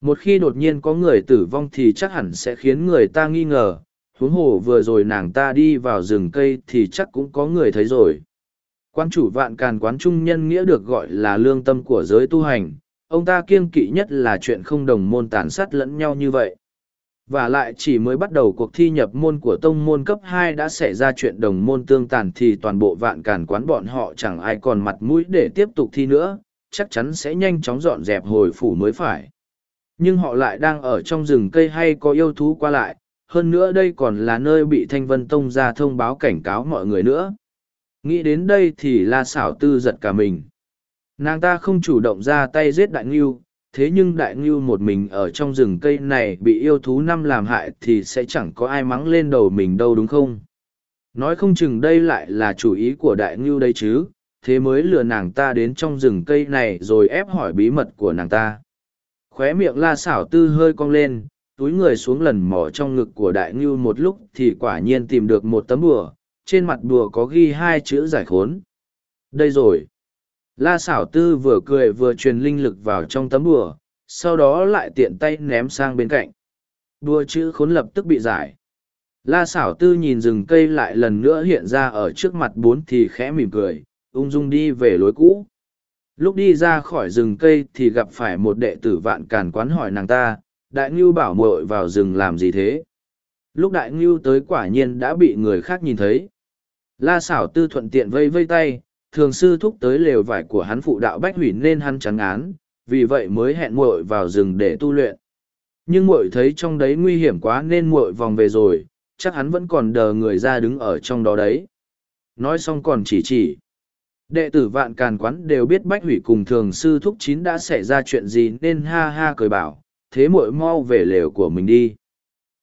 Một khi đột nhiên có người tử vong thì chắc hẳn sẽ khiến người ta nghi ngờ huống hồ vừa rồi nàng ta đi vào rừng cây thì chắc cũng có người thấy rồi. Quan chủ vạn càn quán trung nhân nghĩa được gọi là lương tâm của giới tu hành, ông ta kiêng kỵ nhất là chuyện không đồng môn tàn sát lẫn nhau như vậy. Và lại chỉ mới bắt đầu cuộc thi nhập môn của tông môn cấp hai đã xảy ra chuyện đồng môn tương tàn thì toàn bộ vạn càn quán bọn họ chẳng ai còn mặt mũi để tiếp tục thi nữa, chắc chắn sẽ nhanh chóng dọn dẹp hồi phủ mới phải. Nhưng họ lại đang ở trong rừng cây hay có yêu thú qua lại, hơn nữa đây còn là nơi bị thanh vân tông ra thông báo cảnh cáo mọi người nữa. Nghĩ đến đây thì la xảo tư giật cả mình. Nàng ta không chủ động ra tay giết đại ngưu, thế nhưng đại ngưu một mình ở trong rừng cây này bị yêu thú năm làm hại thì sẽ chẳng có ai mắng lên đầu mình đâu đúng không? Nói không chừng đây lại là chủ ý của đại ngưu đây chứ, thế mới lừa nàng ta đến trong rừng cây này rồi ép hỏi bí mật của nàng ta. Khóe miệng la xảo tư hơi cong lên túi người xuống lần mò trong ngực của đại ngưu một lúc thì quả nhiên tìm được một tấm bùa trên mặt bùa có ghi hai chữ giải khốn đây rồi la xảo tư vừa cười vừa truyền linh lực vào trong tấm bùa sau đó lại tiện tay ném sang bên cạnh. bùa chữ khốn lập tức bị giải. La xảo tư nhìn rừng cây lại lần nữa hiện ra ở trước mặt bốn thì khẽ mỉm cười, ung dung đi về lối cũ. Lúc đi ra khỏi rừng cây thì gặp phải một đệ tử vạn càn quán hỏi nàng ta, đại ngưu bảo muội vào rừng làm gì thế? Lúc đại ngưu tới quả nhiên đã bị người khác nhìn thấy. La xảo tư thuận tiện vây vây tay, thường sư thúc tới lều vải của hắn phụ đạo bách hủy nên hắn trắng án, vì vậy mới hẹn muội vào rừng để tu luyện. Nhưng muội thấy trong đấy nguy hiểm quá nên muội vòng về rồi, chắc hắn vẫn còn đờ người ra đứng ở trong đó đấy. Nói xong còn chỉ chỉ. Đệ tử vạn càn quán đều biết bách hủy cùng thường sư thúc chín đã xảy ra chuyện gì nên ha ha cười bảo, thế muội mau về lều của mình đi.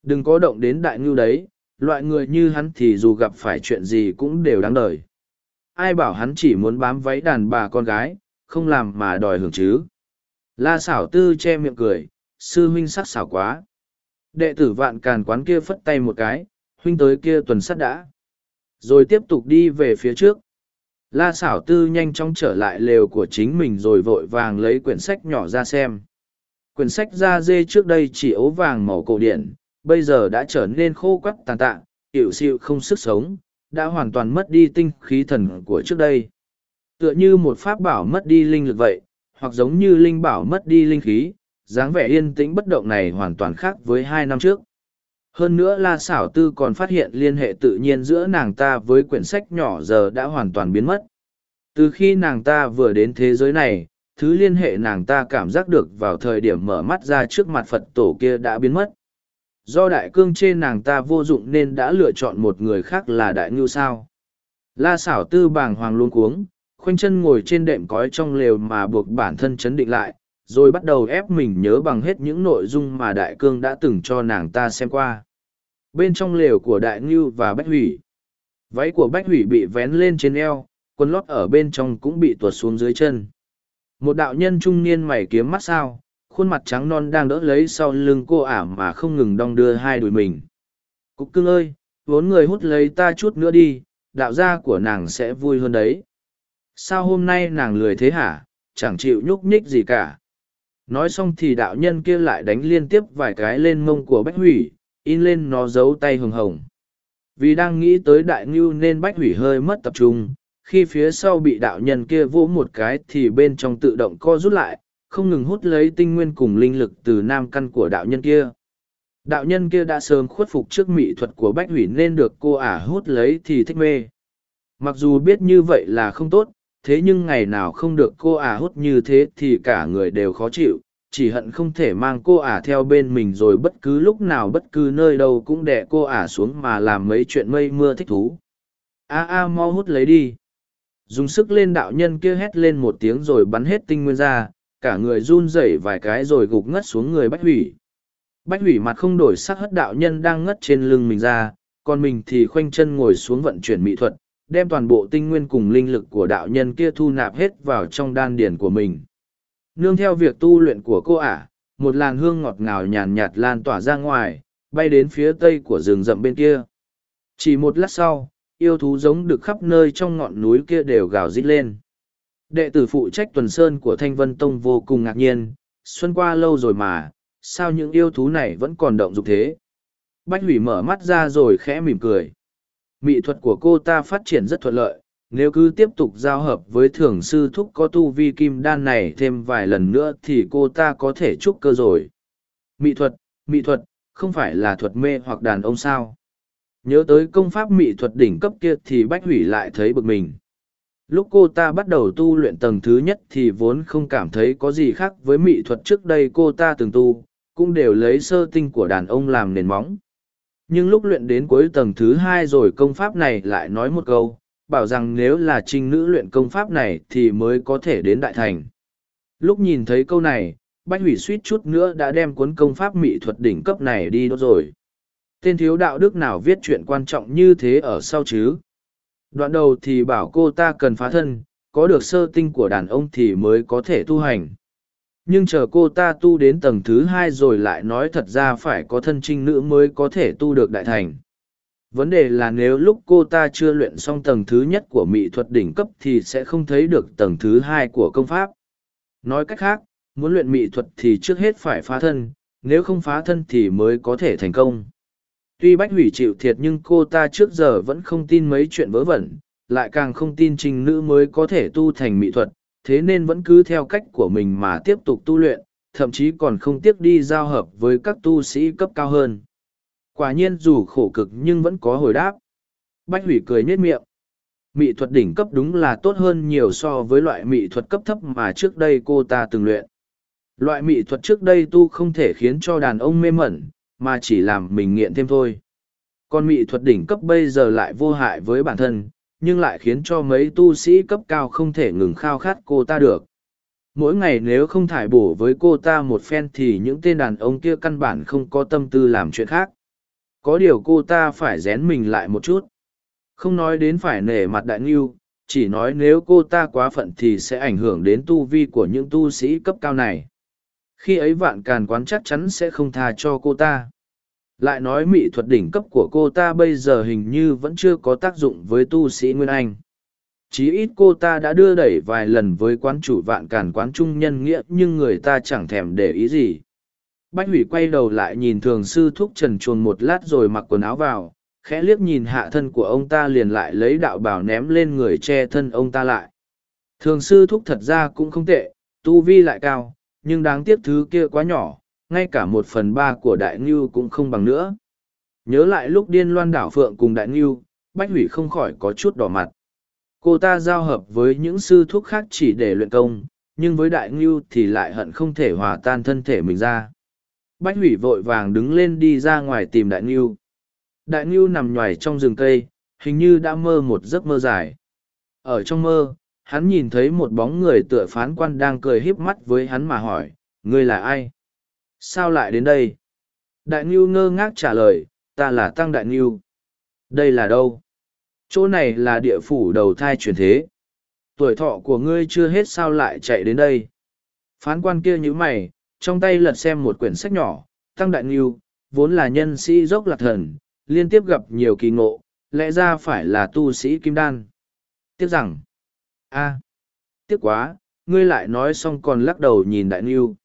Đừng có động đến đại ngưu đấy, loại người như hắn thì dù gặp phải chuyện gì cũng đều đáng đời. Ai bảo hắn chỉ muốn bám váy đàn bà con gái, không làm mà đòi hưởng chứ. La xảo tư che miệng cười, sư huynh sắc xảo quá. Đệ tử vạn càn quán kia phất tay một cái, huynh tới kia tuần sắt đã. Rồi tiếp tục đi về phía trước. La xảo tư nhanh chóng trở lại lều của chính mình rồi vội vàng lấy quyển sách nhỏ ra xem. Quyển sách da dê trước đây chỉ ố vàng màu cổ điển, bây giờ đã trở nên khô quắt tàn tạ, hiệu xịu không sức sống, đã hoàn toàn mất đi tinh khí thần của trước đây. Tựa như một pháp bảo mất đi linh lực vậy, hoặc giống như linh bảo mất đi linh khí, dáng vẻ yên tĩnh bất động này hoàn toàn khác với hai năm trước. Hơn nữa La Xảo Tư còn phát hiện liên hệ tự nhiên giữa nàng ta với quyển sách nhỏ giờ đã hoàn toàn biến mất. Từ khi nàng ta vừa đến thế giới này, thứ liên hệ nàng ta cảm giác được vào thời điểm mở mắt ra trước mặt Phật tổ kia đã biến mất. Do đại cương trên nàng ta vô dụng nên đã lựa chọn một người khác là đại ngưu sao. La xảo tư bàng hoàng luôn cuống, khoanh chân ngồi trên đệm cói trong lều mà buộc bản thân chấn định lại, rồi bắt đầu ép mình nhớ bằng hết những nội dung mà đại cương đã từng cho nàng ta xem qua. Bên trong lều của đại ngưu và bách hủy, váy của bách hủy bị vén lên trên eo, quần lót ở bên trong cũng bị tuột xuống dưới chân. Một đạo nhân trung niên mày kiếm mắt sao, khuôn mặt trắng non đang đỡ lấy sau lưng cô ả mà không ngừng đong đưa hai đùi mình. Cục cưng ơi, vốn người hút lấy ta chút nữa đi, đạo gia của nàng sẽ vui hơn đấy. Sao hôm nay nàng lười thế hả, chẳng chịu nhúc nhích gì cả. Nói xong thì đạo nhân kia lại đánh liên tiếp vài cái lên mông của Bách Hủy, in lên nó giấu tay hừng hồng. Vì đang nghĩ tới đại ngưu nên Bách Hủy hơi mất tập trung, khi phía sau bị đạo nhân kia vỗ một cái thì bên trong tự động co rút lại, không ngừng hút lấy tinh nguyên cùng linh lực từ nam căn của đạo nhân kia. Đạo nhân kia đã sớm khuất phục trước mỹ thuật của Bách Hủy nên được cô ả hút lấy thì thích mê. Mặc dù biết như vậy là không tốt, thế nhưng ngày nào không được cô ả hút như thế thì cả người đều khó chịu, chỉ hận không thể mang cô ả theo bên mình rồi bất cứ lúc nào bất cứ nơi đâu cũng đẻ cô ả xuống mà làm mấy chuyện mây mưa thích thú. A a mau hút lấy đi. Dùng sức lên đạo nhân kia hét lên một tiếng rồi bắn hết tinh nguyên ra, cả người run rẩy vài cái rồi gục ngất xuống người bách hủy. Bách hủy mặt không đổi sắc hất đạo nhân đang ngất trên lưng mình ra, còn mình thì khoanh chân ngồi xuống vận chuyển mỹ thuật, đem toàn bộ tinh nguyên cùng linh lực của đạo nhân kia thu nạp hết vào trong đan điển của mình. Nương theo việc tu luyện của cô ả, một làn hương ngọt ngào nhàn nhạt lan tỏa ra ngoài, bay đến phía tây của rừng rậm bên kia. Chỉ một lát sau, yêu thú giống được khắp nơi trong ngọn núi kia đều gào rít lên. Đệ tử phụ trách tuần sơn của Thanh Vân Tông vô cùng ngạc nhiên, xuân qua lâu rồi mà, sao những yêu thú này vẫn còn động dục thế? Bách hủy mở mắt ra rồi khẽ mỉm cười. Mỹ thuật của cô ta phát triển rất thuận lợi, nếu cứ tiếp tục giao hợp với thường sư thúc có tu vi kim đan này thêm vài lần nữa thì cô ta có thể trúc cơ rồi. Mỹ thuật, mỹ thuật, không phải là thuật mê hoặc đàn ông sao. Nhớ tới công pháp mỹ thuật đỉnh cấp kia thì Bách Hủy lại thấy bực mình. Lúc cô ta bắt đầu tu luyện tầng thứ nhất thì vốn không cảm thấy có gì khác với mỹ thuật trước đây cô ta từng tu, cũng đều lấy sơ tinh của đàn ông làm nền móng. Nhưng lúc luyện đến cuối tầng thứ hai rồi công pháp này lại nói một câu, bảo rằng nếu là trinh nữ luyện công pháp này thì mới có thể đến đại thành. Lúc nhìn thấy câu này, bách hủy suýt chút nữa đã đem cuốn công pháp mỹ thuật đỉnh cấp này đi đốt rồi tên thiếu đạo đức nào viết chuyện quan trọng như thế ở sau chứ Đoạn đầu thì bảo cô ta cần phá thân, có được sơ tinh của đàn ông thì mới có thể tu hành. Nhưng chờ cô ta tu đến tầng thứ hai rồi lại nói thật ra phải có thân trinh nữ mới có thể tu được đại thành. Vấn đề là nếu lúc cô ta chưa luyện xong tầng thứ nhất của mỹ thuật đỉnh cấp thì sẽ không thấy được tầng thứ hai của công pháp. Nói cách khác, muốn luyện mỹ thuật thì trước hết phải phá thân, nếu không phá thân thì mới có thể thành công. Tuy Bách Hủy chịu thiệt nhưng cô ta trước giờ vẫn không tin mấy chuyện vớ vẩn, lại càng không tin trình nữ mới có thể tu thành mỹ thuật, thế nên vẫn cứ theo cách của mình mà tiếp tục tu luyện, thậm chí còn không tiếc đi giao hợp với các tu sĩ cấp cao hơn. Quả nhiên dù khổ cực nhưng vẫn có hồi đáp. Bách hủy cười nhếch miệng. Mỹ thuật đỉnh cấp đúng là tốt hơn nhiều so với loại mỹ thuật cấp thấp mà trước đây cô ta từng luyện. Loại mỹ thuật trước đây tu không thể khiến cho đàn ông mê mẩn, mà chỉ làm mình nghiện thêm thôi. Còn mỹ thuật đỉnh cấp bây giờ lại vô hại với bản thân, nhưng lại khiến cho mấy tu sĩ cấp cao không thể ngừng khao khát cô ta được. Mỗi ngày nếu không thải bổ với cô ta một phen thì những tên đàn ông kia căn bản không có tâm tư làm chuyện khác. Có điều cô ta phải rén mình lại một chút. Không nói đến phải nể mặt đại nghiêu, chỉ nói nếu cô ta quá phận thì sẽ ảnh hưởng đến tu vi của những tu sĩ cấp cao này. Khi ấy vạn càn quán chắc chắn sẽ không tha cho cô ta. Lại nói mỹ thuật đỉnh cấp của cô ta bây giờ hình như vẫn chưa có tác dụng với tu sĩ Nguyên Anh. Chí ít cô ta đã đưa đẩy vài lần với quán chủ vạn càn quán trung nhân nghĩa nhưng người ta chẳng thèm để ý gì. Bách hủy quay đầu lại nhìn thường sư thúc trần chuồn một lát rồi mặc quần áo vào, khẽ liếc nhìn hạ thân của ông ta liền lại lấy đạo bảo ném lên người che thân ông ta lại. Thường sư thúc thật ra cũng không tệ, tu vi lại cao, nhưng đáng tiếc thứ kia quá nhỏ, ngay cả một phần ba của đại ngưu cũng không bằng nữa. Nhớ lại lúc điên loan đảo phượng cùng đại ngưu, Bách hủy không khỏi có chút đỏ mặt. Cô ta giao hợp với những sư thuốc khác chỉ để luyện công, nhưng với đại ngưu thì lại hận không thể hòa tan thân thể mình ra. Bách hủy vội vàng đứng lên đi ra ngoài tìm đại ngưu. Đại ngưu nằm nhoài trong rừng cây, hình như đã mơ một giấc mơ dài. Ở trong mơ, hắn nhìn thấy một bóng người tựa phán quan đang cười híp mắt với hắn mà hỏi, ngươi là ai? Sao lại đến đây? Đại ngưu ngơ ngác trả lời, ta là Tăng Đại ngưu. Đây là đâu? Chỗ này là địa phủ đầu thai truyền thế. Tuổi thọ của ngươi chưa hết sao lại chạy đến đây? Phán quan kia như mày, trong tay lật xem một quyển sách nhỏ, Tăng Đại ngưu, vốn là nhân sĩ dốc lạc thần, liên tiếp gặp nhiều kỳ ngộ, lẽ ra phải là tu sĩ kim đan. Tiếc rằng, a à, tiếc quá, ngươi lại nói xong còn lắc đầu nhìn đại ngưu.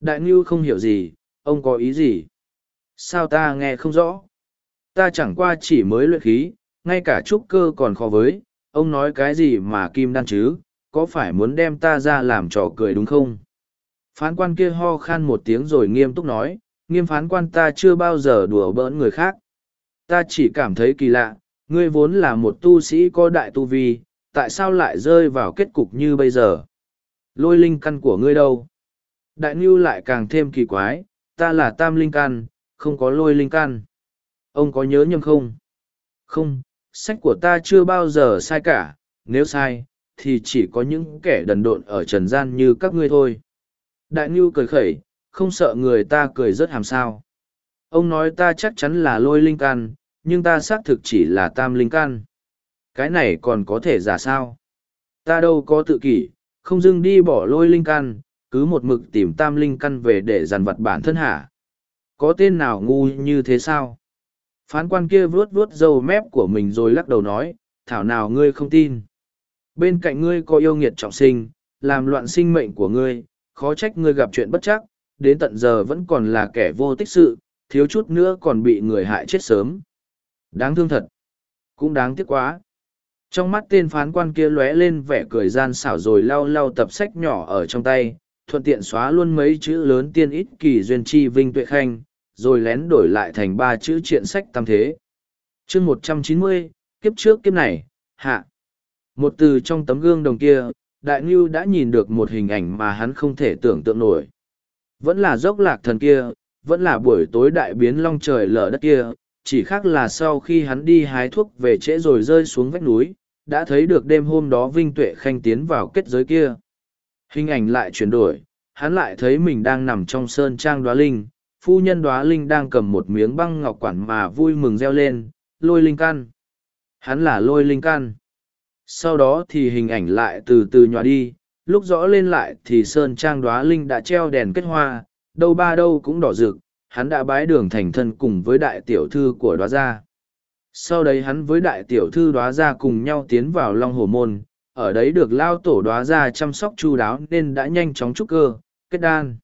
Đại ngưu không hiểu gì, ông có ý gì? Sao ta nghe không rõ? Ta chẳng qua chỉ mới luyện khí, ngay cả trúc cơ còn khó với, ông nói cái gì mà kim đan chứ, có phải muốn đem ta ra làm trò cười đúng không? Phán quan kia ho khan một tiếng rồi nghiêm túc nói, nghiêm phán quan ta chưa bao giờ đùa bỡn người khác. Ta chỉ cảm thấy kỳ lạ, ngươi vốn là một tu sĩ có đại tu vi, tại sao lại rơi vào kết cục như bây giờ? Lôi linh căn của ngươi đâu? Đại Ngưu lại càng thêm kỳ quái, ta là tam linh căn, không có lôi linh căn. Ông có nhớ nhầm không? Không, sách của ta chưa bao giờ sai cả, nếu sai, thì chỉ có những kẻ đần độn ở trần gian như các ngươi thôi. Đại Ngưu cười khẩy, không sợ người ta cười rất hàm sao. Ông nói ta chắc chắn là lôi linh căn, nhưng ta xác thực chỉ là tam linh căn. Cái này còn có thể giả sao? Ta đâu có tự kỷ, không dưng đi bỏ lôi linh căn, cứ một mực tìm tam linh căn về để dằn vặt bản thân hả? Có tên nào ngu như thế sao? Phán quan kia vuốt vuốt râu mép của mình rồi lắc đầu nói, thảo nào ngươi không tin. Bên cạnh ngươi có yêu nghiệt trọng sinh, làm loạn sinh mệnh của ngươi, khó trách ngươi gặp chuyện bất chắc, đến tận giờ vẫn còn là kẻ vô tích sự, thiếu chút nữa còn bị người hại chết sớm. Đáng thương thật. Cũng đáng tiếc quá. Trong mắt tên phán quan kia lóe lên vẻ cười gian xảo rồi lau lau tập sách nhỏ ở trong tay, thuận tiện xóa luôn mấy chữ lớn tiên ít kỳ duyên chi vinh tuệ khanh, rồi lén đổi lại thành ba chữ triện sách tam thế. chương một trăm chín mươi kiếp trước kiếp này, hạ. Một từ trong tấm gương đồng kia, Đại Ngưu đã nhìn được một hình ảnh mà hắn không thể tưởng tượng nổi. Vẫn là dốc lạc thần kia, vẫn là buổi tối đại biến long trời lở đất kia, chỉ khác là sau khi hắn đi hái thuốc về trễ rồi rơi xuống vách núi, đã thấy được đêm hôm đó Vinh Tuệ Khanh tiến vào kết giới kia. Hình ảnh lại chuyển đổi, hắn lại thấy mình đang nằm trong sơn trang đoá linh, phu nhân đoá linh đang cầm một miếng băng ngọc quản mà vui mừng reo lên, lôi linh căn. Hắn là lôi linh căn. Sau đó thì hình ảnh lại từ từ nhòa đi, lúc rõ lên lại thì sơn trang đoá linh đã treo đèn kết hoa, đâu ba đâu cũng đỏ rực, hắn đã bái đường thành thân cùng với đại tiểu thư của đoá gia. Sau đấy hắn với đại tiểu thư đoá ra cùng nhau tiến vào Long Hồ Môn, ở đấy được lao tổ đoá ra chăm sóc chu đáo nên đã nhanh chóng trúc cơ, kết đan.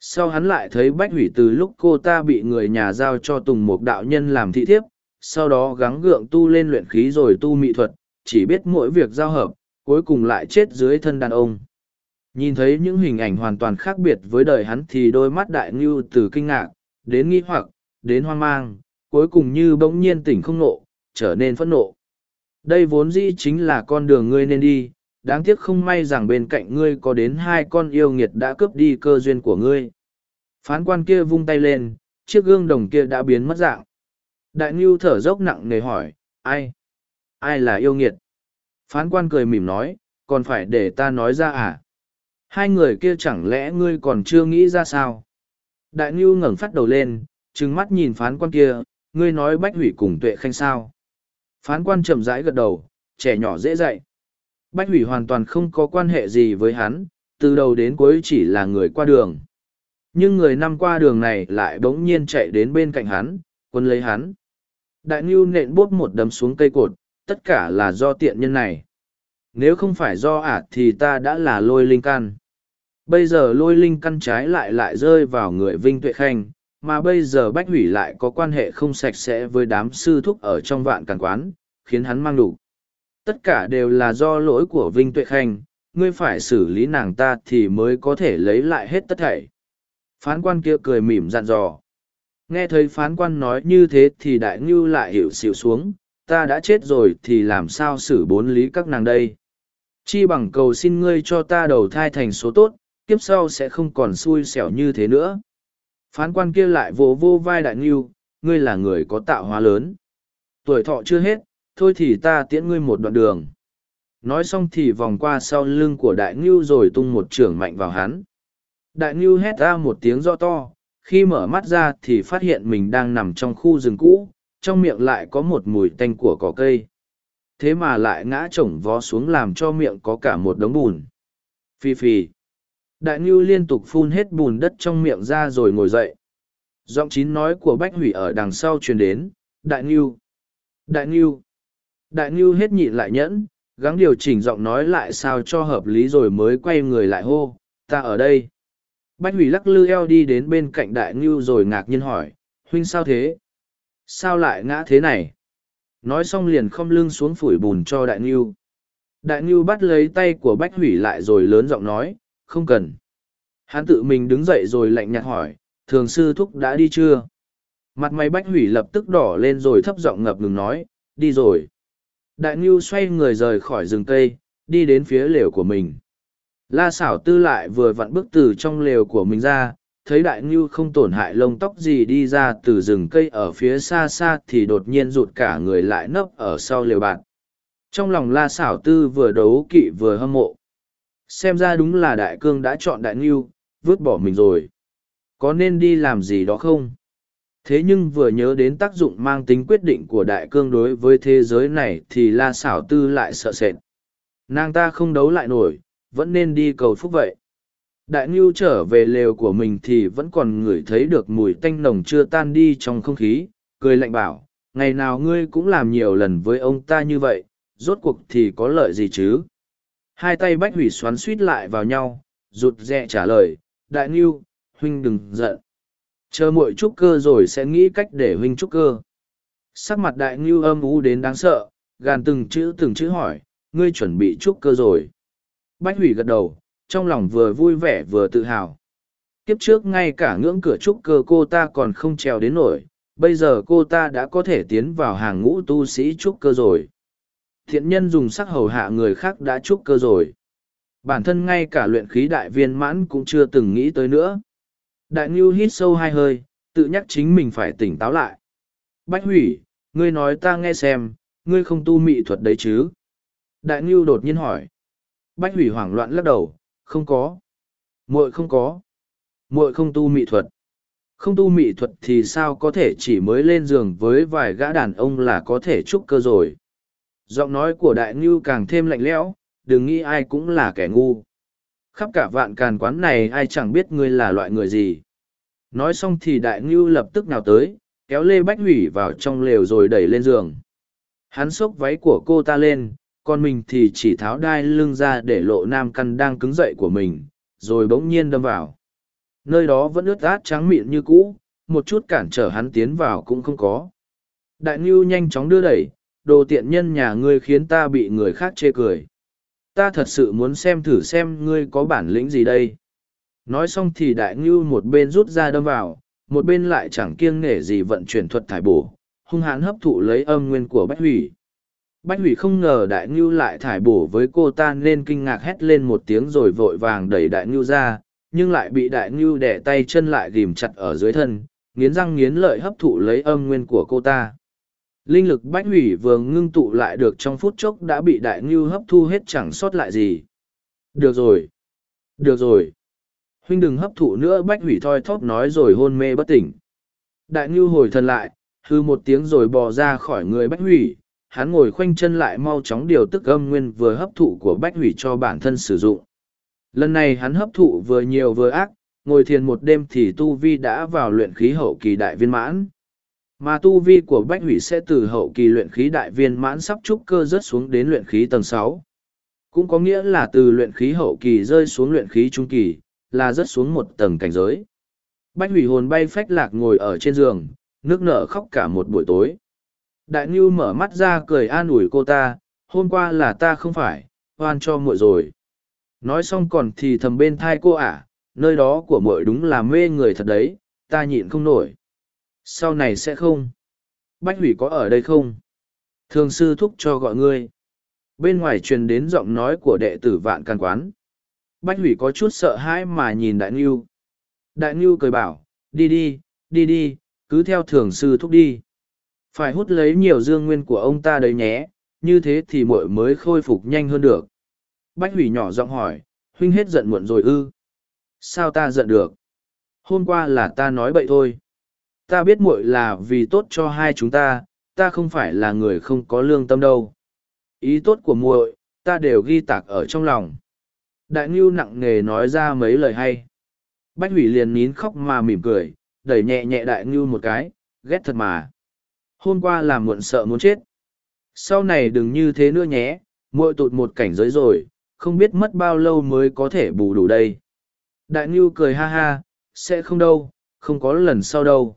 Sau hắn lại thấy Bách Hủy từ lúc cô ta bị người nhà giao cho Tùng Mục đạo nhân làm thị thiếp, sau đó gắng gượng tu lên luyện khí rồi tu mỹ thuật, chỉ biết mỗi việc giao hợp, cuối cùng lại chết dưới thân đàn ông. Nhìn thấy những hình ảnh hoàn toàn khác biệt với đời hắn thì đôi mắt đại ngưu từ kinh ngạc, đến nghi hoặc, đến hoang mang, cuối cùng như bỗng nhiên tỉnh không nộ, trở nên phẫn nộ. Đây vốn dĩ chính là con đường ngươi nên đi, đáng tiếc không may rằng bên cạnh ngươi có đến hai con yêu nghiệt đã cướp đi cơ duyên của ngươi. Phán quan kia vung tay lên, chiếc gương đồng kia đã biến mất dạng. Đại Ngưu thở dốc nặng nề hỏi, ai? Ai là yêu nghiệt? Phán quan cười mỉm nói, còn phải để ta nói ra à? Hai người kia chẳng lẽ ngươi còn chưa nghĩ ra sao? Đại Ngưu ngẩng phát đầu lên, trừng mắt nhìn phán quan kia, ngươi nói bách hủy cùng tuệ khanh sao? Phán quan chậm rãi gật đầu, trẻ nhỏ dễ dạy. Bách hủy hoàn toàn không có quan hệ gì với hắn, từ đầu đến cuối chỉ là người qua đường. Nhưng người năm qua đường này lại bỗng nhiên chạy đến bên cạnh hắn, quân lấy hắn. Đại Ngưu nện bốp một đấm xuống cây cột, tất cả là do tiện nhân này. Nếu không phải do ả thì ta đã là lôi linh căn. Bây giờ lôi linh căn trái lại lại rơi vào người Vinh Tuệ Khanh, mà bây giờ Bách Hủy lại có quan hệ không sạch sẽ với đám sư thúc ở trong vạn càn quán, khiến hắn mang đủ. Tất cả đều là do lỗi của Vinh Tuệ Khanh, ngươi phải xử lý nàng ta thì mới có thể lấy lại hết tất thảy. Phán quan kia cười mỉm dặn dò. Nghe thấy phán quan nói như thế thì đại ngưu lại hiểu xịu xuống, ta đã chết rồi thì làm sao xử bốn lý các nàng đây. Chi bằng cầu xin ngươi cho ta đầu thai thành số tốt, kiếp sau sẽ không còn xui xẻo như thế nữa. Phán quan kia lại vô vô vai đại nghiêu, ngươi là người có tạo hóa lớn. Tuổi thọ chưa hết, thôi thì ta tiễn ngươi một đoạn đường. Nói xong thì vòng qua sau lưng của đại nghiêu rồi tung một trưởng mạnh vào hắn. Đại nghiêu hét ra một tiếng rõ to, khi mở mắt ra thì phát hiện mình đang nằm trong khu rừng cũ, trong miệng lại có một mùi tanh của cỏ cây. Thế mà lại ngã chổng vó xuống làm cho miệng có cả một đống bùn. Phi phi. Đại ngưu liên tục phun hết bùn đất trong miệng ra rồi ngồi dậy. Giọng chín nói của Bách Hủy ở đằng sau truyền đến, Đại ngưu. Đại ngưu. Đại ngưu hết nhịn lại nhẫn, gắng điều chỉnh giọng nói lại sao cho hợp lý rồi mới quay người lại hô, ta ở đây. Bách hủy lắc lư eo đi đến bên cạnh đại ngưu rồi ngạc nhiên hỏi, huynh sao thế? Sao lại ngã thế này? Nói xong liền không lưng xuống phủi bùn cho đại ngưu. Đại ngưu bắt lấy tay của bách hủy lại rồi lớn giọng nói, không cần. Hắn tự mình đứng dậy rồi lạnh nhạt hỏi, thường sư thúc đã đi chưa? Mặt mày bách hủy lập tức đỏ lên rồi thấp giọng ngập ngừng nói, đi rồi. Đại ngưu xoay người rời khỏi rừng cây, đi đến phía lều của mình. La xảo tư lại vừa vặn bước từ trong lều của mình ra, thấy đại ngưu không tổn hại lông tóc gì đi ra từ rừng cây ở phía xa xa thì đột nhiên rụt cả người lại nấp ở sau lều bạn. Trong lòng la xảo tư vừa đấu kỵ vừa hâm mộ. Xem ra đúng là đại cương đã chọn đại nghiêu, vứt bỏ mình rồi. Có nên đi làm gì đó không? Thế nhưng vừa nhớ đến tác dụng mang tính quyết định của đại cương đối với thế giới này thì la xảo tư lại sợ sệt. Nàng ta không đấu lại nổi, vẫn nên đi cầu phúc vậy. Đại Ngưu trở về lều của mình thì vẫn còn ngửi thấy được mùi tanh nồng chưa tan đi trong không khí, cười lạnh bảo, ngày nào ngươi cũng làm nhiều lần với ông ta như vậy, rốt cuộc thì có lợi gì chứ? Hai tay bách hủy xoắn suýt lại vào nhau, rụt rè trả lời, Đại nghiêu, huynh đừng giận. Chờ muội trúc cơ rồi sẽ nghĩ cách để huynh trúc cơ. Sắc mặt Đại nghiêu âm u đến đáng sợ, gàn từng chữ từng chữ hỏi, ngươi chuẩn bị trúc cơ rồi. Bách hủy gật đầu, trong lòng vừa vui vẻ vừa tự hào. Kiếp trước ngay cả ngưỡng cửa trúc cơ cô ta còn không trèo đến nổi, bây giờ cô ta đã có thể tiến vào hàng ngũ tu sĩ trúc cơ rồi. Thiện nhân dùng sắc hầu hạ người khác đã trúc cơ rồi. Bản thân ngay cả luyện khí đại viên mãn cũng chưa từng nghĩ tới nữa. Đại Ngưu hít sâu hai hơi, tự nhắc chính mình phải tỉnh táo lại. Bách hủy, ngươi nói ta nghe xem, ngươi không tu mị thuật đấy chứ? Đại Ngưu đột nhiên hỏi. Bách hủy hoảng loạn lắc đầu, không có. muội không có. muội không tu mị thuật. Không tu mị thuật thì sao có thể chỉ mới lên giường với vài gã đàn ông là có thể trúc cơ rồi. Giọng nói của đại ngưu càng thêm lạnh lẽo, đừng nghĩ ai cũng là kẻ ngu. Khắp cả vạn càn quán này ai chẳng biết ngươi là loại người gì. Nói xong thì đại ngưu lập tức nào tới, kéo lê bách hủy vào trong lều rồi đẩy lên giường. Hắn xốc váy của cô ta lên, còn mình thì chỉ tháo đai lưng ra để lộ nam căn đang cứng dậy của mình rồi bỗng nhiên đâm vào. Nơi đó vẫn ướt át trắng mịn như cũ, một chút cản trở hắn tiến vào cũng không có. Đại Ngưu nhanh chóng đưa đẩy, đồ tiện nhân nhà ngươi khiến ta bị người khác chê cười. Ta thật sự muốn xem thử xem ngươi có bản lĩnh gì đây. Nói xong thì đại ngưu một bên rút ra đâm vào, một bên lại chẳng kiêng nể gì vận chuyển thuật thải bổ, hung hãn hấp thụ lấy âm nguyên của Bách Hủy. Bách Hủy không ngờ đại ngưu lại thải bổ với cô ta nên kinh ngạc hét lên một tiếng rồi vội vàng đẩy đại ngưu ra, nhưng lại bị đại ngưu đẻ tay chân lại ghìm chặt ở dưới thân, nghiến răng nghiến lợi hấp thụ lấy âm nguyên của cô ta. Linh lực Bách Hủy vừa ngưng tụ lại được trong phút chốc đã bị đại ngưu hấp thu hết chẳng sót lại gì. Được rồi. Được rồi. Huynh đừng hấp thụ nữa bách hủy thoi thóp nói rồi hôn mê bất tỉnh. Đại ngưu hồi thần lại, hư một tiếng rồi bò ra khỏi người bách hủy. Hắn ngồi khoanh chân lại mau chóng điều tức âm nguyên vừa hấp thụ của bách hủy cho bản thân sử dụng. Lần này hắn hấp thụ vừa nhiều vừa ác, ngồi thiền một đêm thì tu vi đã vào luyện khí hậu kỳ đại viên mãn mà tu vi của bách hủy sẽ từ hậu kỳ luyện khí đại viên mãn sắp trúc cơ rớt xuống đến luyện khí tầng sáu cũng có nghĩa là từ luyện khí hậu kỳ rơi xuống luyện khí trung kỳ là rớt xuống một tầng cảnh giới. Bách hủy hồn bay phách lạc ngồi ở trên giường, nước nở khóc cả một buổi tối. Đại Ngưu mở mắt ra cười an ủi cô ta, hôm qua là ta không phải, oan cho muội rồi. Nói xong còn thì thầm bên thai cô ả, nơi đó của muội đúng là mê người thật đấy, ta nhịn không nổi. Sau này sẽ không. Bách hủy có ở đây không? Thường sư thúc cho gọi ngươi. Bên ngoài truyền đến giọng nói của đệ tử vạn can quán. Bách hủy có chút sợ hãi mà nhìn đại ngưu. Đại ngưu cười bảo, đi đi, đi đi, cứ theo thường sư thúc đi. Phải hút lấy nhiều dương nguyên của ông ta đấy nhé, như thế thì muội mới khôi phục nhanh hơn được. Bách hủy nhỏ giọng hỏi, huynh hết giận muộn rồi ư. Sao ta giận được? Hôm qua là ta nói bậy thôi. Ta biết muội là vì tốt cho hai chúng ta, ta không phải là người không có lương tâm đâu. Ý tốt của muội, ta đều ghi tạc ở trong lòng. Đại Ngưu nặng nề nói ra mấy lời hay. Bách hủy liền nín khóc mà mỉm cười, đẩy nhẹ nhẹ Đại Ngưu một cái, ghét thật mà. Hôm qua làm muộn sợ muốn chết. Sau này đừng như thế nữa nhé, muội tụt một cảnh giới rồi, không biết mất bao lâu mới có thể bù đủ đây. Đại Ngưu cười ha ha, sẽ không đâu, không có lần sau đâu.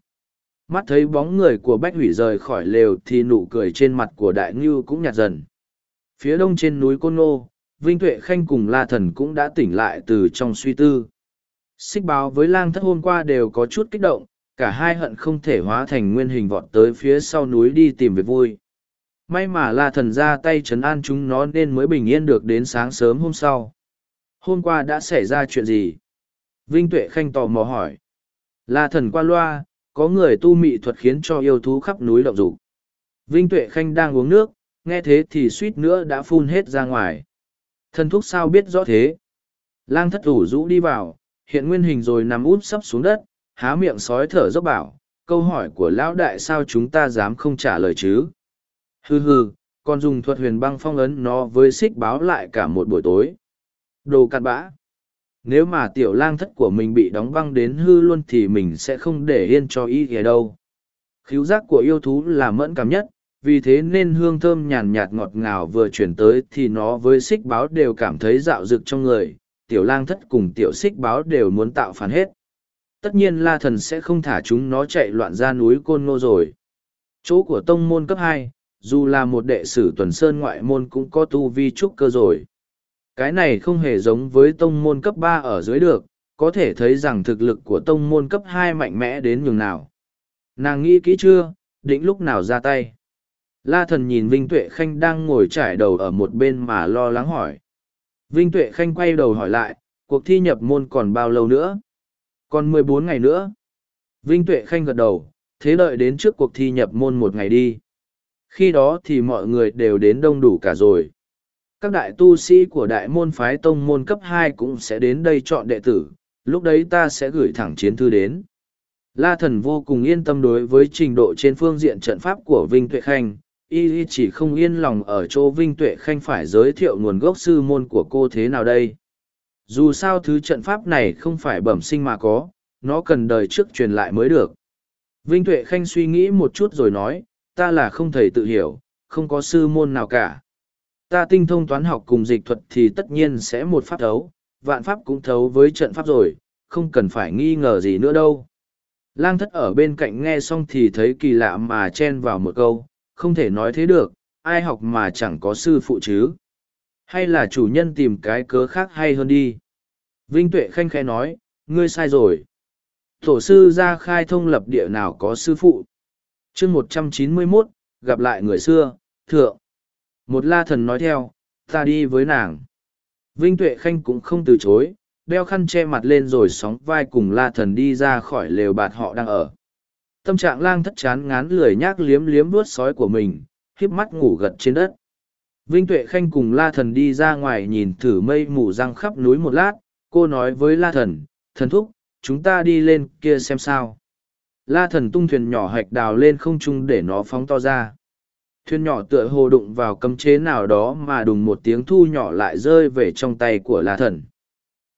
Mắt thấy bóng người của Bách hủy rời khỏi lều thì nụ cười trên mặt của Đại Ngưu cũng nhạt dần. Phía đông trên núi Côn Nô, Vinh Tuệ Khanh cùng La Thần cũng đã tỉnh lại từ trong suy tư. Xích báo với lang thất hôm qua đều có chút kích động, cả hai hận không thể hóa thành nguyên hình vọt tới phía sau núi đi tìm việc vui. May mà La Thần ra tay chấn an chúng nó nên mới bình yên được đến sáng sớm hôm sau. Hôm qua đã xảy ra chuyện gì? Vinh Tuệ Khanh tò mò hỏi. La Thần qua loa, có người tu mị thuật khiến cho yêu thú khắp núi động dục. Vinh Tuệ Khanh đang uống nước, nghe thế thì suýt nữa đã phun hết ra ngoài. Thân thúc sao biết rõ thế? Lang thất ủ rũ đi vào, hiện nguyên hình rồi nằm út sấp xuống đất, há miệng sói thở dốc bảo, câu hỏi của lão đại sao chúng ta dám không trả lời chứ? Hừ hừ, còn dùng thuật huyền băng phong ấn nó với xích báo lại cả một buổi tối. Đồ cặn bã. Nếu mà tiểu lang thất của mình bị đóng băng đến hư luôn thì mình sẽ không để yên cho y ghẻ đâu. Khíu giác của yêu thú là mẫn cảm nhất, vì thế nên hương thơm nhàn nhạt ngọt ngào vừa chuyển tới thì nó với xích báo đều cảm thấy dạo rực trong người tiểu lang thất cùng tiểu xích báo đều muốn tạo phản hết. Tất nhiên la thần sẽ không thả chúng nó chạy loạn ra núi côn ngô rồi. Chỗ của tông môn cấp hai dù là một đệ sử tuần sơn ngoại môn cũng có tu vi trúc cơ rồi cái này không hề giống với tông môn cấp ba ở dưới được có thể thấy rằng thực lực của tông môn cấp hai mạnh mẽ đến nhường nào nàng nghĩ kỹ chưa định lúc nào ra tay La thần nhìn Vinh Tuệ Khanh đang ngồi trải đầu ở một bên mà lo lắng hỏi. Vinh Tuệ Khanh quay đầu hỏi lại, cuộc thi nhập môn còn bao lâu nữa? Còn mười bốn ngày nữa. Vinh Tuệ Khanh gật đầu, thế đợi đến trước cuộc thi nhập môn một ngày đi. Khi đó thì mọi người đều đến đông đủ cả rồi. Các đại tu sĩ của đại môn phái tông môn cấp hai cũng sẽ đến đây chọn đệ tử, lúc đấy ta sẽ gửi thẳng chiến thư đến. La thần vô cùng yên tâm đối với trình độ trên phương diện trận pháp của Vinh Tuệ Khanh, y chỉ không yên lòng ở chỗ Vinh Tuệ Khanh phải giới thiệu nguồn gốc sư môn của cô thế nào đây. Dù sao thứ trận pháp này không phải bẩm sinh mà có, nó cần đời trước truyền lại mới được. Vinh Tuệ Khanh suy nghĩ một chút rồi nói, ta là không thầy tự hiểu, không có sư môn nào cả. Ta tinh thông toán học cùng dịch thuật thì tất nhiên sẽ một pháp thấu, vạn pháp cũng thấu với trận pháp rồi, không cần phải nghi ngờ gì nữa đâu. Lang thất ở bên cạnh nghe xong thì thấy kỳ lạ mà chen vào một câu, không thể nói thế được, ai học mà chẳng có sư phụ chứ. Hay là chủ nhân tìm cái cớ khác hay hơn đi. Vinh Tuệ khanh khẽ nói, ngươi sai rồi. Tổ sư ra khai thông lập địa nào có sư phụ. chương một trăm chín mươi 191, gặp lại người xưa, thượng. Một la thần nói theo, ta đi với nàng. Vinh Tuệ Khanh cũng không từ chối, đeo khăn che mặt lên rồi sóng vai cùng la thần đi ra khỏi lều bạt họ đang ở. Tâm trạng lang thất chán ngán lười nhác liếm liếm vuốt sói của mình, khiếp mắt ngủ gật trên đất. Vinh Tuệ Khanh cùng la thần đi ra ngoài nhìn thử mây mù răng khắp núi một lát, cô nói với la thần, thần thúc, chúng ta đi lên kia xem sao. La thần tung thuyền nhỏ hạch đào lên không trung để nó phóng to ra. Thuyền nhỏ tựa hồ đụng vào cấm chế nào đó mà đùng một tiếng thu nhỏ lại rơi về trong tay của la thần.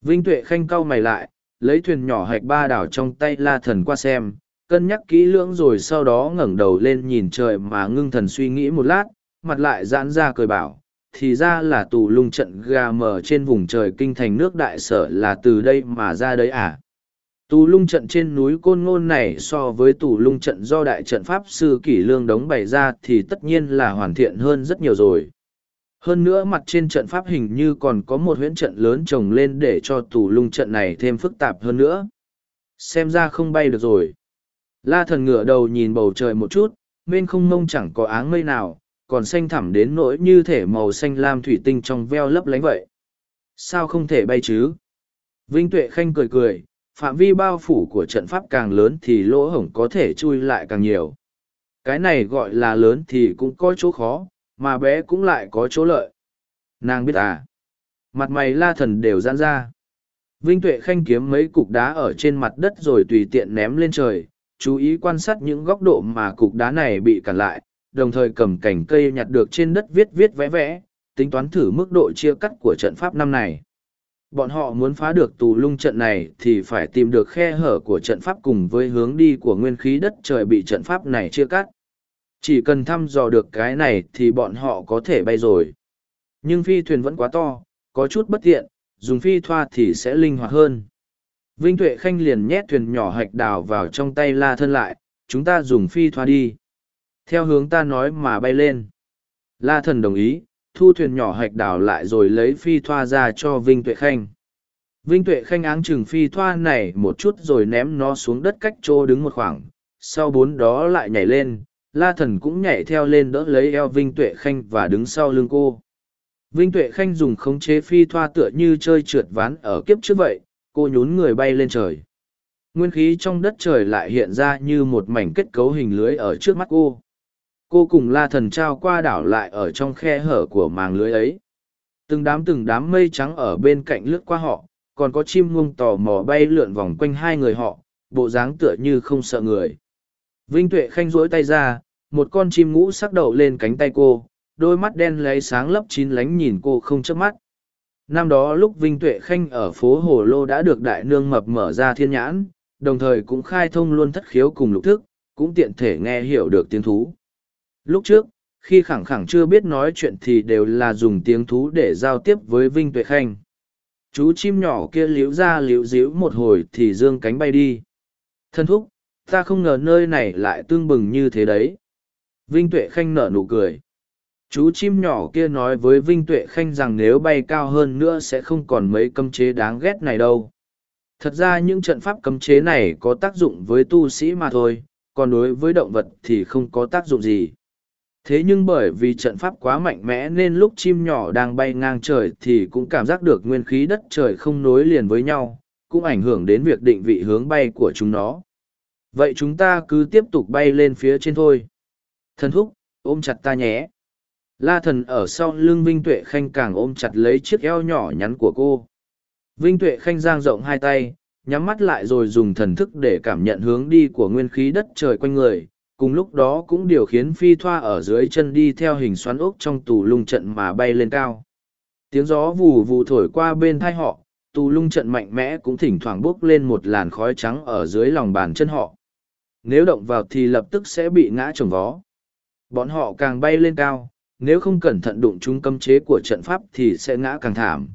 Vinh Tuệ Khanh cau mày lại, lấy thuyền nhỏ hạch ba đảo trong tay la thần qua xem, cân nhắc kỹ lưỡng rồi sau đó ngẩng đầu lên nhìn trời mà ngưng thần suy nghĩ một lát, mặt lại giãn ra cười bảo, thì ra là tù lung trận gà mờ trên vùng trời kinh thành nước đại sở là từ đây mà ra đấy à. Tù lung trận trên núi Côn Ngôn này so với tù lung trận do đại trận Pháp Sư Kỷ Lương đóng bày ra thì tất nhiên là hoàn thiện hơn rất nhiều rồi. Hơn nữa mặt trên trận Pháp hình như còn có một huyễn trận lớn trồng lên để cho tù lung trận này thêm phức tạp hơn nữa. Xem ra không bay được rồi. La thần ngửa đầu nhìn bầu trời một chút, bên không mông chẳng có áng mây nào, còn xanh thẳm đến nỗi như thể màu xanh lam thủy tinh trong veo lấp lánh vậy. Sao không thể bay chứ? Vinh Tuệ Khanh cười cười, phạm vi bao phủ của trận pháp càng lớn thì lỗ hổng có thể chui lại càng nhiều. Cái này gọi là lớn thì cũng có chỗ khó, mà bé cũng lại có chỗ lợi. Nàng biết à? Mặt mày la thần đều giãn ra. Vinh Tuệ Khanh kiếm mấy cục đá ở trên mặt đất rồi tùy tiện ném lên trời, chú ý quan sát những góc độ mà cục đá này bị cản lại, đồng thời cầm cành cây nhặt được trên đất viết viết vẽ vẽ, tính toán thử mức độ chia cắt của trận pháp năm này. Bọn họ muốn phá được tù lung trận này thì phải tìm được khe hở của trận pháp cùng với hướng đi của nguyên khí đất trời bị trận pháp này chia cắt. Chỉ cần thăm dò được cái này thì bọn họ có thể bay rồi. Nhưng phi thuyền vẫn quá to, có chút bất tiện, dùng phi thoa thì sẽ linh hoạt hơn. Vinh Tuệ Khanh liền nhét thuyền nhỏ hạch đào vào trong tay la thân lại, chúng ta dùng phi thoa đi. Theo hướng ta nói mà bay lên. La thần đồng ý, thu thuyền nhỏ hạch đào lại rồi lấy phi thoa ra cho Vinh Tuệ Khanh. Vinh Tuệ Khanh áng chừng phi thoa này một chút rồi ném nó xuống đất cách chỗ đứng một khoảng, sau bốn đó lại nhảy lên, la thần cũng nhảy theo lên đỡ lấy eo Vinh Tuệ Khanh và đứng sau lưng cô. Vinh Tuệ Khanh dùng khống chế phi thoa tựa như chơi trượt ván ở kiếp trước vậy, cô nhún người bay lên trời. Nguyên khí trong đất trời lại hiện ra như một mảnh kết cấu hình lưới ở trước mắt cô cô cùng la thần trao qua đảo lại ở trong khe hở của màng lưới ấy. Từng đám từng đám mây trắng ở bên cạnh lướt qua họ, còn có chim ngông tò mò bay lượn vòng quanh hai người họ, bộ dáng tựa như không sợ người. Vinh tuệ khanh rỗi tay ra, một con chim ngũ sắc đậu lên cánh tay cô, đôi mắt đen lấy sáng lấp chín lánh nhìn cô không chớp mắt. Năm đó lúc vinh tuệ khanh ở phố hồ lô đã được đại nương mập mở ra thiên nhãn, đồng thời cũng khai thông luôn thất khiếu cùng lục thức, cũng tiện thể nghe hiểu được tiếng thú. Lúc trước, khi khẳng khẳng chưa biết nói chuyện thì đều là dùng tiếng thú để giao tiếp với Vinh Tuệ Khanh. Chú chim nhỏ kia liễu ra liễu díu một hồi thì dương cánh bay đi. Thân thúc, ta không ngờ nơi này lại tương bừng như thế đấy. Vinh Tuệ Khanh nở nụ cười. Chú chim nhỏ kia nói với Vinh Tuệ Khanh rằng nếu bay cao hơn nữa sẽ không còn mấy cấm chế đáng ghét này đâu. Thật ra những trận pháp cấm chế này có tác dụng với tu sĩ mà thôi, còn đối với động vật thì không có tác dụng gì thế nhưng bởi vì trận pháp quá mạnh mẽ nên lúc chim nhỏ đang bay ngang trời thì cũng cảm giác được nguyên khí đất trời không nối liền với nhau, cũng ảnh hưởng đến việc định vị hướng bay của chúng nó. Vậy chúng ta cứ tiếp tục bay lên phía trên thôi. Thần thúc, ôm chặt ta nhé. La thần ở sau lưng vinh tuệ khanh càng ôm chặt lấy chiếc eo nhỏ nhắn của cô. Vinh tuệ khanh giang rộng hai tay, nhắm mắt lại rồi dùng thần thức để cảm nhận hướng đi của nguyên khí đất trời quanh người cùng lúc đó cũng điều khiến phi thoa ở dưới chân đi theo hình xoắn ốc trong tù lung trận mà bay lên cao. Tiếng gió vù vù thổi qua bên thai họ tù lung trận mạnh mẽ cũng thỉnh thoảng bốc lên một làn khói trắng ở dưới lòng bàn chân họ. Nếu động vào thì lập tức sẽ bị ngã trồng vó. Bọn họ càng bay lên cao nếu không cẩn thận đụng chúng cấm chế của trận pháp thì sẽ ngã càng thảm.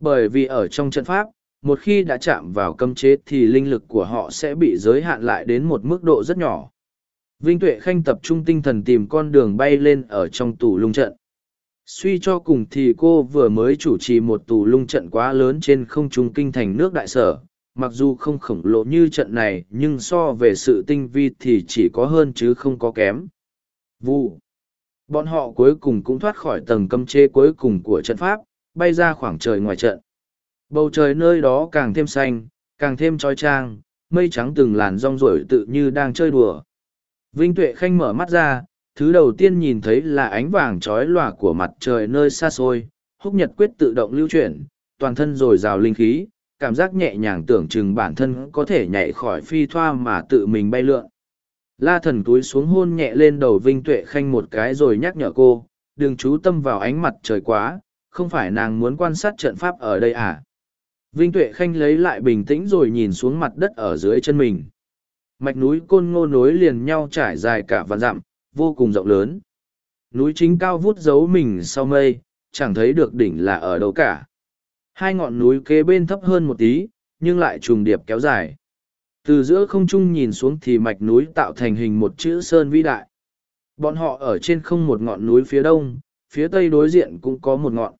Bởi vì ở trong trận pháp, một khi đã chạm vào cấm chế thì linh lực của họ sẽ bị giới hạn lại đến một mức độ rất nhỏ. Vinh Tuệ Khanh tập trung tinh thần tìm con đường bay lên ở trong tủ lung trận. Suy cho cùng thì cô vừa mới chủ trì một tù lung trận quá lớn trên không trung kinh thành nước đại sở, mặc dù không khổng lồ như trận này nhưng so về sự tinh vi thì chỉ có hơn chứ không có kém. Vụ. Bọn họ cuối cùng cũng thoát khỏi tầng cấm chế cuối cùng của trận pháp, bay ra khoảng trời ngoài trận. Bầu trời nơi đó càng thêm xanh, càng thêm trói trang, mây trắng từng làn rong rổi tự như đang chơi đùa. Vinh Tuệ Khanh mở mắt ra, thứ đầu tiên nhìn thấy là ánh vàng trói lòa của mặt trời nơi xa xôi, húc nhật quyết tự động lưu chuyển, toàn thân dồi dào linh khí, cảm giác nhẹ nhàng tưởng chừng bản thân có thể nhảy khỏi phi thoa mà tự mình bay lượn. La thần túi xuống hôn nhẹ lên đầu Vinh Tuệ Khanh một cái rồi nhắc nhở cô, đừng chú tâm vào ánh mặt trời quá, không phải nàng muốn quan sát trận pháp ở đây à. Vinh Tuệ Khanh lấy lại bình tĩnh rồi nhìn xuống mặt đất ở dưới chân mình. Mạch núi côn ngô nối liền nhau trải dài cả vạn dặm, vô cùng rộng lớn. Núi chính cao vút giấu mình sau mây, chẳng thấy được đỉnh là ở đâu cả. Hai ngọn núi kế bên thấp hơn một tí, nhưng lại trùng điệp kéo dài. Từ giữa không trung nhìn xuống thì mạch núi tạo thành hình một chữ sơn vĩ đại. Bọn họ ở trên không một ngọn núi phía đông, phía tây đối diện cũng có một ngọn.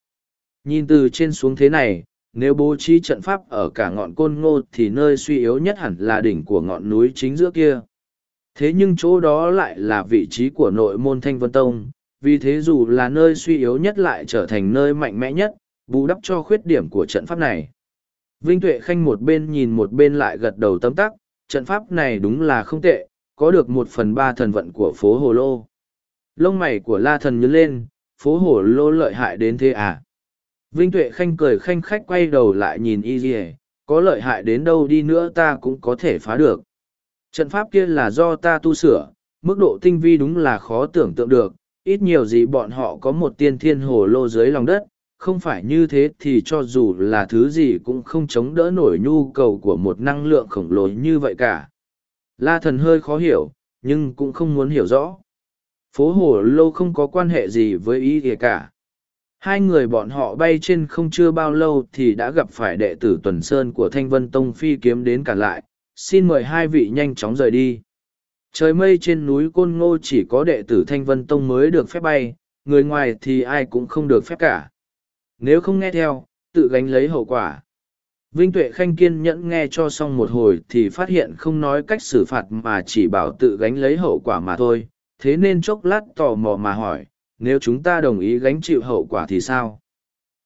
Nhìn từ trên xuống thế này, nếu bố trí trận pháp ở cả ngọn côn ngô thì nơi suy yếu nhất hẳn là đỉnh của ngọn núi chính giữa kia. Thế nhưng chỗ đó lại là vị trí của nội môn Thanh Vân Tông, vì thế dù là nơi suy yếu nhất lại trở thành nơi mạnh mẽ nhất, bù đắp cho khuyết điểm của trận pháp này. Vinh Tuệ Khanh một bên nhìn một bên lại gật đầu tấm tắc, trận pháp này đúng là không tệ, có được một phần ba thần vận của phố Hồ Lô. Lông mày của La Thần nhớ lên, phố Hồ Lô lợi hại đến thế à? Vinh Tuệ Khanh cười khanh khách quay đầu lại nhìn y dì có lợi hại đến đâu đi nữa ta cũng có thể phá được. Trận pháp kia là do ta tu sửa, mức độ tinh vi đúng là khó tưởng tượng được, ít nhiều gì bọn họ có một tiên thiên hồ lô dưới lòng đất, không phải như thế thì cho dù là thứ gì cũng không chống đỡ nổi nhu cầu của một năng lượng khổng lồ như vậy cả. La thần hơi khó hiểu, nhưng cũng không muốn hiểu rõ. Phố hồ lô không có quan hệ gì với ý kìa cả. Hai người bọn họ bay trên không chưa bao lâu thì đã gặp phải đệ tử Tuần Sơn của Thanh Vân Tông phi kiếm đến cả lại, xin mời hai vị nhanh chóng rời đi. Trời mây trên núi Côn Ngô chỉ có đệ tử Thanh Vân Tông mới được phép bay, người ngoài thì ai cũng không được phép cả. Nếu không nghe theo, tự gánh lấy hậu quả. Vinh Tuệ Khanh kiên nhẫn nghe cho xong một hồi thì phát hiện không nói cách xử phạt mà chỉ bảo tự gánh lấy hậu quả mà thôi, thế nên chốc lát tò mò mà hỏi, nếu chúng ta đồng ý gánh chịu hậu quả thì sao?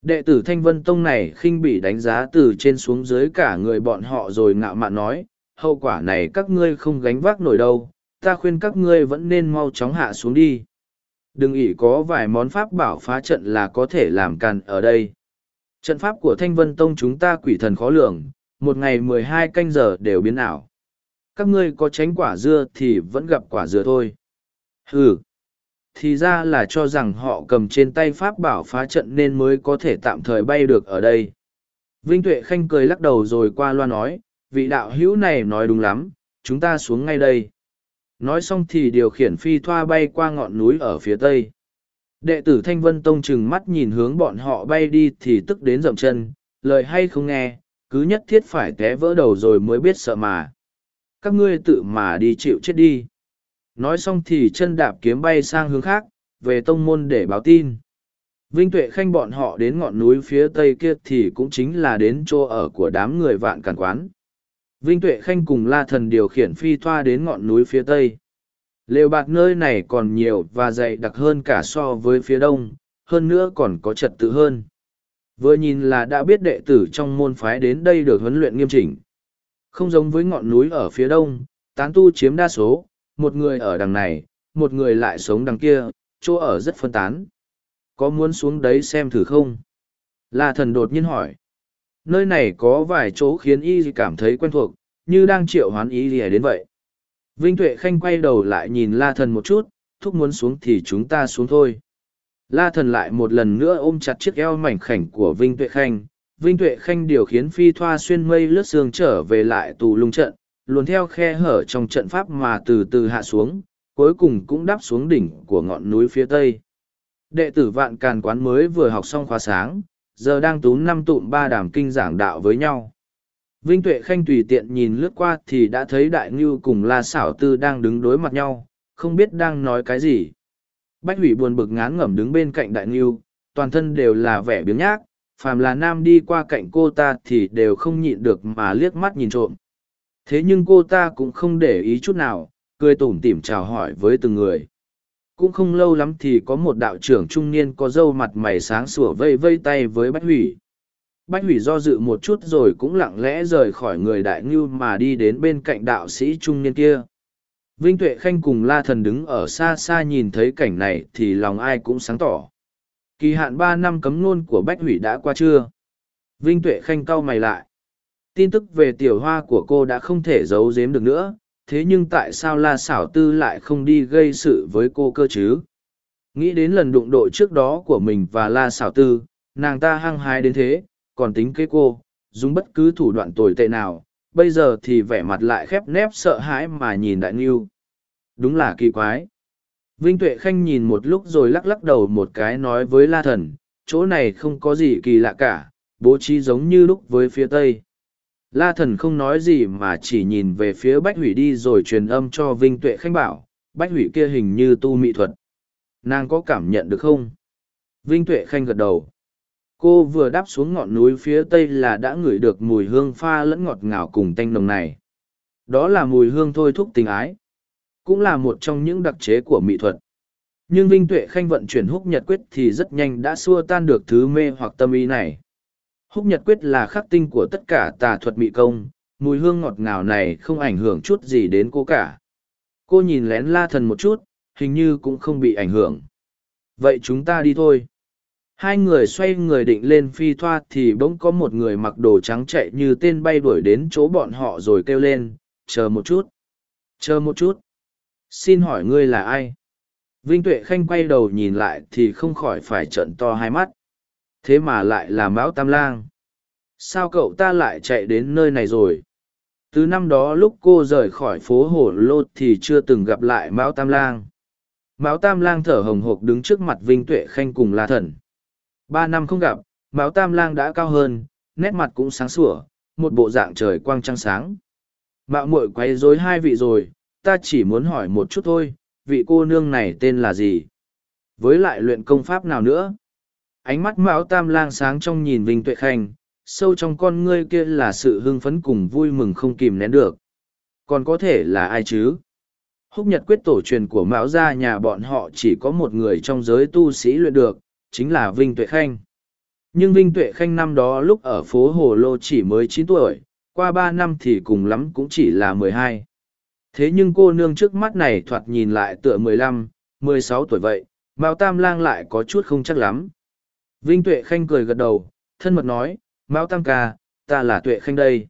Đệ tử Thanh Vân Tông này khinh bị đánh giá từ trên xuống dưới cả người bọn họ rồi ngạo mạn nói, hậu quả này các ngươi không gánh vác nổi đâu, ta khuyên các ngươi vẫn nên mau chóng hạ xuống đi. Đừng ỉ có vài món pháp bảo phá trận là có thể làm càn ở đây. Trận pháp của Thanh Vân Tông chúng ta quỷ thần khó lường, một ngày mười hai canh giờ đều biến ảo. Các ngươi có tránh quả dưa thì vẫn gặp quả dưa thôi. hừ thì ra là cho rằng họ cầm trên tay pháp bảo phá trận nên mới có thể tạm thời bay được ở đây. Vinh Tuệ Khanh cười lắc đầu rồi qua loa nói, vị đạo hữu này nói đúng lắm, chúng ta xuống ngay đây. Nói xong thì điều khiển phi thoa bay qua ngọn núi ở phía tây. Đệ tử Thanh Vân Tông chừng mắt nhìn hướng bọn họ bay đi thì tức đến dậm chân, lời hay không nghe, cứ nhất thiết phải té vỡ đầu rồi mới biết sợ mà. Các ngươi tự mà đi chịu chết đi. Nói xong thì chân đạp kiếm bay sang hướng khác, về tông môn để báo tin. Vinh Tuệ Khanh bọn họ đến ngọn núi phía tây kia thì cũng chính là đến chỗ ở của đám người vạn càn quán. Vinh Tuệ Khanh cùng La Thần điều khiển phi thoa đến ngọn núi phía tây. Lều bạc nơi này còn nhiều và dày đặc hơn cả so với phía đông, hơn nữa còn có trật tự hơn. Vừa nhìn là đã biết đệ tử trong môn phái đến đây được huấn luyện nghiêm chỉnh. Không giống với ngọn núi ở phía đông, tán tu chiếm đa số, một người ở đằng này, một người lại sống đằng kia, chỗ ở rất phân tán. Có muốn xuống đấy xem thử không? La thần đột nhiên hỏi. Nơi này có vài chỗ khiến y cảm thấy quen thuộc, như đang triệu hoán y gì đến vậy. Vinh Tuệ Khanh quay đầu lại nhìn La thần một chút, thúc muốn xuống thì chúng ta xuống thôi. La thần lại một lần nữa ôm chặt chiếc eo mảnh khảnh của Vinh Tuệ Khanh. Vinh Tuệ Khanh điều khiến phi thoa xuyên mây lướt sương trở về lại tù lung trận, luồn theo khe hở trong trận pháp mà từ từ hạ xuống, cuối cùng cũng đáp xuống đỉnh của ngọn núi phía tây. Đệ tử vạn càn quán mới vừa học xong khóa sáng, giờ đang túm năm tụm ba đàm kinh giảng đạo với nhau. Vinh Tuệ Khanh tùy tiện nhìn lướt qua thì đã thấy Đại Ngưu cùng La sảo Tư đang đứng đối mặt nhau, không biết đang nói cái gì. Bách hủy buồn bực ngán ngẩm đứng bên cạnh Đại Ngưu, toàn thân đều là vẻ biếng nhác, phàm là nam đi qua cạnh cô ta thì đều không nhịn được mà liếc mắt nhìn trộm. Thế nhưng cô ta cũng không để ý chút nào, cười tủm tỉm chào hỏi với từng người. Cũng không lâu lắm thì có một đạo trưởng trung niên có râu mặt mày sáng sủa vây vây tay với Bách Hủy. Bách Hủy do dự một chút rồi cũng lặng lẽ rời khỏi người đại ngưu mà đi đến bên cạnh đạo sĩ trung niên kia. Vinh Tuệ Khanh cùng La Thần đứng ở xa xa nhìn thấy cảnh này thì lòng ai cũng sáng tỏ. Kỳ hạn ba năm cấm nôn của Bách Hủy đã qua chưa? Vinh Tuệ Khanh cau mày lại. Tin tức về tiểu hoa của cô đã không thể giấu giếm được nữa, thế nhưng tại sao La Sảo Tư lại không đi gây sự với cô cơ chứ? Nghĩ đến lần đụng độ trước đó của mình và La Sảo Tư, nàng ta hăng hái đến thế, còn tính kế cô, dùng bất cứ thủ đoạn tồi tệ nào, bây giờ thì vẻ mặt lại khép nép sợ hãi mà nhìn đại nghiêu đúng là kỳ quái. Vinh tuệ khanh nhìn một lúc rồi lắc lắc đầu một cái nói với la thần chỗ này không có gì kỳ lạ cả bố trí giống như lúc với phía tây la thần không nói gì mà chỉ nhìn về phía bách hủy đi rồi truyền âm cho vinh tuệ khanh bảo, bách hủy kia hình như tu mỹ thuật. Nàng có cảm nhận được không? Vinh tuệ khanh gật đầu. Cô vừa đáp xuống ngọn núi phía tây là đã ngửi được mùi hương pha lẫn ngọt ngào cùng tanh nồng này. Đó là mùi hương thôi thúc tình ái, cũng là một trong những đặc chế của mỹ thuật. Nhưng vinh tuệ khanh vận chuyển húc nhật quyết thì rất nhanh đã xua tan được thứ mê hoặc tâm ý này húc nhật quyết là khắc tinh của tất cả tà thuật mị công, mùi hương ngọt ngào này không ảnh hưởng chút gì đến cô cả. Cô nhìn lén la thần một chút, hình như cũng không bị ảnh hưởng. Vậy chúng ta đi thôi. Hai người xoay người định lên phi thoa thì bỗng có một người mặc đồ trắng chạy như tên bay đuổi đến chỗ bọn họ rồi kêu lên, chờ một chút. Chờ một chút. Xin hỏi ngươi là ai? Vinh tuệ khanh quay đầu nhìn lại thì không khỏi phải trận to hai mắt thế mà lại là mão tam lang sao cậu ta lại chạy đến nơi này rồi từ năm đó lúc cô rời khỏi phố hổ lô thì chưa từng gặp lại mão tam lang mão tam lang thở hồng hộc đứng trước mặt vinh tuệ khanh cùng la thần Ba năm không gặp, Mão Tam Lang đã cao hơn, nét mặt cũng sáng sủa, một bộ dạng trời quang trăng sáng. Mạo muội quấy rối hai vị rồi, ta chỉ muốn hỏi một chút thôi, vị cô nương này tên là gì? Với lại luyện công pháp nào nữa? Ánh mắt Mão Tam Lang sáng trong nhìn Vinh Tuệ Khanh, sâu trong con ngươi kia là sự hưng phấn cùng vui mừng không kìm nén được. Còn có thể là ai chứ? Húc Nhật quyết tổ truyền của Mão gia nhà bọn họ chỉ có một người trong giới tu sĩ luyện được, chính là Vinh Tuệ Khanh. Nhưng Vinh Tuệ Khanh năm đó lúc ở phố Hồ Lô chỉ mới chín tuổi, qua ba năm thì cùng lắm cũng chỉ là mười hai. Thế nhưng cô nương trước mắt này thoạt nhìn lại tựa mười lăm, mười sáu tuổi vậy, Mao Tam Lang lại có chút không chắc lắm. Vinh Tuệ Khanh cười gật đầu, thân mật nói, Mão Tam ca, ta là Tuệ Khanh đây.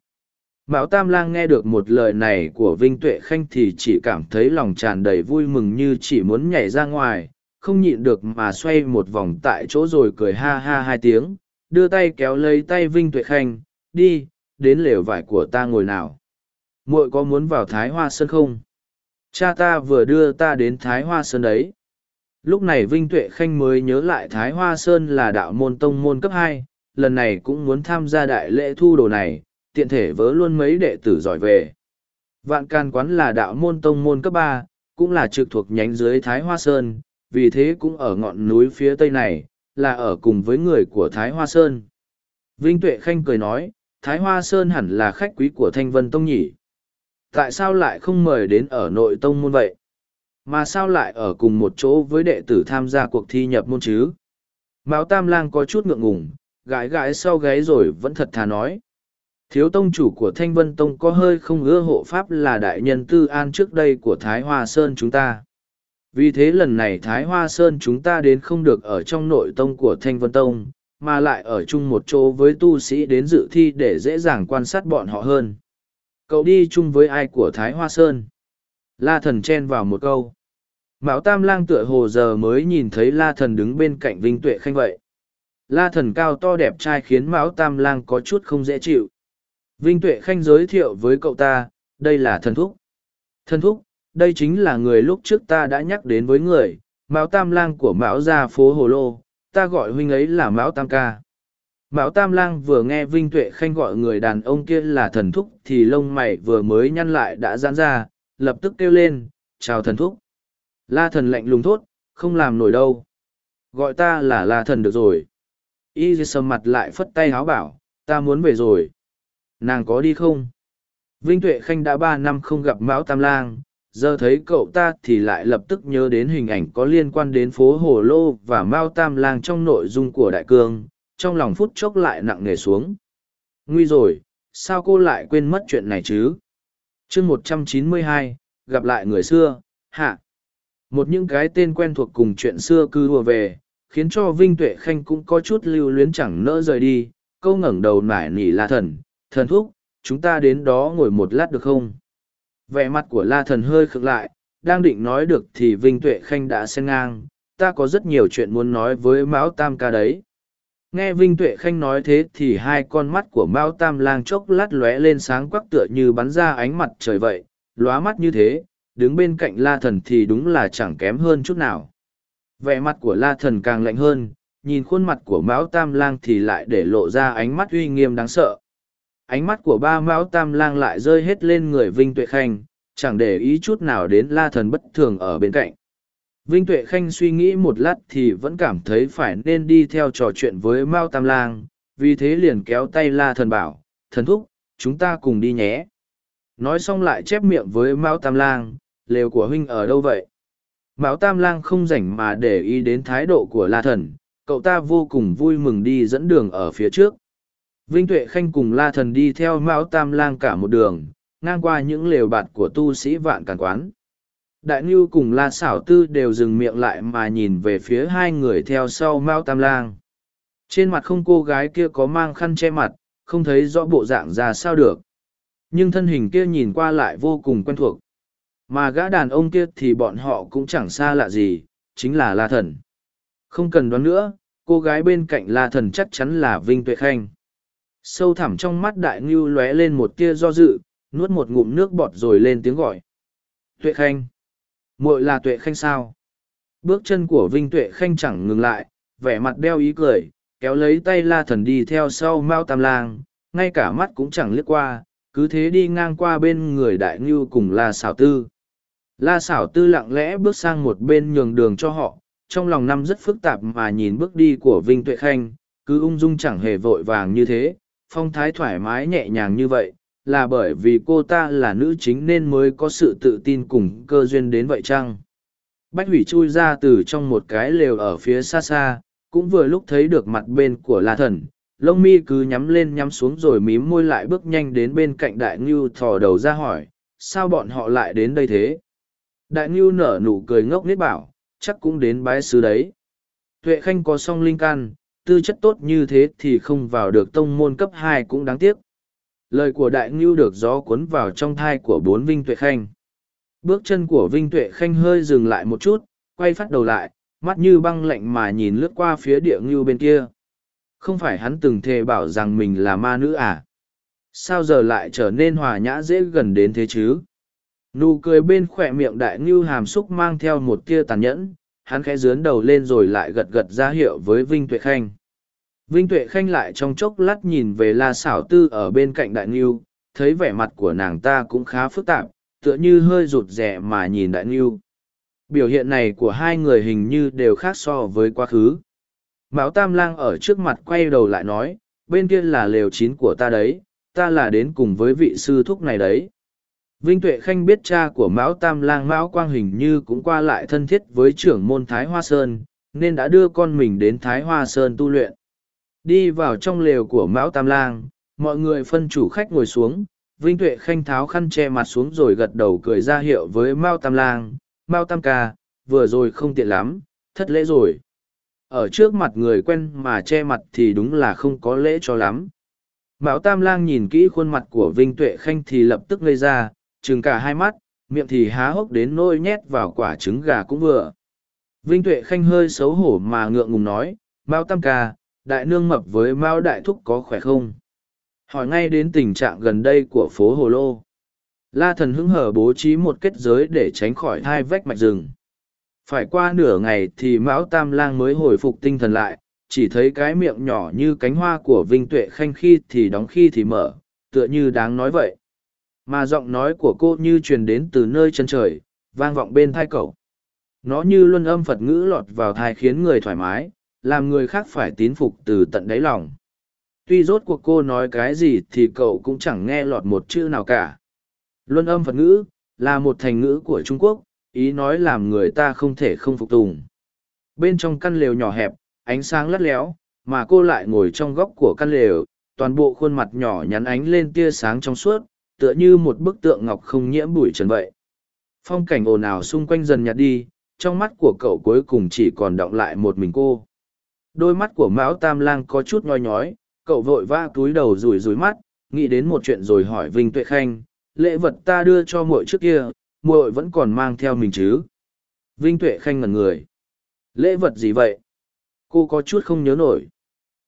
Mão Tam Lang nghe được một lời này của Vinh Tuệ Khanh thì chỉ cảm thấy lòng tràn đầy vui mừng như chỉ muốn nhảy ra ngoài, không nhịn được mà xoay một vòng tại chỗ rồi cười ha ha hai tiếng, đưa tay kéo lấy tay Vinh Tuệ Khanh, đi, đến lều vải của ta ngồi nào. muội có muốn vào Thái Hoa Sơn không? Cha ta vừa đưa ta đến Thái Hoa Sơn đấy. Lúc này Vinh Tuệ Khanh mới nhớ lại Thái Hoa Sơn là đạo môn tông môn cấp hai, lần này cũng muốn tham gia đại lễ thu đồ này, tiện thể vớ luôn mấy đệ tử giỏi về. Vạn Can Quán là đạo môn tông môn cấp ba, cũng là trực thuộc nhánh dưới Thái Hoa Sơn, vì thế cũng ở ngọn núi phía tây này, là ở cùng với người của Thái Hoa Sơn. Vinh Tuệ Khanh cười nói, Thái Hoa Sơn hẳn là khách quý của Thanh Vân Tông nhỉ. Tại sao lại không mời đến ở nội tông môn vậy? Mà sao lại ở cùng một chỗ với đệ tử tham gia cuộc thi nhập môn chứ? Mão Tam Lang có chút ngượng ngùng, gãi gãi sau gáy rồi vẫn thật thà nói. Thiếu tông chủ của Thanh Vân Tông có hơi không ưa hộ pháp là đại nhân tư an trước đây của Thái Hoa Sơn chúng ta. Vì thế lần này Thái Hoa Sơn chúng ta đến không được ở trong nội tông của Thanh Vân Tông, mà lại ở chung một chỗ với tu sĩ đến dự thi để dễ dàng quan sát bọn họ hơn. Cậu đi chung với ai của Thái Hoa Sơn? La thần chen vào một câu. Mão Tam Lang tựa hồ giờ mới nhìn thấy La thần đứng bên cạnh Vinh Tuệ Khanh vậy. La thần cao to đẹp trai khiến Mão Tam Lang có chút không dễ chịu. Vinh Tuệ Khanh giới thiệu với cậu ta, đây là thần thúc. Thần thúc, đây chính là người lúc trước ta đã nhắc đến với người mão tam lang của mão gia phố hồ lô ta gọi huynh ấy là mão tam ca Mão Tam Lang vừa nghe Vinh Tuệ Khanh gọi người đàn ông kia là thần thúc thì lông mày vừa mới nhăn lại đã giãn ra, lập tức kêu lên, chào thần thúc. La thần lạnh lùng thốt, không làm nổi đâu. Gọi ta là la thần được rồi. Y sầm mặt lại phất tay háo bảo, ta muốn về rồi. Nàng có đi không? Vinh Tuệ Khanh đã ba năm không gặp Mão Tam Lang, giờ thấy cậu ta thì lại lập tức nhớ đến hình ảnh có liên quan đến phố Hồ Lô và Mao Tam Lang trong nội dung của Đại Cương, trong lòng phút chốc lại nặng nề xuống. Nguy rồi, sao cô lại quên mất chuyện này chứ? Chương một trăm chín mươi hai gặp lại người xưa, hạ. Một những cái tên quen thuộc cùng chuyện xưa cứ hùa về, khiến cho Vinh Tuệ Khanh cũng có chút lưu luyến chẳng nỡ rời đi, câu ngẩng đầu nải nỉ la thần, thần thúc, chúng ta đến đó ngồi một lát được không? Vẻ mặt của la thần hơi khựng lại, đang định nói được thì Vinh Tuệ Khanh đã xen ngang, ta có rất nhiều chuyện muốn nói với Mão Tam ca đấy. Nghe Vinh Tuệ Khanh nói thế thì hai con mắt của Mao Tam Lang chốc lát lóe lên sáng quắc tựa như bắn ra ánh mặt trời vậy, lóa mắt như thế, đứng bên cạnh La Thần thì đúng là chẳng kém hơn chút nào. Vẻ mặt của La Thần càng lạnh hơn, nhìn khuôn mặt của Mão Tam Lang thì lại để lộ ra ánh mắt uy nghiêm đáng sợ. Ánh mắt của ba Mão Tam Lang lại rơi hết lên người Vinh Tuệ Khanh, chẳng để ý chút nào đến La Thần bất thường ở bên cạnh. Vinh Tuệ Khanh suy nghĩ một lát thì vẫn cảm thấy phải nên đi theo trò chuyện với Mao Tam Lang, vì thế liền kéo tay La Thần bảo, thần thúc, chúng ta cùng đi nhé. Nói xong lại chép miệng với Mao Tam Lang, lều của huynh ở đâu vậy? Mao Tam Lang không rảnh mà để ý đến thái độ của La Thần, cậu ta vô cùng vui mừng đi dẫn đường ở phía trước. Vinh Tuệ Khanh cùng La Thần đi theo Mao Tam Lang cả một đường, ngang qua những lều bạt của tu sĩ vạn càn quán. Đại Ngưu cùng La Sảo Tư đều dừng miệng lại mà nhìn về phía hai người theo sau Mao Tam Lang. Trên mặt không cô gái kia có mang khăn che mặt, không thấy rõ bộ dạng ra sao được. Nhưng thân hình kia nhìn qua lại vô cùng quen thuộc. Mà gã đàn ông kia thì bọn họ cũng chẳng xa lạ gì, chính là La Thần. Không cần đoán nữa, cô gái bên cạnh La Thần chắc chắn là Vinh Tuệ Khanh. Sâu thẳm trong mắt Đại Ngưu lóe lên một tia do dự, nuốt một ngụm nước bọt rồi lên tiếng gọi. Tuệ Khanh muội là tuệ khanh sao? Bước chân của vinh tuệ khanh chẳng ngừng lại, vẻ mặt đeo ý cười, kéo lấy tay la thần đi theo sau mao tam lang, ngay cả mắt cũng chẳng liếc qua, cứ thế đi ngang qua bên người đại ngưu cùng la xảo tư. La xảo tư lặng lẽ bước sang một bên nhường đường cho họ, trong lòng năm rất phức tạp mà nhìn bước đi của vinh tuệ khanh, cứ ung dung chẳng hề vội vàng như thế, phong thái thoải mái nhẹ nhàng như vậy là bởi vì cô ta là nữ chính nên mới có sự tự tin cùng cơ duyên đến vậy chăng? Bách hủy chui ra từ trong một cái lều ở phía xa xa, cũng vừa lúc thấy được mặt bên của la thần, lông mi cứ nhắm lên nhắm xuống rồi mím môi lại bước nhanh đến bên cạnh đại ngưu thò đầu ra hỏi, sao bọn họ lại đến đây thế? Đại ngưu nở nụ cười ngốc nết bảo, chắc cũng đến bái sứ đấy. Tuệ khanh có song linh can, tư chất tốt như thế thì không vào được tông môn cấp hai cũng đáng tiếc lời của đại ngưu được gió cuốn vào trong thai của bốn vinh tuệ khanh. Bước chân của vinh tuệ khanh hơi dừng lại một chút, quay phát đầu lại, mắt như băng lạnh mà nhìn lướt qua phía địa ngưu bên kia. Không phải hắn từng thề bảo rằng mình là ma nữ à? Sao giờ lại trở nên hòa nhã dễ gần đến thế chứ? Nụ cười bên khỏe miệng đại ngưu hàm xúc mang theo một tia tàn nhẫn, hắn khẽ dướn đầu lên rồi lại gật gật ra hiệu với vinh tuệ khanh. Vinh Tuệ Khanh lại trong chốc lát nhìn về La Sảo Tư ở bên cạnh Đại Ngưu, thấy vẻ mặt của nàng ta cũng khá phức tạp, tựa như hơi rụt rẻ mà nhìn Đại Ngưu. Biểu hiện này của hai người hình như đều khác so với quá khứ. Mão Tam Lang ở trước mặt quay đầu lại nói, bên kia là lều chín của ta đấy, ta là đến cùng với vị sư thúc này đấy. Vinh Tuệ Khanh biết cha của Mão Tam Lang Mão Quang hình như cũng qua lại thân thiết với trưởng môn Thái Hoa Sơn, nên đã đưa con mình đến Thái Hoa Sơn tu luyện. Đi vào trong lều của Mão Tam Lang, mọi người phân chủ khách ngồi xuống, Vinh Tuệ khanh tháo khăn che mặt xuống rồi gật đầu cười ra hiệu với Mao Tam Lang, Mao Tam ca, vừa rồi không tiện lắm, thất lễ rồi. Ở trước mặt người quen mà che mặt thì đúng là không có lễ cho lắm. Mão Tam Lang nhìn kỹ khuôn mặt của Vinh Tuệ Khanh thì lập tức ngây ra, chừng cả hai mắt, miệng thì há hốc đến nôi nhét vào quả trứng gà cũng vừa. Vinh Tuệ Khanh hơi xấu hổ mà ngượng ngùng nói, Mao Tam ca, đại nương mập với mao đại thúc có khỏe không hỏi ngay đến tình trạng gần đây của phố hồ lô la thần hứng hở bố trí một kết giới để tránh khỏi hai vách mạch rừng phải qua nửa ngày thì mão tam lang mới hồi phục tinh thần lại chỉ thấy cái miệng nhỏ như cánh hoa của Vinh Tuệ Khanh khi thì đóng khi thì mở, tựa như đáng nói vậy. Mà giọng nói của cô như truyền đến từ nơi chân trời, vang vọng bên thai cậu. Nó như luân âm Phật ngữ lọt vào thai khiến người thoải mái, làm người khác phải tín phục từ tận đáy lòng. Tuy rốt cuộc cô nói cái gì thì cậu cũng chẳng nghe lọt một chữ nào cả. Luân âm Phật ngữ, là một thành ngữ của Trung Quốc, ý nói làm người ta không thể không phục tùng. Bên trong căn lều nhỏ hẹp, ánh sáng lắt léo, mà cô lại ngồi trong góc của căn lều, toàn bộ khuôn mặt nhỏ nhắn ánh lên tia sáng trong suốt, tựa như một bức tượng ngọc không nhiễm bụi trần vậy. Phong cảnh ồn ào xung quanh dần nhạt đi, trong mắt của cậu cuối cùng chỉ còn đọng lại một mình cô. Đôi mắt của Mão Tam Lang có chút nhoi nhói, cậu vội vã túi đầu rủi rủi mắt, nghĩ đến một chuyện rồi hỏi Vinh Tuệ Khanh, lễ vật ta đưa cho muội trước kia, muội vẫn còn mang theo mình chứ? Vinh Tuệ Khanh ngẩn người. Lễ vật gì vậy? Cô có chút không nhớ nổi.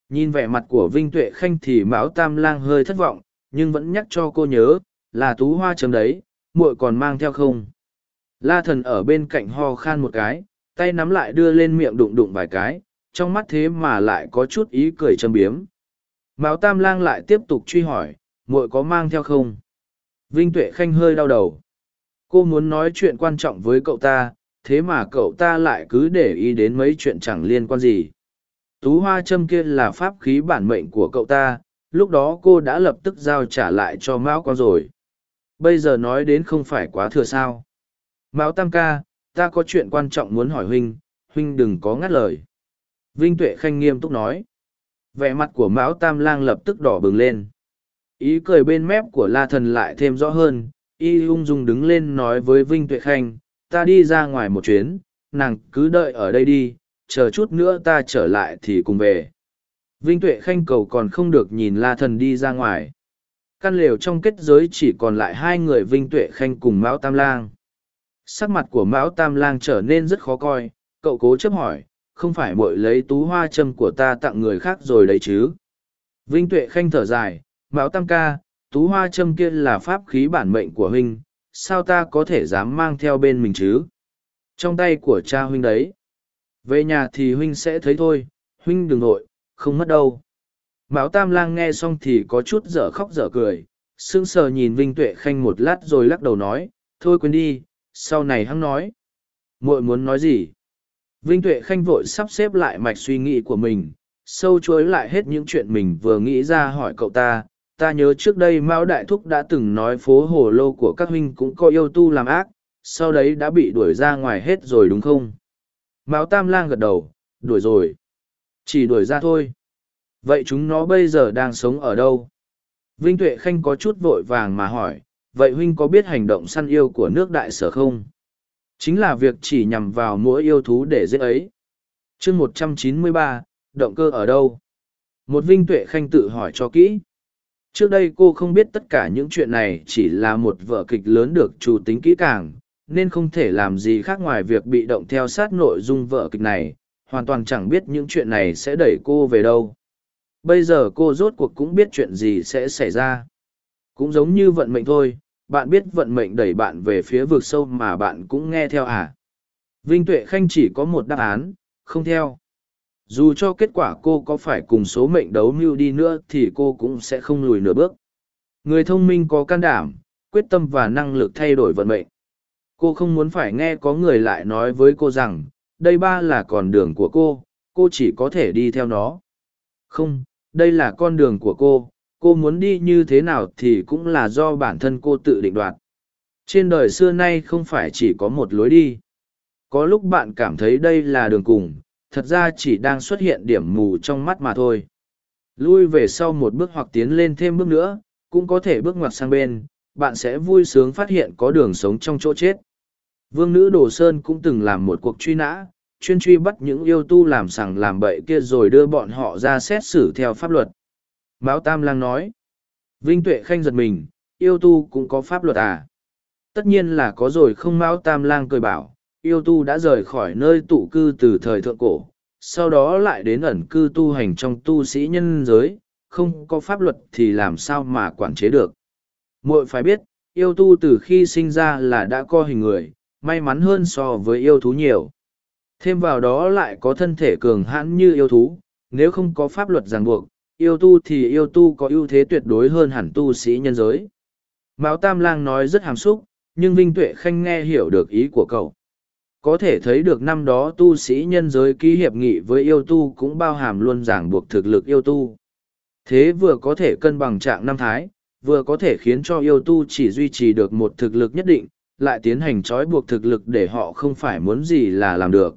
Nhìn vẻ mặt của Vinh Tuệ Khanh thì Mão Tam Lang hơi thất vọng, nhưng vẫn nhắc cho cô nhớ, là tú hoa chấm đấy, muội còn mang theo không? La thần ở bên cạnh ho khan một cái, tay nắm lại đưa lên miệng đụng đụng vài cái, trong mắt thế mà lại có chút ý cười châm biếm. Mao Tam Lang lại tiếp tục truy hỏi, muội có mang theo không? Vinh Tuệ Khanh hơi đau đầu. Cô muốn nói chuyện quan trọng với cậu ta, thế mà cậu ta lại cứ để ý đến mấy chuyện chẳng liên quan gì. Tú hoa châm kia là pháp khí bản mệnh của cậu ta, lúc đó cô đã lập tức giao trả lại cho Mão con rồi. Bây giờ nói đến không phải quá thừa sao. Mão Tam ca, ta có chuyện quan trọng muốn hỏi huynh, huynh đừng có ngắt lời. Vinh Tuệ Khanh nghiêm túc nói. Vẻ mặt của Mão Tam Lang lập tức đỏ bừng lên. Ý cười bên mép của La Thần lại thêm rõ hơn, y ung dung đứng lên nói với Vinh Tuệ Khanh, ta đi ra ngoài một chuyến, nàng cứ đợi ở đây đi, chờ chút nữa ta trở lại thì cùng về. Vinh Tuệ Khanh cầu còn không được nhìn La Thần đi ra ngoài. Căn lều trong kết giới chỉ còn lại hai người Vinh Tuệ Khanh cùng Mão Tam Lang. Sắc mặt của Mão Tam Lang trở nên rất khó coi, cậu cố chấp hỏi, không phải muội lấy tú hoa châm của ta tặng người khác rồi đấy chứ? Vinh Tuệ Khanh thở dài, Mão Tam ca, tú hoa châm kia là pháp khí bản mệnh của huynh, sao ta có thể dám mang theo bên mình chứ? Trong tay của cha huynh đấy. Về nhà thì huynh sẽ thấy thôi, huynh đừng nội, không mất đâu. Mão Tam Lang nghe xong thì có chút dở khóc dở cười, sững sờ nhìn Vinh Tuệ Khanh một lát rồi lắc đầu nói, thôi quên đi, sau này hắn nói. muội muốn nói gì? Vinh Tuệ Khanh vội sắp xếp lại mạch suy nghĩ của mình, sâu chối lại hết những chuyện mình vừa nghĩ ra hỏi cậu ta. Ta nhớ trước đây Mao Đại Thúc đã từng nói phố hồ lô của các huynh cũng có yêu tu làm ác, sau đấy đã bị đuổi ra ngoài hết rồi đúng không? Mao Tam Lang gật đầu, đuổi rồi. Chỉ đuổi ra thôi. Vậy chúng nó bây giờ đang sống ở đâu? Vinh Tuệ Khanh có chút vội vàng mà hỏi, vậy huynh có biết hành động săn yêu của nước đại sở không? Chính là việc chỉ nhằm vào mỗi yêu thú để giết ấy. chương một trăm chín mươi ba, động cơ ở đâu? Một Vinh Tuệ Khanh tự hỏi cho kỹ. Trước đây cô không biết tất cả những chuyện này chỉ là một vở kịch lớn được chủ tính kỹ càng, nên không thể làm gì khác ngoài việc bị động theo sát nội dung vở kịch này, hoàn toàn chẳng biết những chuyện này sẽ đẩy cô về đâu. Bây giờ cô rốt cuộc cũng biết chuyện gì sẽ xảy ra. Cũng giống như vận mệnh thôi, bạn biết vận mệnh đẩy bạn về phía vực sâu mà bạn cũng nghe theo à? Vinh Tuệ Khanh chỉ có một đáp án, không theo. Dù cho kết quả cô có phải cùng số mệnh đấu mưu đi nữa thì cô cũng sẽ không lùi nửa bước. Người thông minh có can đảm, quyết tâm và năng lực thay đổi vận mệnh. Cô không muốn phải nghe có người lại nói với cô rằng, đây ba là con đường của cô, cô chỉ có thể đi theo nó. Không, đây là con đường của cô, cô muốn đi như thế nào thì cũng là do bản thân cô tự định đoạt. Trên đời xưa nay không phải chỉ có một lối đi. Có lúc bạn cảm thấy đây là đường cùng, thật ra chỉ đang xuất hiện điểm mù trong mắt mà thôi. Lui về sau một bước hoặc tiến lên thêm bước nữa, cũng có thể bước ngoặt sang bên, bạn sẽ vui sướng phát hiện có đường sống trong chỗ chết. Vương nữ đồ sơn cũng từng làm một cuộc truy nã, chuyên truy bắt những yêu tu làm sằng làm bậy kia rồi đưa bọn họ ra xét xử theo pháp luật. Mão Tam Lang nói. Vinh Tuệ Khanh giật mình, yêu tu cũng có pháp luật à? Tất nhiên là có rồi không Mão Tam Lang cười bảo, yêu tu đã rời khỏi nơi tụ cư từ thời thượng cổ, sau đó lại đến ẩn cư tu hành trong tu sĩ nhân giới, không có pháp luật thì làm sao mà quản chế được. Muội phải biết, yêu tu từ khi sinh ra là đã co hình người, may mắn hơn so với yêu thú nhiều. Thêm vào đó lại có thân thể cường hãn như yêu thú, nếu không có pháp luật ràng buộc, yêu tu thì yêu tu có ưu thế tuyệt đối hơn hẳn tu sĩ nhân giới. Mao Tam Lang nói rất hàm xúc, nhưng Vinh Tuệ Khanh nghe hiểu được ý của cậu. Có thể thấy được năm đó tu sĩ nhân giới ký hiệp nghị với yêu tu cũng bao hàm luôn ràng buộc thực lực yêu tu. Thế vừa có thể cân bằng trạng năm thái, vừa có thể khiến cho yêu tu chỉ duy trì được một thực lực nhất định, lại tiến hành trói buộc thực lực để họ không phải muốn gì là làm được.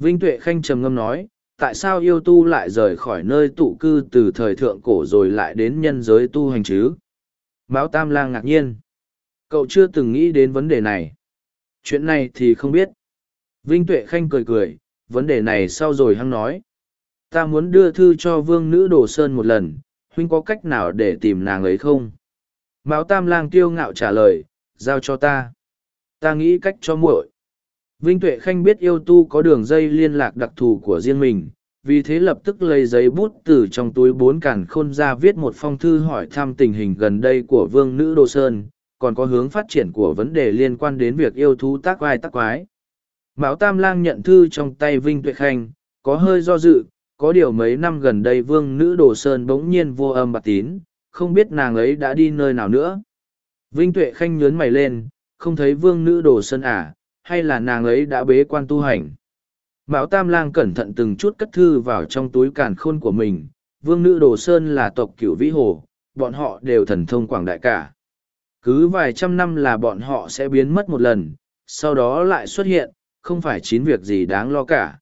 Vinh Tuệ Khanh trầm ngâm nói, tại sao yêu tu lại rời khỏi nơi tụ cư từ thời thượng cổ rồi lại đến nhân giới tu hành chứ? Mão Tam Lang ngạc nhiên. Cậu chưa từng nghĩ đến vấn đề này. Chuyện này thì không biết. Vinh Tuệ Khanh cười cười, vấn đề này sau rồi hăng nói. Ta muốn đưa thư cho vương nữ Đồ Sơn một lần, huynh có cách nào để tìm nàng ấy không? Mão Tam Lang tiêu ngạo trả lời, giao cho ta. Ta nghĩ cách cho muội. Vinh Tuệ Khanh biết yêu tu có đường dây liên lạc đặc thù của riêng mình, vì thế lập tức lấy giấy bút từ trong túi bốn cản khôn ra viết một phong thư hỏi thăm tình hình gần đây của vương nữ Đô Sơn, còn có hướng phát triển của vấn đề liên quan đến việc yêu thú tác vai tác quái. Mão Tam Lang nhận thư trong tay Vinh Tuệ Khanh, có hơi do dự, có điều mấy năm gần đây vương nữ Đồ Sơn bỗng nhiên vô âm bạc tín, không biết nàng ấy đã đi nơi nào nữa. Vinh Tuệ Khanh nhớn mày lên, không thấy vương nữ Đồ Sơn à, hay là nàng ấy đã bế quan tu hành. Mão Tam Lang cẩn thận từng chút cất thư vào trong túi càn khôn của mình, vương nữ Đồ Sơn là tộc cửu vĩ hồ, bọn họ đều thần thông quảng đại cả. Cứ vài trăm năm là bọn họ sẽ biến mất một lần, sau đó lại xuất hiện, không phải chín việc gì đáng lo cả.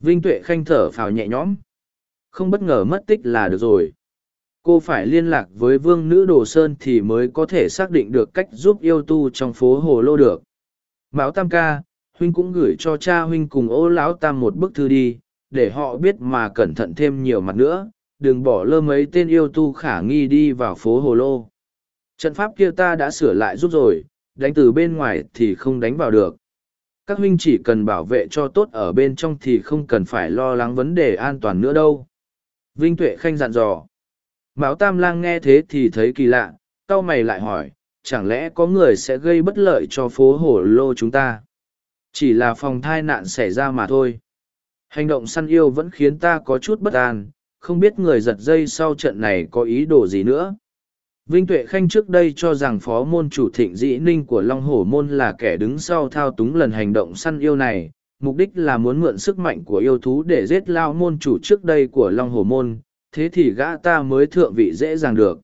Vinh Tuệ Khanh thở phào nhẹ nhõm. Không bất ngờ mất tích là được rồi. Cô phải liên lạc với vương nữ Đồ Sơn thì mới có thể xác định được cách giúp yêu tu trong phố Hồ Lô được. Mão Tam ca, huynh cũng gửi cho cha huynh cùng ô lão tam một bức thư đi, để họ biết mà cẩn thận thêm nhiều mặt nữa, đừng bỏ lơ mấy tên yêu tu khả nghi đi vào phố Hồ Lô. Trận pháp kia ta đã sửa lại giúp rồi, đánh từ bên ngoài thì không đánh vào được. Các huynh chỉ cần bảo vệ cho tốt ở bên trong thì không cần phải lo lắng vấn đề an toàn nữa đâu. Vinh Tuệ Khanh dặn dò. Mão Tam Lang nghe thế thì thấy kỳ lạ, cau mày lại hỏi, chẳng lẽ có người sẽ gây bất lợi cho phố hổ lô chúng ta? Chỉ là phòng thai nạn xảy ra mà thôi. Hành động săn yêu vẫn khiến ta có chút bất an, không biết người giật dây sau trận này có ý đồ gì nữa. Vinh Tuệ Khanh trước đây cho rằng phó môn chủ thịnh dĩ ninh của Long Hổ Môn là kẻ đứng sau thao túng lần hành động săn yêu này, mục đích là muốn mượn sức mạnh của yêu thú để giết lao môn chủ trước đây của Long Hổ Môn, thế thì gã ta mới thượng vị dễ dàng được.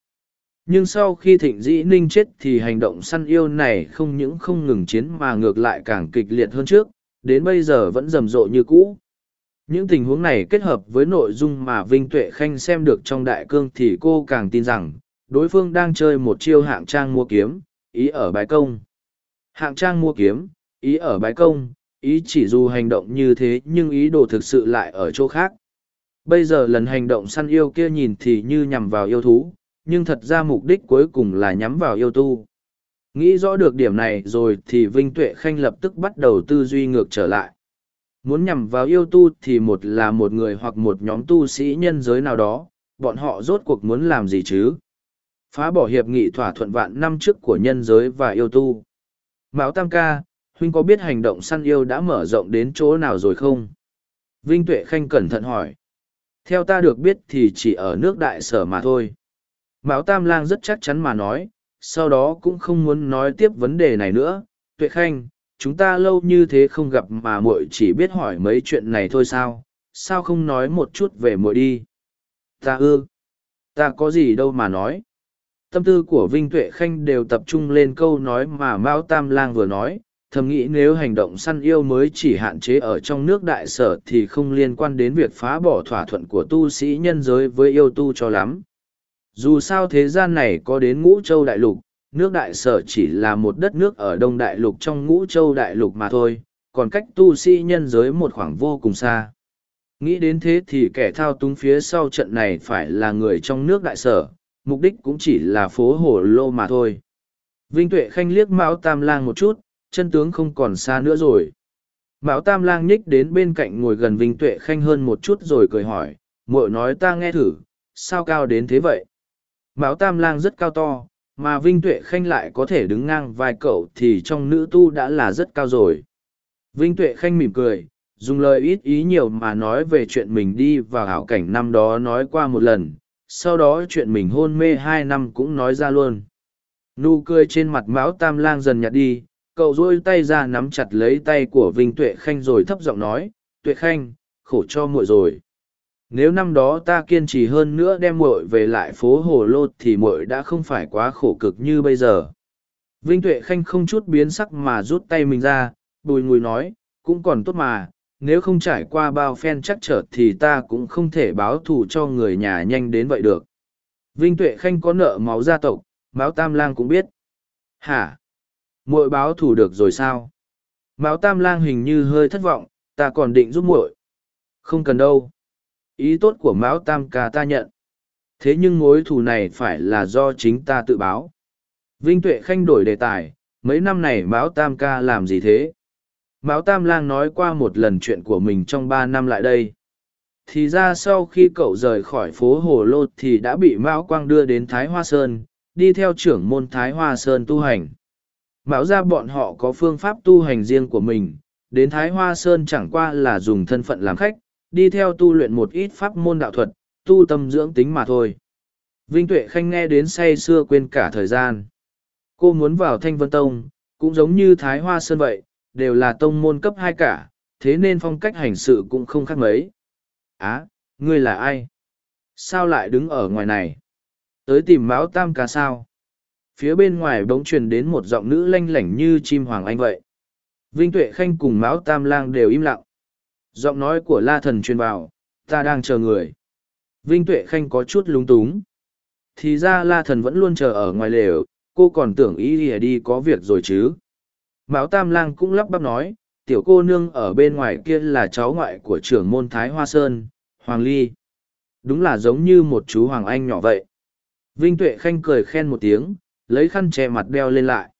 Nhưng sau khi thịnh dĩ ninh chết thì hành động săn yêu này không những không ngừng chiến mà ngược lại càng kịch liệt hơn trước, đến bây giờ vẫn rầm rộ như cũ. Những tình huống này kết hợp với nội dung mà Vinh Tuệ Khanh xem được trong đại cương thì cô càng tin rằng, đối phương đang chơi một chiêu hạng trang mua kiếm, ý ở bái công. Hạng trang mua kiếm, ý ở bái công, ý chỉ dù hành động như thế nhưng ý đồ thực sự lại ở chỗ khác. Bây giờ lần hành động săn yêu kia nhìn thì như nhằm vào yêu thú, nhưng thật ra mục đích cuối cùng là nhắm vào yêu tu. Nghĩ rõ được điểm này rồi thì Vinh Tuệ Khanh lập tức bắt đầu tư duy ngược trở lại. Muốn nhằm vào yêu tu thì một là một người hoặc một nhóm tu sĩ nhân giới nào đó, bọn họ rốt cuộc muốn làm gì chứ? Phá bỏ hiệp nghị thỏa thuận vạn năm trước của nhân giới và yêu tu. Mão Tam Ca, huynh có biết hành động săn yêu đã mở rộng đến chỗ nào rồi không? Vinh Tuệ Khanh cẩn thận hỏi. Theo ta được biết thì chỉ ở nước đại sở mà thôi. Mão Tam Lang rất chắc chắn mà nói, sau đó cũng không muốn nói tiếp vấn đề này nữa. Tuệ Khanh, chúng ta lâu như thế không gặp mà muội chỉ biết hỏi mấy chuyện này thôi sao? Sao không nói một chút về muội đi? Ta ư? Ta có gì đâu mà nói. Tâm tư của Vinh Tuệ Khanh đều tập trung lên câu nói mà Mao Tam Lang vừa nói, thầm nghĩ nếu hành động săn yêu mới chỉ hạn chế ở trong nước đại sở thì không liên quan đến việc phá bỏ thỏa thuận của tu sĩ nhân giới với yêu tu cho lắm dù sao thế gian này có đến ngũ châu đại lục, nước đại sở chỉ là một đất nước ở đông đại lục trong ngũ châu đại lục mà thôi, còn cách tu sĩ nhân giới một khoảng vô cùng xa. Nghĩ đến thế thì kẻ thao túng phía sau trận này phải là người trong nước đại sở, mục đích cũng chỉ là phố hồ lô mà thôi. Vinh tuệ khanh liếc mão tam lang một chút, chân tướng không còn xa nữa rồi. Mão tam lang nhích đến bên cạnh ngồi gần vinh tuệ khanh hơn một chút rồi cười hỏi, muội nói ta nghe thử, sao cao đến thế vậy? Mão Tam Lang rất cao to, mà Vinh Tuệ Khanh lại có thể đứng ngang vai cậu thì trong nữ tu đã là rất cao rồi. Vinh Tuệ Khanh mỉm cười, dùng lời ít ý nhiều mà nói về chuyện mình đi vào hảo cảnh năm đó nói qua một lần sau đó chuyện mình hôn mê hai năm cũng nói ra luôn nụ cười trên mặt mão tam lang dần nhạt đi cậu dôi tay ra nắm chặt lấy tay của vinh tuệ khanh rồi thấp giọng nói tuệ khanh khổ cho muội rồi nếu năm đó ta kiên trì hơn nữa đem muội về lại phố hồ lô thì muội đã không phải quá khổ cực như bây giờ. Vinh tuệ khanh không chút biến sắc mà rút tay mình ra, bùi ngùi nói, cũng còn tốt mà, nếu không trải qua bao phen chắc trở thì ta cũng không thể báo thù cho người nhà nhanh đến vậy được. Vinh tuệ khanh có nợ máu gia tộc máu tam lang cũng biết. Hả? Muội báo thù được rồi sao? Máu tam lang hình như hơi thất vọng, ta còn định giúp muội. Không cần đâu ý tốt của mão tam ca ta nhận. Thế nhưng mối thù này phải là do chính ta tự báo. Vinh tuệ khanh đổi đề tài, mấy năm này mão tam ca làm gì thế? Mão tam lang nói qua một lần chuyện của mình trong ba năm lại đây. Thì ra sau khi cậu rời khỏi phố hồ lô thì đã bị mão quang đưa đến thái hoa sơn, đi theo trưởng môn thái hoa sơn tu hành. Mão ra bọn họ có phương pháp tu hành riêng của mình, đến thái hoa sơn chẳng qua là dùng thân phận làm khách đi theo tu luyện một ít pháp môn đạo thuật, tu tâm dưỡng tính mà thôi. Vinh Tuệ Khanh nghe đến say xưa quên cả thời gian. Cô muốn vào Thanh Vân Tông, cũng giống như Thái Hoa Sơn vậy, đều là tông môn cấp hai cả, thế nên phong cách hành sự cũng không khác mấy. Á, ngươi là ai? Sao lại đứng ở ngoài này? Tới tìm Mão Tam ca sao? Phía bên ngoài bỗng truyền đến một giọng nữ lanh lảnh như chim hoàng anh vậy. Vinh Tuệ Khanh cùng Mão Tam Lang đều im lặng. Giọng nói của la thần truyền vào, ta đang chờ người. Vinh Tuệ Khanh có chút lúng túng. Thì ra la thần vẫn luôn chờ ở ngoài lều, cô còn tưởng ý lìa đi có việc rồi chứ. Mão Tam Lang cũng lắp bắp nói, tiểu cô nương ở bên ngoài kia là cháu ngoại của trưởng môn Thái Hoa Sơn, Hoàng Ly. Đúng là giống như một chú Hoàng Anh nhỏ vậy. Vinh Tuệ Khanh cười khen một tiếng, lấy khăn che mặt đeo lên lại.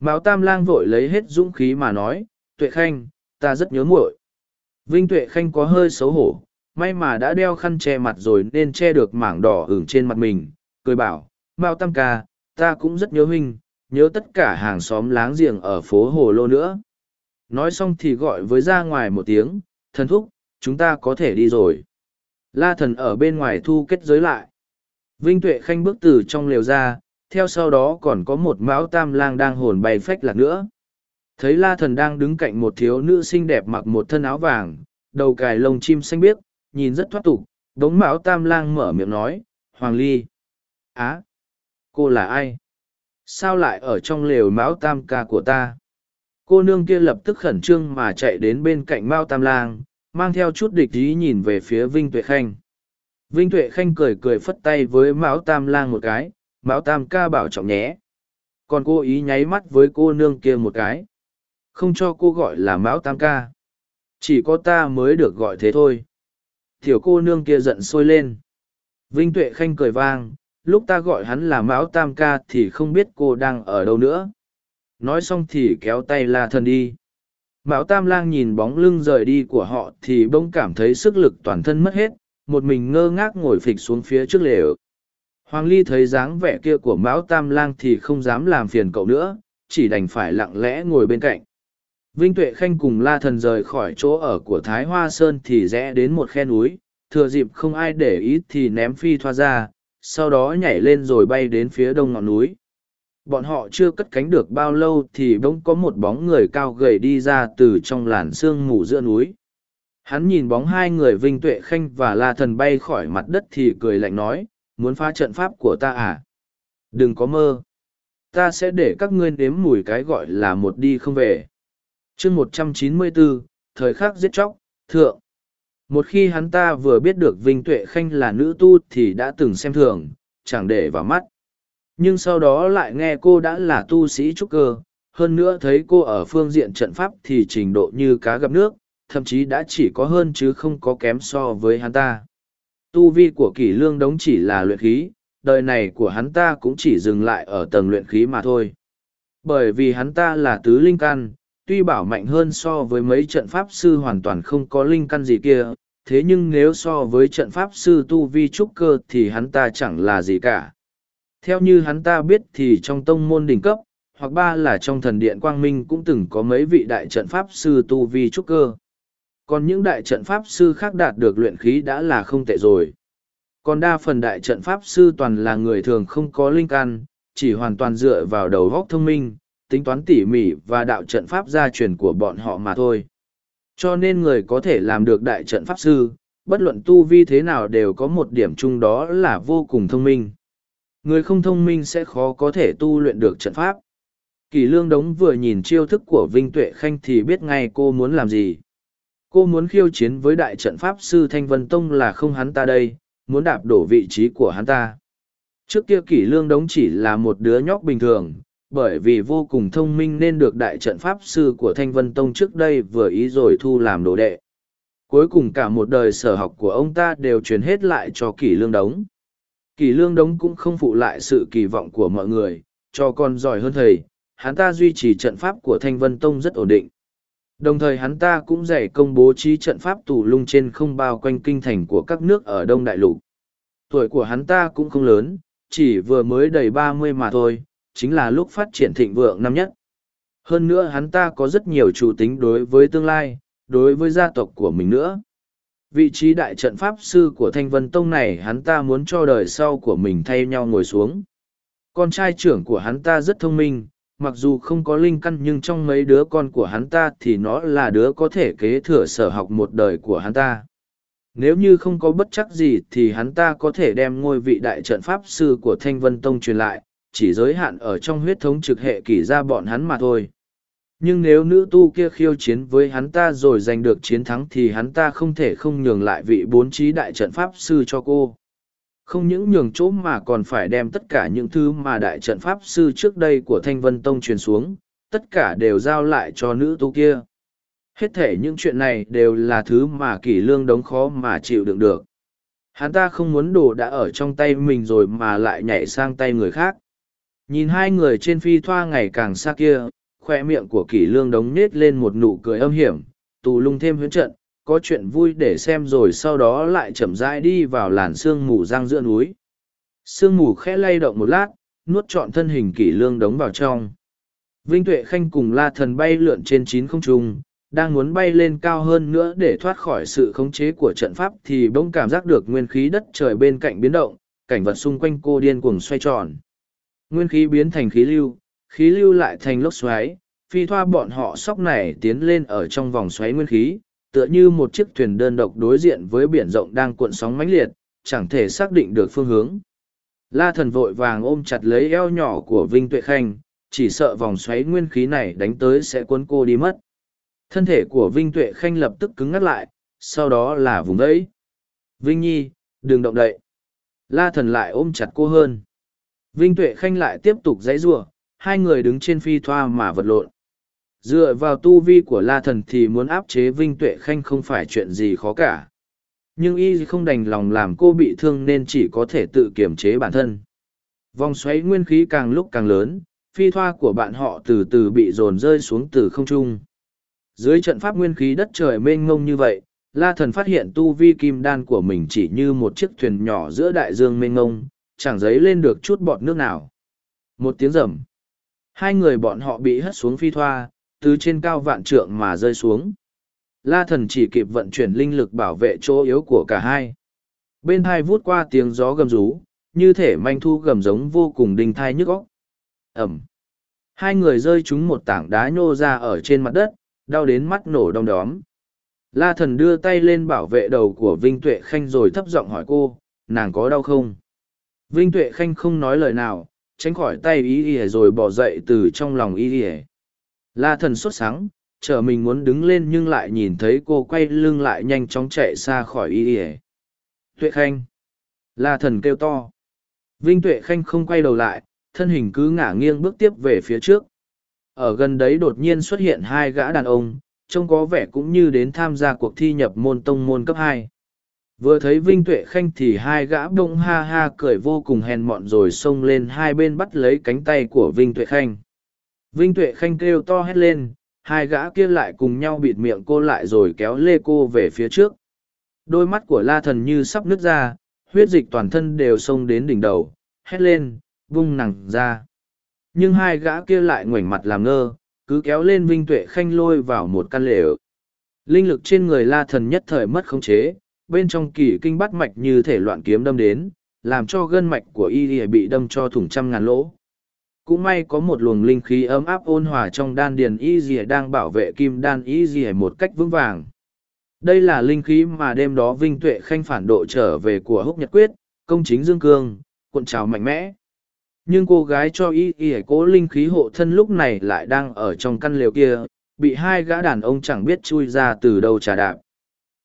Mão Tam Lang vội lấy hết dũng khí mà nói, Tuệ Khanh, ta rất nhớ muội. Vinh Tuệ Khanh có hơi xấu hổ, may mà đã đeo khăn che mặt rồi nên che được mảng đỏ ửng trên mặt mình, cười bảo, Mao Tam ca, ta cũng rất nhớ huynh, nhớ tất cả hàng xóm láng giềng ở phố Hồ Lô nữa. Nói xong thì gọi với ra ngoài một tiếng, thần thúc, chúng ta có thể đi rồi. La thần ở bên ngoài thu kết giới lại. Vinh Tuệ Khanh bước từ trong lều ra, theo sau đó còn có một mão tam lang đang hồn bay phách lạc nữa thấy la thần đang đứng cạnh một thiếu nữ xinh đẹp mặc một thân áo vàng, đầu cài lông chim xanh biếc, nhìn rất thoát tục, đống mão tam lang mở miệng nói, hoàng ly. Á, cô là ai? Sao lại ở trong lều mão tam ca của ta? Cô nương kia lập tức khẩn trương mà chạy đến bên cạnh mao tam lang, mang theo chút địch ý nhìn về phía vinh tuệ khanh. Vinh tuệ khanh cười cười phất tay với mão tam lang một cái, mão tam ca bảo trọng nhé. Còn cô ý nháy mắt với cô nương kia một cái không cho cô gọi là mão tam ca. Chỉ có ta mới được gọi thế thôi. Thiểu cô nương kia giận sôi lên. Vinh tuệ khanh cười vang, lúc ta gọi hắn là mão tam ca thì không biết cô đang ở đâu nữa. Nói xong thì kéo tay la thần đi. Mão tam lang nhìn bóng lưng rời đi của họ thì bỗng cảm thấy sức lực toàn thân mất hết, một mình ngơ ngác ngồi phịch xuống phía trước lều. Hoàng ly thấy dáng vẻ kia của mão tam lang thì không dám làm phiền cậu nữa, chỉ đành phải lặng lẽ ngồi bên cạnh. Vinh Tuệ Khanh cùng La Thần rời khỏi chỗ ở của Thái Hoa Sơn thì rẽ đến một khe núi, thừa dịp không ai để ý thì ném phi thoa ra, sau đó nhảy lên rồi bay đến phía đông ngọn núi. Bọn họ chưa cất cánh được bao lâu thì bỗng có một bóng người cao gầy đi ra từ trong làn sương mù giữa núi. Hắn nhìn bóng hai người Vinh Tuệ Khanh và La Thần bay khỏi mặt đất thì cười lạnh nói, muốn phá trận pháp của ta à? Đừng có mơ. Ta sẽ để các ngươi nếm mùi cái gọi là một đi không về chương một trăm chín mươi bốn thời khắc giết chóc, thượng. Một khi hắn ta vừa biết được vinh tuệ khanh là nữ tu thì đã từng xem thường, chẳng để vào mắt. Nhưng sau đó lại nghe cô đã là tu sĩ trúc cơ, hơn nữa thấy cô ở phương diện trận pháp thì trình độ như cá gặp nước, thậm chí đã chỉ có hơn chứ không có kém so với hắn ta. Tu vi của kỷ lương đống chỉ là luyện khí, đời này của hắn ta cũng chỉ dừng lại ở tầng luyện khí mà thôi. Bởi vì hắn ta là tứ linh căn tuy bảo mạnh hơn so với mấy trận pháp sư hoàn toàn không có linh căn gì kia, thế nhưng nếu so với trận pháp sư tu vi trúc cơ thì hắn ta chẳng là gì cả. Theo như hắn ta biết thì trong tông môn đỉnh cấp, hoặc ba là trong thần điện quang minh cũng từng có mấy vị đại trận pháp sư tu vi trúc cơ. còn những đại trận pháp sư khác đạt được luyện khí đã là không tệ rồi. Còn đa phần đại trận pháp sư toàn là người thường không có linh căn, chỉ hoàn toàn dựa vào đầu góc thông minh, tính toán tỉ mỉ và đạo trận pháp gia truyền của bọn họ mà thôi. Cho nên người có thể làm được đại trận pháp sư, bất luận tu vi thế nào đều có một điểm chung đó là vô cùng thông minh. Người không thông minh sẽ khó có thể tu luyện được trận pháp. Kỳ lương đống vừa nhìn chiêu thức của Vinh Tuệ Khanh thì biết ngay cô muốn làm gì. Cô muốn khiêu chiến với đại trận pháp sư Thanh Vân Tông là không hắn ta đây, muốn đạp đổ vị trí của hắn ta. Trước kia kỷ lương đống chỉ là một đứa nhóc bình thường, bởi vì vô cùng thông minh nên được đại trận pháp sư của Thanh Vân Tông trước đây vừa ý rồi thu làm đồ đệ. Cuối cùng cả một đời sở học của ông ta đều truyền hết lại cho kỷ lương đống. Kỷ lương đống cũng không phụ lại sự kỳ vọng của mọi người, cho con giỏi hơn thầy, hắn ta duy trì trận pháp của Thanh Vân Tông rất ổn định. Đồng thời hắn ta cũng dạy công bố trí trận pháp tù lung trên không bao quanh kinh thành của các nước ở Đông Đại Lục. Tuổi của hắn ta cũng không lớn, chỉ vừa mới đầy ba mươi mà thôi, chính là lúc phát triển thịnh vượng năm nhất. Hơn nữa hắn ta có rất nhiều chủ tính đối với tương lai, đối với gia tộc của mình nữa. Vị trí đại trận pháp sư của Thanh Vân Tông này hắn ta muốn cho đời sau của mình thay nhau ngồi xuống. Con trai trưởng của hắn ta rất thông minh, mặc dù không có linh căn nhưng trong mấy đứa con của hắn ta thì nó là đứa có thể kế thừa sở học một đời của hắn ta. Nếu như không có bất chắc gì thì hắn ta có thể đem ngôi vị đại trận pháp sư của Thanh Vân Tông truyền lại, chỉ giới hạn ở trong huyết thống trực hệ kỷ ra bọn hắn mà thôi. Nhưng nếu nữ tu kia khiêu chiến với hắn ta rồi giành được chiến thắng thì hắn ta không thể không nhường lại vị bốn trí đại trận pháp sư cho cô. Không những nhường chỗ mà còn phải đem tất cả những thứ mà đại trận pháp sư trước đây của Thanh Vân Tông truyền xuống, tất cả đều giao lại cho nữ tu kia. Hết thể những chuyện này đều là thứ mà kỷ lương đống khó mà chịu đựng được. Hắn ta không muốn đồ đã ở trong tay mình rồi mà lại nhảy sang tay người khác. Nhìn hai người trên phi thoa ngày càng xa kia, khoe miệng của kỷ lương đống nết lên một nụ cười âm hiểm, tù lung thêm huyến trận, có chuyện vui để xem rồi sau đó lại chậm rãi đi vào làn sương mù giang giữa núi. Sương mù khẽ lay động một lát, nuốt trọn thân hình kỷ lương đống vào trong. Vinh Tuệ Khanh cùng La Thần bay lượn trên chín không trung, đang muốn bay lên cao hơn nữa để thoát khỏi sự khống chế của trận pháp thì bỗng cảm giác được nguyên khí đất trời bên cạnh biến động, cảnh vật xung quanh cô điên cuồng xoay tròn. Nguyên khí biến thành khí lưu, khí lưu lại thành lốc xoáy, phi thoa bọn họ sóc này tiến lên ở trong vòng xoáy nguyên khí, tựa như một chiếc thuyền đơn độc đối diện với biển rộng đang cuộn sóng mãnh liệt, chẳng thể xác định được phương hướng. La thần vội vàng ôm chặt lấy eo nhỏ của Vinh Tuệ Khanh, chỉ sợ vòng xoáy nguyên khí này đánh tới sẽ cuốn cô đi mất. Thân thể của Vinh Tuệ Khanh lập tức cứng ngắt lại, sau đó là vùng đấy. Vinh Nhi, đừng động đậy. La thần lại ôm chặt cô hơn. Vinh Tuệ Khanh lại tiếp tục dãy rủa hai người đứng trên phi thoa mà vật lộn. Dựa vào tu vi của La thần thì muốn áp chế Vinh Tuệ Khanh không phải chuyện gì khó cả. Nhưng y không đành lòng làm cô bị thương nên chỉ có thể tự kiềm chế bản thân. Vòng xoáy nguyên khí càng lúc càng lớn, phi thoa của bạn họ từ từ bị dồn rơi xuống từ không trung. Dưới trận pháp nguyên khí đất trời mênh ngông như vậy, La Thần phát hiện tu vi kim đan của mình chỉ như một chiếc thuyền nhỏ giữa đại dương mênh ngông, chẳng giấy lên được chút bọt nước nào. Một tiếng rầm. Hai người bọn họ bị hất xuống phi thoa, từ trên cao vạn trượng mà rơi xuống. La Thần chỉ kịp vận chuyển linh lực bảo vệ chỗ yếu của cả hai. Bên hai vút qua tiếng gió gầm rú, như thể manh thu gầm giống vô cùng đinh thai nhức óc. Ẩm. Hai người rơi trúng một tảng đá nhô ra ở trên mặt đất, đau đến mắt nổ đong đóm. La thần đưa tay lên bảo vệ đầu của Vinh Tuệ Khanh rồi thấp giọng hỏi cô, nàng có đau không? Vinh Tuệ Khanh không nói lời nào, tránh khỏi tay ý ỉa rồi bỏ dậy từ trong lòng ý ỉa. La thần sốt sáng, chờ mình muốn đứng lên nhưng lại nhìn thấy cô quay lưng lại nhanh chóng chạy xa khỏi ý ỉa. Tuệ Khanh! La thần kêu to. Vinh Tuệ Khanh không quay đầu lại, thân hình cứ ngả nghiêng bước tiếp về phía trước. Ở gần đấy đột nhiên xuất hiện hai gã đàn ông, trông có vẻ cũng như đến tham gia cuộc thi nhập môn tông môn cấp hai. Vừa thấy Vinh Tuệ Khanh thì hai gã bông ha ha cười vô cùng hèn mọn rồi xông lên hai bên bắt lấy cánh tay của Vinh Tuệ Khanh. Vinh Tuệ Khanh kêu to hét lên, hai gã kia lại cùng nhau bịt miệng cô lại rồi kéo lê cô về phía trước. Đôi mắt của la thần như sắp nứt ra, huyết dịch toàn thân đều xông đến đỉnh đầu, hét lên, vung nằng ra. Nhưng hai gã kia lại ngoảnh mặt làm ngơ, cứ kéo lên Vinh Tuệ Khanh lôi vào một căn lều. Linh lực trên người la thần nhất thời mất khống chế, bên trong kỳ kinh bắt mạch như thể loạn kiếm đâm đến, làm cho gân mạch của y bị đâm cho thủng trăm ngàn lỗ. Cũng may có một luồng linh khí ấm áp ôn hòa trong đan điền y dìa đang bảo vệ kim đan y dìa một cách vững vàng. Đây là linh khí mà đêm đó Vinh Tuệ Khanh phản độ trở về của Húc Nhật Quyết, công chính Dương Cương, cuộn trào mạnh mẽ. Nhưng cô gái cho y y cố linh khí hộ thân lúc này lại đang ở trong căn lều kia, bị hai gã đàn ông chẳng biết chui ra từ đâu trà đạp.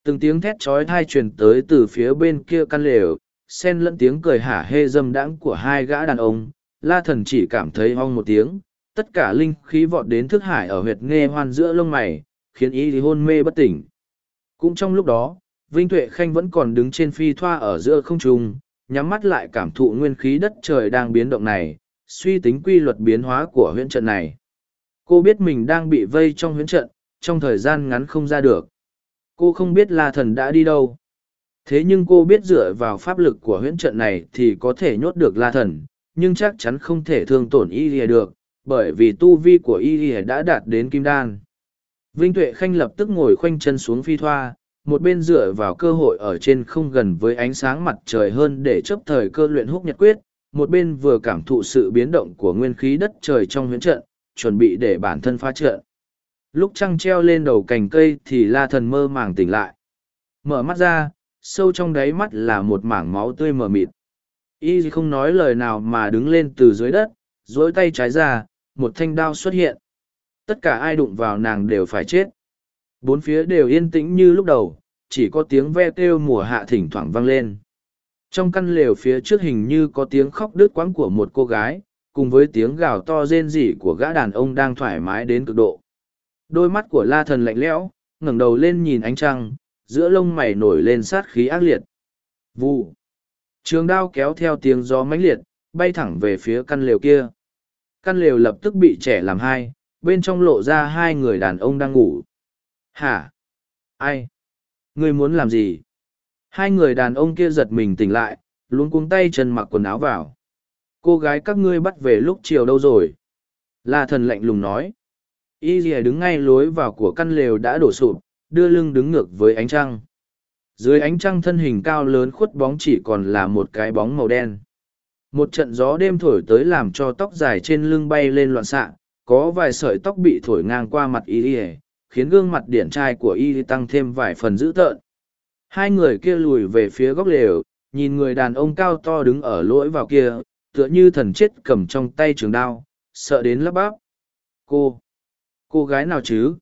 Từng tiếng thét trói thai truyền tới từ phía bên kia căn lều, xen lẫn tiếng cười hả hê dâm đãng của hai gã đàn ông, la thần chỉ cảm thấy hong một tiếng, tất cả linh khí vọt đến thức hải ở huyệt nghe hoan giữa lông mày, khiến y hôn mê bất tỉnh. Cũng trong lúc đó, Vinh Tuệ Khanh vẫn còn đứng trên phi thoa ở giữa không trung, nhắm mắt lại cảm thụ nguyên khí đất trời đang biến động này, suy tính quy luật biến hóa của huyễn trận này. Cô biết mình đang bị vây trong huyễn trận, trong thời gian ngắn không ra được. Cô không biết La Thần đã đi đâu. Thế nhưng cô biết dựa vào pháp lực của huyễn trận này thì có thể nhốt được La Thần, nhưng chắc chắn không thể thương tổn Y Lìa được, bởi vì tu vi của Y Lìa đã đạt đến Kim Đan. Vinh Tuệ Khanh lập tức ngồi khoanh chân xuống phi thoa, một bên dựa vào cơ hội ở trên không gần với ánh sáng mặt trời hơn để chấp thời cơ luyện húc nhật quyết, một bên vừa cảm thụ sự biến động của nguyên khí đất trời trong huyễn trận, chuẩn bị để bản thân phá trận. Lúc trăng treo lên đầu cành cây thì la thần mơ màng tỉnh lại. Mở mắt ra, sâu trong đáy mắt là một mảng máu tươi mờ mịt. Y không nói lời nào mà đứng lên từ dưới đất, dối tay trái ra, một thanh đao xuất hiện. Tất cả ai đụng vào nàng đều phải chết. Bốn phía đều yên tĩnh như lúc đầu, chỉ có tiếng ve kêu mùa hạ thỉnh thoảng vang lên. Trong căn lều phía trước hình như có tiếng khóc đứt quãng của một cô gái, cùng với tiếng gào to rên rỉ của gã đàn ông đang thoải mái đến cực độ. Đôi mắt của la thần lạnh lẽo, ngẩng đầu lên nhìn ánh trăng, giữa lông mày nổi lên sát khí ác liệt. Vụ. Trường đao kéo theo tiếng gió mãnh liệt, bay thẳng về phía căn lều kia. Căn lều lập tức bị trẻ làm hai, bên trong lộ ra hai người đàn ông đang ngủ. Hả? Ai? Ngươi muốn làm gì? Hai người đàn ông kia giật mình tỉnh lại, luôn cuống tay chân mặc quần áo vào. Cô gái các ngươi bắt về lúc chiều đâu rồi? La thần lạnh lùng nói. Y rìa đứng ngay lối vào của căn lều đã đổ sụp, đưa lưng đứng ngược với ánh trăng. Dưới ánh trăng thân hình cao lớn khuất bóng chỉ còn là một cái bóng màu đen. Một trận gió đêm thổi tới làm cho tóc dài trên lưng bay lên loạn xạ, có vài sợi tóc bị thổi ngang qua mặt y ỉa khiến gương mặt điển trai của y tăng thêm vài phần dữ tợn hai người kia lùi về phía góc lều nhìn người đàn ông cao to đứng ở lỗi vào kia tựa như thần chết cầm trong tay trường đao sợ đến lắp bắp cô cô gái nào chứ?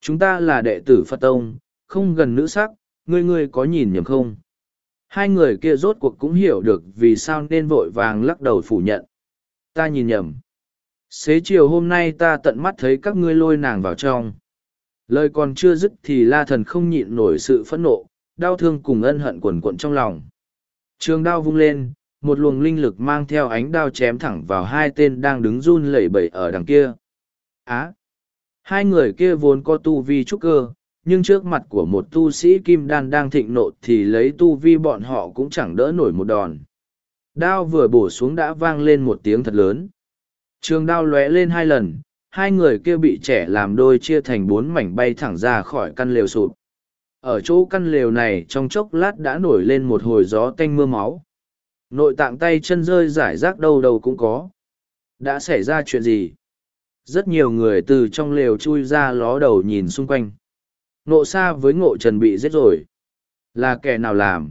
Chúng ta là đệ tử phật tông, không gần nữ sắc, ngươi ngươi có nhìn nhầm không? Hai người kia rốt cuộc cũng hiểu được vì sao nên vội vàng lắc đầu phủ nhận. Ta nhìn nhầm. Xế chiều hôm nay ta tận mắt thấy các ngươi lôi nàng vào trong. Lời còn chưa dứt thì la thần không nhịn nổi sự phẫn nộ, đau thương cùng ân hận quần quận trong lòng. Trường đao vung lên, một luồng linh lực mang theo ánh đao chém thẳng vào hai tên đang đứng run lẩy bẩy ở đằng kia. Á! Hai người kia vốn có tu vi trúc cơ, nhưng trước mặt của một tu sĩ kim đan đang thịnh nộ thì lấy tu vi bọn họ cũng chẳng đỡ nổi một đòn. Đao vừa bổ xuống đã vang lên một tiếng thật lớn. Trường đao lóe lên hai lần, hai người kia bị trẻ làm đôi chia thành bốn mảnh bay thẳng ra khỏi căn lều sụp. Ở chỗ căn lều này trong chốc lát đã nổi lên một hồi gió tanh mưa máu. Nội tạng tay chân rơi rải rác đâu đâu cũng có. Đã xảy ra chuyện gì? Rất nhiều người từ trong lều chui ra ló đầu nhìn xung quanh. Ngộ xa với ngộ trần bị giết rồi. Là kẻ nào làm?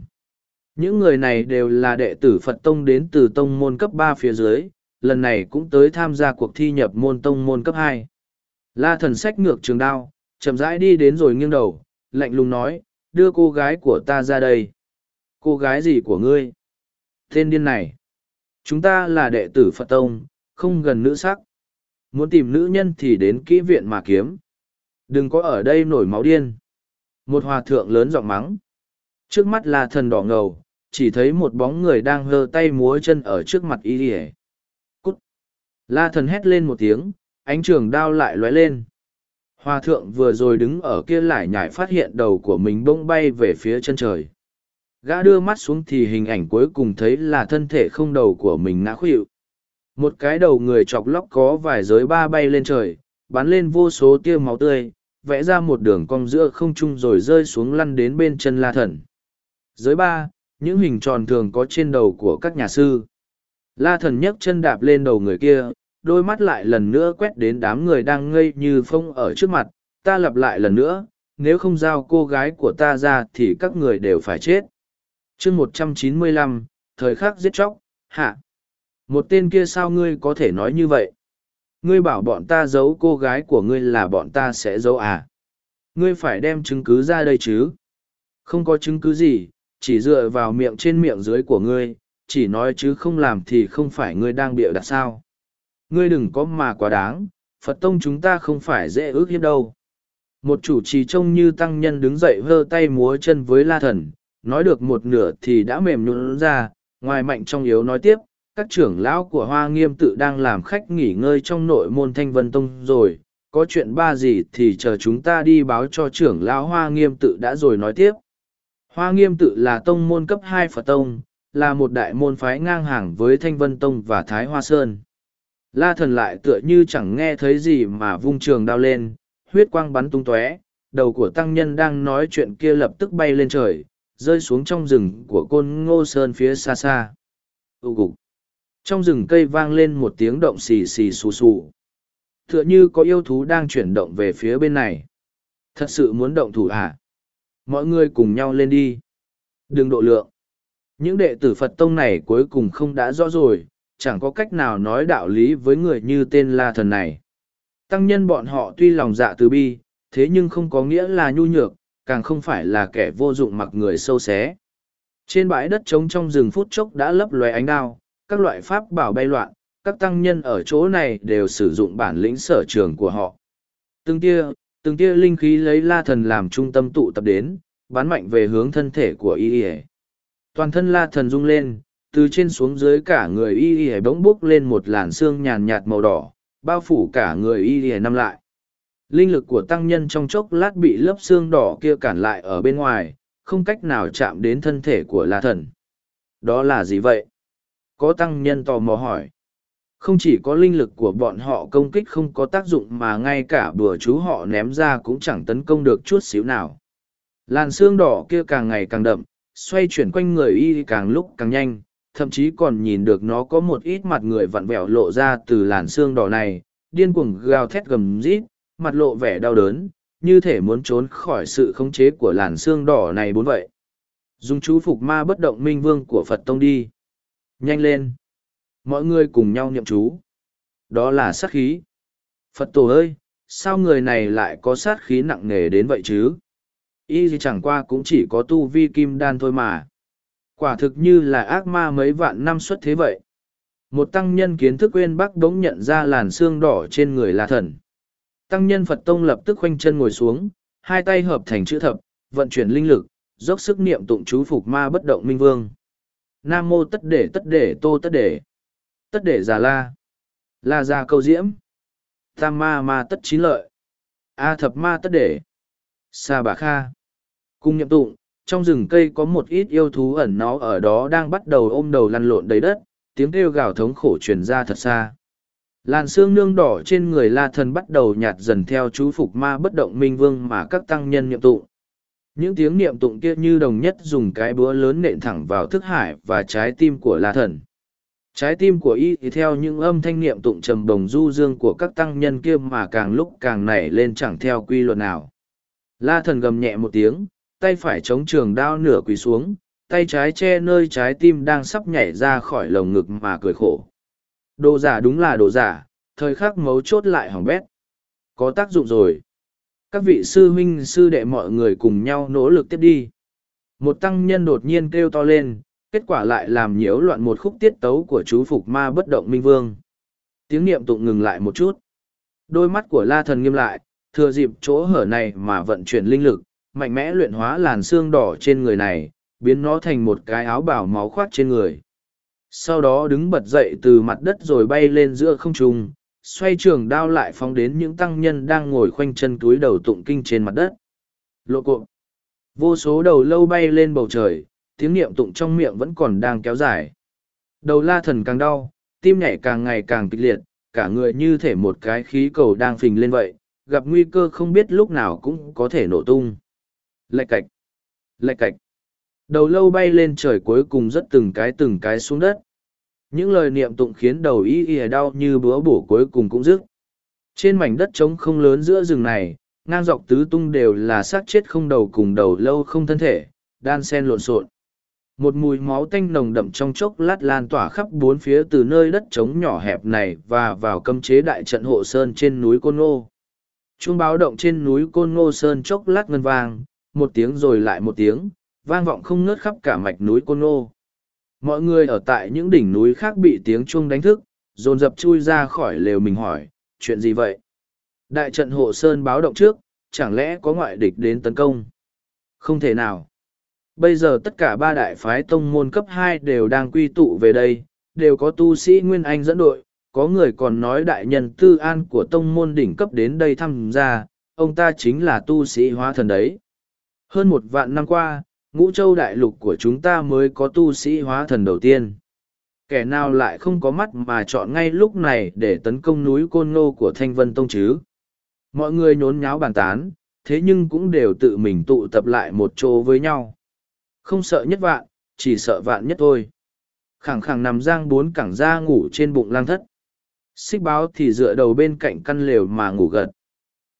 Những người này đều là đệ tử phật tông đến từ tông môn cấp ba phía dưới, lần này cũng tới tham gia cuộc thi nhập môn tông môn cấp hai. La thần sách ngược trường đao, chậm rãi đi đến rồi nghiêng đầu, lạnh lùng nói, đưa cô gái của ta ra đây. Cô gái gì của ngươi? Tên điên này. Chúng ta là đệ tử phật tông, không gần nữ sắc muốn tìm nữ nhân thì đến kỹ viện mà kiếm đừng có ở đây nổi máu điên một hòa thượng lớn giọng mắng trước mắt là thần đỏ ngầu chỉ thấy một bóng người đang hơ tay múa chân ở trước mặt y ỉa La thần hét lên một tiếng, ánh trường đao lại lóe lên. Hòa thượng vừa rồi đứng ở kia lại nhảy phát hiện đầu của mình bông bay về phía chân trời. Gã đưa mắt xuống thì hình ảnh cuối cùng thấy là thân thể không đầu của mình ngã khuỵu. Một cái đầu người chọc lóc có vài giới ba bay lên trời, bắn lên vô số tia máu tươi, vẽ ra một đường cong giữa không trung rồi rơi xuống lăn đến bên chân la thần. Giới ba, những hình tròn thường có trên đầu của các nhà sư. La thần nhấc chân đạp lên đầu người kia, đôi mắt lại lần nữa quét đến đám người đang ngây như phông ở trước mặt, ta lặp lại lần nữa, nếu không giao cô gái của ta ra thì các người đều phải chết. chương một trăm chín mươi lăm, thời khắc giết chóc, hạ. Một tên kia sao ngươi có thể nói như vậy? Ngươi bảo bọn ta giấu cô gái của ngươi là bọn ta sẽ giấu à? Ngươi phải đem chứng cứ ra đây chứ? Không có chứng cứ gì, chỉ dựa vào miệng trên miệng dưới của ngươi, chỉ nói chứ không làm thì không phải ngươi đang bịa đặt sao. Ngươi đừng có mà quá đáng, Phật tông chúng ta không phải dễ ước hiếp đâu. Một chủ trì trông như tăng nhân đứng dậy vơ tay múa chân với la thần, nói được một nửa thì đã mềm nhũn ra, ngoài mạnh trong yếu nói tiếp, các trưởng lão của Hoa Nghiêm tự đang làm khách nghỉ ngơi trong nội môn Thanh Vân Tông rồi, có chuyện ba gì thì chờ chúng ta đi báo cho trưởng lão Hoa Nghiêm tự đã rồi nói tiếp. Hoa Nghiêm tự là tông môn cấp hai Phật Tông, là một đại môn phái ngang hàng với Thanh Vân Tông và Thái Hoa Sơn. La thần lại tựa như chẳng nghe thấy gì mà vung trường đao lên, huyết quang bắn tung tóe, đầu của tăng nhân đang nói chuyện kia lập tức bay lên trời, rơi xuống trong rừng của côn ngô sơn phía xa xa. Ú cục. Trong rừng cây vang lên một tiếng động xì xì xù xù. Tựa như có yêu thú đang chuyển động về phía bên này. Thật sự muốn động thủ à? Mọi người cùng nhau lên đi. Đừng độ lượng. Những đệ tử Phật Tông này cuối cùng không đã rõ rồi, chẳng có cách nào nói đạo lý với người như tên La Thần này. Tăng nhân bọn họ tuy lòng dạ từ bi, thế nhưng không có nghĩa là nhu nhược, càng không phải là kẻ vô dụng mặc người sâu xé. Trên bãi đất trống trong rừng phút chốc đã lấp loé ánh đao, các loại pháp bảo bay loạn, các tăng nhân ở chỗ này đều sử dụng bản lĩnh sở trường của họ. Từng tia, từng tia linh khí lấy la thần làm trung tâm tụ tập đến, bắn mạnh về hướng thân thể của y y Toàn thân la thần rung lên, từ trên xuống dưới cả người y y bỗng bốc lên một làn xương nhàn nhạt màu đỏ, bao phủ cả người y y năm lại. Linh lực của tăng nhân trong chốc lát bị lớp xương đỏ kia cản lại ở bên ngoài, không cách nào chạm đến thân thể của la thần. Đó là gì vậy? Có tăng nhân tò mò hỏi. Không chỉ có linh lực của bọn họ công kích không có tác dụng mà ngay cả bừa chú họ ném ra cũng chẳng tấn công được chút xíu nào. Làn xương đỏ kia càng ngày càng đậm, xoay chuyển quanh người y càng lúc càng nhanh, thậm chí còn nhìn được nó có một ít mặt người vặn vẹo lộ ra từ làn xương đỏ này, điên cuồng gào thét gầm rít, mặt lộ vẻ đau đớn, như thể muốn trốn khỏi sự khống chế của làn xương đỏ này bốn vậy. Dùng chú phục ma bất động minh vương của Phật Tông đi. Nhanh lên! Mọi người cùng nhau niệm chú. Đó là sát khí. Phật tổ ơi, sao người này lại có sát khí nặng nề đến vậy chứ? Y gì chẳng qua cũng chỉ có tu vi kim đan thôi mà. Quả thực như là ác ma mấy vạn năm xuất thế vậy. Một tăng nhân kiến thức quên bắc đống nhận ra làn xương đỏ trên người là thần. Tăng nhân Phật Tông lập tức khoanh chân ngồi xuống, hai tay hợp thành chữ thập, vận chuyển linh lực, dốc sức niệm tụng chú phục ma bất động minh vương. Nam mô tất để tất để tô tất để. Tất để già la. La gia câu diễm. Tam ma ma tất chín lợi. A thập ma tất để. Sa bà kha. Cung nhậm tụng, trong rừng cây có một ít yêu thú ẩn nó ở đó đang bắt đầu ôm đầu lăn lộn đầy đất, tiếng kêu gào thống khổ truyền ra thật xa. Làn xương nương đỏ trên người la thần bắt đầu nhạt dần theo chú phục ma bất động minh vương mà các tăng nhân nhậm tụng. Những tiếng niệm tụng kia như đồng nhất dùng cái búa lớn nện thẳng vào thức hải và trái tim của la thần. Trái tim của y thì theo những âm thanh niệm tụng trầm đồng du dương của các tăng nhân kia mà càng lúc càng nảy lên chẳng theo quy luật nào. La thần gầm nhẹ một tiếng, tay phải chống trường đao nửa quỳ xuống, tay trái che nơi trái tim đang sắp nhảy ra khỏi lồng ngực mà cười khổ. Đồ giả đúng là đồ giả, thời khắc mấu chốt lại hỏng bét. Có tác dụng rồi. Các vị sư huynh sư đệ mọi người cùng nhau nỗ lực tiếp đi. Một tăng nhân đột nhiên kêu to lên, kết quả lại làm nhiễu loạn một khúc tiết tấu của chú phục ma bất động minh vương. Tiếng niệm tụng ngừng lại một chút. Đôi mắt của la thần nghiêm lại, thừa dịp chỗ hở này mà vận chuyển linh lực, mạnh mẽ luyện hóa làn xương đỏ trên người này, biến nó thành một cái áo bảo máu khoác trên người. Sau đó đứng bật dậy từ mặt đất rồi bay lên giữa không trung, xoay trường đao lại phóng đến những tăng nhân đang ngồi khoanh chân túi đầu tụng kinh trên mặt đất. Lộ cộm. Vô số đầu lâu bay lên bầu trời, tiếng niệm tụng trong miệng vẫn còn đang kéo dài. Đầu la thần càng đau, tim nhảy càng ngày càng kịch liệt, cả người như thể một cái khí cầu đang phình lên vậy, gặp nguy cơ không biết lúc nào cũng có thể nổ tung. Lạch cạch, lạch cạch. Đầu lâu bay lên trời cuối cùng rất từng cái từng cái xuống đất. Những lời niệm tụng khiến đầu y y đau như búa bổ cuối cùng cũng dứt. Trên mảnh đất trống không lớn giữa rừng này, ngang dọc tứ tung đều là xác chết không đầu cùng đầu lâu không thân thể, đan sen lộn xộn. Một mùi máu tanh nồng đậm trong chốc lát lan tỏa khắp bốn phía từ nơi đất trống nhỏ hẹp này và vào cấm chế đại trận hộ sơn trên núi Côn Ngô. Chuông báo động trên núi Côn Ngô Sơn chốc lát ngân vang, một tiếng rồi lại một tiếng, vang vọng không ngớt khắp cả mạch núi Côn Ngô. Mọi người ở tại những đỉnh núi khác bị tiếng chuông đánh thức, dồn dập chui ra khỏi lều mình hỏi, chuyện gì vậy? Đại trận hộ sơn báo động trước, chẳng lẽ có ngoại địch đến tấn công? Không thể nào. Bây giờ tất cả ba đại phái tông môn cấp hai đều đang quy tụ về đây, đều có tu sĩ Nguyên Anh dẫn đội, có người còn nói đại nhân tư an của tông môn đỉnh cấp đến đây tham gia, ông ta chính là tu sĩ hóa thần đấy. Hơn một vạn năm qua, ngũ châu đại lục của chúng ta mới có tu sĩ hóa thần đầu tiên. Kẻ nào lại không có mắt mà chọn ngay lúc này để tấn công núi Côn Ngô của Thanh Vân Tông chứ? Mọi người nhốn nháo bàn tán, thế nhưng cũng đều tự mình tụ tập lại một chỗ với nhau. Không sợ nhất vạn, chỉ sợ vạn nhất thôi. Khẳng khẳng nằm giang bốn cẳng ra ngủ trên bụng lang thất. Xích báo thì dựa đầu bên cạnh căn lều mà ngủ gật.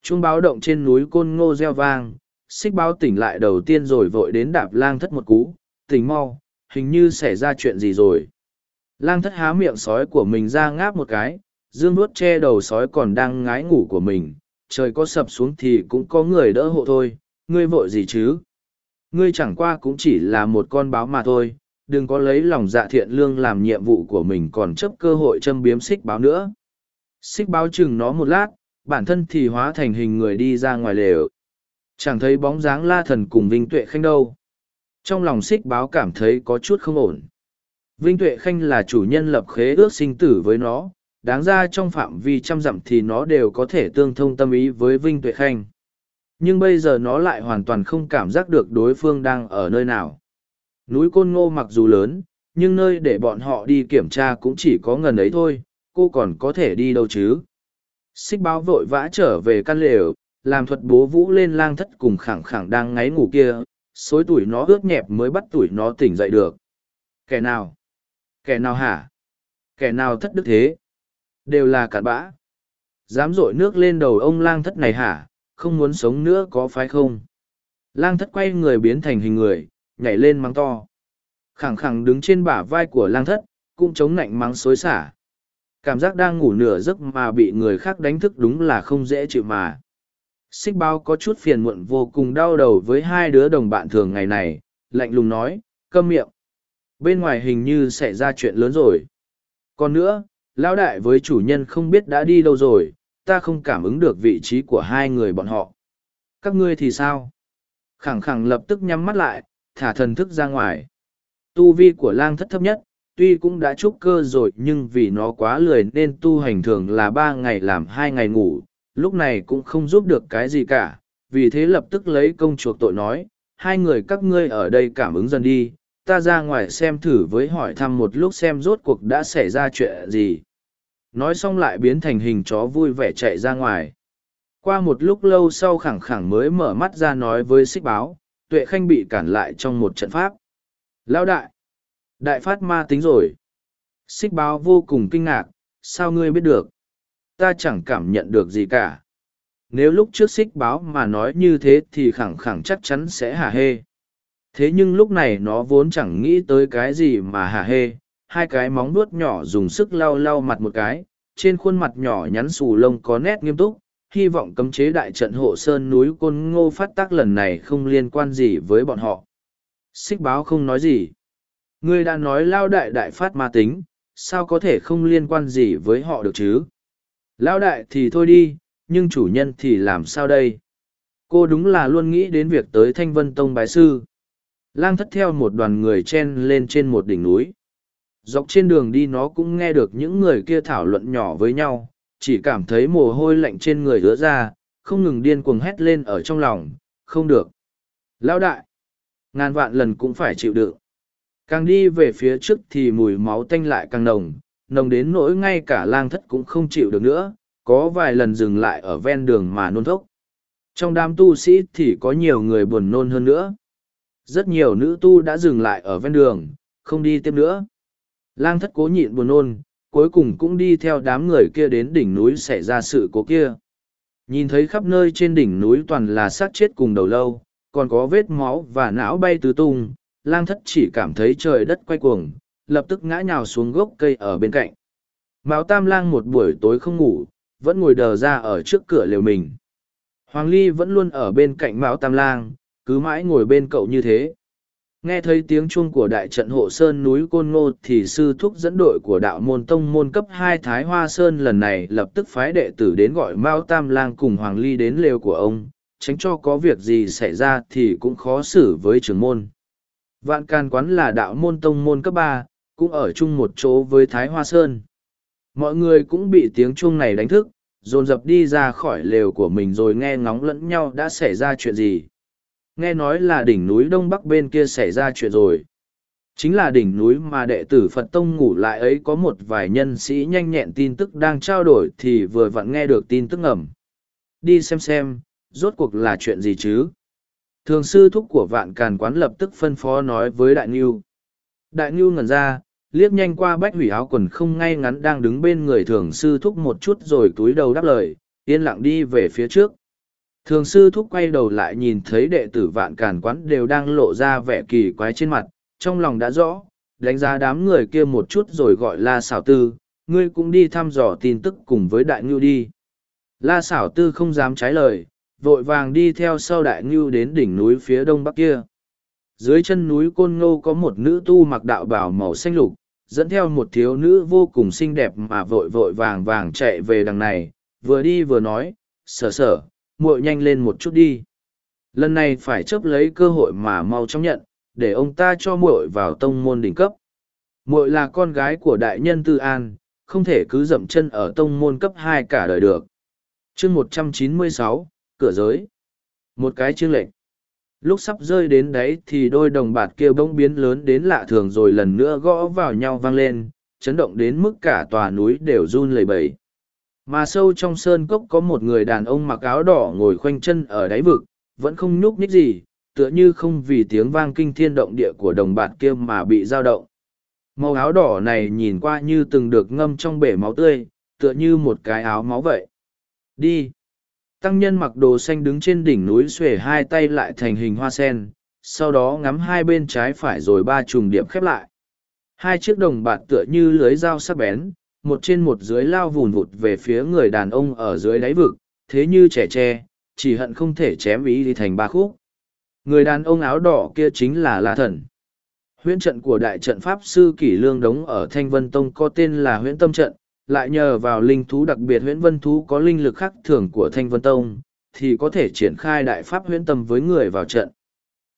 Chuông báo động trên núi Côn Ngô reo vang, xích báo tỉnh lại đầu tiên rồi vội đến đạp lang thất một cú, tỉnh mau, hình như xảy ra chuyện gì rồi. Lang thất há miệng sói của mình ra ngáp một cái, dương nuốt che đầu sói còn đang ngái ngủ của mình, trời có sập xuống thì cũng có người đỡ hộ thôi, ngươi vội gì chứ? Ngươi chẳng qua cũng chỉ là một con báo mà thôi, đừng có lấy lòng dạ thiện lương làm nhiệm vụ của mình còn chấp cơ hội châm biếm xích báo nữa. Xích báo chừng nó một lát, bản thân thì hóa thành hình người đi ra ngoài lều. Chẳng thấy bóng dáng la thần cùng Vinh Tuệ Khanh đâu. Trong lòng xích báo cảm thấy có chút không ổn. Vinh Tuệ Khanh là chủ nhân lập khế ước sinh tử với nó, đáng ra trong phạm vi trăm dặm thì nó đều có thể tương thông tâm ý với Vinh Tuệ Khanh. Nhưng bây giờ nó lại hoàn toàn không cảm giác được đối phương đang ở nơi nào. Núi Côn Ngô mặc dù lớn, nhưng nơi để bọn họ đi kiểm tra cũng chỉ có ngần ấy thôi, cô còn có thể đi đâu chứ. Xích báo vội vã trở về căn lều, làm thuật bố vũ lên lang thất cùng khẳng khẳng đang ngáy ngủ kia, xối tuổi nó ướt nhẹp mới bắt tuổi nó tỉnh dậy được. Kẻ nào? Kẻ nào hả? Kẻ nào thất đức thế? Đều là cặn bã. Dám dội nước lên đầu ông lang thất này hả? Không muốn sống nữa có phải không? Lang thất quay người biến thành hình người, nhảy lên mắng to. Khẳng khẳng đứng trên bả vai của lang thất, cũng chống nạnh mắng xối xả. Cảm giác đang ngủ nửa giấc mà bị người khác đánh thức đúng là không dễ chịu mà. Xích bao có chút phiền muộn vô cùng đau đầu với hai đứa đồng bạn thường ngày này, lạnh lùng nói, câm miệng. Bên ngoài hình như xảy ra chuyện lớn rồi. Còn nữa, lão đại với chủ nhân không biết đã đi đâu rồi, ta không cảm ứng được vị trí của hai người bọn họ. Các ngươi thì sao? Khẳng khẳng lập tức nhắm mắt lại, thả thần thức ra ngoài. Tu vi của lang thất thấp nhất, tuy cũng đã trúc cơ rồi nhưng vì nó quá lười nên tu hành thường là ba ngày làm hai ngày ngủ, lúc này cũng không giúp được cái gì cả, vì thế lập tức lấy công chuộc tội nói, hai người các ngươi ở đây cảm ứng dần đi, ta ra ngoài xem thử với hỏi thăm một lúc xem rốt cuộc đã xảy ra chuyện gì. Nói xong lại biến thành hình chó vui vẻ chạy ra ngoài. Qua một lúc lâu sau khẳng khẳng mới mở mắt ra nói với xích báo, tuệ khanh bị cản lại trong một trận pháp. Lao đại! Đại phát ma tính rồi. Xích báo vô cùng kinh ngạc, sao ngươi biết được? Ta chẳng cảm nhận được gì cả. Nếu lúc trước xích báo mà nói như thế thì khẳng khẳng chắc chắn sẽ hả hê. Thế nhưng lúc này nó vốn chẳng nghĩ tới cái gì mà hả hê, hai cái móng vuốt nhỏ dùng sức lau lau mặt một cái, trên khuôn mặt nhỏ nhắn xù lông có nét nghiêm túc, hy vọng cấm chế đại trận hộ sơn núi côn ngô phát tác lần này không liên quan gì với bọn họ. Xích báo không nói gì. Ngươi đã nói lao đại đại phát ma tính, sao có thể không liên quan gì với họ được chứ? Lão đại thì thôi đi, nhưng chủ nhân thì làm sao đây? Cô đúng là luôn nghĩ đến việc tới Thanh Vân Tông bái sư. Lang thất theo một đoàn người chen lên trên một đỉnh núi. Dọc trên đường đi nó cũng nghe được những người kia thảo luận nhỏ với nhau, chỉ cảm thấy mồ hôi lạnh trên người hứa ra, không ngừng điên cuồng hét lên ở trong lòng, không được. Lão đại, ngàn vạn lần cũng phải chịu đựng. Càng đi về phía trước thì mùi máu tanh lại càng nồng, nồng đến nỗi ngay cả lang thất cũng không chịu được nữa, có vài lần dừng lại ở ven đường mà nôn thốc. Trong đám tu sĩ thì có nhiều người buồn nôn hơn nữa. Rất nhiều nữ tu đã dừng lại ở ven đường, không đi tiếp nữa. Lang thất cố nhịn buồn nôn, cuối cùng cũng đi theo đám người kia đến đỉnh núi xảy ra sự cố kia. Nhìn thấy khắp nơi trên đỉnh núi toàn là xác chết cùng đầu lâu, còn có vết máu và não bay tứ tung, lang thất chỉ cảm thấy trời đất quay cuồng, lập tức ngã nhào xuống gốc cây ở bên cạnh. Mao Tam Lang một buổi tối không ngủ, vẫn ngồi đờ ra ở trước cửa lều mình. Hoàng Ly vẫn luôn ở bên cạnh Mao Tam Lang, cứ mãi ngồi bên cậu như thế. Nghe thấy tiếng chuông của đại trận hộ sơn núi Côn Ngô thì sư thúc dẫn đội của đạo môn tông môn cấp hai Thái Hoa Sơn lần này lập tức phái đệ tử đến gọi Mao Tam Lang cùng Hoàng Ly đến lều của ông, tránh cho có việc gì xảy ra thì cũng khó xử với trưởng môn. Vạn Can Quán là đạo môn tông môn cấp ba, cũng ở chung một chỗ với Thái Hoa Sơn. Mọi người cũng bị tiếng chuông này đánh thức, dồn dập đi ra khỏi lều của mình rồi nghe ngóng lẫn nhau đã xảy ra chuyện gì. Nghe nói là đỉnh núi đông bắc bên kia xảy ra chuyện rồi. Chính là đỉnh núi mà đệ tử phật tông ngủ lại ấy có một vài nhân sĩ nhanh nhẹn tin tức đang trao đổi thì vừa vặn nghe được tin tức ngầm. Đi xem xem rốt cuộc là chuyện gì chứ? Thường sư thúc của vạn càn quán lập tức phân phó nói với đại ngưu. Đại ngưu ngẩn ra liếc nhanh qua bách hủy áo quần không ngay ngắn đang đứng bên người thường sư thúc một chút rồi túi đầu đáp lời yên lặng đi về phía trước Thường sư thúc quay đầu lại nhìn thấy đệ tử vạn càn quán đều đang lộ ra vẻ kỳ quái trên mặt, trong lòng đã rõ, đánh giá đám người kia một chút rồi gọi la xảo tư, ngươi cũng đi thăm dò tin tức cùng với đại ngưu đi. La xảo tư không dám trái lời, vội vàng đi theo sau đại ngưu đến đỉnh núi phía đông bắc kia. Dưới chân núi Côn Ngô có một nữ tu mặc đạo bào màu xanh lục, dẫn theo một thiếu nữ vô cùng xinh đẹp mà vội vội vàng vàng chạy về đằng này, vừa đi vừa nói, sở sở, muội nhanh lên một chút đi. Lần này phải chấp lấy cơ hội mà mau chóng nhận để ông ta cho muội vào tông môn đỉnh cấp. Muội là con gái của đại nhân tư an không thể cứ dậm chân ở tông môn cấp hai cả đời được. Chương một trăm chín mươi sáu cửa giới. Một cái chương lệnh lúc sắp rơi đến đấy thì đôi đồng bạt kia bỗng biến lớn đến lạ thường rồi lần nữa gõ vào nhau vang lên chấn động đến mức cả tòa núi đều run lẩy bẩy mà sâu trong sơn cốc có một người đàn ông mặc áo đỏ ngồi khoanh chân ở đáy vực, vẫn không nhúc nhích gì, tựa như không vì tiếng vang kinh thiên động địa của đồng bạt kia mà bị dao động. Màu áo đỏ này nhìn qua như từng được ngâm trong bể máu tươi, tựa như một cái áo máu vậy. Đi! Tăng nhân mặc đồ xanh đứng trên đỉnh núi xuể hai tay lại thành hình hoa sen, sau đó ngắm hai bên trái phải rồi ba trùng điểm khép lại. Hai chiếc đồng bạt tựa như lưới dao sắc bén, một trên một dưới lao vùn vụt về phía người đàn ông ở dưới đáy vực, thế như trẻ tre, chỉ hận không thể chém ý đi thành ba khúc. Người đàn ông áo đỏ kia chính là La Thần. Huyễn trận của đại trận Pháp Sư Kỷ Lương Đống ở Thanh Vân Tông có tên là huyễn tâm trận, lại nhờ vào linh thú đặc biệt huyễn vân thú có linh lực khác thường của Thanh Vân Tông, thì có thể triển khai đại pháp huyễn tâm với người vào trận.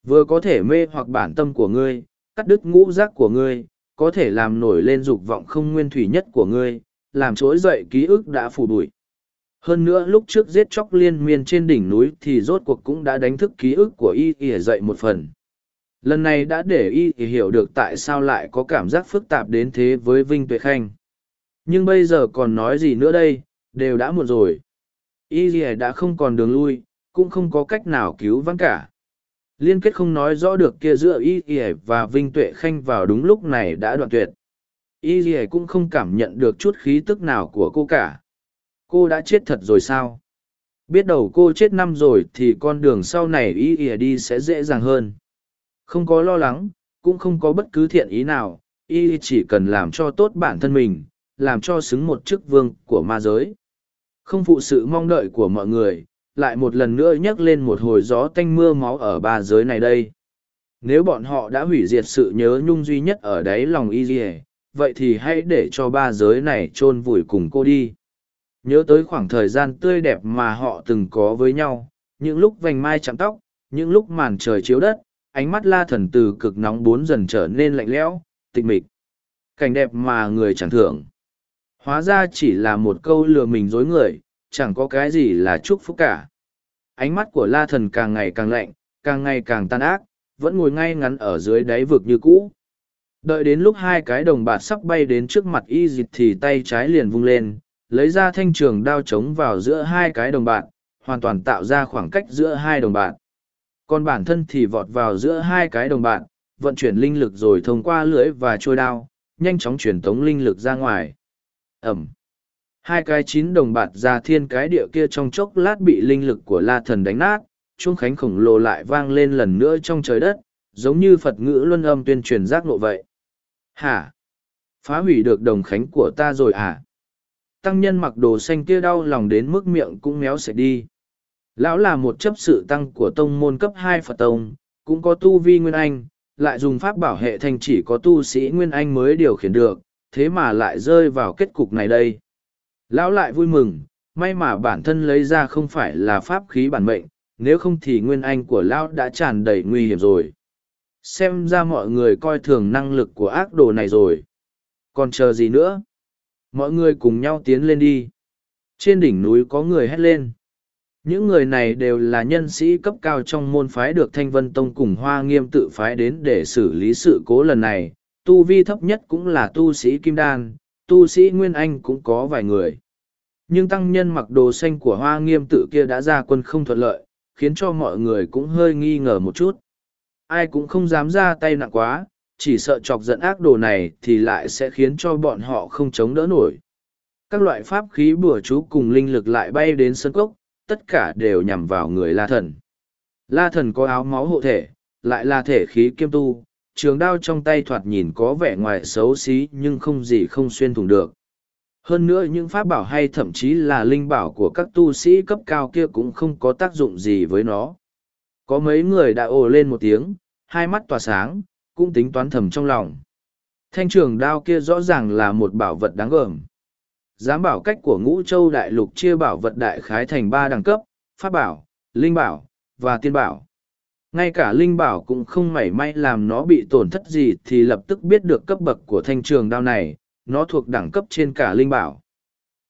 Vừa có thể mê hoặc bản tâm của ngươi, cắt đứt ngũ giác của ngươi, có thể làm nổi lên dục vọng không nguyên thủy nhất của ngươi, làm trỗi dậy ký ức đã phủ đuổi Hơn nữa lúc trước giết chóc liên miên trên đỉnh núi thì rốt cuộc cũng đã đánh thức ký ức của y ỉa dậy một phần. Lần này đã để y hiểu được tại sao lại có cảm giác phức tạp đến thế với Vinh Tuệ Khanh. Nhưng bây giờ còn nói gì nữa đây, đều đã muộn rồi. Y ỉa đã không còn đường lui, cũng không có cách nào cứu vãn cả. Liên kết không nói rõ được kia giữa y ỉa và vinh tuệ khanh vào đúng lúc này đã đoạn tuyệt. Y ỉa cũng không cảm nhận được chút khí tức nào của cô cả. Cô đã chết thật rồi sao? Biết đầu cô chết năm rồi thì con đường sau này y ỉa đi sẽ dễ dàng hơn. Không có lo lắng cũng không có bất cứ thiện ý nào. Y chỉ cần làm cho tốt bản thân mình làm cho xứng một chức vương của ma giới không phụ sự mong đợi của mọi người lại một lần nữa nhấc lên một hồi gió tanh mưa máu ở ba giới này đây. Nếu bọn họ đã hủy diệt sự nhớ nhung duy nhất ở đáy lòng y dì vậy thì hãy để cho ba giới này chôn vùi cùng cô đi. Nhớ tới khoảng thời gian tươi đẹp mà họ từng có với nhau, những lúc vành mai chạm tóc, những lúc màn trời chiếu đất, ánh mắt la thần từ cực nóng bốn dần trở nên lạnh lẽo, tịch mịch. Cảnh đẹp mà người chẳng thưởng. Hóa ra chỉ là một câu lừa mình dối người, chẳng có cái gì là chúc phúc cả. Ánh mắt của la thần càng ngày càng lạnh, càng ngày càng tan ác, vẫn ngồi ngay ngắn ở dưới đáy vực như cũ. Đợi đến lúc hai cái đồng bạc sắp bay đến trước mặt y dịch thì tay trái liền vung lên, lấy ra thanh trường đao trống vào giữa hai cái đồng bạc, hoàn toàn tạo ra khoảng cách giữa hai đồng bạc. Còn bản thân thì vọt vào giữa hai cái đồng bạc, vận chuyển linh lực rồi thông qua lưỡi và trôi đao, nhanh chóng truyền tống linh lực ra ngoài. Ẩm. Hai cái chín đồng bạt ra thiên cái địa kia trong chốc lát bị linh lực của la thần đánh nát, chuông khánh khổng lồ lại vang lên lần nữa trong trời đất, giống như Phật ngữ luân âm tuyên truyền giác ngộ vậy. Hả? Phá hủy được đồng khánh của ta rồi à? Tăng nhân mặc đồ xanh kia đau lòng đến mức miệng cũng méo sạch đi. Lão là một chấp sự tăng của tông môn cấp hai Phật Tông, cũng có tu vi Nguyên Anh, lại dùng pháp bảo hệ thành chỉ có tu sĩ Nguyên Anh mới điều khiển được, thế mà lại rơi vào kết cục này đây. Lão lại vui mừng, may mà bản thân lấy ra không phải là pháp khí bản mệnh, nếu không thì Nguyên Anh của Lão đã tràn đầy nguy hiểm rồi. Xem ra mọi người coi thường năng lực của ác đồ này rồi. Còn chờ gì nữa? Mọi người cùng nhau tiến lên đi. Trên đỉnh núi có người hét lên. Những người này đều là nhân sĩ cấp cao trong môn phái được Thanh Vân Tông cùng Hoa Nghiêm tự phái đến để xử lý sự cố lần này. Tu vi thấp nhất cũng là tu sĩ Kim Đan, tu sĩ Nguyên Anh cũng có vài người. Nhưng tăng nhân mặc đồ xanh của Hoa Nghiêm tự kia đã ra quân không thuận lợi, khiến cho mọi người cũng hơi nghi ngờ một chút. Ai cũng không dám ra tay nặng quá, chỉ sợ chọc giận ác đồ này thì lại sẽ khiến cho bọn họ không chống đỡ nổi. Các loại pháp khí bùa chú cùng linh lực lại bay đến sân cốc, tất cả đều nhằm vào người la thần. La thần có áo máu hộ thể, lại là thể khí kiêm tu, trường đao trong tay thoạt nhìn có vẻ ngoài xấu xí nhưng không gì không xuyên thủng được. Hơn nữa những pháp bảo hay thậm chí là linh bảo của các tu sĩ cấp cao kia cũng không có tác dụng gì với nó. Có mấy người đã ồ lên một tiếng, hai mắt tỏa sáng, cũng tính toán thầm trong lòng. Thanh trường đao kia rõ ràng là một bảo vật đáng gờm. Giám bảo cách của ngũ châu đại lục chia bảo vật đại khái thành ba đẳng cấp, pháp bảo, linh bảo, và tiên bảo. Ngay cả linh bảo cũng không mảy may làm nó bị tổn thất gì thì lập tức biết được cấp bậc của thanh trường đao này, nó thuộc đẳng cấp trên cả linh bảo.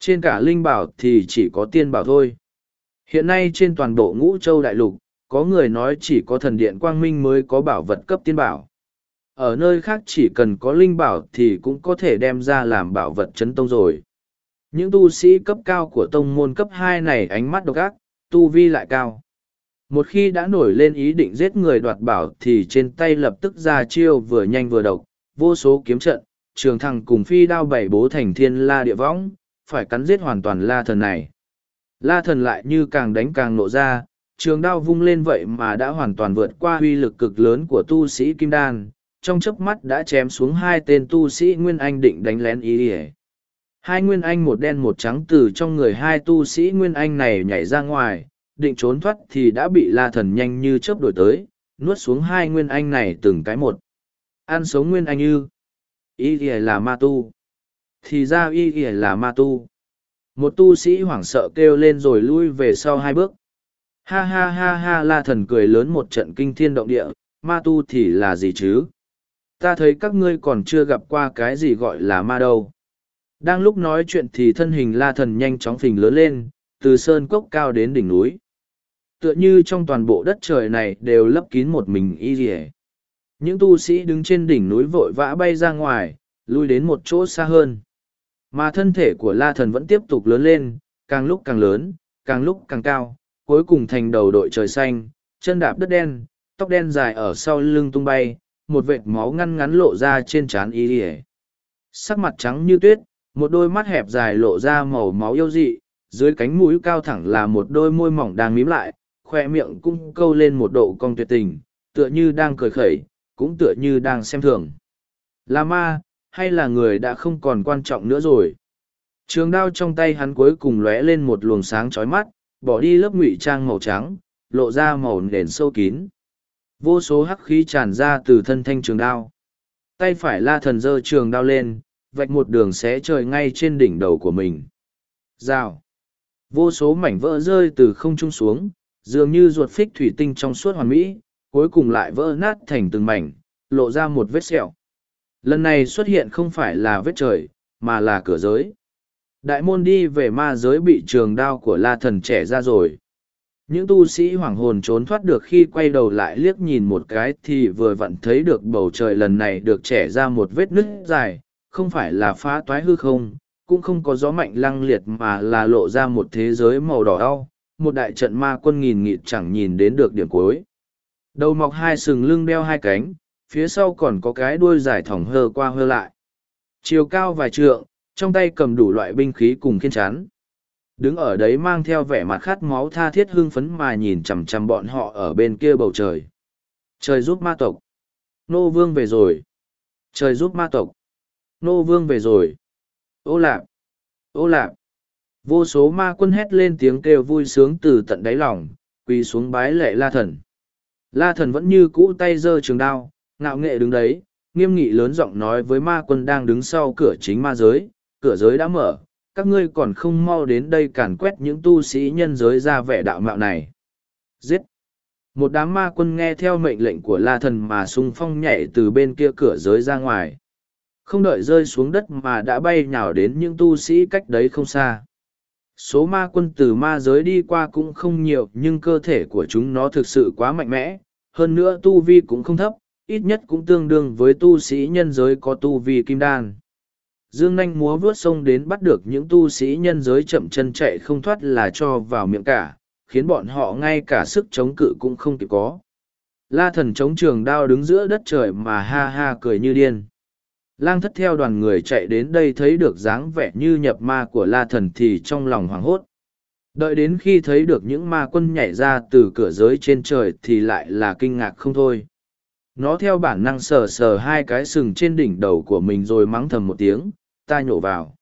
Trên cả linh bảo thì chỉ có tiên bảo thôi. Hiện nay trên toàn bộ ngũ châu đại lục, có người nói chỉ có thần điện quang minh mới có bảo vật cấp tiên bảo. Ở nơi khác chỉ cần có linh bảo thì cũng có thể đem ra làm bảo vật chấn tông rồi. Những tu sĩ cấp cao của tông môn cấp hai này ánh mắt độc ác, tu vi lại cao. Một khi đã nổi lên ý định giết người đoạt bảo thì trên tay lập tức ra chiêu vừa nhanh vừa độc, vô số kiếm trận, trường thằng cùng phi đao bảy bố thành thiên la địa võng, phải cắn giết hoàn toàn la thần này. La thần lại như càng đánh càng nộ ra, trường đao vung lên vậy mà đã hoàn toàn vượt qua uy lực cực lớn của tu sĩ Kim Đan, trong chớp mắt đã chém xuống hai tên tu sĩ Nguyên Anh định đánh lén ý ỉa hai Nguyên Anh một đen một trắng từ trong người hai tu sĩ Nguyên Anh này nhảy ra ngoài, định trốn thoát thì đã bị la thần nhanh như chớp đổi tới, nuốt xuống hai Nguyên Anh này từng cái một. Ăn sống Nguyên Anh như ý ỉa là ma tu. Thì ra ý ỉa là ma tu. Một tu sĩ hoảng sợ kêu lên rồi lui về sau hai bước. Ha ha ha ha la thần cười lớn một trận kinh thiên động địa, ma tu thì là gì chứ? ta thấy các ngươi còn chưa gặp qua cái gì gọi là ma đâu. Đang lúc nói chuyện thì thân hình la thần nhanh chóng phình lớn lên, từ sơn cốc cao đến đỉnh núi. Tựa như trong toàn bộ đất trời này đều lấp kín một mình y rỉa Những tu sĩ đứng trên đỉnh núi vội vã bay ra ngoài, lui đến một chỗ xa hơn. Mà thân thể của la thần vẫn tiếp tục lớn lên, càng lúc càng lớn, càng lúc càng cao, cuối cùng thành đầu đội trời xanh, chân đạp đất đen, tóc đen dài ở sau lưng tung bay, một vệt máu ngăn ngắn lộ ra trên trán y ỉa sắc mặt trắng như tuyết một đôi mắt hẹp dài lộ ra màu máu yêu dị dưới cánh mũi cao thẳng là một đôi môi mỏng đang mím lại, khoe miệng cũng câu lên một độ cong tuyệt tình, tựa như đang cười khẩy, cũng tựa như đang xem thường. Là ma, hay là người đã không còn quan trọng nữa rồi? Trường đao trong tay hắn cuối cùng lóe lên một luồng sáng chói mắt, bỏ đi lớp ngụy trang màu trắng, lộ ra màu nền sâu kín. Vô số hắc khí tràn ra từ thân thanh trường đao. Tay phải la thần giơ trường đao lên, vạch một đường xé trời ngay trên đỉnh đầu của mình. Rào vô số mảnh vỡ rơi từ không trung xuống, dường như ruột phích thủy tinh trong suốt hoàn mỹ, cuối cùng lại vỡ nát thành từng mảnh, lộ ra một vết sẹo. Lần này xuất hiện không phải là vết trời, mà là cửa giới. Đại môn đi về ma giới bị trường đao của la thần trẻ ra rồi. Những tu sĩ hoàng hồn trốn thoát được khi quay đầu lại liếc nhìn một cái thì vừa vặn thấy được bầu trời lần này được trẻ ra một vết nứt dài, không phải là phá toái hư không cũng không có gió mạnh lăng liệt mà là lộ ra một thế giới màu đỏ đau, một đại trận ma quân nghìn nghịt chẳng nhìn đến được điểm cuối. Đầu mọc hai sừng lưng đeo hai cánh, phía sau còn có cái đuôi dài thỏng hơ qua hơ lại. Chiều cao vài trượng, trong tay cầm đủ loại binh khí cùng kiên chán. Đứng ở đấy mang theo vẻ mặt khát máu tha thiết hưng phấn mà nhìn chằm chằm bọn họ ở bên kia bầu trời. Trời giúp ma tộc. Nô vương về rồi. Trời giúp ma tộc. Nô vương về rồi. Ô lạp. Ô lạp. Vô số ma quân hét lên tiếng kêu vui sướng từ tận đáy lòng, quỳ xuống bái lệ la thần. La thần vẫn như cũ tay giơ trường đao, ngạo nghệ đứng đấy, nghiêm nghị lớn giọng nói với ma quân đang đứng sau cửa chính ma giới, cửa giới đã mở, các ngươi còn không mau đến đây càn quét những tu sĩ nhân giới ra vẻ đạo mạo này. Giết! Một đám ma quân nghe theo mệnh lệnh của la thần mà sung phong nhảy từ bên kia cửa giới ra ngoài. Không đợi rơi xuống đất mà đã bay nhào đến những tu sĩ cách đấy không xa. Số ma quân từ ma giới đi qua cũng không nhiều nhưng cơ thể của chúng nó thực sự quá mạnh mẽ, hơn nữa tu vi cũng không thấp, ít nhất cũng tương đương với tu sĩ nhân giới có tu vi kim đan. Dương nanh múa vướt sông đến bắt được những tu sĩ nhân giới chậm chân chạy không thoát là cho vào miệng cả, khiến bọn họ ngay cả sức chống cự cũng không kịp có. La thần chống trường đao đứng giữa đất trời mà ha ha cười như điên. Lang thất theo đoàn người chạy đến đây thấy được dáng vẻ như nhập ma của la thần thì trong lòng hoảng hốt. Đợi đến khi thấy được những ma quân nhảy ra từ cửa giới trên trời thì lại là kinh ngạc không thôi. Nó theo bản năng sờ sờ hai cái sừng trên đỉnh đầu của mình rồi mắng thầm một tiếng, ta nhổ vào.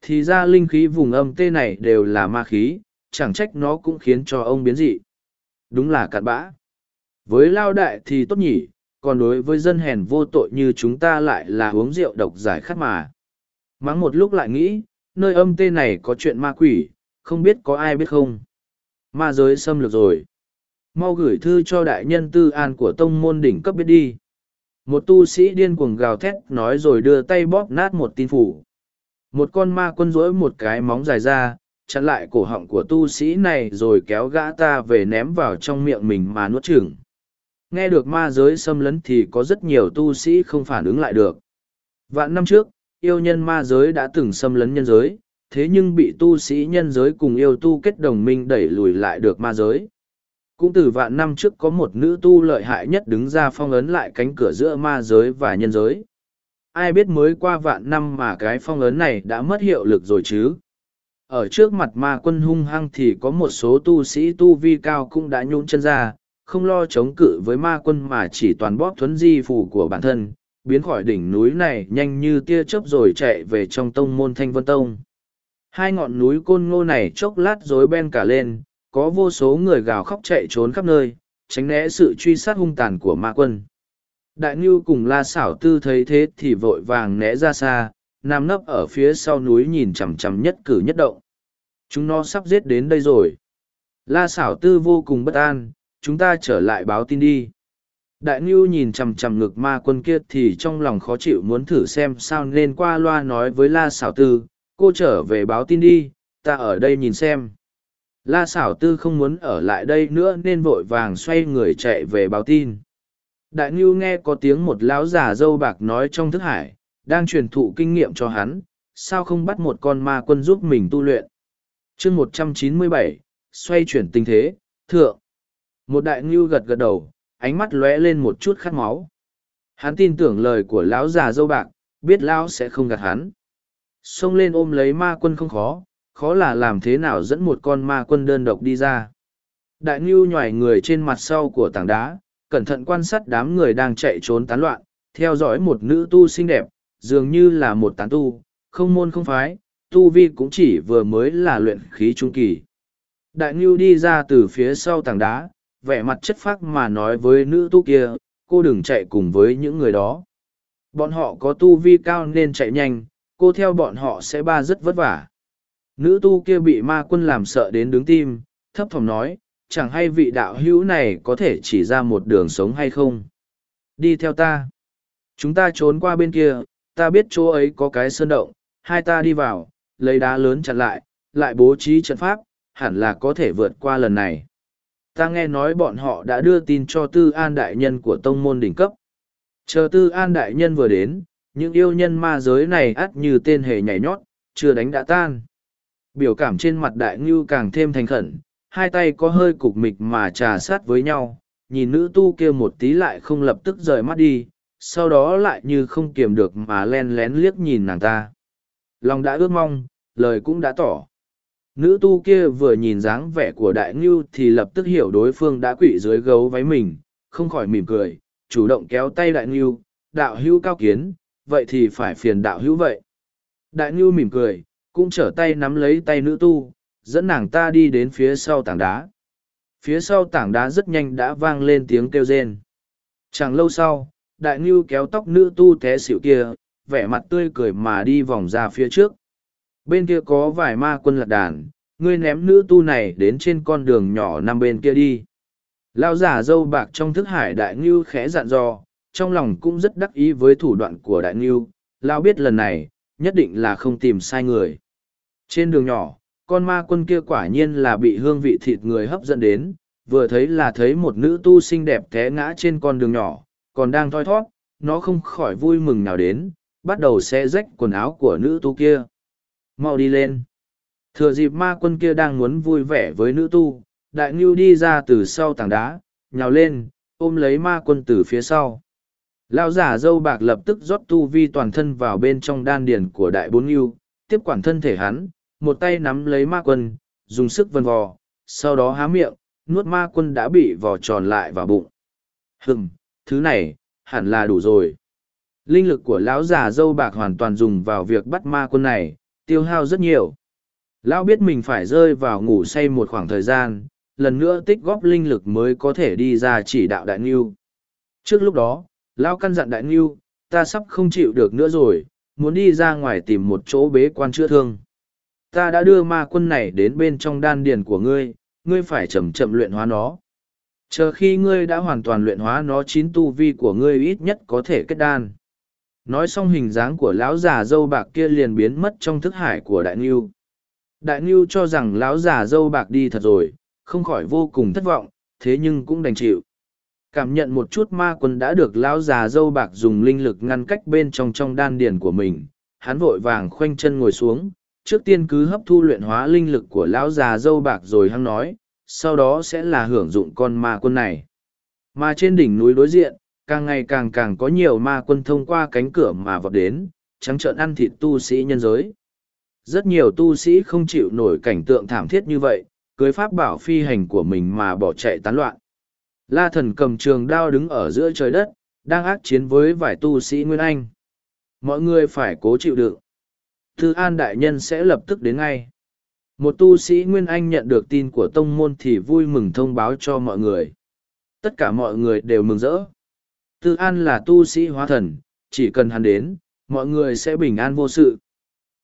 Thì ra linh khí vùng âm tê này đều là ma khí, chẳng trách nó cũng khiến cho ông biến dị. Đúng là cặn bã. Với lao đại thì tốt nhỉ, còn đối với dân hèn vô tội như chúng ta lại là uống rượu độc giải khát mà. Mắng một lúc lại nghĩ, nơi âm tê này có chuyện ma quỷ, không biết có ai biết không. Ma giới xâm lược rồi. Mau gửi thư cho đại nhân tư an của tông môn đỉnh cấp biết đi. Một tu sĩ điên cuồng gào thét nói rồi đưa tay bóp nát một tin phủ. Một con ma quân rỗi một cái móng dài ra, chặn lại cổ họng của tu sĩ này rồi kéo gã ta về ném vào trong miệng mình mà nuốt chửng. Nghe được ma giới xâm lấn thì có rất nhiều tu sĩ không phản ứng lại được. Vạn năm trước, yêu nhân ma giới đã từng xâm lấn nhân giới, thế nhưng bị tu sĩ nhân giới cùng yêu tu kết đồng minh đẩy lùi lại được ma giới. Cũng từ vạn năm trước có một nữ tu lợi hại nhất đứng ra phong ấn lại cánh cửa giữa ma giới và nhân giới. Ai biết mới qua vạn năm mà cái phong ấn này đã mất hiệu lực rồi chứ? Ở trước mặt ma quân hung hăng thì có một số tu sĩ tu vi cao cũng đã nhún chân ra, không lo chống cự với ma quân mà chỉ toàn bóp thuấn di phù của bản thân, biến khỏi đỉnh núi này nhanh như tia chớp rồi chạy về trong tông môn thanh vân tông. Hai ngọn núi côn ngô này chốc lát rối ben cả lên, có vô số người gào khóc chạy trốn khắp nơi, tránh né sự truy sát hung tàn của ma quân. Đại Ngưu cùng La Xảo Tư thấy thế thì vội vàng né ra xa, nằm nấp ở phía sau núi nhìn chằm chằm nhất cử nhất động. Chúng nó sắp giết đến đây rồi. La Xảo Tư vô cùng bất an, chúng ta trở lại báo tin đi. Đại Ngưu nhìn chằm chằm ngực ma quân kia thì trong lòng khó chịu muốn thử xem sao nên qua loa nói với La Xảo Tư, cô trở về báo tin đi, ta ở đây nhìn xem. La xảo tư không muốn ở lại đây nữa nên vội vàng xoay người chạy về báo tin. Đại Ngưu nghe có tiếng một lão già dâu bạc nói trong thức hải, đang truyền thụ kinh nghiệm cho hắn, sao không bắt một con ma quân giúp mình tu luyện. chương một trăm chín mươi bảy, xoay chuyển tình thế, thượng. Một đại Ngưu gật gật đầu, ánh mắt lóe lên một chút khát máu. Hắn tin tưởng lời của lão già dâu bạc, biết lão sẽ không gạt hắn. Xông lên ôm lấy ma quân không khó, khó là làm thế nào dẫn một con ma quân đơn độc đi ra. Đại Ngưu nhoài người trên mặt sau của tảng đá, cẩn thận quan sát đám người đang chạy trốn tán loạn, theo dõi một nữ tu xinh đẹp, dường như là một tán tu, không môn không phái, tu vi cũng chỉ vừa mới là luyện khí trung kỳ. Đại Ngưu đi ra từ phía sau tảng đá, vẻ mặt chất phác mà nói với nữ tu kia, cô đừng chạy cùng với những người đó. Bọn họ có tu vi cao nên chạy nhanh, cô theo bọn họ sẽ ba rất vất vả. Nữ tu kia bị ma quân làm sợ đến đứng tim, thấp thỏm nói, chẳng hay vị đạo hữu này có thể chỉ ra một đường sống hay không. Đi theo ta. Chúng ta trốn qua bên kia, ta biết chỗ ấy có cái sơn động, hai ta đi vào, lấy đá lớn chặn lại, lại bố trí trận pháp, hẳn là có thể vượt qua lần này. Ta nghe nói bọn họ đã đưa tin cho tư an đại nhân của tông môn đỉnh cấp. Chờ tư an đại nhân vừa đến, những yêu nhân ma giới này ắt như tên hề nhảy nhót, chưa đánh đã tan. Biểu cảm trên mặt đại ngưu càng thêm thành khẩn, hai tay có hơi cục mịch mà trà sát với nhau, nhìn nữ tu kia một tí lại không lập tức rời mắt đi, sau đó lại như không kiềm được mà len lén liếc nhìn nàng ta. Lòng đã ước mong, lời cũng đã tỏ. Nữ tu kia vừa nhìn dáng vẻ của đại ngưu thì lập tức hiểu đối phương đã quỵ dưới gấu váy mình, không khỏi mỉm cười, chủ động kéo tay đại ngưu, đạo hữu cao kiến, vậy thì phải phiền đạo hữu vậy. Đại ngưu mỉm cười, cũng trở tay nắm lấy tay nữ tu, dẫn nàng ta đi đến phía sau tảng đá. Phía sau tảng đá rất nhanh đã vang lên tiếng kêu rên. Chẳng lâu sau, đại ngưu kéo tóc nữ tu té xịu kia, vẻ mặt tươi cười mà đi vòng ra phía trước. Bên kia có vài ma quân lạc đàn, ngươi ném nữ tu này đến trên con đường nhỏ nằm bên kia đi. Lao giả dâu bạc trong thức hải đại ngưu khẽ dặn dò, trong lòng cũng rất đắc ý với thủ đoạn của đại ngưu. Lao biết lần này, nhất định là không tìm sai người. Trên đường nhỏ, con ma quân kia quả nhiên là bị hương vị thịt người hấp dẫn đến, vừa thấy là thấy một nữ tu xinh đẹp té ngã trên con đường nhỏ, còn đang thoi thót, nó không khỏi vui mừng nào đến, bắt đầu xé rách quần áo của nữ tu kia. Mau đi lên. Thừa dịp ma quân kia đang muốn vui vẻ với nữ tu, đại ngưu đi ra từ sau tảng đá, nhào lên, ôm lấy ma quân từ phía sau. Lão giả dâu bạc lập tức rót tu vi toàn thân vào bên trong đan điền của đại bốn ngưu, tiếp quản thân thể hắn, một tay nắm lấy ma quân, dùng sức vần vò, sau đó há miệng, nuốt ma quân đã bị vò tròn lại vào bụng. Hừm, thứ này, hẳn là đủ rồi. Linh lực của lão già dâu bạc hoàn toàn dùng vào việc bắt ma quân này, tiêu hao rất nhiều. Lão biết mình phải rơi vào ngủ say một khoảng thời gian, lần nữa tích góp linh lực mới có thể đi ra chỉ đạo đại ngưu. Trước lúc đó, Lão căn dặn đại ngưu, ta sắp không chịu được nữa rồi, muốn đi ra ngoài tìm một chỗ bế quan chữa thương. Ta đã đưa ma quân này đến bên trong đan điền của ngươi, ngươi phải chậm chậm luyện hóa nó. Chờ khi ngươi đã hoàn toàn luyện hóa nó chín tu vi của ngươi ít nhất có thể kết đan. Nói xong hình dáng của lão già dâu bạc kia liền biến mất trong thức hải của đại ngưu. Đại ngưu cho rằng lão già dâu bạc đi thật rồi, không khỏi vô cùng thất vọng, thế nhưng cũng đành chịu. Cảm nhận một chút ma quân đã được lão già dâu bạc dùng linh lực ngăn cách bên trong trong đan điền của mình, hắn vội vàng khoanh chân ngồi xuống, trước tiên cứ hấp thu luyện hóa linh lực của lão già dâu bạc rồi hắn nói, sau đó sẽ là hưởng dụng con ma quân này. Mà trên đỉnh núi đối diện, càng ngày càng càng có nhiều ma quân thông qua cánh cửa mà vọt đến, trắng trợn ăn thịt tu sĩ nhân giới. Rất nhiều tu sĩ không chịu nổi cảnh tượng thảm thiết như vậy, cưới pháp bảo phi hành của mình mà bỏ chạy tán loạn. La thần cầm trường đao đứng ở giữa trời đất, đang ác chiến với vài tu sĩ Nguyên Anh. Mọi người phải cố chịu đựng. Thư An Đại Nhân sẽ lập tức đến ngay. Một tu sĩ Nguyên Anh nhận được tin của tông môn thì vui mừng thông báo cho mọi người. Tất cả mọi người đều mừng rỡ. Tư An là tu sĩ hóa thần, chỉ cần hắn đến, mọi người sẽ bình an vô sự.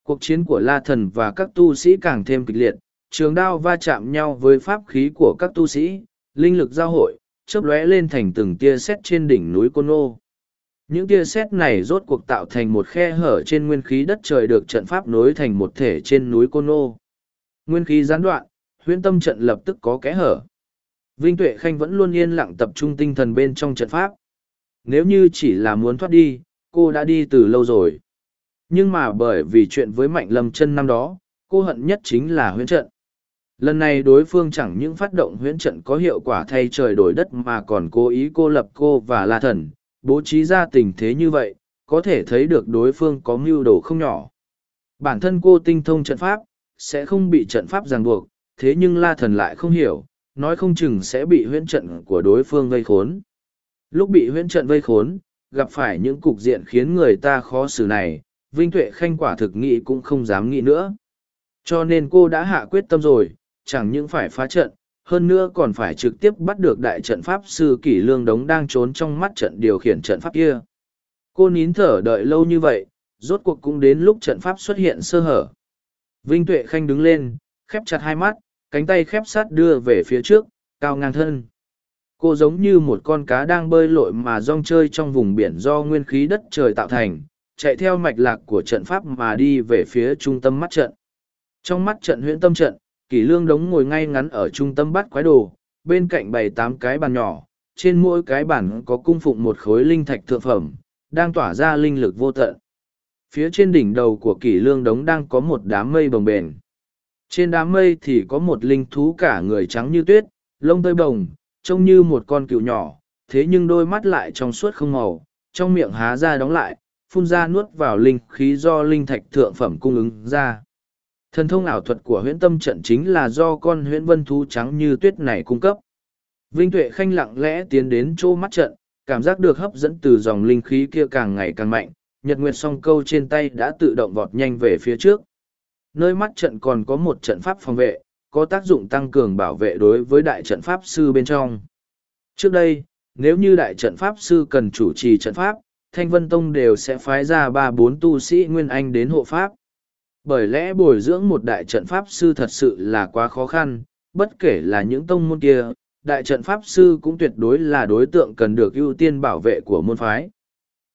Cuộc chiến của La Thần và các tu sĩ càng thêm kịch liệt, trường đao va chạm nhau với pháp khí của các tu sĩ, linh lực giao hội, chớp lóe lên thành từng tia sét trên đỉnh núi Côn Ô. Những tia sét này rốt cuộc tạo thành một khe hở trên nguyên khí đất trời được trận pháp nối thành một thể trên núi Côn Ô. Nguyên khí gián đoạn, huyễn tâm trận lập tức có kẽ hở. Vinh Tuệ Khanh vẫn luôn yên lặng tập trung tinh thần bên trong trận pháp. Nếu như chỉ là muốn thoát đi, cô đã đi từ lâu rồi. Nhưng mà bởi vì chuyện với Mạnh Lâm chân năm đó, cô hận nhất chính là huyễn trận. Lần này đối phương chẳng những phát động huyễn trận có hiệu quả thay trời đổi đất mà còn cố ý cô lập cô và La Thần, bố trí ra tình thế như vậy, có thể thấy được đối phương có mưu đồ không nhỏ. Bản thân cô tinh thông trận pháp, sẽ không bị trận pháp ràng buộc, thế nhưng La Thần lại không hiểu, nói không chừng sẽ bị huyễn trận của đối phương gây khốn. Lúc bị huyễn trận vây khốn, gặp phải những cục diện khiến người ta khó xử này, Vinh Tuệ Khanh quả thực nghĩ cũng không dám nghĩ nữa. Cho nên cô đã hạ quyết tâm rồi, chẳng những phải phá trận, hơn nữa còn phải trực tiếp bắt được đại trận pháp sư kỷ lương đống đang trốn trong mắt trận điều khiển trận pháp kia. Cô nín thở đợi lâu như vậy, rốt cuộc cũng đến lúc trận pháp xuất hiện sơ hở. Vinh Tuệ Khanh đứng lên, khép chặt hai mắt, cánh tay khép sát đưa về phía trước, cao ngang thân. Cô giống như một con cá đang bơi lội mà rong chơi trong vùng biển do nguyên khí đất trời tạo thành, chạy theo mạch lạc của trận pháp mà đi về phía trung tâm mắt trận. Trong mắt trận Huyễn tâm trận, kỷ lương đống ngồi ngay ngắn ở trung tâm bắt quái đồ, bên cạnh bày tám cái bàn nhỏ, trên mỗi cái bàn có cung phụng một khối linh thạch thượng phẩm, đang tỏa ra linh lực vô tận. Phía trên đỉnh đầu của kỷ lương đống đang có một đám mây bồng bềnh. Trên đám mây thì có một linh thú cả người trắng như tuyết, lông tơi bồng, trông như một con cựu nhỏ, thế nhưng đôi mắt lại trong suốt không màu, trong miệng há ra đóng lại, phun ra nuốt vào linh khí do linh thạch thượng phẩm cung ứng ra. Thần thông ảo thuật của huyễn tâm trận chính là do con huyễn vân thú trắng như tuyết này cung cấp. Vinh Tuệ Khanh lặng lẽ tiến đến chỗ mắt trận, cảm giác được hấp dẫn từ dòng linh khí kia càng ngày càng mạnh, nhật nguyệt song câu trên tay đã tự động vọt nhanh về phía trước. Nơi mắt trận còn có một trận pháp phòng vệ, có tác dụng tăng cường bảo vệ đối với đại trận pháp sư bên trong. Trước đây, nếu như đại trận pháp sư cần chủ trì trận pháp, Thanh Vân Tông đều sẽ phái ra ba bốn tu sĩ Nguyên Anh đến hộ pháp. Bởi lẽ bồi dưỡng một đại trận pháp sư thật sự là quá khó khăn, bất kể là những tông môn kia, đại trận pháp sư cũng tuyệt đối là đối tượng cần được ưu tiên bảo vệ của môn phái.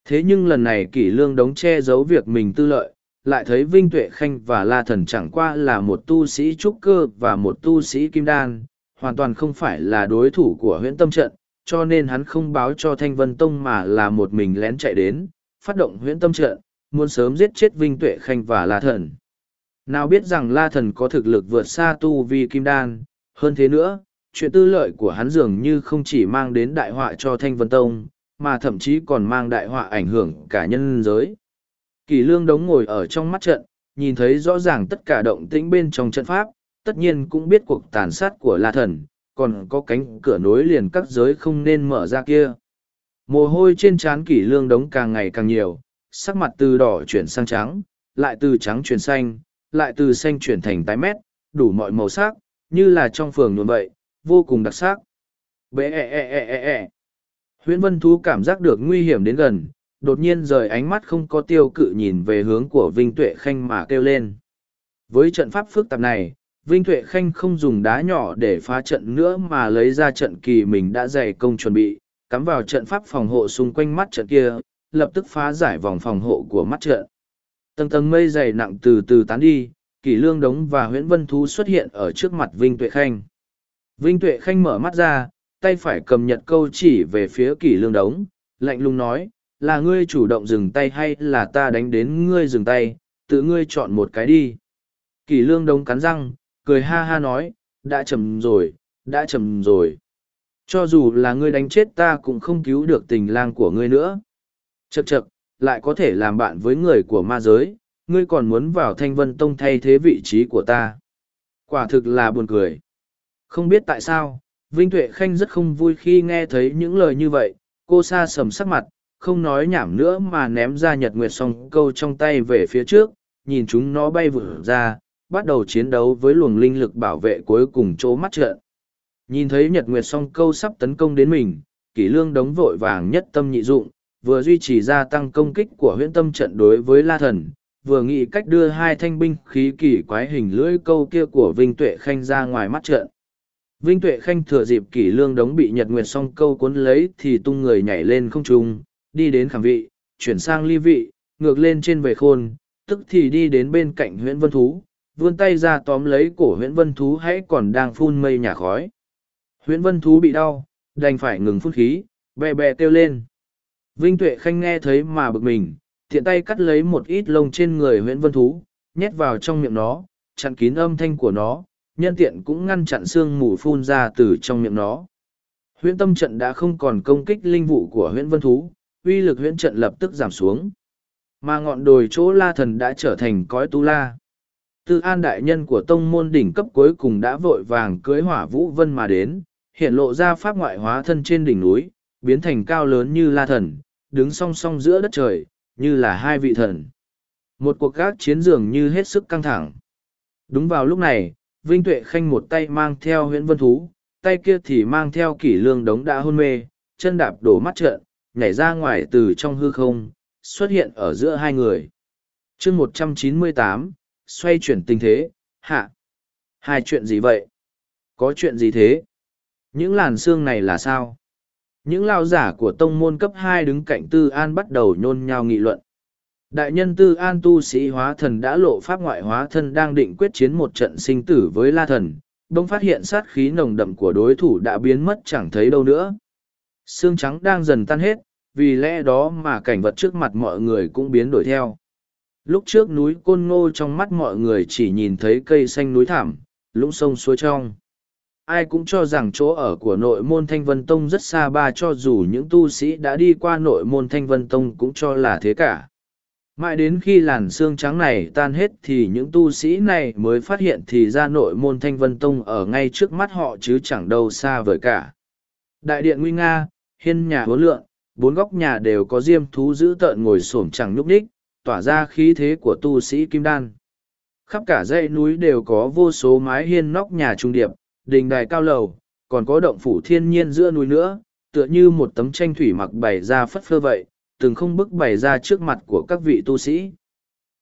Thế nhưng lần này kỷ lương đống che giấu việc mình tư lợi, lại thấy Vinh Tuệ Khanh và La Thần chẳng qua là một tu sĩ trúc cơ và một tu sĩ kim đan, hoàn toàn không phải là đối thủ của huyện tâm trận, cho nên hắn không báo cho Thanh Vân Tông mà là một mình lén chạy đến, phát động huyện tâm trận, muốn sớm giết chết Vinh Tuệ Khanh và La Thần. Nào biết rằng La Thần có thực lực vượt xa tu vi kim đan, hơn thế nữa, chuyện tư lợi của hắn dường như không chỉ mang đến đại họa cho Thanh Vân Tông, mà thậm chí còn mang đại họa ảnh hưởng cả nhân giới. Kỳ lương đống ngồi ở trong mắt trận, nhìn thấy rõ ràng tất cả động tĩnh bên trong trận pháp, tất nhiên cũng biết cuộc tàn sát của La Thần, còn có cánh cửa nối liền các giới không nên mở ra kia. Mồ hôi trên trán kỷ lương đống càng ngày càng nhiều, sắc mặt từ đỏ chuyển sang trắng, lại từ trắng chuyển xanh, lại từ xanh chuyển thành tái mét, đủ mọi màu sắc, như là trong phường nhuộm vậy, vô cùng đặc sắc. Bệ ẹ ẹ ẹ ẹ ẹ. Huyễn Vân Thú cảm giác được nguy hiểm đến gần, đột nhiên rời ánh mắt không có tiêu cự nhìn về hướng của Vinh Tuệ Khanh mà kêu lên. Với trận pháp phức tạp này, Vinh Tuệ Khanh không dùng đá nhỏ để phá trận nữa mà lấy ra trận kỳ mình đã dày công chuẩn bị, cắm vào trận pháp phòng hộ xung quanh mắt trận kia, lập tức phá giải vòng phòng hộ của mắt trận. Tầng tầng mây dày nặng từ từ tán đi, Kỷ Lương Đống và Huyễn Vân Thú xuất hiện ở trước mặt Vinh Tuệ Khanh. Vinh Tuệ Khanh mở mắt ra, tay phải cầm nhật câu chỉ về phía Kỷ Lương Đống, lạnh lùng nói, là ngươi chủ động dừng tay hay là ta đánh đến ngươi dừng tay, tự ngươi chọn một cái đi. Kỷ Lương Đống cắn răng, cười ha ha nói, đã chầm rồi, đã chầm rồi. Cho dù là ngươi đánh chết ta cũng không cứu được tình lang của ngươi nữa. Chậc chậc, lại có thể làm bạn với người của ma giới, ngươi còn muốn vào thanh vân tông thay thế vị trí của ta. Quả thực là buồn cười. Không biết tại sao, Vinh Tuệ Khanh rất không vui khi nghe thấy những lời như vậy, cô xa sầm sắc mặt, không nói nhảm nữa mà ném ra nhật nguyệt song câu trong tay về phía trước, nhìn chúng nó bay vụt ra, bắt đầu chiến đấu với luồng linh lực bảo vệ cuối cùng chỗ mắt trợn Nhìn thấy nhật nguyệt song câu sắp tấn công đến mình, kỷ lương đống vội vàng nhất tâm nhị dụng, vừa duy trì gia tăng công kích của huyễn tâm trận đối với la thần, vừa nghĩ cách đưa hai thanh binh khí kỳ quái hình lưỡi câu kia của Vinh Tuệ Khanh ra ngoài mắt trận. Vinh Tuệ Khanh thừa dịp kỷ lương đống bị Nhật Nguyệt song câu cuốn lấy thì tung người nhảy lên không trung, đi đến khảm vị, chuyển sang ly vị, ngược lên trên về khôn, tức thì đi đến bên cạnh huyễn vân thú, vươn tay ra tóm lấy cổ huyễn vân thú hãy còn đang phun mây nhà khói. Huyễn vân thú bị đau, đành phải ngừng phun khí, bè bè kêu lên. Vinh Tuệ Khanh nghe thấy mà bực mình, thiện tay cắt lấy một ít lông trên người huyễn vân thú, nhét vào trong miệng nó, chặn kín âm thanh của nó, nhân tiện cũng ngăn chặn xương mù phun ra từ trong miệng nó. Huyễn tâm trận đã không còn công kích linh vụ của huyễn vân thú, uy lực huyễn trận lập tức giảm xuống. Mà ngọn đồi chỗ la thần đã trở thành cõi tu la. Tư an đại nhân của tông môn đỉnh cấp cuối cùng đã vội vàng cưới hỏa vũ vân mà đến, hiện lộ ra pháp ngoại hóa thân trên đỉnh núi, biến thành cao lớn như la thần, đứng song song giữa đất trời, như là hai vị thần. Một cuộc gác chiến dường như hết sức căng thẳng. Đúng vào lúc này, Vinh Tuệ Khanh một tay mang theo Huyễn vân thú, tay kia thì mang theo kỷ lương đống đã hôn mê, chân đạp đổ mắt trợn, nhảy ra ngoài từ trong hư không, xuất hiện ở giữa hai người. chương một trăm chín mươi tám xoay chuyển tình thế, hạ. Hai chuyện gì vậy? Có chuyện gì thế? Những làn xương này là sao? Những lao giả của tông môn cấp hai đứng cạnh Tư An bắt đầu nhôn nhao nghị luận. Đại nhân Tư An tu sĩ hóa thần đã lộ pháp ngoại hóa thân đang định quyết chiến một trận sinh tử với La Thần, đông phát hiện sát khí nồng đậm của đối thủ đã biến mất chẳng thấy đâu nữa. Xương trắng đang dần tan hết, vì lẽ đó mà cảnh vật trước mặt mọi người cũng biến đổi theo. lúc trước núi côn ngô trong mắt mọi người chỉ nhìn thấy cây xanh núi thảm lũng sông suối trong. Ai cũng cho rằng chỗ ở của nội môn thanh vân tông rất xa ba cho dù những tu sĩ đã đi qua nội môn thanh vân tông cũng cho là thế cả. Mãi đến khi làn xương trắng này tan hết thì những tu sĩ này mới phát hiện thì ra nội môn thanh vân tông ở ngay trước mắt họ chứ chẳng đâu xa vời cả. Đại điện nguy nga hiên nhà huấn lượn bốn góc nhà đều có diêm thú dữ tợn ngồi s ổ m chẳng nhúc ních tỏa ra khí thế của tu sĩ kim đan. Khắp cả dãy núi đều có vô số mái hiên nóc nhà trung điệp, đình đài cao lầu, còn có động phủ thiên nhiên giữa núi nữa, tựa như một tấm tranh thủy mặc bày ra phất phơ vậy, từng không bức bày ra trước mặt của các vị tu sĩ.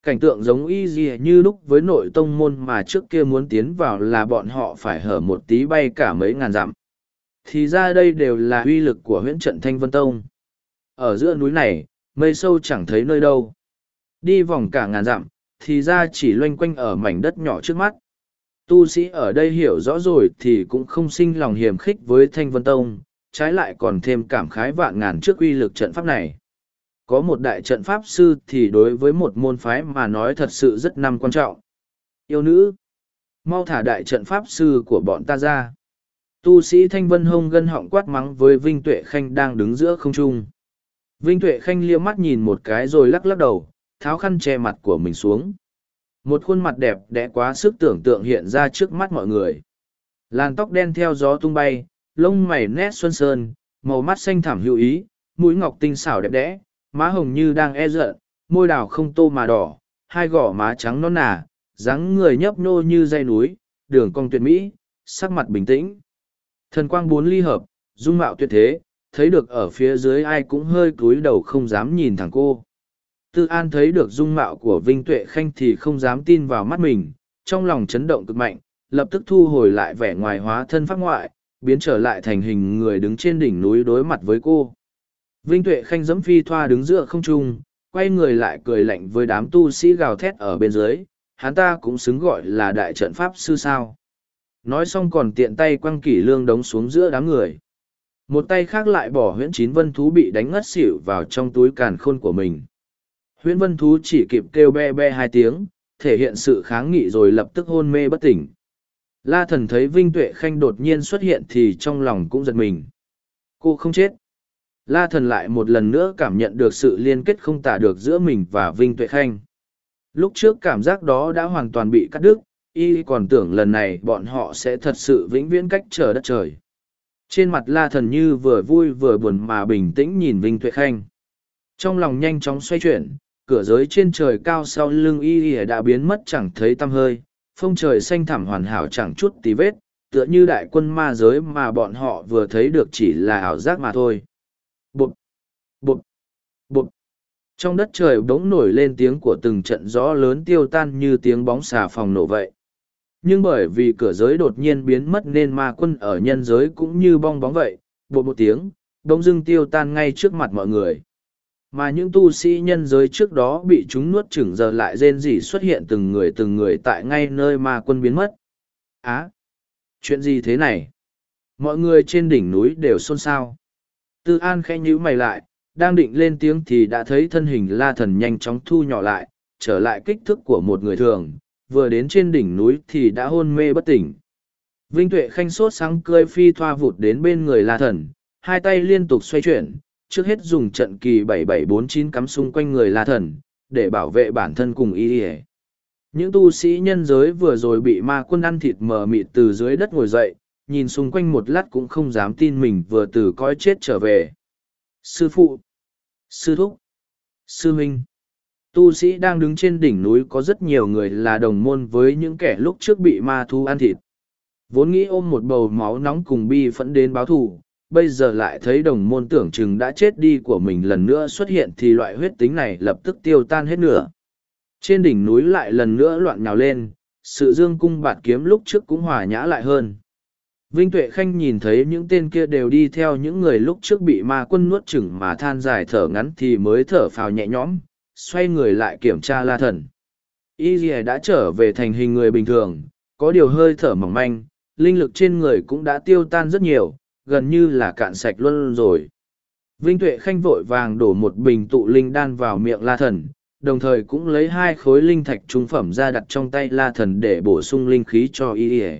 Cảnh tượng giống y gì như lúc với nội tông môn mà trước kia muốn tiến vào là bọn họ phải hở một tí bay cả mấy ngàn dặm thì ra đây đều là uy lực của huyễn trận thanh vân tông. Ở giữa núi này, mây sâu chẳng thấy nơi đâu. Đi vòng cả ngàn dặm, thì ra chỉ loanh quanh ở mảnh đất nhỏ trước mắt. Tu sĩ ở đây hiểu rõ rồi thì cũng không sinh lòng hiềm khích với thanh vân tông, trái lại còn thêm cảm khái vạn ngàn trước uy lực trận pháp này. Có một đại trận pháp sư thì đối với một môn phái mà nói thật sự rất năm quan trọng. Yêu nữ, mau thả đại trận pháp sư của bọn ta ra tu sĩ thanh vân hông gân họng quát mắng với vinh tuệ khanh đang đứng giữa không trung. Vinh tuệ khanh lia mắt nhìn một cái rồi lắc lắc đầu, tháo khăn che mặt của mình xuống. Một khuôn mặt đẹp đẽ quá sức tưởng tượng hiện ra trước mắt mọi người. Làn tóc đen theo gió tung bay, lông mày nét xuân sơn, màu mắt xanh thảm hữu ý, mũi ngọc tinh xảo đẹp đẽ, má hồng như đang e giận, môi đào không tô mà đỏ, hai gò má trắng non nà, dáng người nhấp nô như dây núi, đường cong tuyệt mỹ, sắc mặt bình tĩnh thần quang bốn ly hợp, dung mạo tuyệt thế, thấy được ở phía dưới ai cũng hơi cúi đầu không dám nhìn thẳng cô. Tư an thấy được dung mạo của vinh tuệ khanh thì không dám tin vào mắt mình, trong lòng chấn động cực mạnh, lập tức thu hồi lại vẻ ngoài hóa thân pháp ngoại, biến trở lại thành hình người đứng trên đỉnh núi đối mặt với cô. Vinh tuệ khanh dẫm phi thoa đứng giữa không trung, quay người lại cười lạnh với đám tu sĩ gào thét ở bên dưới, hắn ta cũng xứng gọi là đại trận pháp sư sao nói xong còn tiện tay quăng kỷ lương đống xuống giữa đám người. Một tay khác lại bỏ huyễn chín vân thú bị đánh ngất xỉu vào trong túi càn khôn của mình. Huyễn vân thú chỉ kịp kêu be be hai tiếng, thể hiện sự kháng nghị rồi lập tức hôn mê bất tỉnh. La thần thấy vinh tuệ khanh đột nhiên xuất hiện thì trong lòng cũng giật mình. Cô không chết. La thần lại một lần nữa cảm nhận được sự liên kết không tả được giữa mình và vinh tuệ khanh. Lúc trước cảm giác đó đã hoàn toàn bị cắt đứt y còn tưởng lần này bọn họ sẽ thật sự vĩnh viễn cách trở đất trời. Trên mặt la thần như vừa vui vừa buồn mà bình tĩnh nhìn vinh tuệ khanh. Trong lòng nhanh chóng xoay chuyển, cửa giới trên trời cao sau lưng y ỉa đã biến mất chẳng thấy tăm hơi phông trời xanh thẳm hoàn hảo chẳng chút tí vết, tựa như đại quân ma giới mà bọn họ vừa thấy được chỉ là ảo giác mà thôi. Bụp bụp bụp. Trong đất trời bỗng nổi lên tiếng của từng trận gió lớn tiêu tan như tiếng bóng xà phòng nổ vậy nhưng bởi vì cửa giới đột nhiên biến mất nên ma quân ở nhân giới cũng như bong bóng vậy bột một tiếng, bỗng dưng tiêu tan ngay trước mặt mọi người. Mà những tu sĩ nhân giới trước đó bị chúng nuốt chửng giờ lại rên rỉ xuất hiện từng người từng người tại ngay nơi ma quân biến mất. Á, chuyện gì thế này? Mọi người trên đỉnh núi đều xôn xao. Tư an khẽ nhíu mày lại, đang định lên tiếng thì đã thấy thân hình la thần nhanh chóng thu nhỏ lại, trở lại kích thước của một người thường vừa đến trên đỉnh núi thì đã hôn mê bất tỉnh vinh tuệ khanh sốt sáng cười phi thoa vụt đến bên người la thần hai tay liên tục xoay chuyển trước hết dùng trận kỳ 7749 cắm xung quanh người la thần, để bảo vệ bản thân cùng y Y. Những tu sĩ nhân giới vừa rồi bị ma quân ăn thịt mờ mịt từ dưới đất ngồi dậy, nhìn xung quanh một lát cũng không dám tin mình vừa từ coi chết trở về. Sư phụ, sư thúc, sư huynh. Tu sĩ đang đứng trên đỉnh núi có rất nhiều người là đồng môn với những kẻ lúc trước bị ma thu ăn thịt. Vốn nghĩ ôm một bầu máu nóng cùng bi phẫn đến báo thù, bây giờ lại thấy đồng môn tưởng chừng đã chết đi của mình lần nữa xuất hiện thì loại huyết tính này lập tức tiêu tan hết nửa. Trên đỉnh núi lại lần nữa loạn nhào lên, sự dương cung bạt kiếm lúc trước cũng hòa nhã lại hơn. Vinh Tuệ Khanh nhìn thấy những tên kia đều đi theo những người lúc trước bị ma quân nuốt chửng mà than dài thở ngắn thì mới thở phào nhẹ nhõm, xoay người lại kiểm tra la thần. Y Ghi đã trở về thành hình người bình thường, có điều hơi thở mỏng manh, linh lực trên người cũng đã tiêu tan rất nhiều, gần như là cạn sạch luôn rồi. Vinh Tuệ Khanh vội vàng đổ một bình tụ linh đan vào miệng la thần, đồng thời cũng lấy hai khối linh thạch trung phẩm ra đặt trong tay la thần để bổ sung linh khí cho y ỉa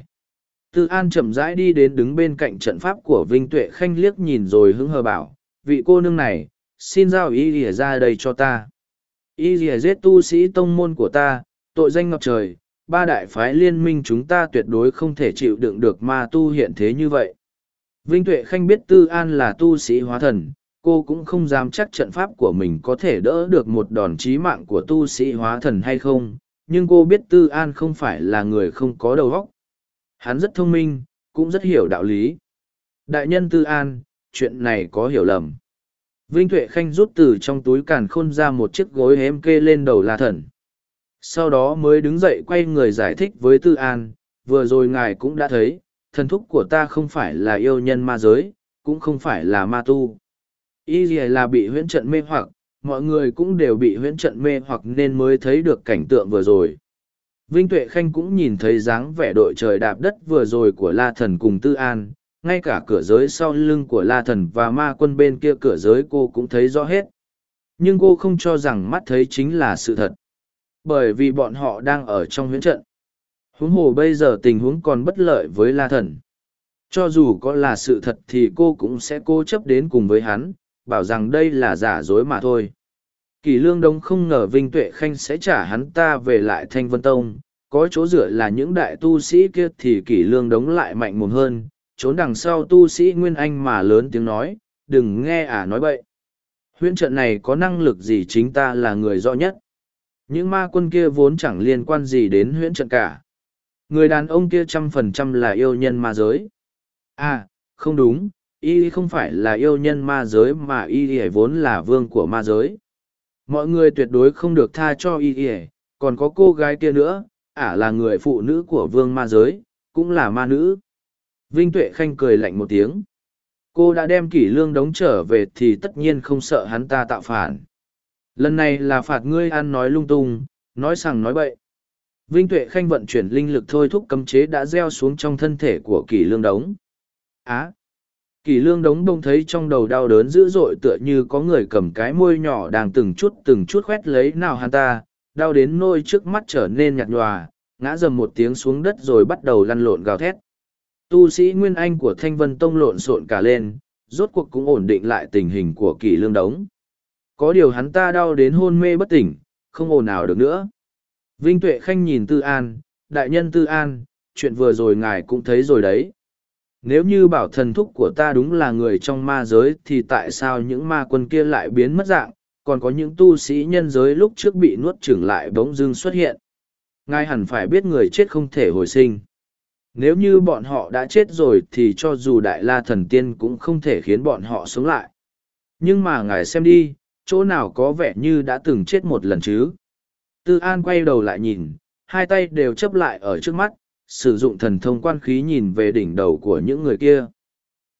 tư an chậm rãi đi đến đứng bên cạnh trận pháp của vinh tuệ khanh liếc nhìn rồi hứng hờ bảo vị cô nương này xin giao y ỉa ra đây cho ta y ỉa giết tu sĩ tông môn của ta, tội danh ngập trời, ba đại phái liên minh chúng ta tuyệt đối không thể chịu đựng được ma tu hiện thế như vậy. Vinh tuệ khanh biết tư an là tu sĩ hóa thần, cô cũng không dám chắc trận pháp của mình có thể đỡ được một đòn chí mạng của tu sĩ hóa thần hay không, nhưng cô biết tư an không phải là người không có đầu óc. Hắn rất thông minh, cũng rất hiểu đạo lý. Đại nhân tư an, chuyện này có hiểu lầm vinh tuệ khanh rút từ trong túi càn khôn ra một chiếc gối hém kê lên đầu la thần. Sau đó mới đứng dậy quay người giải thích với tư an, vừa rồi ngài cũng đã thấy, thần thúc của ta không phải là yêu nhân ma giới, cũng không phải là ma tu. Ý gì là bị huyễn trận mê hoặc, mọi người cũng đều bị huyễn trận mê hoặc nên mới thấy được cảnh tượng vừa rồi. Vinh tuệ khanh cũng nhìn thấy dáng vẻ đội trời đạp đất vừa rồi của la thần cùng tư an ngay cả cửa giới sau lưng của la thần và ma quân bên kia cửa giới cô cũng thấy rõ hết. Nhưng cô không cho rằng mắt thấy chính là sự thật. Bởi vì bọn họ đang ở trong huyễn trận. Huống hồ bây giờ tình huống còn bất lợi với la thần. Cho dù có là sự thật thì cô cũng sẽ cố chấp đến cùng với hắn, bảo rằng đây là giả dối mà thôi. Kỳ lương đông không ngờ vinh tuệ khanh sẽ trả hắn ta về lại thanh vân tông, có chỗ dựa là những đại tu sĩ kia thì kỷ lương đống lại mạnh mồm hơn trốn đằng sau tu sĩ nguyên anh mà lớn tiếng nói, đừng nghe ả à nói bậy. Huyễn trận này có năng lực gì chính ta là người rõ nhất? Những ma quân kia vốn chẳng liên quan gì đến huyễn trận cả. Người đàn ông kia trăm phần trăm là yêu nhân ma giới. À không đúng, y không phải là yêu nhân ma giới mà y y vốn là vương của ma giới. Mọi người tuyệt đối không được tha cho y y, còn có cô gái kia nữa, ả là người phụ nữ của vương ma giới, cũng là ma nữ vinh tuệ khanh cười lạnh một tiếng. Cô đã đem kỷ lương đống trở về thì tất nhiên không sợ hắn ta tạo phản. Lần này là phạt ngươi ăn nói lung tung nói sằng nói bậy. Vinh tuệ khanh vận chuyển linh lực thôi thúc cấm chế đã gieo xuống trong thân thể của kỷ lương đống. Á! Kỷ lương đống bông thấy trong đầu đau đớn dữ dội tựa như có người cầm cái môi nhỏ đang từng chút từng chút khoét lấy nào hắn ta, đau đến nôi trước mắt trở nên nhạt nhòa, ngã dầm một tiếng xuống đất rồi bắt đầu lăn lộn gào thét. Tu sĩ Nguyên Anh của Thanh Vân Tông lộn xộn cả lên, rốt cuộc cũng ổn định lại tình hình của kỳ lương đống. Có điều hắn ta đau đến hôn mê bất tỉnh, không ồn nào được nữa. Vinh Tuệ Khanh nhìn Tư An, đại nhân Tư An, chuyện vừa rồi ngài cũng thấy rồi đấy nếu như bảo thần thúc của ta đúng là người trong ma giới thì tại sao những ma quân kia lại biến mất dạng còn có những tu sĩ nhân giới lúc trước bị nuốt chửng lại bỗng dưng xuất hiện ngài hẳn phải biết người chết không thể hồi sinh nếu như bọn họ đã chết rồi thì cho dù đại la thần tiên cũng không thể khiến bọn họ sống lại nhưng mà ngài xem đi chỗ nào có vẻ như đã từng chết một lần chứ tư an quay đầu lại nhìn hai tay đều chấp lại ở trước mắt sử dụng thần thông quan khí nhìn về đỉnh đầu của những người kia.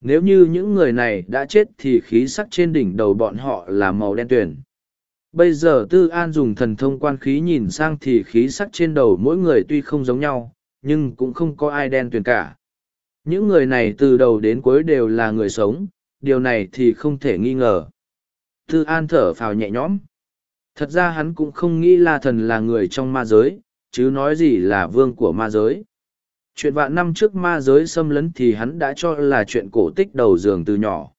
Nếu như những người này đã chết thì khí sắc trên đỉnh đầu bọn họ là màu đen tuyền. Bây giờ Tư An dùng thần thông quan khí nhìn sang thì khí sắc trên đầu mỗi người tuy không giống nhau, nhưng cũng không có ai đen tuyền cả. Những người này từ đầu đến cuối đều là người sống, điều này thì không thể nghi ngờ. Tư An thở phào nhẹ nhõm. Thật ra hắn cũng không nghĩ La Thần là người trong ma giới, chứ nói gì là vương của ma giới chuyện vạn năm trước ma giới xâm lấn thì hắn đã cho là chuyện cổ tích đầu giường từ nhỏ.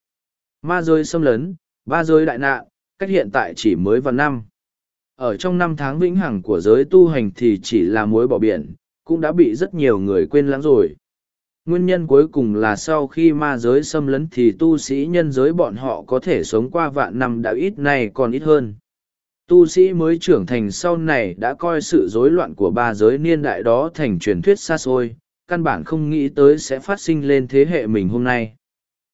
Ma giới xâm lấn, ba giới đại nạn, cách hiện tại chỉ mới vạn năm. Ở trong năm tháng vĩnh hằng của giới tu hành thì chỉ là muối bỏ biển, cũng đã bị rất nhiều người quên lãng rồi. Nguyên nhân cuối cùng là sau khi ma giới xâm lấn thì tu sĩ nhân giới bọn họ có thể sống qua vạn năm đã ít này còn ít hơn. Tu sĩ mới trưởng thành sau này đã coi sự rối loạn của ba giới niên đại đó thành truyền thuyết xa xôi, căn bản không nghĩ tới sẽ phát sinh lên thế hệ mình hôm nay.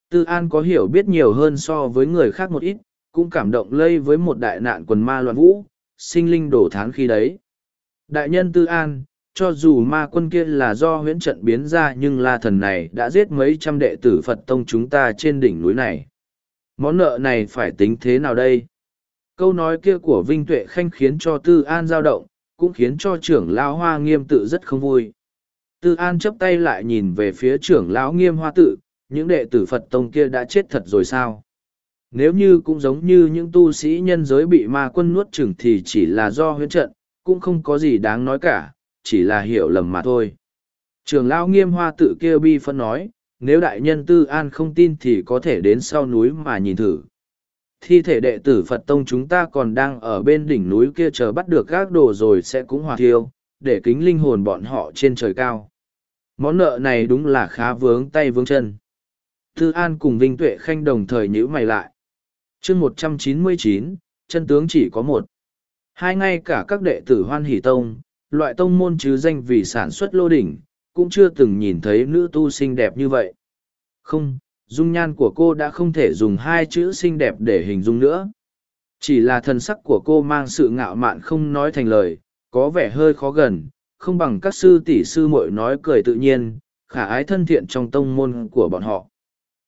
Tư An có hiểu biết nhiều hơn so với người khác một ít, cũng cảm động lây với một đại nạn quần ma loạn vũ, sinh linh đổ thán khi đấy. Đại nhân Tư An, cho dù ma quân kia là do huyễn trận biến ra nhưng la thần này đã giết mấy trăm đệ tử Phật tông chúng ta trên đỉnh núi này. Món nợ này phải tính thế nào đây? Câu nói kia của Vinh Tuệ Khanh khiến cho Tư An dao động, cũng khiến cho trưởng lão hoa nghiêm tự rất không vui. Tư An chấp tay lại nhìn về phía trưởng lão nghiêm hoa tự, những đệ tử Phật Tông kia đã chết thật rồi sao? Nếu như cũng giống như những tu sĩ nhân giới bị ma quân nuốt chửng thì chỉ là do huyễn trận, cũng không có gì đáng nói cả, chỉ là hiểu lầm mà thôi. Trường lão nghiêm hoa tự kia bi phân nói, nếu đại nhân tư an không tin thì có thể đến sau núi mà nhìn thử. Thi thể đệ tử Phật Tông chúng ta còn đang ở bên đỉnh núi kia chờ bắt được các đồ rồi sẽ cũng hòa thiêu, để kính linh hồn bọn họ trên trời cao. Món nợ này đúng là khá vướng tay vướng chân. Tư An cùng Vinh Tuệ Khanh đồng thời nhíu mày lại. chương một trăm chín mươi chín, chân tướng chỉ có một. Hai ngay cả các đệ tử Hoan Hỷ Tông, loại tông môn chứ danh vì sản xuất lô đỉnh, cũng chưa từng nhìn thấy nữ tu xinh đẹp như vậy. Không, dung nhan của cô đã không thể dùng hai chữ xinh đẹp để hình dung nữa. Chỉ là thần sắc của cô mang sự ngạo mạn không nói thành lời, có vẻ hơi khó gần, không bằng các sư tỷ sư muội nói cười tự nhiên, khả ái thân thiện trong tông môn của bọn họ.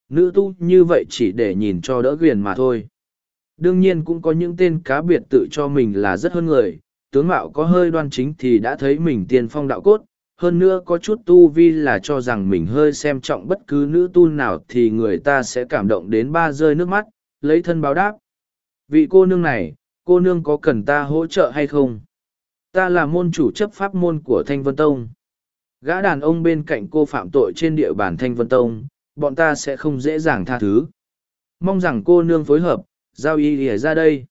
Nữ tu như vậy chỉ để nhìn cho đỡ quyền mà thôi. Đương nhiên cũng có những tên cá biệt tự cho mình là rất hơn người, tướng mạo có hơi đoan chính thì đã thấy mình tiên phong đạo cốt, hơn nữa có chút tu vi là cho rằng mình hơi xem trọng bất cứ nữ tu nào thì người ta sẽ cảm động đến ba rơi nước mắt, lấy thân báo đáp. Vị cô nương này, cô nương có cần ta hỗ trợ hay không? Ta là môn chủ chấp pháp môn của Thanh Vân Tông. Gã đàn ông bên cạnh cô phạm tội trên địa bàn Thanh Vân Tông, bọn ta sẽ không dễ dàng tha thứ. Mong rằng cô nương phối hợp, giao y lìa ra đây.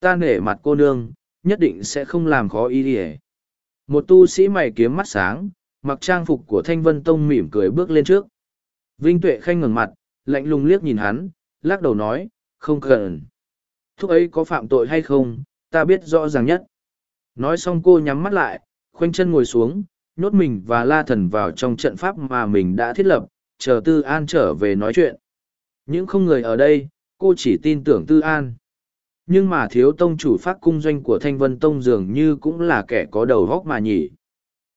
Ta nể mặt cô nương, nhất định sẽ không làm khó y ỉa Một tu sĩ mày kiếm mắt sáng, mặc trang phục của Thanh Vân Tông mỉm cười bước lên trước. Vinh Tuệ Khanh ngừng mặt, lạnh lùng liếc nhìn hắn, lắc đầu nói, không cần. Thúc ấy có phạm tội hay không, ta biết rõ ràng nhất. Nói xong cô nhắm mắt lại, khoanh chân ngồi xuống, nhốt mình và la thần vào trong trận pháp mà mình đã thiết lập, chờ Tư An trở về nói chuyện. Những không người ở đây, cô chỉ tin tưởng Tư An. Nhưng mà thiếu tông chủ phát cung doanh của Thanh Vân Tông dường như cũng là kẻ có đầu góc mà nhỉ.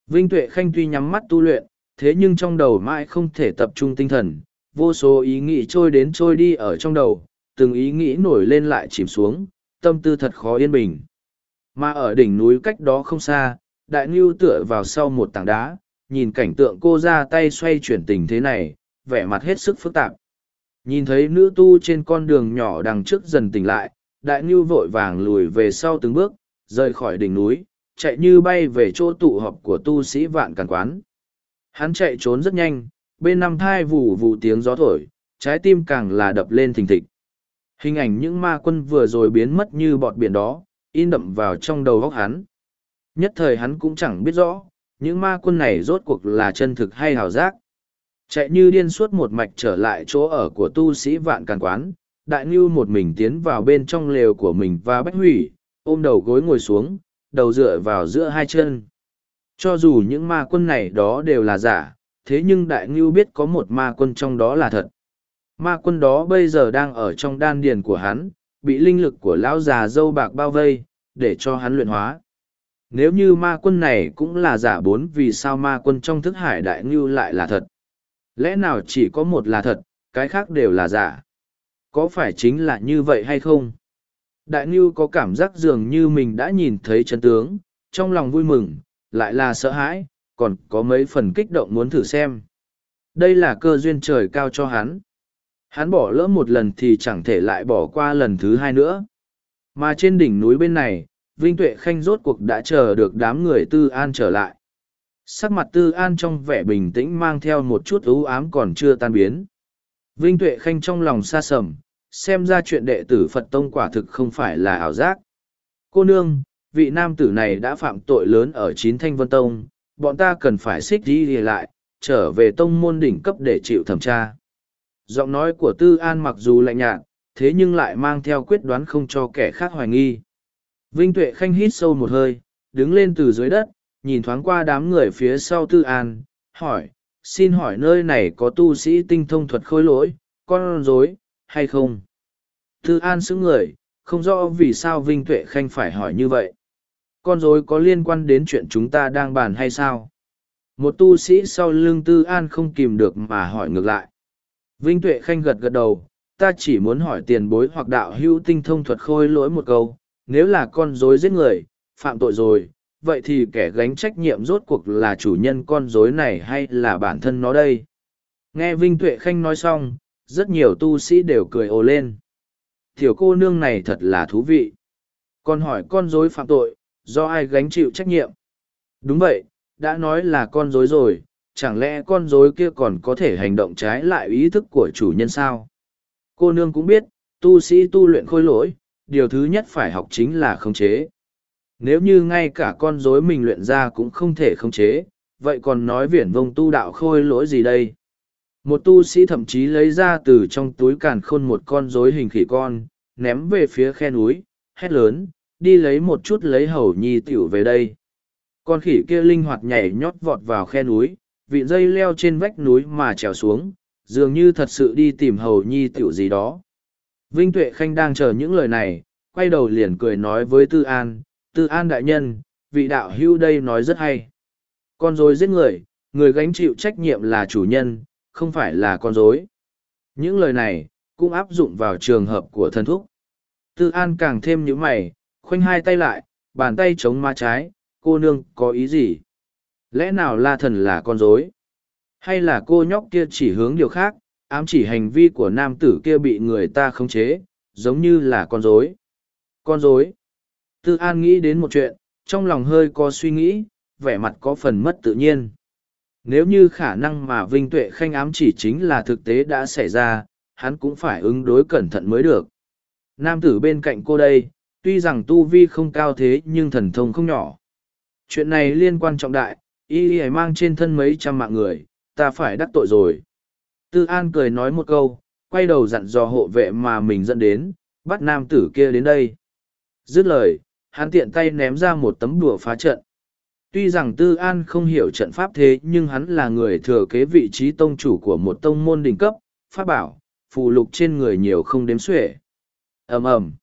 Vinh Tuệ Khanh tuy nhắm mắt tu luyện, thế nhưng trong đầu mãi không thể tập trung tinh thần, vô số ý nghĩ trôi đến trôi đi ở trong đầu, từng ý nghĩ nổi lên lại chìm xuống, tâm tư thật khó yên bình. Mà ở đỉnh núi cách đó không xa, đại ngưu tựa vào sau một tảng đá, nhìn cảnh tượng cô ra tay xoay chuyển tình thế này, vẻ mặt hết sức phức tạp. Nhìn thấy nữ tu trên con đường nhỏ đằng trước dần tỉnh lại, đại ngưu vội vàng lùi về sau từng bước, rời khỏi đỉnh núi, chạy như bay về chỗ tụ họp của tu sĩ vạn càn quán. Hắn chạy trốn rất nhanh, bên năm thai vù vù tiếng gió thổi, trái tim càng là đập lên thình thịch. Hình ảnh những ma quân vừa rồi biến mất như bọt biển đó, in đậm vào trong đầu góc hắn. Nhất thời hắn cũng chẳng biết rõ, những ma quân này rốt cuộc là chân thực hay hào giác. Chạy như điên suốt một mạch trở lại chỗ ở của tu sĩ vạn càn quán, đại ngưu một mình tiến vào bên trong lều của mình và bách hủy, ôm đầu gối ngồi xuống, đầu dựa vào giữa hai chân. Cho dù những ma quân này đó đều là giả, thế nhưng đại ngưu biết có một ma quân trong đó là thật. Ma quân đó bây giờ đang ở trong đan điền của hắn, bị linh lực của lão già dâu bạc bao vây, để cho hắn luyện hóa. Nếu như ma quân này cũng là giả bốn vì sao ma quân trong thức hải đại ngưu lại là thật? Lẽ nào chỉ có một là thật, cái khác đều là giả? Có phải chính là như vậy hay không? Đại ngưu có cảm giác dường như mình đã nhìn thấy chân tướng, trong lòng vui mừng, lại là sợ hãi, còn có mấy phần kích động muốn thử xem. Đây là cơ duyên trời cao cho hắn. Hắn bỏ lỡ một lần thì chẳng thể lại bỏ qua lần thứ hai nữa. Mà trên đỉnh núi bên này, Vinh Tuệ Khanh rốt cuộc đã chờ được đám người Tư An trở lại. Sắc mặt Tư An trong vẻ bình tĩnh mang theo một chút ưu ám còn chưa tan biến. Vinh Tuệ Khanh trong lòng xa sầm, xem ra chuyện đệ tử Phật Tông quả thực không phải là ảo giác. Cô nương, vị nam tử này đã phạm tội lớn ở chín thanh vân tông, bọn ta cần phải xích đi lại, trở về tông môn đỉnh cấp để chịu thẩm tra. Giọng nói của Tư An mặc dù lạnh nhạt, thế nhưng lại mang theo quyết đoán không cho kẻ khác hoài nghi. Vinh Tuệ Khanh hít sâu một hơi, đứng lên từ dưới đất, nhìn thoáng qua đám người phía sau Tư An, hỏi, xin hỏi nơi này có tu sĩ tinh thông thuật khôi lỗi, con rối hay không? Tư An xứng người, không rõ vì sao Vinh Tuệ Khanh phải hỏi như vậy. Con rối có liên quan đến chuyện chúng ta đang bàn hay sao? Một tu sĩ sau lưng Tư An không kìm được mà hỏi ngược lại. Vinh Tuệ Khanh gật gật đầu, ta chỉ muốn hỏi tiền bối hoặc đạo hữu tinh thông thuật khôi lỗi một câu, nếu là con rối giết người, phạm tội rồi, vậy thì kẻ gánh trách nhiệm rốt cuộc là chủ nhân con rối này hay là bản thân nó đây? Nghe Vinh Tuệ Khanh nói xong, rất nhiều tu sĩ đều cười ồ lên. Tiểu cô nương này thật là thú vị. Còn hỏi con dối phạm tội, do ai gánh chịu trách nhiệm? Đúng vậy, đã nói là con dối rồi, chẳng lẽ con dối kia còn có thể hành động trái lại ý thức của chủ nhân sao? Cô nương cũng biết, tu sĩ tu luyện khôi lỗi, điều thứ nhất phải học chính là khống chế. Nếu như ngay cả con rối mình luyện ra cũng không thể khống chế, vậy còn nói viển vông tu đạo khôi lỗi gì đây? Một tu sĩ thậm chí lấy ra từ trong túi càn khôn một con rối hình khỉ con, ném về phía khe núi, hét lớn, đi lấy một chút lấy hầu nhi tiểu về đây. Con khỉ kia linh hoạt nhảy nhót vọt vào khe núi, vị dây leo trên vách núi mà trèo xuống, dường như thật sự đi tìm hầu nhi tiểu gì đó. Vinh Tuệ Khanh đang chờ những lời này, quay đầu liền cười nói với Tư An, Tư An đại nhân, vị đạo hưu đây nói rất hay. Con dối giết người, người gánh chịu trách nhiệm là chủ nhân, không phải là con dối. Những lời này, cũng áp dụng vào trường hợp của thân thúc. Tư An càng thêm những mày, khoanh hai tay lại, bàn tay chống má trái, cô nương có ý gì? Lẽ nào la thần là con dối? Hay là cô nhóc kia chỉ hướng điều khác, ám chỉ hành vi của nam tử kia bị người ta khống chế, giống như là con dối? Con dối? Tư An nghĩ đến một chuyện, trong lòng hơi có suy nghĩ, vẻ mặt có phần mất tự nhiên. Nếu như khả năng mà Vinh Tuệ Khanh ám chỉ chính là thực tế đã xảy ra, hắn cũng phải ứng đối cẩn thận mới được. Nam tử bên cạnh cô đây, tuy rằng tu vi không cao thế nhưng thần thông không nhỏ. Chuyện này liên quan trọng đại, y y mang trên thân mấy trăm mạng người, ta phải đắc tội rồi. Tư An cười nói một câu, quay đầu dặn dò hộ vệ mà mình dẫn đến, bắt nam tử kia đến đây. Dứt lời, hắn tiện tay ném ra một tấm đùa phá trận. Tuy rằng Tư An không hiểu trận pháp thế nhưng hắn là người thừa kế vị trí tông chủ của một tông môn đỉnh cấp, pháp bảo, phù lục trên người nhiều không đếm xuể. ầm ầm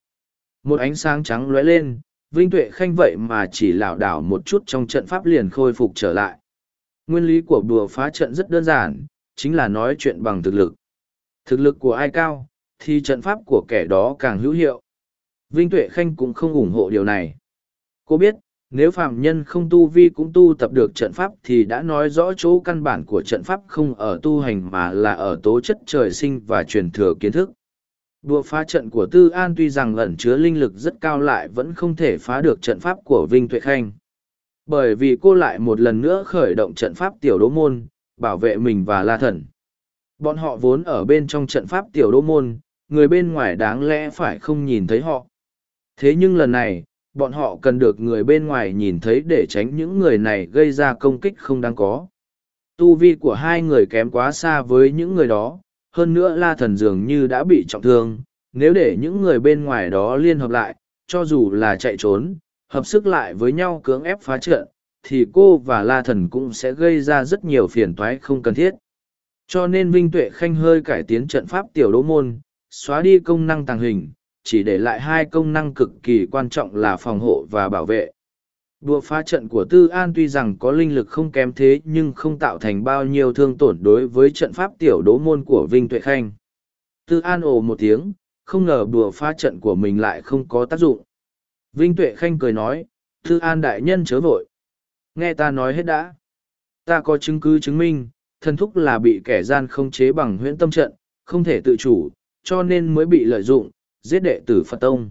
Một ánh sáng trắng lóe lên, Vinh Tuệ Khanh vậy mà chỉ lảo đảo một chút trong trận pháp liền khôi phục trở lại. Nguyên lý của đùa phá trận rất đơn giản, chính là nói chuyện bằng thực lực. Thực lực của ai cao, thì trận pháp của kẻ đó càng hữu hiệu. Vinh Tuệ Khanh cũng không ủng hộ điều này. Cô biết, nếu phạm nhân không tu vi cũng tu tập được trận pháp thì đã nói rõ chỗ căn bản của trận pháp không ở tu hành mà là ở tố chất trời sinh và truyền thừa kiến thức. Đùa phá trận của Tư An tuy rằng ẩn chứa linh lực rất cao lại vẫn không thể phá được trận pháp của Vinh Tuệ Khanh. Bởi vì cô lại một lần nữa khởi động trận pháp tiểu đỗ môn, bảo vệ mình và La Thần. Bọn họ vốn ở bên trong trận pháp tiểu đỗ môn, người bên ngoài đáng lẽ phải không nhìn thấy họ. Thế nhưng lần này, bọn họ cần được người bên ngoài nhìn thấy để tránh những người này gây ra công kích không đáng có. Tu vi của hai người kém quá xa với những người đó, hơn nữa la thần dường như đã bị trọng thương, nếu để những người bên ngoài đó liên hợp lại, cho dù là chạy trốn, hợp sức lại với nhau cưỡng ép phá trận, thì cô và la thần cũng sẽ gây ra rất nhiều phiền toái không cần thiết. Cho nên Vinh Tuệ Khanh hơi cải tiến trận pháp tiểu đỗ môn, xóa đi công năng tàng hình, chỉ để lại hai công năng cực kỳ quan trọng là phòng hộ và bảo vệ. Đùa phá trận của Tư An tuy rằng có linh lực không kém thế nhưng không tạo thành bao nhiêu thương tổn đối với trận pháp tiểu đố môn của Vinh Tuệ Khanh. Tư An ồ một tiếng, không ngờ đùa phá trận của mình lại không có tác dụng. Vinh Tuệ Khanh cười nói, Tư An đại nhân chớ vội. Nghe ta nói hết đã. Ta có chứng cứ chứng minh, thân thúc là bị kẻ gian không chế bằng huyễn tâm trận, không thể tự chủ, cho nên mới bị lợi dụng, giết đệ tử Phật Tông.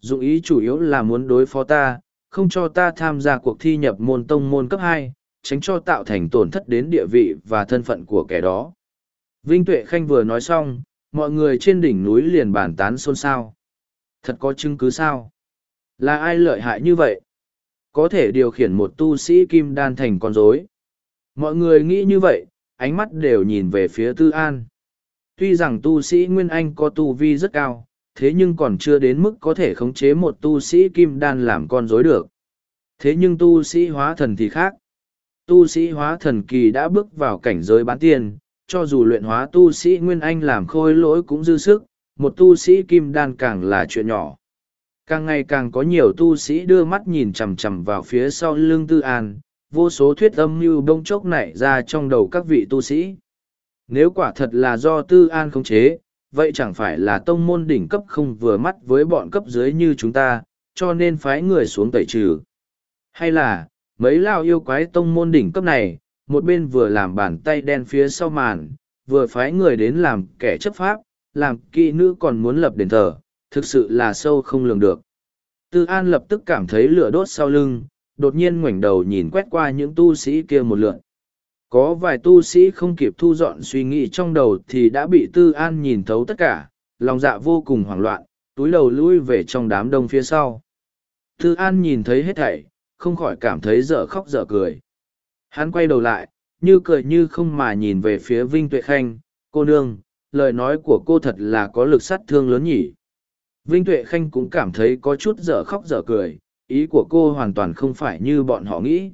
Dụng ý chủ yếu là muốn đối phó ta, không cho ta tham gia cuộc thi nhập môn tông môn cấp hai, tránh cho tạo thành tổn thất đến địa vị và thân phận của kẻ đó. Vinh Tuệ Khanh vừa nói xong, mọi người trên đỉnh núi liền bàn tán xôn xao. Thật có chứng cứ sao? Là ai lợi hại như vậy? Có thể điều khiển một tu sĩ kim đan thành con rối. Mọi người nghĩ như vậy, ánh mắt đều nhìn về phía Tư An. Tuy rằng tu sĩ Nguyên Anh có tu vi rất cao, thế nhưng còn chưa đến mức có thể khống chế một tu sĩ kim đan làm con rối được. Thế nhưng tu sĩ hóa thần thì khác. Tu sĩ hóa thần kỳ đã bước vào cảnh giới bán tiền, cho dù luyện hóa tu sĩ Nguyên Anh làm khôi lỗi cũng dư sức, một tu sĩ kim đan càng là chuyện nhỏ. Càng ngày càng có nhiều tu sĩ đưa mắt nhìn chằm chằm vào phía sau lưng tư an, vô số thuyết âm mưu bông chốc nảy ra trong đầu các vị tu sĩ. Nếu quả thật là do tư an khống chế, vậy chẳng phải là tông môn đỉnh cấp không vừa mắt với bọn cấp dưới như chúng ta, cho nên phái người xuống tẩy trừ. Hay là, mấy lao yêu quái tông môn đỉnh cấp này, một bên vừa làm bàn tay đen phía sau màn, vừa phái người đến làm kẻ chấp pháp, làm kỵ nữ còn muốn lập đền thờ, thực sự là sâu không lường được. Tư An lập tức cảm thấy lửa đốt sau lưng, đột nhiên ngoảnh đầu nhìn quét qua những tu sĩ kia một lượn. Có vài tu sĩ không kịp thu dọn suy nghĩ trong đầu thì đã bị Tư An nhìn thấu tất cả, lòng dạ vô cùng hoảng loạn, túi đầu lui về trong đám đông phía sau. Tư An nhìn thấy hết thảy, không khỏi cảm thấy dở khóc dở cười. Hắn quay đầu lại, như cười như không mà nhìn về phía Vinh Tuệ Khanh, cô nương, lời nói của cô thật là có lực sát thương lớn nhỉ. Vinh Tuệ Khanh cũng cảm thấy có chút dở khóc dở cười, ý của cô hoàn toàn không phải như bọn họ nghĩ.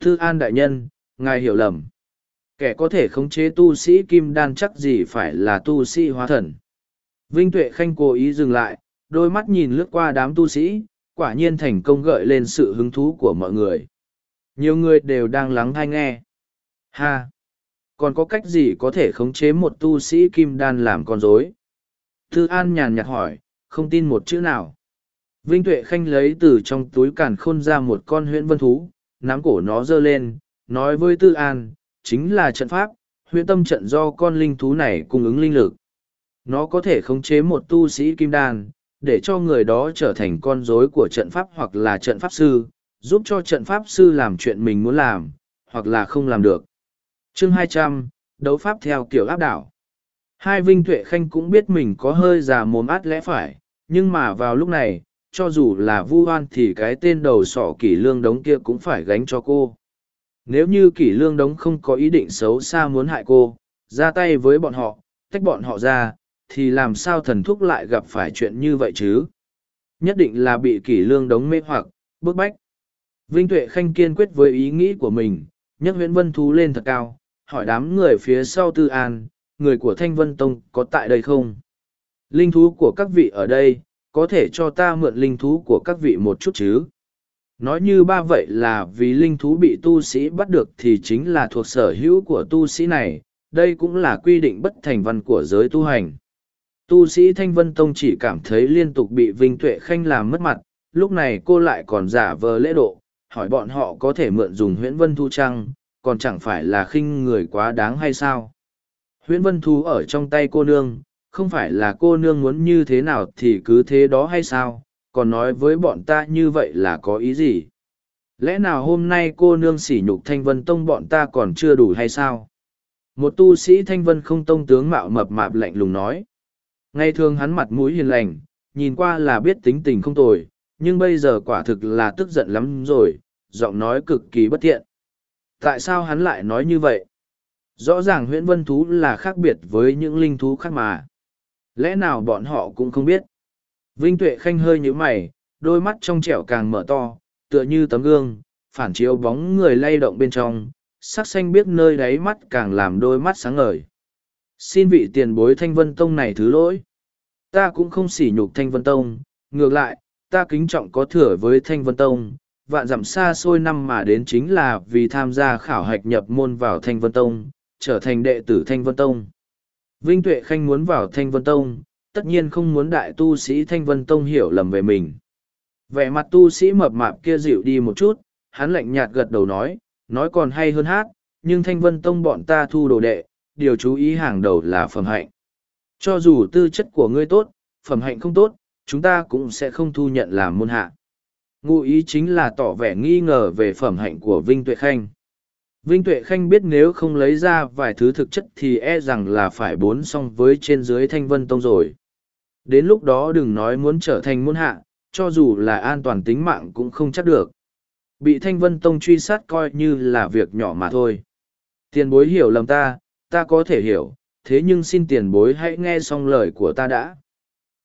Thư An Đại Nhân, ngài hiểu lầm. Kẻ có thể khống chế tu sĩ kim đan chắc gì phải là tu sĩ hóa thần. Vinh Tuệ Khanh cố ý dừng lại, đôi mắt nhìn lướt qua đám tu sĩ, quả nhiên thành công gợi lên sự hứng thú của mọi người. Nhiều người đều đang lắng hay nghe. Ha! Còn có cách gì có thể khống chế một tu sĩ kim đan làm con rối? Thư An nhàn nhạt hỏi, không tin một chữ nào. Vinh Tuệ Khanh lấy từ trong túi càn khôn ra một con huyễn vân thú, nắm cổ nó giơ lên, nói với Tư An, chính là trận pháp, huyễn tâm trận do con linh thú này cung ứng linh lực. Nó có thể khống chế một tu sĩ kim đan, để cho người đó trở thành con rối của trận pháp hoặc là trận pháp sư, giúp cho trận pháp sư làm chuyện mình muốn làm, hoặc là không làm được. Chương 200, đấu pháp theo kiểu áp đảo. Hai Vinh Tuệ Khanh cũng biết mình có hơi già mồm át lẽ phải, nhưng mà vào lúc này, cho dù là vu oan thì cái tên đầu sỏ kỷ lương đống kia cũng phải gánh cho cô. Nếu như kỷ lương đống không có ý định xấu xa muốn hại cô, ra tay với bọn họ, tách bọn họ ra, thì làm sao thần thúc lại gặp phải chuyện như vậy chứ? Nhất định là bị kỷ lương đống mê hoặc, bức bách. Vinh Tuệ Khanh kiên quyết với ý nghĩ của mình, nhấc Nguyễn Vân Thú lên thật cao, hỏi đám người phía sau Tư An, người của Thanh Vân Tông có tại đây không? Linh thú của các vị ở đây, có thể cho ta mượn linh thú của các vị một chút chứ? Nói như ba vậy là vì linh thú bị tu sĩ bắt được thì chính là thuộc sở hữu của tu sĩ này, đây cũng là quy định bất thành văn của giới tu hành. Tu sĩ Thanh Vân Tông chỉ cảm thấy liên tục bị Vinh Tuệ Khanh làm mất mặt, lúc này cô lại còn giả vờ lễ độ, hỏi bọn họ có thể mượn dùng huyễn vân thu trăng, còn chẳng phải là khinh người quá đáng hay sao. Huyễn vân thu ở trong tay cô nương, không phải là cô nương muốn như thế nào thì cứ thế đó hay sao, còn nói với bọn ta như vậy là có ý gì? Lẽ nào hôm nay cô nương sỉ nhục thanh vân tông bọn ta còn chưa đủ hay sao? Một tu sĩ thanh vân không tông tướng mạo mập mạp lạnh lùng nói. Ngày thường hắn mặt mũi hiền lành, nhìn qua là biết tính tình không tồi, nhưng bây giờ quả thực là tức giận lắm rồi, giọng nói cực kỳ bất thiện. Tại sao hắn lại nói như vậy? Rõ ràng huyễn vân thú là khác biệt với những linh thú khác mà. Lẽ nào bọn họ cũng không biết? Vinh Tuệ Khanh hơi nhíu mày, đôi mắt trong trẻo càng mở to, tựa như tấm gương, phản chiếu bóng người lay động bên trong, sắc xanh biết nơi đáy mắt càng làm đôi mắt sáng ngời. Xin vị tiền bối Thanh Vân Tông này thứ lỗi. Ta cũng không sỉ nhục Thanh Vân Tông, ngược lại, ta kính trọng có thừa với Thanh Vân Tông, vạn dặm xa xôi năm mà đến chính là vì tham gia khảo hạch nhập môn vào Thanh Vân Tông, trở thành đệ tử Thanh Vân Tông. Vinh Tuệ Khanh muốn vào Thanh Vân Tông, tất nhiên không muốn đại tu sĩ Thanh Vân Tông hiểu lầm về mình. Vẻ mặt tu sĩ mập mạp kia dịu đi một chút, hắn lạnh nhạt gật đầu nói, nói còn hay hơn hát, nhưng Thanh Vân Tông bọn ta thu đồ đệ, điều chú ý hàng đầu là phẩm hạnh. Cho dù tư chất của ngươi tốt, phẩm hạnh không tốt, chúng ta cũng sẽ không thu nhận làm môn hạ. Ngụ ý chính là tỏ vẻ nghi ngờ về phẩm hạnh của Vinh Tuệ Khanh. Vinh Tuệ Khanh biết nếu không lấy ra vài thứ thực chất thì e rằng là phải bốn song với trên dưới Thanh Vân Tông rồi. Đến lúc đó đừng nói muốn trở thành môn hạ, cho dù là an toàn tính mạng cũng không chắc được. Bị Thanh Vân Tông truy sát coi như là việc nhỏ mà thôi. Tiền bối hiểu lầm ta, ta có thể hiểu, thế nhưng xin tiền bối hãy nghe xong lời của ta đã.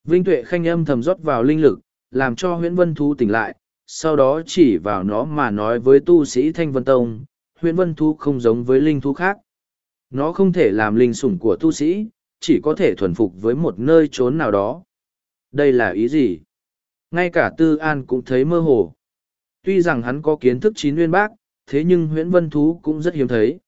Vinh Tuệ Khanh âm thầm rót vào linh lực, làm cho huyễn vân thú tỉnh lại, sau đó chỉ vào nó mà nói với tu sĩ Thanh Vân Tông, huyễn vân thú không giống với linh thú khác. Nó không thể làm linh sủng của tu sĩ, chỉ có thể thuần phục với một nơi trốn nào đó. Đây là ý gì? Ngay cả Tư An cũng thấy mơ hồ. Tuy rằng hắn có kiến thức chín nguyên bác, thế nhưng huyễn vân thú cũng rất hiếm thấy.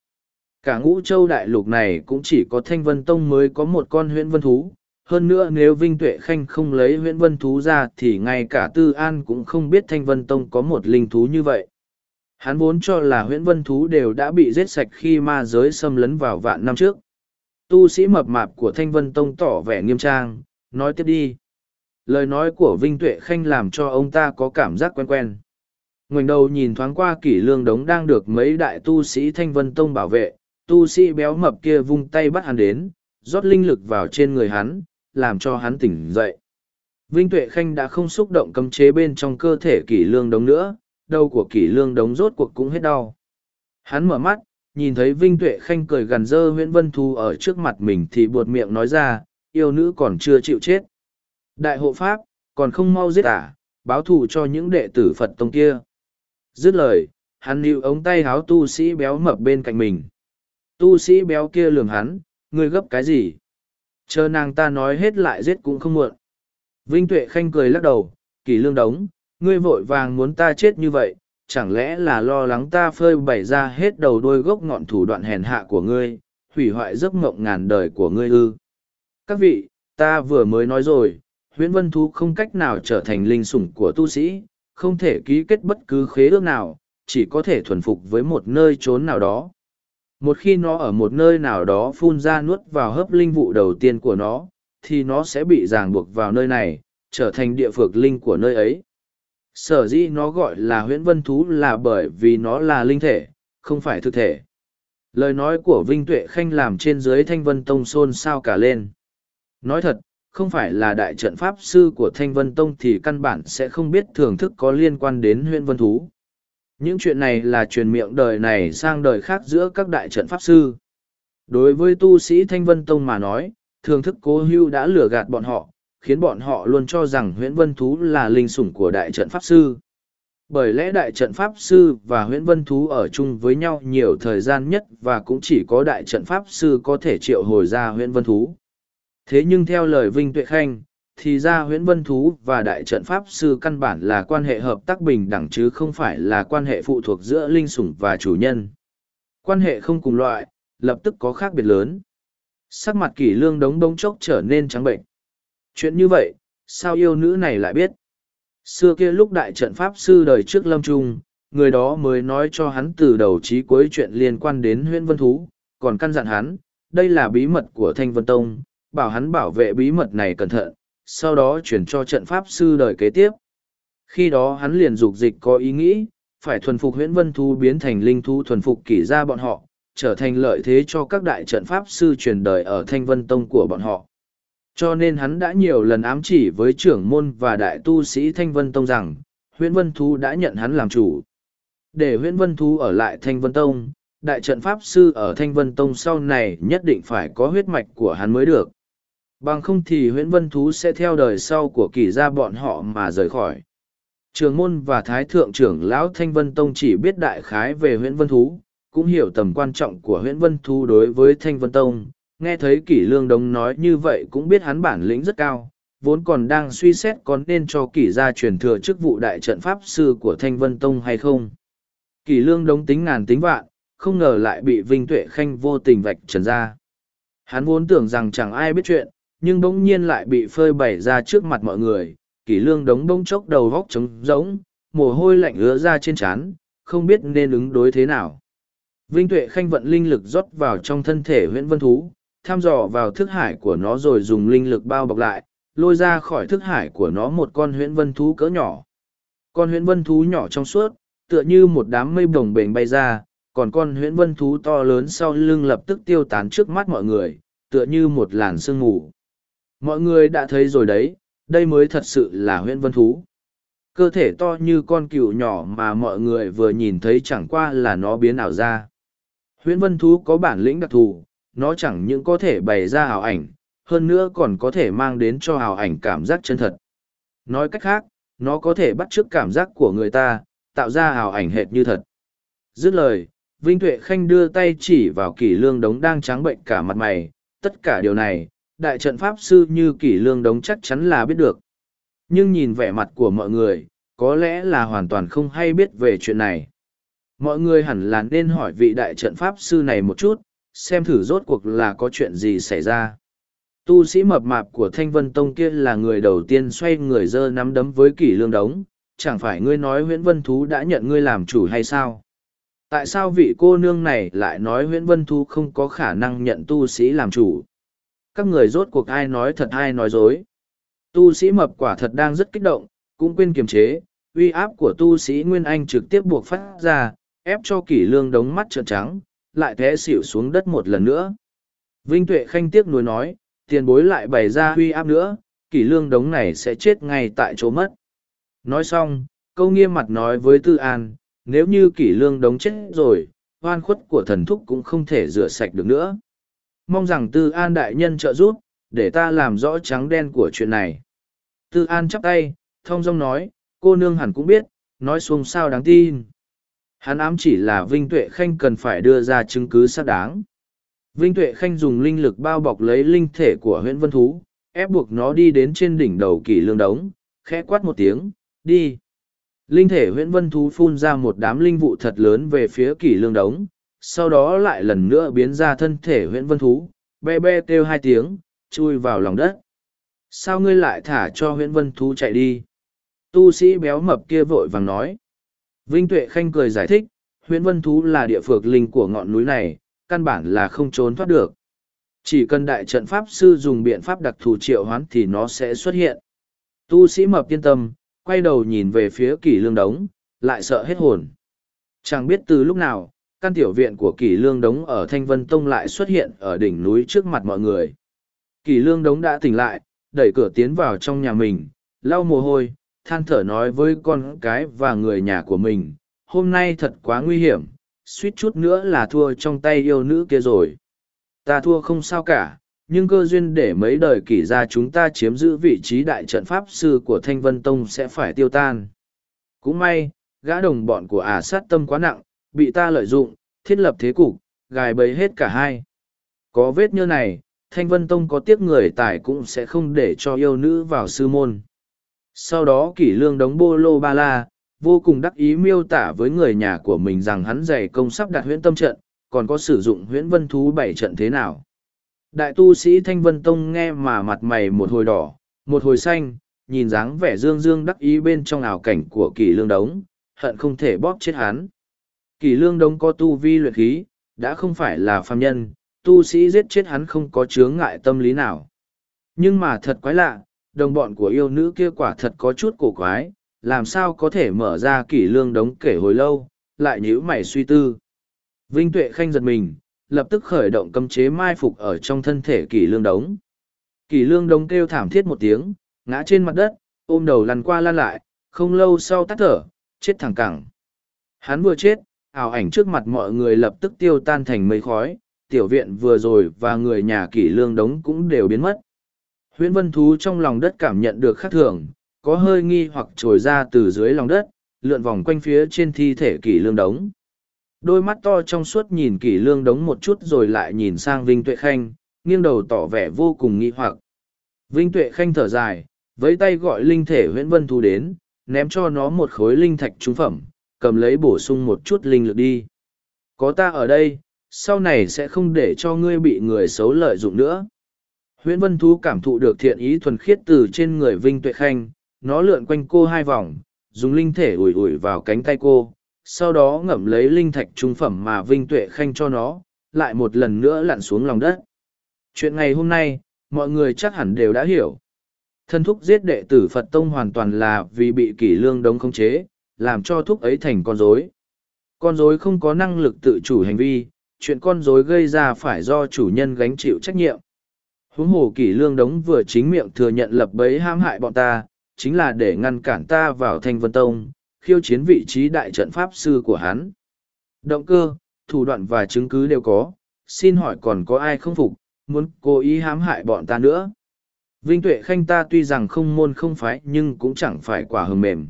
Cả ngũ châu đại lục này cũng chỉ có thanh vân tông mới có một con huyễn vân thú. Hơn nữa nếu Vinh Tuệ Khanh không lấy huyễn vân thú ra thì ngay cả Tư An cũng không biết thanh vân tông có một linh thú như vậy. Hắn vốn cho là huyễn vân thú đều đã bị giết sạch khi ma giới xâm lấn vào vạn năm trước. Tu sĩ mập mạp của Thanh Vân Tông tỏ vẻ nghiêm trang, nói tiếp đi. lời nói của Vinh Tuệ Khanh làm cho ông ta có cảm giác quen quen. Ngoảnh đầu nhìn thoáng qua kỷ lương đống đang được mấy đại tu sĩ Thanh Vân Tông bảo vệ, tu sĩ béo mập kia vung tay bắt hắn đến, rót linh lực vào trên người hắn, làm cho hắn tỉnh dậy. Vinh Tuệ Khanh đã không xúc động cấm chế bên trong cơ thể kỷ lương đống nữa, đầu của kỷ lương đống rốt cuộc cũng hết đau. Hắn mở mắt, nhìn thấy Vinh Tuệ Khanh cười gần dơ Nguyễn Vân Thu ở trước mặt mình thì buột miệng nói ra, yêu nữ còn chưa chịu chết. Đại hộ Pháp, còn không mau giết ả, báo thù cho những đệ tử Phật tông kia. Dứt lời, hắn níu ống tay háo tu sĩ béo mập bên cạnh mình. Tu sĩ béo kia lường hắn, ngươi gấp cái gì? Chờ nàng ta nói hết lại giết cũng không muộn. Vinh Tuệ Khanh cười lắc đầu, kỳ lương đống, ngươi vội vàng muốn ta chết như vậy, chẳng lẽ là lo lắng ta phơi bày ra hết đầu đôi gốc ngọn thủ đoạn hèn hạ của ngươi, hủy hoại giấc mộng ngàn đời của ngươi ư. Các vị, ta vừa mới nói rồi, huyễn vân thú không cách nào trở thành linh sủng của tu sĩ, không thể ký kết bất cứ khế ước nào, chỉ có thể thuần phục với một nơi trốn nào đó. Một khi nó ở một nơi nào đó phun ra nuốt vào hấp linh vụ đầu tiên của nó, thì nó sẽ bị ràng buộc vào nơi này, trở thành địa phược linh của nơi ấy. Sở dĩ nó gọi là huyễn vân thú là bởi vì nó là linh thể, không phải thực thể. Lời nói của Vinh Tuệ Khanh làm trên dưới Thanh Vân Tông xôn xao cả lên. Nói thật, không phải là đại trận pháp sư của Thanh Vân Tông thì căn bản sẽ không biết thưởng thức có liên quan đến huyễn vân thú. Những chuyện này là truyền miệng đời này sang đời khác giữa các đại trận pháp sư. Đối với tu sĩ Thanh Vân Tông mà nói, thưởng thức cố hưu đã lừa gạt bọn họ, khiến bọn họ luôn cho rằng huyễn vân thú là linh sủng của đại trận pháp sư. Bởi lẽ đại trận pháp sư và huyễn vân thú ở chung với nhau nhiều thời gian nhất và cũng chỉ có đại trận pháp sư có thể triệu hồi ra huyễn vân thú. Thế nhưng theo lời Vinh Tuệ Khanh, thì ra huyễn vân thú và đại trận pháp sư căn bản là quan hệ hợp tác bình đẳng chứ không phải là quan hệ phụ thuộc giữa linh sủng và chủ nhân. Quan hệ không cùng loại, lập tức có khác biệt lớn. Sắc mặt kỷ lương đống bông chốc trở nên trắng bệnh. Chuyện như vậy, sao yêu nữ này lại biết? Xưa kia lúc đại trận pháp sư đời trước lâm trung, người đó mới nói cho hắn từ đầu chí cuối chuyện liên quan đến Huyên vân thú, còn căn dặn hắn, đây là bí mật của Thanh Vân Tông, bảo hắn bảo vệ bí mật này cẩn thận, sau đó chuyển cho trận pháp sư đời kế tiếp. Khi đó hắn liền dục dịch có ý nghĩ, phải thuần phục huyễn vân thú biến thành linh thú thuần phục kỷ ra bọn họ, trở thành lợi thế cho các đại trận pháp sư truyền đời ở Thanh Vân Tông của bọn họ. Cho nên hắn đã nhiều lần ám chỉ với trưởng môn và đại tu sĩ Thanh Vân Tông rằng, huyễn vân thú đã nhận hắn làm chủ. Để huyễn vân thú ở lại Thanh Vân Tông, đại trận pháp sư ở Thanh Vân Tông sau này nhất định phải có huyết mạch của hắn mới được. Bằng không thì huyễn vân thú sẽ theo đời sau của kỳ gia bọn họ mà rời khỏi. Trường môn và thái thượng trưởng lão Thanh Vân Tông chỉ biết đại khái về huyễn vân thú, cũng hiểu tầm quan trọng của huyễn vân thú đối với Thanh Vân Tông. Nghe thấy kỷ lương đống nói như vậy cũng biết hắn bản lĩnh rất cao, vốn còn đang suy xét có nên cho kỷ gia truyền thừa chức vụ đại trận pháp sư của Thanh Vân Tông hay không. Kỷ lương đống tính ngàn tính vạn, không ngờ lại bị Vinh Tuệ Khanh vô tình vạch trần ra. Hắn vốn tưởng rằng chẳng ai biết chuyện, nhưng bỗng nhiên lại bị phơi bày ra trước mặt mọi người kỷ lương đống bông chốc đầu góc trống rỗng mồ hôi lạnh ứa ra trên trán không biết nên ứng đối thế nào vinh tuệ khanh vận linh lực rót vào trong thân thể huyễn vân thú thăm dò vào thức hải của nó rồi dùng linh lực bao bọc lại lôi ra khỏi thức hải của nó một con huyễn vân thú cỡ nhỏ con huyễn vân thú nhỏ trong suốt tựa như một đám mây bồng bềnh bay ra còn con huyễn vân thú to lớn sau lưng lập tức tiêu tán trước mắt mọi người tựa như một làn sương mù Mọi người đã thấy rồi đấy, đây mới thật sự là huyễn vân thú. Cơ thể to như con cừu nhỏ mà mọi người vừa nhìn thấy chẳng qua là nó biến ảo ra. Huyễn vân thú có bản lĩnh đặc thù, nó chẳng những có thể bày ra ảo ảnh, hơn nữa còn có thể mang đến cho ảo ảnh cảm giác chân thật. Nói cách khác, nó có thể bắt chước cảm giác của người ta, tạo ra ảo ảnh hệt như thật. Dứt lời, Vinh Tuệ Khanh đưa tay chỉ vào kỷ lương đống đang trắng bệnh cả mặt mày, tất cả điều này, đại trận pháp sư như kỷ lương đống chắc chắn là biết được. Nhưng nhìn vẻ mặt của mọi người, có lẽ là hoàn toàn không hay biết về chuyện này. Mọi người hẳn là nên hỏi vị đại trận pháp sư này một chút, xem thử rốt cuộc là có chuyện gì xảy ra. Tu sĩ mập mạp của Thanh Vân Tông kia là người đầu tiên xoay người dơ nắm đấm với kỷ lương đống, chẳng phải ngươi nói huyễn vân thú đã nhận ngươi làm chủ hay sao? Tại sao vị cô nương này lại nói huyễn vân thú không có khả năng nhận tu sĩ làm chủ? các người rốt cuộc ai nói thật ai nói dối Tu sĩ mập quả thật đang rất kích động, cũng quên kiềm chế, uy áp của tu sĩ Nguyên Anh trực tiếp buộc phát ra, ép cho kỷ lương đống mắt trợn trắng, lại té xỉu xuống đất một lần nữa. Vinh Tuệ khanh tiếc nuối nói, tiền bối lại bày ra uy áp nữa, kỷ lương đống này sẽ chết ngay tại chỗ mất. Nói xong, câu nghiêm mặt nói với Tư An, nếu như kỷ lương đống chết rồi, oan khuất của thần thúc cũng không thể rửa sạch được nữa. Mong rằng Tư An đại nhân trợ giúp, để ta làm rõ trắng đen của chuyện này. Tư An chắp tay, thông dong nói, cô nương hẳn cũng biết, nói xuống sao đáng tin. Hắn ám chỉ là Vinh Tuệ Khanh cần phải đưa ra chứng cứ xác đáng. Vinh Tuệ Khanh dùng linh lực bao bọc lấy linh thể của huyện Vân Thú, ép buộc nó đi đến trên đỉnh đầu kỳ lương đống, khẽ quát một tiếng, đi. Linh thể huyện Vân Thú phun ra một đám linh vụ thật lớn về phía kỳ lương đống, sau đó lại lần nữa biến ra thân thể huyện Vân Thú, be be kêu hai tiếng, chui vào lòng đất. Sao ngươi lại thả cho huyện Vân Thú chạy đi? Tu sĩ béo mập kia vội vàng nói. Vinh Tuệ Khanh cười giải thích, huyện Vân Thú là địa phược linh của ngọn núi này, căn bản là không trốn thoát được. Chỉ cần đại trận pháp sư dùng biện pháp đặc thù triệu hoán thì nó sẽ xuất hiện. Tu sĩ mập yên tâm, quay đầu nhìn về phía kỷ lương đống, lại sợ hết hồn. Chẳng biết từ lúc nào, căn tiểu viện của kỷ lương đống ở Thanh Vân Tông lại xuất hiện ở đỉnh núi trước mặt mọi người. Kỷ lương đống đã tỉnh lại, đẩy cửa tiến vào trong nhà mình, lau mồ hôi, than thở nói với con cái và người nhà của mình, hôm nay thật quá nguy hiểm, suýt chút nữa là thua trong tay yêu nữ kia rồi. Ta thua không sao cả, nhưng cơ duyên để mấy đời kỷ ra chúng ta chiếm giữ vị trí đại trận pháp sư của Thanh Vân Tông sẽ phải tiêu tan. Cũng may, gã đồng bọn của ả sát tâm quá nặng, bị ta lợi dụng, thiết lập thế cục, gài bấy hết cả hai. Có vết như này, Thanh Vân Tông có tiếc người tài cũng sẽ không để cho yêu nữ vào sư môn. Sau đó kỷ lương đống bô lô ba la, vô cùng đắc ý miêu tả với người nhà của mình rằng hắn dày công sắp đặt huyễn tâm trận, còn có sử dụng huyễn vân thú bảy trận thế nào. Đại tu sĩ Thanh Vân Tông nghe mà mặt mày một hồi đỏ, một hồi xanh, nhìn dáng vẻ dương dương đắc ý bên trong ảo cảnh của Kỷ lương đống, hận không thể bóp chết hắn. Kỷ lương đống có tu vi luyện khí, đã không phải là phàm nhân, tu sĩ giết chết hắn không có chướng ngại tâm lý nào. Nhưng mà thật quái lạ, đồng bọn của yêu nữ kia quả thật có chút cổ quái, làm sao có thể mở ra kỷ lương đống kể hồi lâu, lại nhíu mày suy tư. Vinh Tuệ Khanh giật mình, lập tức khởi động cấm chế mai phục ở trong thân thể kỷ lương đống. Kỷ lương đống kêu thảm thiết một tiếng, ngã trên mặt đất, ôm đầu lăn qua lăn lại, không lâu sau tắt thở, chết thẳng cẳng. Hắn vừa chết, ảo ảnh trước mặt mọi người lập tức tiêu tan thành mây khói, tiểu viện vừa rồi và người nhà kỷ lương đống cũng đều biến mất. Huyễn vân thú trong lòng đất cảm nhận được khắc thường, có hơi nghi hoặc trồi ra từ dưới lòng đất, lượn vòng quanh phía trên thi thể kỷ lương đống. Đôi mắt to trong suốt nhìn kỷ lương đống một chút rồi lại nhìn sang Vinh Tuệ Khanh, nghiêng đầu tỏ vẻ vô cùng nghi hoặc. Vinh Tuệ Khanh thở dài, với tay gọi linh thể huyễn vân thú đến, ném cho nó một khối linh thạch trung phẩm, cầm lấy bổ sung một chút linh lực đi. Có ta ở đây, sau này sẽ không để cho ngươi bị người xấu lợi dụng nữa. Huyễn Vân Thú cảm thụ được thiện ý thuần khiết từ trên người Vinh Tuệ Khanh, nó lượn quanh cô hai vòng, dùng linh thể ủi ủi vào cánh tay cô, sau đó ngậm lấy linh thạch trung phẩm mà Vinh Tuệ Khanh cho nó, lại một lần nữa lặn xuống lòng đất. Chuyện ngày hôm nay, mọi người chắc hẳn đều đã hiểu. Thân thúc giết đệ tử Phật Tông hoàn toàn là vì bị kỷ lương đống khống chế, làm cho thúc ấy thành con rối. Con rối không có năng lực tự chủ hành vi, chuyện con rối gây ra phải do chủ nhân gánh chịu trách nhiệm. Huống hồ kỷ lương đống vừa chính miệng thừa nhận lập bấy hãm hại bọn ta, chính là để ngăn cản ta vào thanh vân tông, khiêu chiến vị trí đại trận pháp sư của hắn. Động cơ, thủ đoạn và chứng cứ đều có, xin hỏi còn có ai không phục, muốn cố ý hãm hại bọn ta nữa. Vinh Tuệ Khanh ta tuy rằng không môn không phái nhưng cũng chẳng phải quả hừng mềm.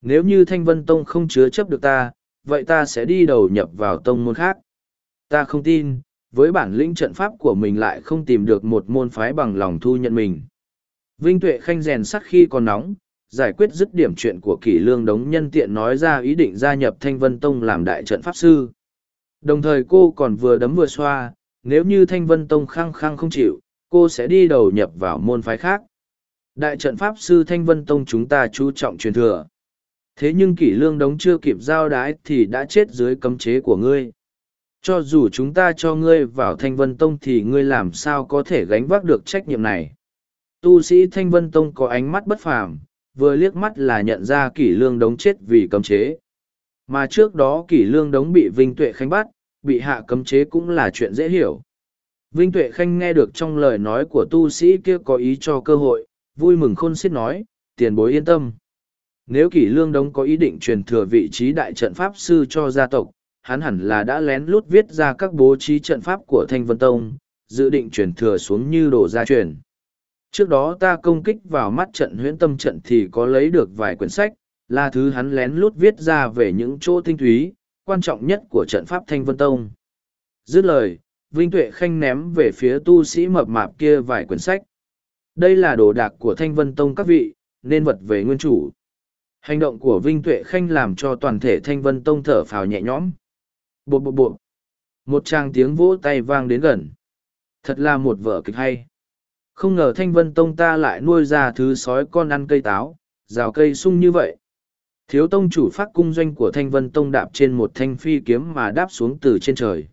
Nếu như Thanh Vân Tông không chứa chấp được ta, vậy ta sẽ đi đầu nhập vào tông môn khác. Ta không tin, với bản lĩnh trận pháp của mình lại không tìm được một môn phái bằng lòng thu nhận mình. Vinh Tuệ Khanh rèn sắt khi còn nóng, giải quyết dứt điểm chuyện của kỷ lương đống nhân tiện nói ra ý định gia nhập Thanh Vân Tông làm đại trận pháp sư. Đồng thời cô còn vừa đấm vừa xoa, nếu như Thanh Vân Tông khăng khăng không chịu, cô sẽ đi đầu nhập vào môn phái khác. Đại trận pháp sư Thanh Vân Tông chúng ta chú trọng truyền thừa. Thế nhưng kỷ lương đống chưa kịp giao đái thì đã chết dưới cấm chế của ngươi. Cho dù chúng ta cho ngươi vào Thanh Vân Tông thì ngươi làm sao có thể gánh vác được trách nhiệm này. Tu sĩ Thanh Vân Tông có ánh mắt bất phàm, vừa liếc mắt là nhận ra kỷ lương đống chết vì cấm chế. Mà trước đó kỷ lương đống bị Vinh Tuệ Khanh bắt, bị hạ cấm chế cũng là chuyện dễ hiểu. Vinh Tuệ Khanh nghe được trong lời nói của tu sĩ kia có ý cho cơ hội, vui mừng khôn xiết nói, tiền bối yên tâm. Nếu kỷ lương đống có ý định truyền thừa vị trí đại trận pháp sư cho gia tộc, hắn hẳn là đã lén lút viết ra các bố trí trận pháp của Thanh Vân Tông, dự định truyền thừa xuống như đổ gia truyền. Trước đó ta công kích vào mắt trận huyễn tâm trận thì có lấy được vài quyển sách, là thứ hắn lén lút viết ra về những chỗ tinh túy, quan trọng nhất của trận pháp Thanh Vân Tông. Dứt lời, Vinh Tuệ Khanh ném về phía tu sĩ mập mạp kia vài quyển sách. Đây là đồ đạc của Thanh Vân Tông các vị, nên vật về nguyên chủ. Hành động của Vinh Tuệ Khanh làm cho toàn thể Thanh Vân Tông thở phào nhẹ nhõm. Bộ bộ bộ. Một tràng tiếng vỗ tay vang đến gần. Thật là một vở kịch hay. Không ngờ Thanh Vân Tông ta lại nuôi ra thứ sói con ăn cây táo, rào cây sung như vậy. Thiếu tông chủ phát cung doanh của Thanh Vân Tông đạp trên một thanh phi kiếm mà đáp xuống từ trên trời.